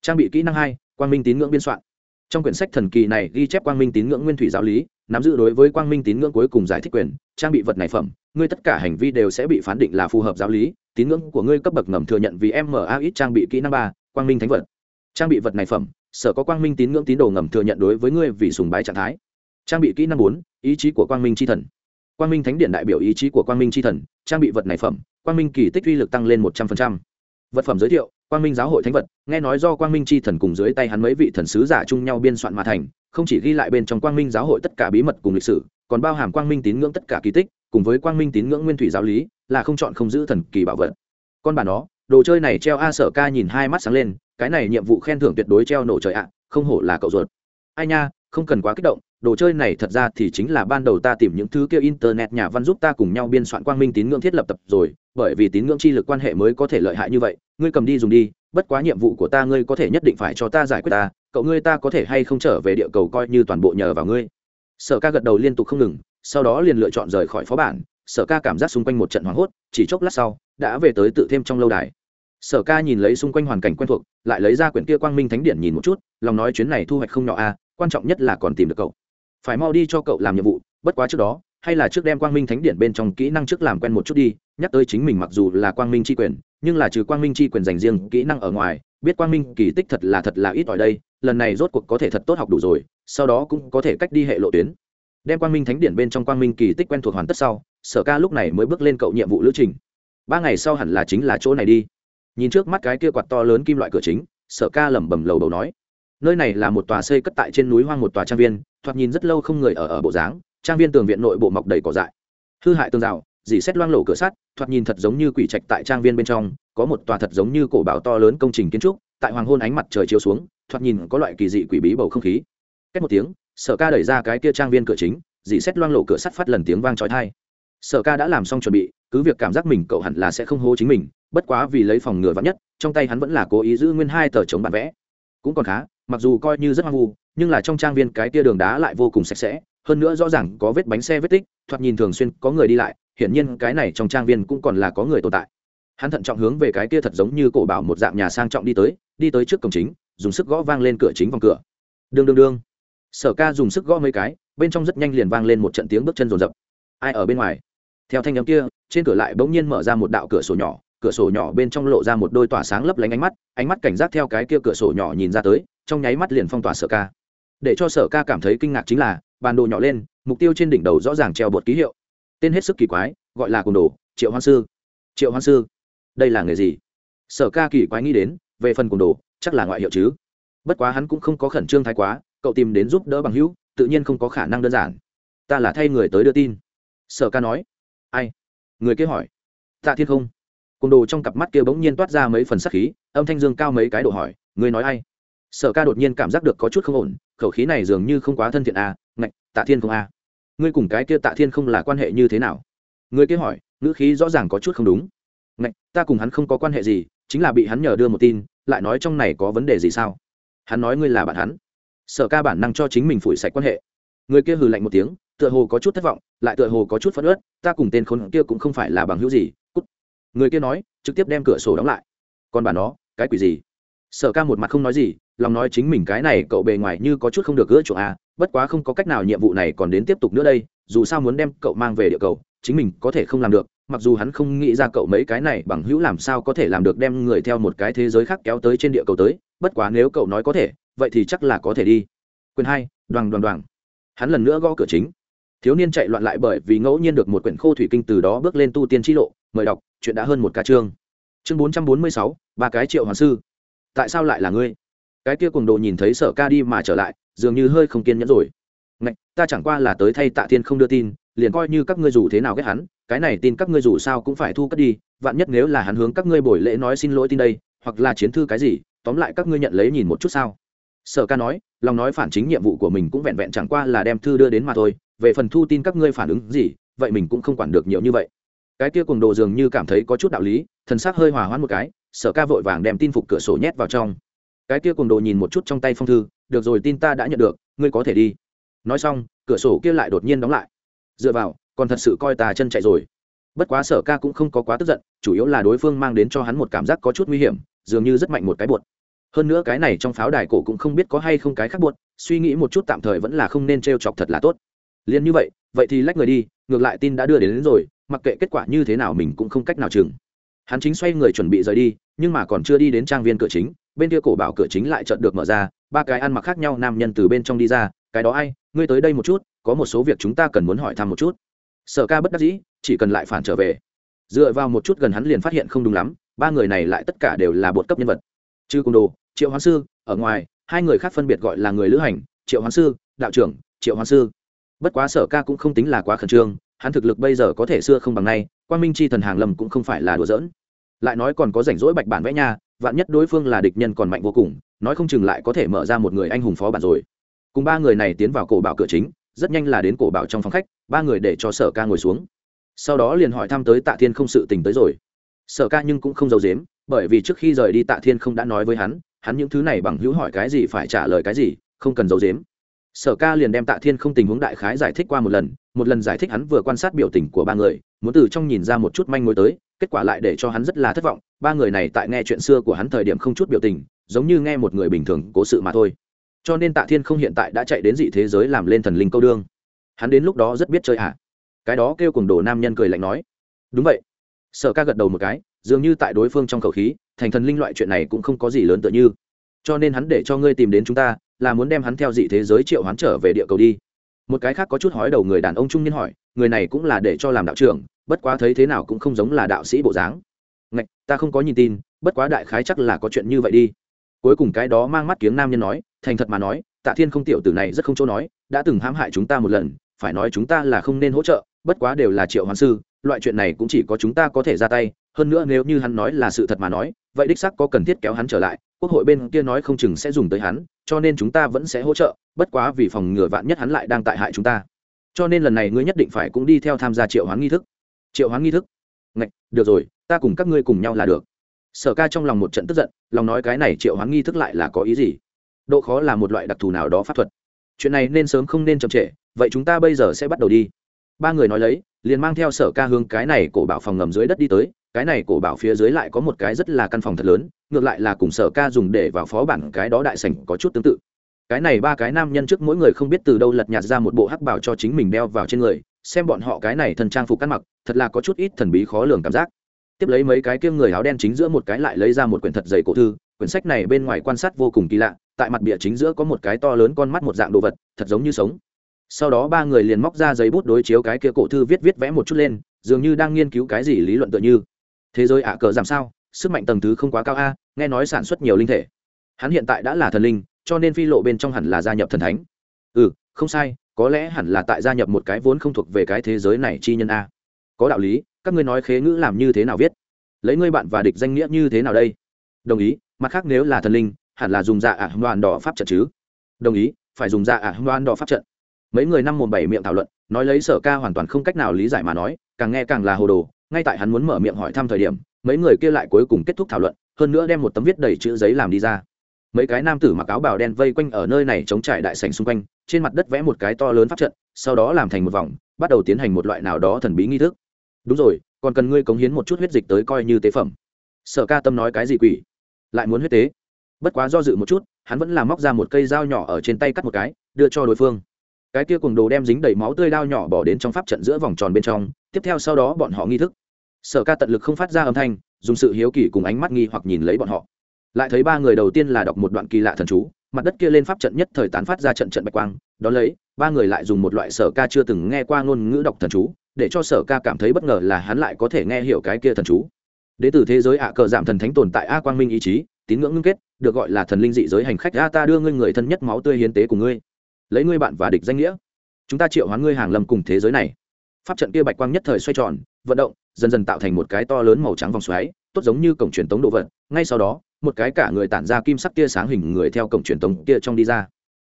S1: Trang bị kỹ năng hai, quang minh tín ngưỡng biên soạn trong quyển sách thần kỳ này ghi chép quang minh tín ngưỡng nguyên thủy giáo lý, nắm giữ đối với quang minh tín ngưỡng cuối cùng giải thích quyền, trang bị vật này phẩm, ngươi tất cả hành vi đều sẽ bị phán định là phù hợp giáo lý, tín ngưỡng của ngươi cấp bậc ngầm thừa nhận vì ma ít trang bị kỹ năng ba, quang minh thánh vật. Trang bị vật này phẩm, sở có quang minh tín ngưỡng tín đồ ngầm thừa nhận đối với ngươi vì sùng bái trạng thái. Trang bị kỹ năng bốn, ý chí của quang minh tri thần. Quang minh thánh điện đại biểu ý chí của quang minh tri thần, trang bị vật này phẩm, quang minh kỳ tích uy lực tăng lên một trăm linh vật phẩm giới thiệu quang minh giáo hội thánh vật, nghe nói do quang minh c h i thần cùng dưới tay hắn mấy vị thần sứ giả chung nhau biên soạn mà thành, không chỉ ghi lại bên trong quang minh giáo hội tất cả bí mật cùng lịch sử, còn bao hàm quang minh tín ngưỡng tất cả kỳ tích, cùng với quang minh tín ngưỡng nguyên thủy giáo lý, là không chọn không giữ thần kỳ bảo vật. Con bà nó, đồ chơi này treo a sở ca nhìn hai mắt sáng lên, cái này nhiệm vụ khen thưởng tuyệt đối treo nổ trời ạ, không hổ là cậu ruột. Ai nha, không cần quá kích động, đồ chơi này thật ra thì chính là ban đầu ta tìm những thứ kia internet nhà văn giúp ta cùng nhau biên soạn quang minh tín ngưỡng thiết lập tập rồi bởi vì tín ngưỡng chi lực quan hệ mới có thể lợi hại như vậy, ngươi cầm đi dùng đi, bất quá nhiệm vụ của ta ngươi có thể nhất định phải cho ta giải quyết ta, cậu ngươi ta có thể hay không trở về địa cầu coi như toàn bộ nhờ vào ngươi. Sở ca gật đầu liên tục không ngừng, sau đó liền lựa chọn rời khỏi phó bản, sở ca cảm giác xung quanh một trận hoảng hốt, chỉ chốc lát sau, đã về tới tự thêm trong lâu đài. Sở ca nhìn lấy xung quanh hoàn cảnh quen thuộc, lại lấy ra quyển kia quang minh thánh điện nhìn một chút, lòng nói chuyến này thu hoạch không nhỏ a quan trọng nhất là còn tìm được cậu. Phải mau đi cho cậu làm nhiệm vụ, bất quá trước đó hay là trước đem quang minh thánh điện bên trong kỹ năng trước làm quen một chút đi, nhắc tới chính mình mặc dù là quang minh c h i quyền, nhưng là trừ quang minh c h i quyền dành riêng kỹ năng ở ngoài, biết quang minh kỳ tích thật là thật là ít ở đây, lần này rốt cuộc có thể thật tốt học đủ rồi, sau đó cũng có thể cách đi hệ lộ tuyến. Đem quang minh thánh điện bên trong quang minh kỳ tích quen thuộc hoàn tất sau, sở ca lúc này mới bước lên cậu nhiệm vụ lữ trình. Ba ngày sau hẳn là chính là chỗ này đi. Nhìn trước mắt cái kia quạt to lớn kim loại cửa chính, sở ca lẩm bẩm lầu đầu nói. Nơi này là một tòa xây cất tại trên núi hoang một tòa trang viên, thoạt nhìn rất lâu không người ở ở bộ dáng trang viên tường viện nội bộ mọc đầy cỏ dại. Hư hại tường rào, dì xét loang lổ cửa sắt, thoạt nhìn thật giống như quỷ trạch tại trang viên bên trong, có một tòa thật giống như cổ bảo to lớn công trình kiến trúc, tại hoàng hôn ánh mặt trời chiếu xuống, thoạt nhìn có loại kỳ dị quỷ bí bầu không khí. Cách một tiếng, sở ca đẩy ra cái kia trang viên cửa chính, dì xét loang lổ cửa sắt phát lần tiếng vang trói thai sở ca đã làm xong chuẩn bị, cứ việc cảm giác mình cậu hẳn là sẽ không hô chính mình, bất quá vì lấy phòng ngừa vắng nhất, trong tay hắn vẫn là cố ý giữ nguyên hai tờ chống bản vẽ. Cũng còn khá, mặc dù coi như rất hoang vu, nhưng là trong trang viên cái tia đường đá lại vô cùng sạch sẽ hơn nữa rõ ràng có vết bánh xe vết tích, thoạt nhìn thường xuyên có người đi lại, hiển nhiên cái này trong trang viên cũng còn là có người tồn tại. Hắn thận trọng hướng về cái kia thật giống như cổ bảo một dạng nhà sang trọng đi tới đi tới trước cổng chính, dùng sức gõ vang lên cửa chính vòng cửa. Đương đương đương. Sở ca dùng sức gõ mấy cái, bên trong rất nhanh liền vang lên một trận tiếng bước chân rồn rập. Ai ở bên ngoài? Theo thanh âm kia, trên cửa lại bỗng nhiên mở ra một đạo cửa sổ nhỏ, cửa sổ nhỏ bên trong lộ ra một đôi tỏa sáng lấp lánh ánh mắt ánh mắt cảnh giác theo cái kia cửa sổ nhỏ nhìn ra tới, trong nháy mắt liền phong tỏa sở ca. Để cho sở ca cảm thấy kinh ngạc chính là bàn đồ nhỏ lên, mục tiêu trên đỉnh đầu rõ ràng treo bột ký hiệu. Tên hết sức kỳ quái, gọi là cồn đồ, triệu hoan sư. Triệu hoan sư, đây là người gì? Sở ca kỳ quái nghĩ đến, về phần cồn đồ, chắc là ngoại hiệu chứ. Bất quá hắn cũng không có khẩn trương thái quá, cậu tìm đến giúp đỡ bằng hữu, tự nhiên không có khả năng đơn giản. Ta là thay người tới đưa tin. Sở ca nói. Ai? Người kia hỏi. Tạ thiên không. Côn đồ trong cặp mắt kia bỗng nhiên toát ra mấy phần sắc khí, âm thanh dương cao mấy cái độ hỏi, người nói ai? Sở ca đột nhiên cảm giác được có chút không ổn, khẩu khí này dường như không quá thân thiện à ngạch, tạ thiên không à. Ngươi cùng cái kia tạ thiên không là quan hệ như thế nào? Ngươi kia hỏi, ngữ khí rõ ràng có chút không đúng. Ngạch, ta cùng hắn không có quan hệ gì, chính là bị hắn nhờ đưa một tin, lại nói trong này có vấn đề gì sao? Hắn nói ngươi là bạn hắn. Sở ca bản năng cho chính mình phủi sạch quan hệ. Người kia hừ lạnh một tiếng, tựa hồ có chút thất vọng, lại tựa hồ có chút phất ớt ta cùng tên khốn kia cũng không phải là bằng hữu gì, cút. Người kia nói, trực tiếp đem cửa sổ đóng lại. Còn bà nó, cái quỷ gì? Sở ca một mặt không nói gì, lòng nói chính mình cái này cậu bề ngoài như có chút không được gỡ chỗ a, bất quá không có cách nào nhiệm vụ này còn đến tiếp tục nữa đây, dù sao muốn đem cậu mang về địa cầu, chính mình có thể không làm được, mặc dù hắn không nghĩ ra cậu mấy cái này bằng hữu làm sao có thể làm được đem người theo một cái thế giới khác kéo tới trên địa cầu tới, bất quá nếu cậu nói có thể, vậy thì chắc là có thể đi. Quyền hai, đoàn đoàn đoàn. Hắn lần nữa gõ cửa chính. Thiếu niên chạy loạn lại bởi vì ngẫu nhiên được một quyển khô thủy kinh từ đó bước lên tu tiên t lộ, mời đọc, chuyện đã hơn một ca chương. Chương bốn trăm bốn mươi sáu, ba cái triệu hoàng sư tại sao lại là ngươi? Cái kia cùng đồ nhìn thấy sở ca đi mà trở lại, dường như hơi không kiên nhẫn rồi. Ngạch, ta chẳng qua là tới thay tạ thiên không đưa tin, liền coi như các ngươi dù thế nào ghét hắn, cái này tin các ngươi dù sao cũng phải thu cất đi, vạn nhất nếu là hắn hướng các ngươi buổi lễ nói xin lỗi tin đây, hoặc là chiến thư cái gì, tóm lại các ngươi nhận lấy nhìn một chút sao. Sở ca nói, lòng nói phản chính nhiệm vụ của mình cũng vẹn vẹn chẳng qua là đem thư đưa đến mà thôi, về phần thu tin các ngươi phản ứng gì, vậy mình cũng không quản được nhiều như vậy. Cái kia cùng đồ dường như cảm thấy có chút đạo lý, thần sắc hơi hòa hoãn một cái sở ca vội vàng đem tin phục cửa sổ nhét vào trong. Cái kia cùng đồ nhìn một chút trong tay phong thư được rồi tin ta đã nhận được ngươi có thể đi. Nói xong cửa sổ kia lại đột nhiên đóng lại. Dựa vào còn thật sự coi tà chân chạy rồi. Bất quá sở ca cũng không có quá tức giận chủ yếu là đối phương mang đến cho hắn một cảm giác có chút nguy hiểm dường như rất mạnh một cái buột. Hơn nữa cái này trong pháo đài cổ cũng không biết có hay không cái khác buột suy nghĩ một chút tạm thời vẫn là không nên t r e o chọc thật là tốt. Liền như vậy vậy thì lách người đi ngược lại tin đã đưa đến, đến rồi mặc kệ kết quả như thế nào mình cũng không cách nào chừng hắn chính xoay người chuẩn bị rời đi, nhưng mà còn chưa đi đến trang viên cửa chính, bên kia cổ bảo cửa chính lại chợt được mở ra, ba cái ăn mặc khác nhau nam nhân từ bên trong đi ra, cái đó ai? Ngươi tới đây một chút, có một số việc chúng ta cần muốn hỏi thăm một chút. Sở ca bất đắc dĩ, chỉ cần lại phản trở về. Dựa vào một chút gần hắn liền phát hiện không đúng lắm, ba người này lại tất cả đều là bột cấp nhân vật. Chư cung đồ, triệu hoán sư, ở ngoài, hai người khác phân biệt gọi là người lữ hành, triệu hoán sư, đạo trưởng, triệu hoán sư. Bất quá sở ca cũng không tính là quá khẩn trương hắn thực lực bây giờ có thể xưa không bằng nay quan minh chi thần hàng lầm cũng không phải là đùa giỡn. Lại nói còn có rảnh rỗi bạch bản vẽ nha, vạn nhất đối phương là địch nhân còn mạnh vô cùng, nói không chừng lại có thể mở ra một người anh hùng phó bản rồi. Cùng ba người này tiến vào cổ bảo cửa chính, rất nhanh là đến cổ bảo trong phòng khách, ba người để cho sở ca ngồi xuống. Sau đó liền hỏi thăm tới tạ thiên không sự tình tới rồi. Sở ca nhưng cũng không giấu dếm bởi vì trước khi rời đi tạ thiên không đã nói với hắn hắn những thứ này bằng hữu hỏi cái gì phải trả lời cái gì, không cần giấu dếm sở ca liền đem tạ thiên không tình huống đại khái giải thích qua một lần một lần giải thích hắn vừa quan sát biểu tình của ba người, muốn từ trong nhìn ra một chút manh mối tới, kết quả lại để cho hắn rất là thất vọng, ba người này tại nghe chuyện xưa của hắn thời điểm không chút biểu tình, giống như nghe một người bình thường cố sự mà thôi. Cho nên tạ thiên không hiện tại đã chạy đến dị thế giới làm lên thần linh câu đương. Hắn đến lúc đó rất biết chơi ạ à. cái đó kêu cùng đồ nam nhân cười lạnh nói. Đúng vậy. Sở ca gật đầu một cái, dường như tại đối phương trong khẩu khí, thành thần linh loại chuyện này cũng không có gì lớn tựa như. Cho nên hắn để cho ngươi tìm đến chúng ta là muốn đem hắn theo dị thế giới triệu hoán trở về địa cầu đi. Một cái khác có chút hói đầu người đàn ông trung niên hỏi, người này cũng là để cho làm đạo trưởng, bất quá thấy thế nào cũng không giống là đạo sĩ bộ dáng. Ngạch, ta không có nhìn tin, bất quá đại khái chắc là có chuyện như vậy đi. Cuối cùng cái đó mang mắt kiếng nam nhân nói, thành thật mà nói, tạ thiên không tiểu tử này rất không chỗ nói, đã từng hãm hại chúng ta một lần, phải nói chúng ta là không nên hỗ trợ, bất quá đều là triệu hoán sư, loại chuyện này cũng chỉ có chúng ta có thể ra tay, hơn nữa nếu như hắn nói là sự thật mà nói, vậy đích sắc có cần thiết kéo hắn trở lại quốc hội bên kia nói không chừng sẽ dùng tới hắn cho nên chúng ta vẫn sẽ hỗ trợ bất quá vì phòng ngừa vạn nhất hắn lại đang tại hại chúng ta. Cho nên lần này ngươi nhất định phải cũng đi theo tham gia triệu hoán nghi thức. Triệu hoán nghi thức? Ngạch, được rồi ta cùng các ngươi cùng nhau là được. Sở ca trong lòng một trận tức giận lòng nói cái này triệu hoán nghi thức lại là có ý gì? Độ khó là một loại đặc thù nào đó pháp thuật. Chuyện này nên sớm không nên chậm trễ vậy chúng ta bây giờ sẽ bắt đầu đi. Ba người nói lấy liền mang theo sở ca hướng cái này cổ bảo phòng ngầm dưới đất đi tới cái này cổ bảo phía dưới lại có một cái rất là căn phòng thật lớn, ngược lại là cùng sở ca dùng để vào phó bản cái đó đại sảnh có chút tương tự. Cái này ba cái nam nhân trước mỗi người không biết từ đâu lật nhạt ra một bộ hắc bảo cho chính mình đeo vào trên người, xem bọn họ cái này thần trang phục cắt mặc, thật là có chút ít thần bí khó lường cảm giác. Tiếp lấy mấy cái kia người áo đen chính giữa một cái lại lấy ra một quyển thật dày cổ thư, quyển sách này bên ngoài quan sát vô cùng kỳ lạ, tại mặt bìa chính giữa có một cái to lớn con mắt một dạng đồ vật, thật giống như sống. Sau đó ba người liền móc ra giấy bút đối chiếu cái kia cổ thư viết viết vẽ một chút lên, dường như đang nghiên cứu cái gì lý luận tựa như thế giới ạ cờ giảm sao? Sức mạnh tầng thứ không quá cao a, nghe nói sản xuất nhiều linh thể. Hắn hiện tại đã là thần linh, cho nên phi lộ bên trong hẳn là gia nhập thần thánh. Ừ không sai, có lẽ hẳn là tại gia nhập một cái vốn không thuộc về cái thế giới này chi nhân a. Có đạo lý, các ngươi nói khế ngữ làm như thế nào viết? Lấy ngươi bạn và địch danh nghĩa như thế nào đây? Đồng ý, mặt khác nếu là thần linh, hẳn là dùng dạ ả à đoàn đỏ pháp trận chứ? Đồng ý, phải dùng dạ ả à đoàn đỏ pháp trận. Mấy người năm mồm bảy miệng thảo luận, nói lấy sở ca hoàn toàn không cách nào lý giải mà nói, càng nghe càng là hồ đồ ngay tại hắn muốn mở miệng hỏi thăm thời điểm, mấy người kia lại cuối cùng kết thúc thảo luận, hơn nữa đem một tấm viết đầy chữ giấy làm đi ra. Mấy cái nam tử mặc áo bào đen vây quanh ở nơi này chống trải đại sành xung quanh, trên mặt đất vẽ một cái to lớn pháp trận, sau đó làm thành một vòng, bắt đầu tiến hành một loại nào đó thần bí nghi thức. Đúng rồi, còn cần ngươi cống hiến một chút huyết dịch tới coi như tế phẩm. Sở ca tâm nói cái gì quỷ? Lại muốn huyết tế. Bất quá do dự một chút, hắn vẫn làm móc ra một cây dao nhỏ ở trên tay cắt một cái, đưa cho đối phương cái kia cùng đồ đem dính đầy máu tươi đao nhỏ bỏ đến trong pháp trận giữa vòng tròn bên trong, tiếp theo sau đó bọn họ nghi thức. Sở ca tận lực không phát ra âm thanh, dùng sự hiếu kỳ cùng ánh mắt nghi hoặc nhìn lấy bọn họ. Lại thấy ba người đầu tiên là đọc một đoạn kỳ lạ thần chú, mặt đất kia lên pháp trận nhất thời tán phát ra trận trận bạch quang đ ó lấy, ba người lại dùng một loại sở ca chưa từng nghe qua ngôn ngữ đọc thần chú, để cho sở ca cảm thấy bất ngờ là hắn lại có thể nghe hiểu cái kia thần chú. Đ ế từ thế giới ạ cờ giảm thần thánh tồn tại a quang minh ý chí, tín ngưỡng ngưng kết, được gọi là thần linh dị giới hành khách a, ta đưa ngươi người thân nhất máu tươi hiến tế của ngươi lấy ngươi bạn và địch danh nghĩa. Chúng ta triệu hoán ngươi hàng lâm cùng thế giới này. Pháp trận kia bạch quang nhất thời xoay tròn, vận động, dần dần tạo thành một cái to lớn màu trắng vòng xoáy, tốt giống như cổng truyền tống độ vật. Ngay sau đó, một cái cả người tản ra kim sắc tia sáng hình người theo cổng truyền tống kia trong đi ra.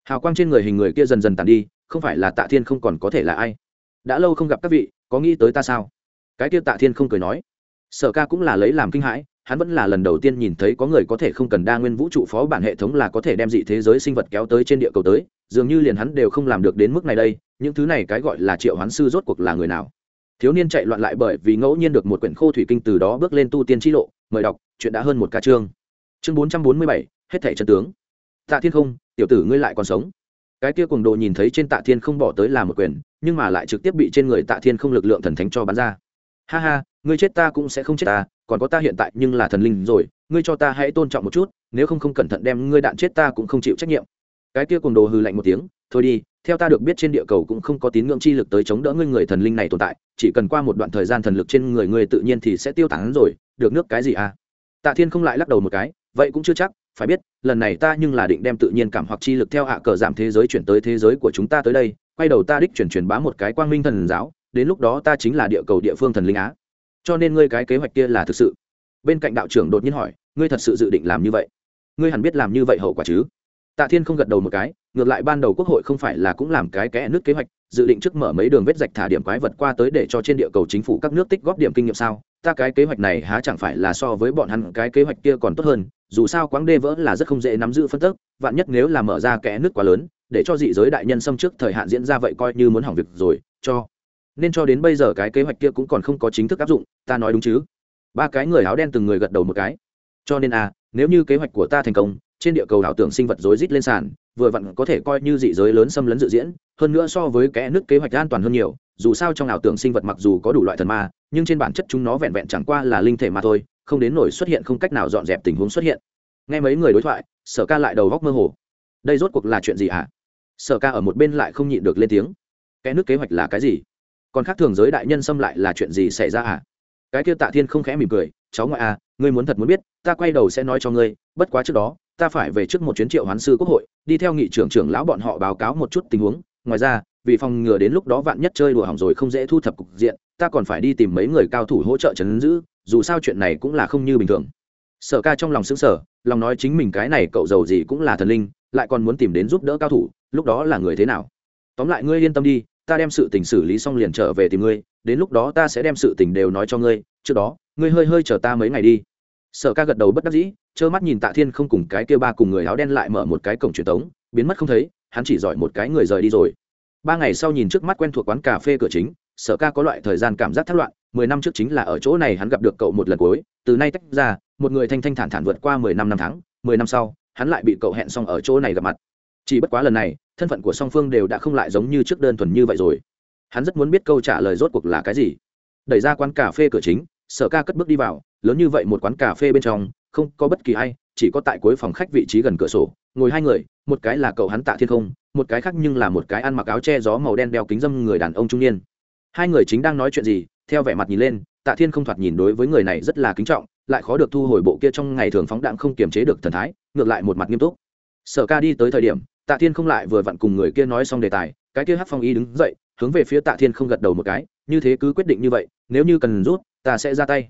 S1: Hào quang trên người hình người kia dần dần tàn đi, không phải là tạ thiên không còn có thể là ai. Đã lâu không gặp các vị, có nghĩ tới ta sao? Cái kia tạ thiên không cười nói. Sở ca cũng là lấy làm kinh hãi, hắn vẫn là lần đầu tiên nhìn thấy có người có thể không cần đa nguyên vũ trụ phó bản hệ thống là có thể đem dị thế giới sinh vật kéo tới trên địa cầu tới dường như liền hắn đều không làm được đến mức này đây, những thứ này cái gọi là triệu hoán sư rốt cuộc là người nào? Thiếu niên chạy loạn lại bởi vì ngẫu nhiên được một quyển khô thủy kinh từ đó bước lên tu tiên t lộ, mời đọc, chuyện đã hơn một ca chương. Chương bốn trăm bốn mươi bảy, hết thẻ chân tướng. Tạ thiên không, tiểu tử ngươi lại còn sống. Cái kia cùng đồ nhìn thấy trên tạ thiên không bỏ tới là một quyền nhưng mà lại trực tiếp bị trên người tạ thiên không lực lượng thần thánh cho bắn ra. Ha ha, ngươi chết ta cũng sẽ không chết ta, còn có ta hiện tại nhưng là thần linh rồi, ngươi cho ta hãy tôn trọng một chút, nếu không không cẩn thận đem ngươi đạn chết ta cũng không chịu trách nhiệm cái kia cùng đồ hư lạnh một tiếng, thôi đi, theo ta được biết trên địa cầu cũng không có tín ngưỡng chi lực tới chống đỡ ngươi người thần linh này tồn tại, chỉ cần qua một đoạn thời gian thần lực trên người ngươi tự nhiên thì sẽ tiêu tán rồi, được nước cái gì à? Tạ thiên không lại lắc đầu một cái, vậy cũng chưa chắc, phải biết, lần này ta nhưng là định đem tự nhiên cảm hoặc chi lực theo hạ cờ giảm thế giới chuyển tới thế giới của chúng ta tới đây, quay đầu ta đích chuyển truyền bá một cái quang minh thần giáo, đến lúc đó ta chính là địa cầu địa phương thần linh á. Cho nên ngươi cái kế hoạch kia là thực sự. Bên cạnh đạo trưởng đột nhiên hỏi, ngươi thật sự dự định làm như vậy? Ngươi hẳn biết làm như vậy hậu quả chứ? Tạ thiên không gật đầu một cái, ngược lại ban đầu quốc hội không phải là cũng làm cái kẽ nước kế hoạch, dự định trước mở mấy đường vết rạch thả điểm quái vật qua tới để cho trên địa cầu chính phủ các nước tích góp điểm kinh nghiệm sao? Ta cái kế hoạch này há chẳng phải là so với bọn hắn, cái kế hoạch kia còn tốt hơn, dù sao quáng đê vỡ là rất không dễ nắm giữ phân tức vạn nhất nếu là mở ra kẽ nước quá lớn, để cho dị giới đại nhân xâm trước thời hạn diễn ra vậy coi như muốn hỏng việc rồi, cho. Nên cho đến bây giờ cái kế hoạch kia cũng còn không có chính thức áp dụng, ta nói đúng chứ? Ba cái người áo đen từng người gật đầu một cái. Cho nên à nếu như kế hoạch của ta thành công trên địa cầu ảo tưởng sinh vật rối rít lên sàn, vừa vặn có thể coi như dị giới lớn xâm lấn dự diễn, hơn nữa so với kẽ nước kế hoạch an toàn hơn nhiều, dù sao trong ảo tưởng sinh vật mặc dù có đủ loại thần ma, nhưng trên bản chất chúng nó vẹn vẹn chẳng qua là linh thể mà thôi, không đến nổi xuất hiện không cách nào dọn dẹp tình huống xuất hiện. Nghe mấy người đối thoại, sở ca lại đầu góc mơ hồ. Đây rốt cuộc là chuyện gì hả? Sở ca ở một bên lại không nhịn được lên tiếng. Kẽ nước kế hoạch là cái gì? Còn khác thường giới đại nhân xâm lại là chuyện gì xảy ra hả? Cái kia tạ thiên không khẽ mỉm cười, cháu ngoại à ngươi muốn thật muốn biết, ta quay đầu sẽ nói cho ngươi, bất quá trước đó ta phải về trước một chuyến triệu hoán sư quốc hội, đi theo nghị trưởng trưởng lão bọn họ báo cáo một chút tình huống. Ngoài ra, vì phòng ngừa đến lúc đó vạn nhất chơi đùa hỏng rồi không dễ thu thập cục diện, ta còn phải đi tìm mấy người cao thủ hỗ trợ chấn giữ, dù sao chuyện này cũng là không như bình thường. Sở ca trong lòng xứng sở lòng nói chính mình cái này cậu giàu gì cũng là thần linh, lại còn muốn tìm đến giúp đỡ cao thủ, lúc đó là người thế nào? Tóm lại ngươi yên tâm đi, ta đem sự tình xử lý xong liền trở về tìm ngươi, đến lúc đó ta sẽ đem sự tình đều nói cho ngươi, trước đó, ngươi hơi hơi chờ ta mấy ngày đi sở ca gật đầu bất đắc dĩ, trơ mắt nhìn tạ thiên không cùng cái kia ba cùng người áo đen lại mở một cái cổng truyền tống, biến mất không thấy, hắn chỉ giỏi một cái người rời đi rồi. Ba ngày sau nhìn trước mắt quen thuộc quán cà phê cửa chính, sở ca có loại thời gian cảm giác thất loạn, mười năm trước chính là ở chỗ này hắn gặp được cậu một lần cuối, từ nay tách ra, một người thanh thanh thản thản vượt qua mười năm năm tháng, mười năm sau, hắn lại bị cậu hẹn xong ở chỗ này gặp mặt. Chỉ bất quá lần này, thân phận của song phương đều đã không lại giống như trước đơn thuần như vậy rồi. Hắn rất muốn biết câu trả lời rốt cuộc là cái gì. Đẩy ra quán cà phê cửa chính, sở ca cất bước đi vào lớn như vậy một quán cà phê bên trong, không có bất kỳ ai, chỉ có tại cuối phòng khách vị trí gần cửa sổ, ngồi hai người, một cái là cậu hắn tạ thiên không, một cái khác nhưng là một cái ăn mặc áo che gió màu đen đeo kính dâm người đàn ông trung niên. Hai người chính đang nói chuyện gì, theo vẻ mặt nhìn lên, tạ thiên không thoạt nhìn đối với người này rất là kính trọng, lại khó được thu hồi bộ kia trong ngày thường phóng đạn không kiềm chế được thần thái, ngược lại một mặt nghiêm túc. Sở ca đi tới thời điểm, tạ thiên không lại vừa vặn cùng người kia nói xong đề tài, cái kia hát phong y đứng dậy, hướng về phía tạ thiên không gật đầu một cái, như thế cứ quyết định như vậy, nếu như cần rút, ta sẽ ra tay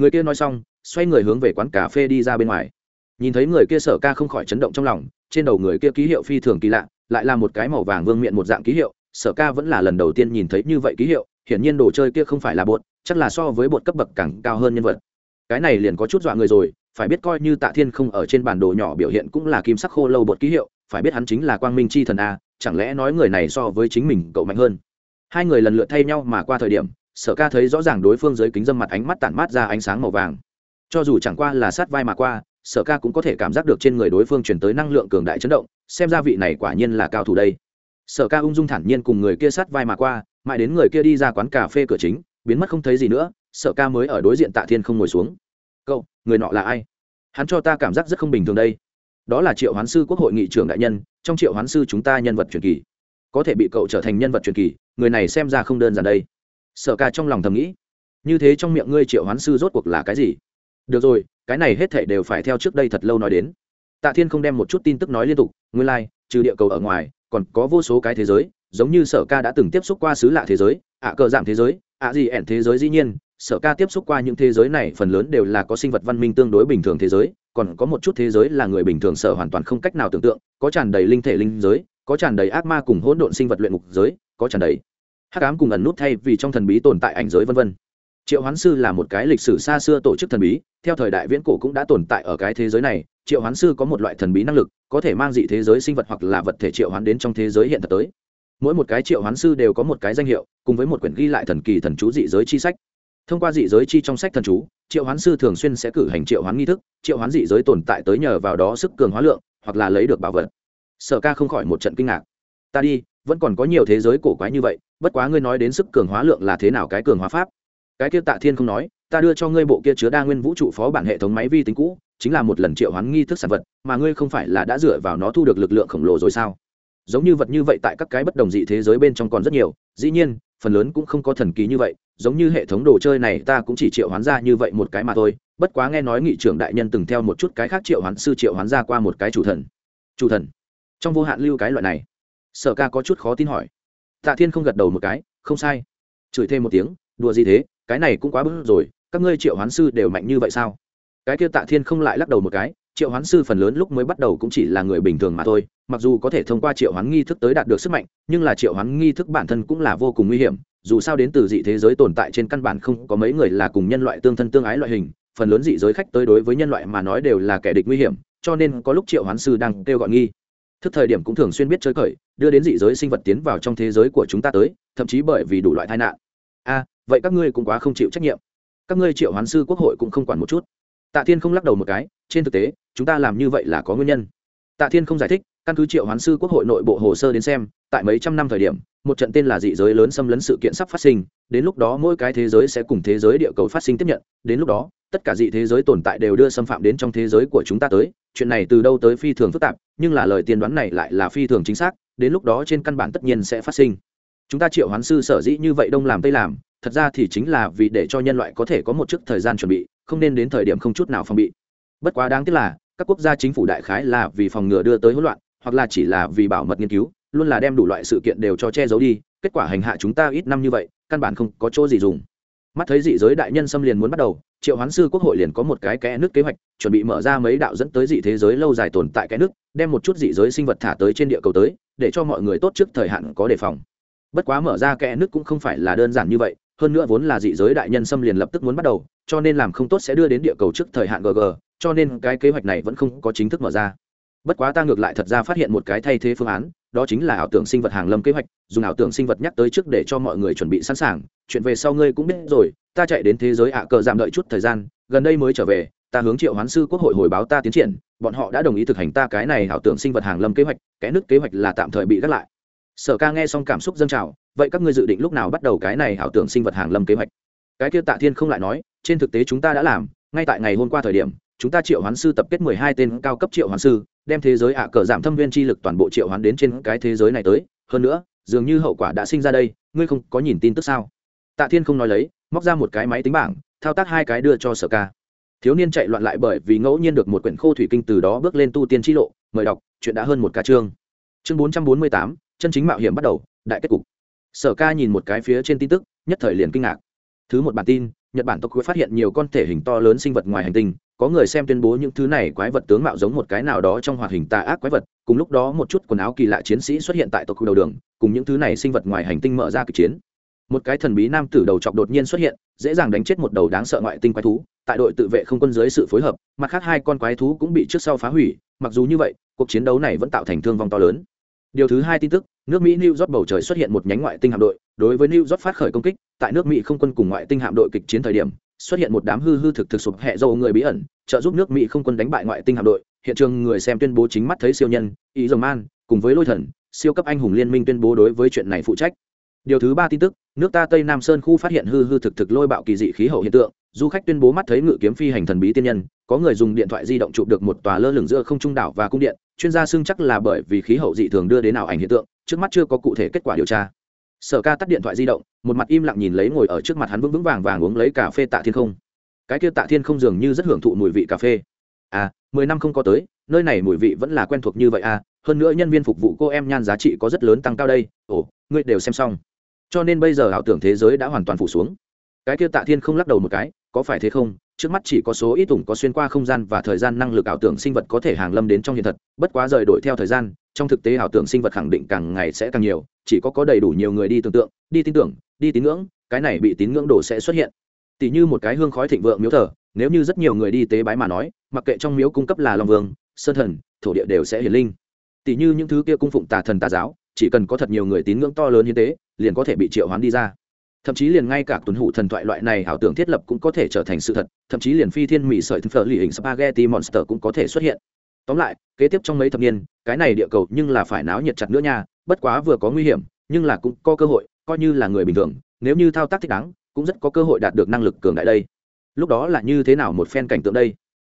S1: người kia nói xong, xoay người hướng về quán cà phê đi ra bên ngoài. Nhìn thấy người kia sở ca không khỏi chấn động trong lòng, trên đầu người kia ký hiệu phi thường kỳ lạ, lại là một cái màu vàng vương miệng một dạng ký hiệu, sở ca vẫn là lần đầu tiên nhìn thấy như vậy ký hiệu, hiển nhiên đồ chơi kia không phải là bột, chắc là so với bột cấp bậc càng cao hơn nhân vật. Cái này liền có chút dọa người rồi, phải biết coi như tạ thiên không ở trên bản đồ nhỏ biểu hiện cũng là kim sắc khô lâu bột ký hiệu, phải biết hắn chính là quang minh c h i thần a, chẳng lẽ nói người này so với chính mình cậu mạnh hơn? Hai người lần lượt thay nhau mà qua thời điểm sở ca thấy rõ ràng đối phương dưới kính dâm mặt ánh mắt tản mát ra ánh sáng màu vàng. Cho dù chẳng qua là sát vai mà qua, sở ca cũng có thể cảm giác được trên người đối phương chuyển tới năng lượng cường đại chấn động, xem ra vị này quả nhiên là cao thủ đây. Sở ca ung dung thản nhiên cùng người kia sát vai mà qua, mãi đến người kia đi ra quán cà phê cửa chính, biến mất không thấy gì nữa, sở ca mới ở đối diện tạ thiên không ngồi xuống. Cậu, người nọ là ai? Hắn cho ta cảm giác rất không bình thường đây. Đó là triệu hoán sư quốc hội nghị trưởng đại nhân, trong triệu hoán sư chúng ta nhân vật truyền kỳ. Có thể bị cậu trở thành nhân vật truyền kỳ, người này xem ra không đơn giản đây sở ca trong lòng thầm nghĩ như thế trong miệng ngươi triệu hoán sư rốt cuộc là cái gì? Được rồi cái này hết thể đều phải theo trước đây thật lâu nói đến. Tạ thiên không đem một chút tin tức nói liên tục nguyên lai、like, trừ địa cầu ở ngoài còn có vô số cái thế giới giống như sở ca đã từng tiếp xúc qua xứ lạ thế giới ạ cờ giảm thế giới ạ gì ẻn thế giới dĩ nhiên sở ca tiếp xúc qua những thế giới này phần lớn đều là có sinh vật văn minh tương đối bình thường thế giới còn có một chút thế giới là người bình thường sở hoàn toàn không cách nào tưởng tượng có tràn đầy linh thể linh giới có tràn đầy ác ma cùng hỗn độn sinh vật luyện ngục giới có tràn đầy hắc ám cùng ẩn nút thay vì trong thần bí tồn tại ảnh giới vân vân. Triệu hoán sư là một cái lịch sử xa xưa tổ chức thần bí, theo thời đại viễn cổ cũng đã tồn tại ở cái thế giới này. Triệu hoán sư có một loại thần bí năng lực, có thể mang dị thế giới sinh vật hoặc là vật thể triệu hoán đến trong thế giới hiện thực tới. Mỗi một cái triệu hoán sư đều có một cái danh hiệu, cùng với một quyển ghi lại thần kỳ thần chú dị giới chi sách. Thông qua dị giới chi trong sách thần chú, triệu hoán sư thường xuyên sẽ cử hành triệu hoán nghi thức, triệu hoán dị giới tồn tại tới nhờ vào đó sức cường hóa lượng, hoặc là lấy được bảo vật. Sở ca không khỏi một trận kinh ngạc. Ta đi vẫn còn có nhiều thế giới cổ quái như vậy, bất quá ngươi nói đến sức cường hóa lượng là thế nào cái cường hóa pháp? Cái kia tạ thiên không nói, ta đưa cho ngươi bộ kia chứa đa nguyên vũ trụ phó bản hệ thống máy vi tính cũ, chính là một lần triệu hoán nghi thức sản vật, mà ngươi không phải là đã dựa vào nó thu được lực lượng khổng lồ rồi sao? Giống như vật như vậy tại các cái bất đồng dị thế giới bên trong còn rất nhiều, dĩ nhiên, phần lớn cũng không có thần kỳ như vậy, giống như hệ thống đồ chơi này ta cũng chỉ triệu hoán ra như vậy một cái mà thôi, bất quá nghe nói nghị trưởng đại nhân từng theo một chút cái khác triệu hoán sư triệu hoán ra qua một cái chủ thần. Chủ thần. Trong vô hạn lưu cái loại này sở ca có chút khó tin hỏi. Tạ thiên không gật đầu một cái, không sai. Chửi thêm một tiếng, đùa gì thế, cái này cũng quá bức rồi, các ngươi triệu hoán sư đều mạnh như vậy sao? Cái kia tạ thiên không lại lắc đầu một cái, triệu hoán sư phần lớn lúc mới bắt đầu cũng chỉ là người bình thường mà thôi, mặc dù có thể thông qua triệu hoán nghi thức tới đạt được sức mạnh, nhưng là triệu hoán nghi thức bản thân cũng là vô cùng nguy hiểm, dù sao đến từ dị thế giới tồn tại trên căn bản không có mấy người là cùng nhân loại tương thân tương ái loại hình, phần lớn dị giới khách tới đối với nhân loại mà nói đều là kẻ địch nguy hiểm, cho nên có lúc triệu hoán sư đang kêu gọi nghi thức thời điểm cũng thường xuyên biết chơi cởi, đưa đến dị giới sinh vật tiến vào trong thế giới của chúng ta tới, thậm chí bởi vì đủ loại tai nạn. A vậy các ngươi cũng quá không chịu trách nhiệm. Các ngươi triệu hoán sư quốc hội cũng không quản một chút. Tạ thiên không lắc đầu một cái, trên thực tế, chúng ta làm như vậy là có nguyên nhân. Tạ thiên không giải thích, căn cứ triệu hoán sư quốc hội nội bộ hồ sơ đến xem, tại mấy trăm năm thời điểm, một trận tên là dị giới lớn xâm lấn sự kiện sắp phát sinh, đến lúc đó mỗi cái thế giới sẽ cùng thế giới địa cầu phát sinh tiếp nhận, đến lúc đó, tất cả dị thế giới tồn tại đều đưa xâm phạm đến trong thế giới của chúng ta tới, chuyện này từ đâu tới phi thường phức tạp nhưng là lời tiên đoán này lại là phi thường chính xác, đến lúc đó trên căn bản tất nhiên sẽ phát sinh. Chúng ta triệu hoán sư sở dĩ như vậy đông làm tây làm, thật ra thì chính là vì để cho nhân loại có thể có một chút thời gian chuẩn bị, không nên đến thời điểm không chút nào phòng bị. Bất quá đáng tiếc là, các quốc gia chính phủ đại khái là vì phòng ngừa đưa tới hỗn loạn, hoặc là chỉ là vì bảo mật nghiên cứu, luôn là đem đủ loại sự kiện đều cho che giấu đi, kết quả hành hạ chúng ta ít năm như vậy, căn bản không có chỗ gì dùng. Mắt thấy dị giới đại nhân xâm liền muốn bắt đầu triệu hoán sư quốc hội liền có một cái kẽ nước kế hoạch, chuẩn bị mở ra mấy đạo dẫn tới dị thế giới lâu dài tồn tại cái nước, đem một chút dị giới sinh vật thả tới trên địa cầu tới, để cho mọi người tốt trước thời hạn có đề phòng. Bất quá mở ra kẽ nước cũng không phải là đơn giản như vậy, hơn nữa vốn là dị giới đại nhân xâm liền lập tức muốn bắt đầu, cho nên làm không tốt sẽ đưa đến địa cầu trước thời hạn gg cho nên cái kế hoạch này vẫn không có chính thức mở ra. Bất quá ta ngược lại thật ra phát hiện một cái thay thế phương án đó chính là ảo tưởng sinh vật hàng lâm kế hoạch, dùng ảo tưởng sinh vật nhắc tới trước để cho mọi người chuẩn bị sẵn sàng. Chuyện về sau ngươi cũng biết rồi, ta chạy đến thế giới ạ cờ giảm đợi chút thời gian, gần đây mới trở về, ta hướng triệu hoán sư quốc hội hồi báo ta tiến triển, bọn họ đã đồng ý thực hành ta cái này ảo tưởng sinh vật hàng lâm kế hoạch cái nứt kế hoạch là tạm thời bị gác lại. Sở ca nghe xong cảm xúc dâng trào, vậy các ngươi dự định lúc nào bắt đầu cái này ảo tưởng sinh vật hàng lâm kế hoạch? Cái kia tạ thiên không lại nói, trên thực tế chúng ta đã làm, ngay tại ngày hôm qua thời điểm chúng ta triệu hoán sư tập kết mười hai tên cao cấp triệu hoán sư, đem thế giới ạ cờ giảm thâm viên chi lực toàn bộ triệu hoán đến trên cái thế giới này tới. Hơn nữa, dường như hậu quả đã sinh ra đây, ngươi không có nhìn tin tức sao? Tạ thiên không nói lấy, móc ra một cái máy tính bảng, thao tác hai cái đưa cho sở ca. Thiếu niên chạy loạn lại bởi vì ngẫu nhiên được một quyển khô thủy kinh từ đó bước lên tu tiên t lộ, mời đọc, chuyện đã hơn một ca chương. Chương bốn trăm bốn mươi tám, chân chính mạo hiểm bắt đầu, đại kết cục. Sở ca nhìn một cái phía trên tin tức, nhất thời liền kinh ngạc. Thứ một bản tin, nhật bản tộc phát hiện nhiều con thể hình to lớn sinh vật ngoài hành tinh có người xem tuyên bố những thứ này quái vật tướng mạo giống một cái nào đó trong hoạt hình tà ác quái vật, cùng lúc đó một chút quần áo kỳ lạ chiến sĩ xuất hiện tại tộc khu đầu đường, cùng những thứ này sinh vật ngoài hành tinh mở ra kịch chiến. Một cái thần bí nam tử đầu chọc đột nhiên xuất hiện, dễ dàng đánh chết một đầu đáng sợ ngoại tinh quái thú, tại đội tự vệ không quân dưới sự phối hợp, mặt khác hai con quái thú cũng bị trước sau phá hủy, mặc dù như vậy, cuộc chiến đấu này vẫn tạo thành thương vong to lớn. Điều thứ hai tin tức, nước mỹ new york bầu trời xuất hiện một nhánh ngoại tinh hạm đội, đối với new york phát khởi công kích, tại nước mỹ không quân cùng ngoại tinh hạm đội kịch chiến thời điểm xuất hiện một đám hư hư thực thực sụp hẹ dầu người bí ẩn, trợ giúp nước mỹ không quân đánh bại ngoại tinh hạm đội. Hiện trường người xem tuyên bố chính mắt thấy siêu nhân, ý dầu man, cùng với lôi thần, siêu cấp anh hùng liên minh tuyên bố đối với chuyện này phụ trách. Điều thứ ba tin tức, nước ta tây nam sơn khu phát hiện hư hư thực thực lôi bạo kỳ dị khí hậu hiện tượng. Du khách tuyên bố mắt thấy ngự kiếm phi hành thần bí tiên nhân, có người dùng điện thoại di động chụp được một tòa lơ lửng giữa không trung đảo và cung điện. Chuyên gia xưng chắc là bởi vì khí hậu dị thường đưa đến nào ảnh hiện tượng, trước mắt chưa có cụ thể kết quả điều tra sở ca tắt điện thoại di động, một mặt im lặng nhìn lấy ngồi ở trước mặt hắn vững vững vàng vàng uống lấy cà phê tạ thiên không. Cái kia tạ thiên không dường như rất hưởng thụ mùi vị cà phê. À mười năm không có tới, nơi này mùi vị vẫn là quen thuộc như vậy à hơn nữa nhân viên phục vụ cô em nhan giá trị có rất lớn tăng cao đây. Ồ, ngươi đều xem xong. Cho nên bây giờ ảo tưởng thế giới đã hoàn toàn phủ xuống. Cái kia tạ thiên không lắc đầu một cái, có phải thế không? Trước mắt chỉ có số ít ủng có xuyên qua không gian và thời gian năng lực ảo tưởng sinh vật có thể hàng lâm đến trong hiện thật, bất quá rời đổi theo thời gian trong thực tế ảo tưởng sinh vật khẳng định càng ngày sẽ càng nhiều, chỉ có có đầy đủ nhiều người đi tưởng tượng, đi tin tưởng, đi tín ngưỡng, cái này bị tín ngưỡng đồ sẽ xuất hiện. Tỷ như một cái hương khói thịnh vượng miếu thờ, nếu như rất nhiều người đi tế bái mà nói, mặc kệ trong miếu cung cấp là long vương, sơn thần, thổ địa đều sẽ hiển linh. Tỷ như những thứ kia cung phụng tà thần tà giáo, chỉ cần có thật nhiều người tín ngưỡng to lớn như thế, liền có thể bị triệu hoán đi ra. Thậm chí liền ngay cả tuần hủ thần thoại loại này ảo tưởng thiết lập cũng có thể trở thành sự thật, thậm chí liền phi thiên mỹ sợi thực phở lì hình spaghetti monster cũng có thể xuất hiện tóm lại, kế tiếp trong mấy thập niên, cái này địa cầu nhưng là phải náo nhiệt chặt nữa nha, bất quá vừa có nguy hiểm, nhưng là cũng có cơ hội, coi như là người bình thường, nếu như thao tác thích đáng, cũng rất có cơ hội đạt được năng lực cường đại đây. Lúc đó là như thế nào một phen cảnh tượng đây?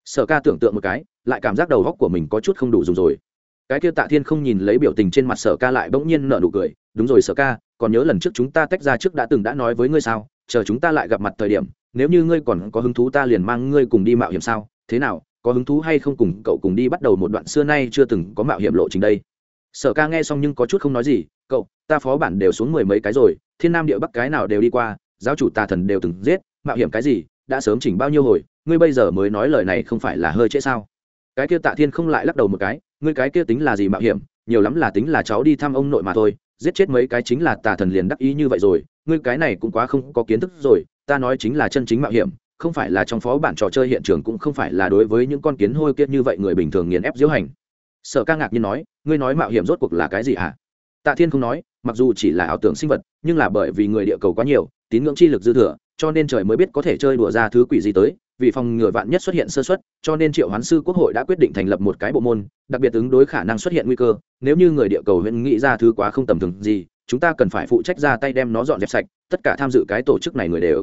S1: Sở ca tưởng tượng một cái, lại cảm giác đầu góc của mình có chút không đủ dùng rồi. Cái kia tạ thiên không nhìn lấy biểu tình trên mặt sở ca lại bỗng nhiên nở nụ cười, đúng rồi sở ca, còn nhớ lần trước chúng ta tách ra trước đã từng đã nói với ngươi sao, chờ chúng ta lại gặp mặt thời điểm, nếu như ngươi còn có hứng thú ta liền mang ngươi cùng đi mạo hiểm sao, thế nào có hứng thú hay không cùng cậu cùng đi bắt đầu một đoạn xưa nay chưa từng có mạo hiểm lộ trình đây? Sở ca nghe xong nhưng có chút không nói gì, cậu, ta phó bản đều xuống mười mấy cái rồi, thiên nam địa bắc cái nào đều đi qua, giáo chủ tà thần đều từng giết, mạo hiểm cái gì, đã sớm chỉnh bao nhiêu hồi, ngươi bây giờ mới nói lời này không phải là hơi trễ sao? Cái kia tạ thiên không lại lắc đầu một cái, ngươi cái kia tính là gì mạo hiểm, nhiều lắm là tính là cháu đi thăm ông nội mà thôi, giết chết mấy cái chính là tà thần liền đắc ý như vậy rồi, ngươi cái này cũng quá không có kiến thức rồi, ta nói chính là chân chính mạo hiểm không phải là trong phó bản trò chơi hiện trường cũng không phải là đối với những con kiến hôi kiết như vậy người bình thường nghiền ép diễu hành. Sở ca ngạc nhiên nói, ngươi nói mạo hiểm rốt cuộc là cái gì hả? Tạ thiên không nói, mặc dù chỉ là ảo tưởng sinh vật, nhưng là bởi vì người địa cầu quá nhiều, tín ngưỡng chi lực dư thừa, cho nên trời mới biết có thể chơi đùa ra thứ quỷ gì tới. Vì phòng ngừa vạn nhất xuất hiện sơ xuất cho nên triệu hoán sư quốc hội đã quyết định thành lập một cái bộ môn, đặc biệt ứng đối khả năng xuất hiện nguy cơ. Nếu như người địa cầu huyện nghĩ ra thứ quá không tầm thường gì, chúng ta cần phải phụ trách ra tay đem nó dọn dẹp sạch, tất cả tham dự cái tổ chức này người đều.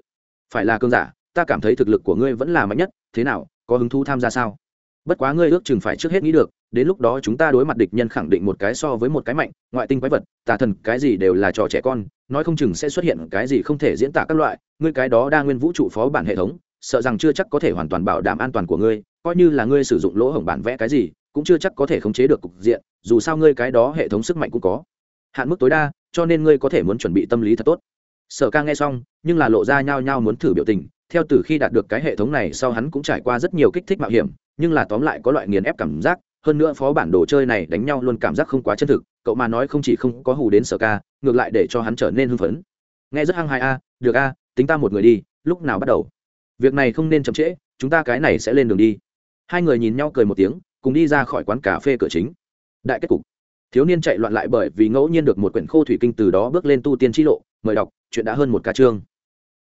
S1: Phải là cơn giả ta cảm thấy thực lực của ngươi vẫn là mạnh nhất, thế nào, có hứng thú tham gia sao? Bất quá ngươi ước chừng phải trước hết nghĩ được, đến lúc đó chúng ta đối mặt địch nhân khẳng định một cái so với một cái mạnh, ngoại tinh quái vật, tà thần, cái gì đều là trò trẻ con, nói không chừng sẽ xuất hiện cái gì không thể diễn tả các loại, ngươi cái đó đa nguyên vũ trụ phó bản hệ thống, sợ rằng chưa chắc có thể hoàn toàn bảo đảm an toàn của ngươi, coi như là ngươi sử dụng lỗ hổng bản vẽ cái gì, cũng chưa chắc có thể khống chế được cục diện, dù sao ngươi cái đó hệ thống sức mạnh cũng có. Hạn mức tối đa, cho nên ngươi có thể muốn chuẩn bị tâm lý thật tốt. Sở ca nghe xong, nhưng là lộ ra nhao nhao muốn thử biểu tình theo từ khi đạt được cái hệ thống này sau hắn cũng trải qua rất nhiều kích thích mạo hiểm, nhưng là tóm lại có loại nghiền ép cảm giác, hơn nữa phó bản đồ chơi này đánh nhau luôn cảm giác không quá chân thực, cậu mà nói không chỉ không có hù đến sở ca, ngược lại để cho hắn trở nên hưng phấn. Nghe rất hăng hai a, được a, tính ta một người đi, lúc nào bắt đầu? Việc này không nên chậm trễ, chúng ta cái này sẽ lên đường đi. Hai người nhìn nhau cười một tiếng, cùng đi ra khỏi quán cà phê cửa chính. Đại kết cục. Thiếu niên chạy loạn lại bởi vì ngẫu nhiên được một quyển khô thủy kinh từ đó bước lên tu tiên t lộ, mời đọc, chuyện đã hơn một ca chương.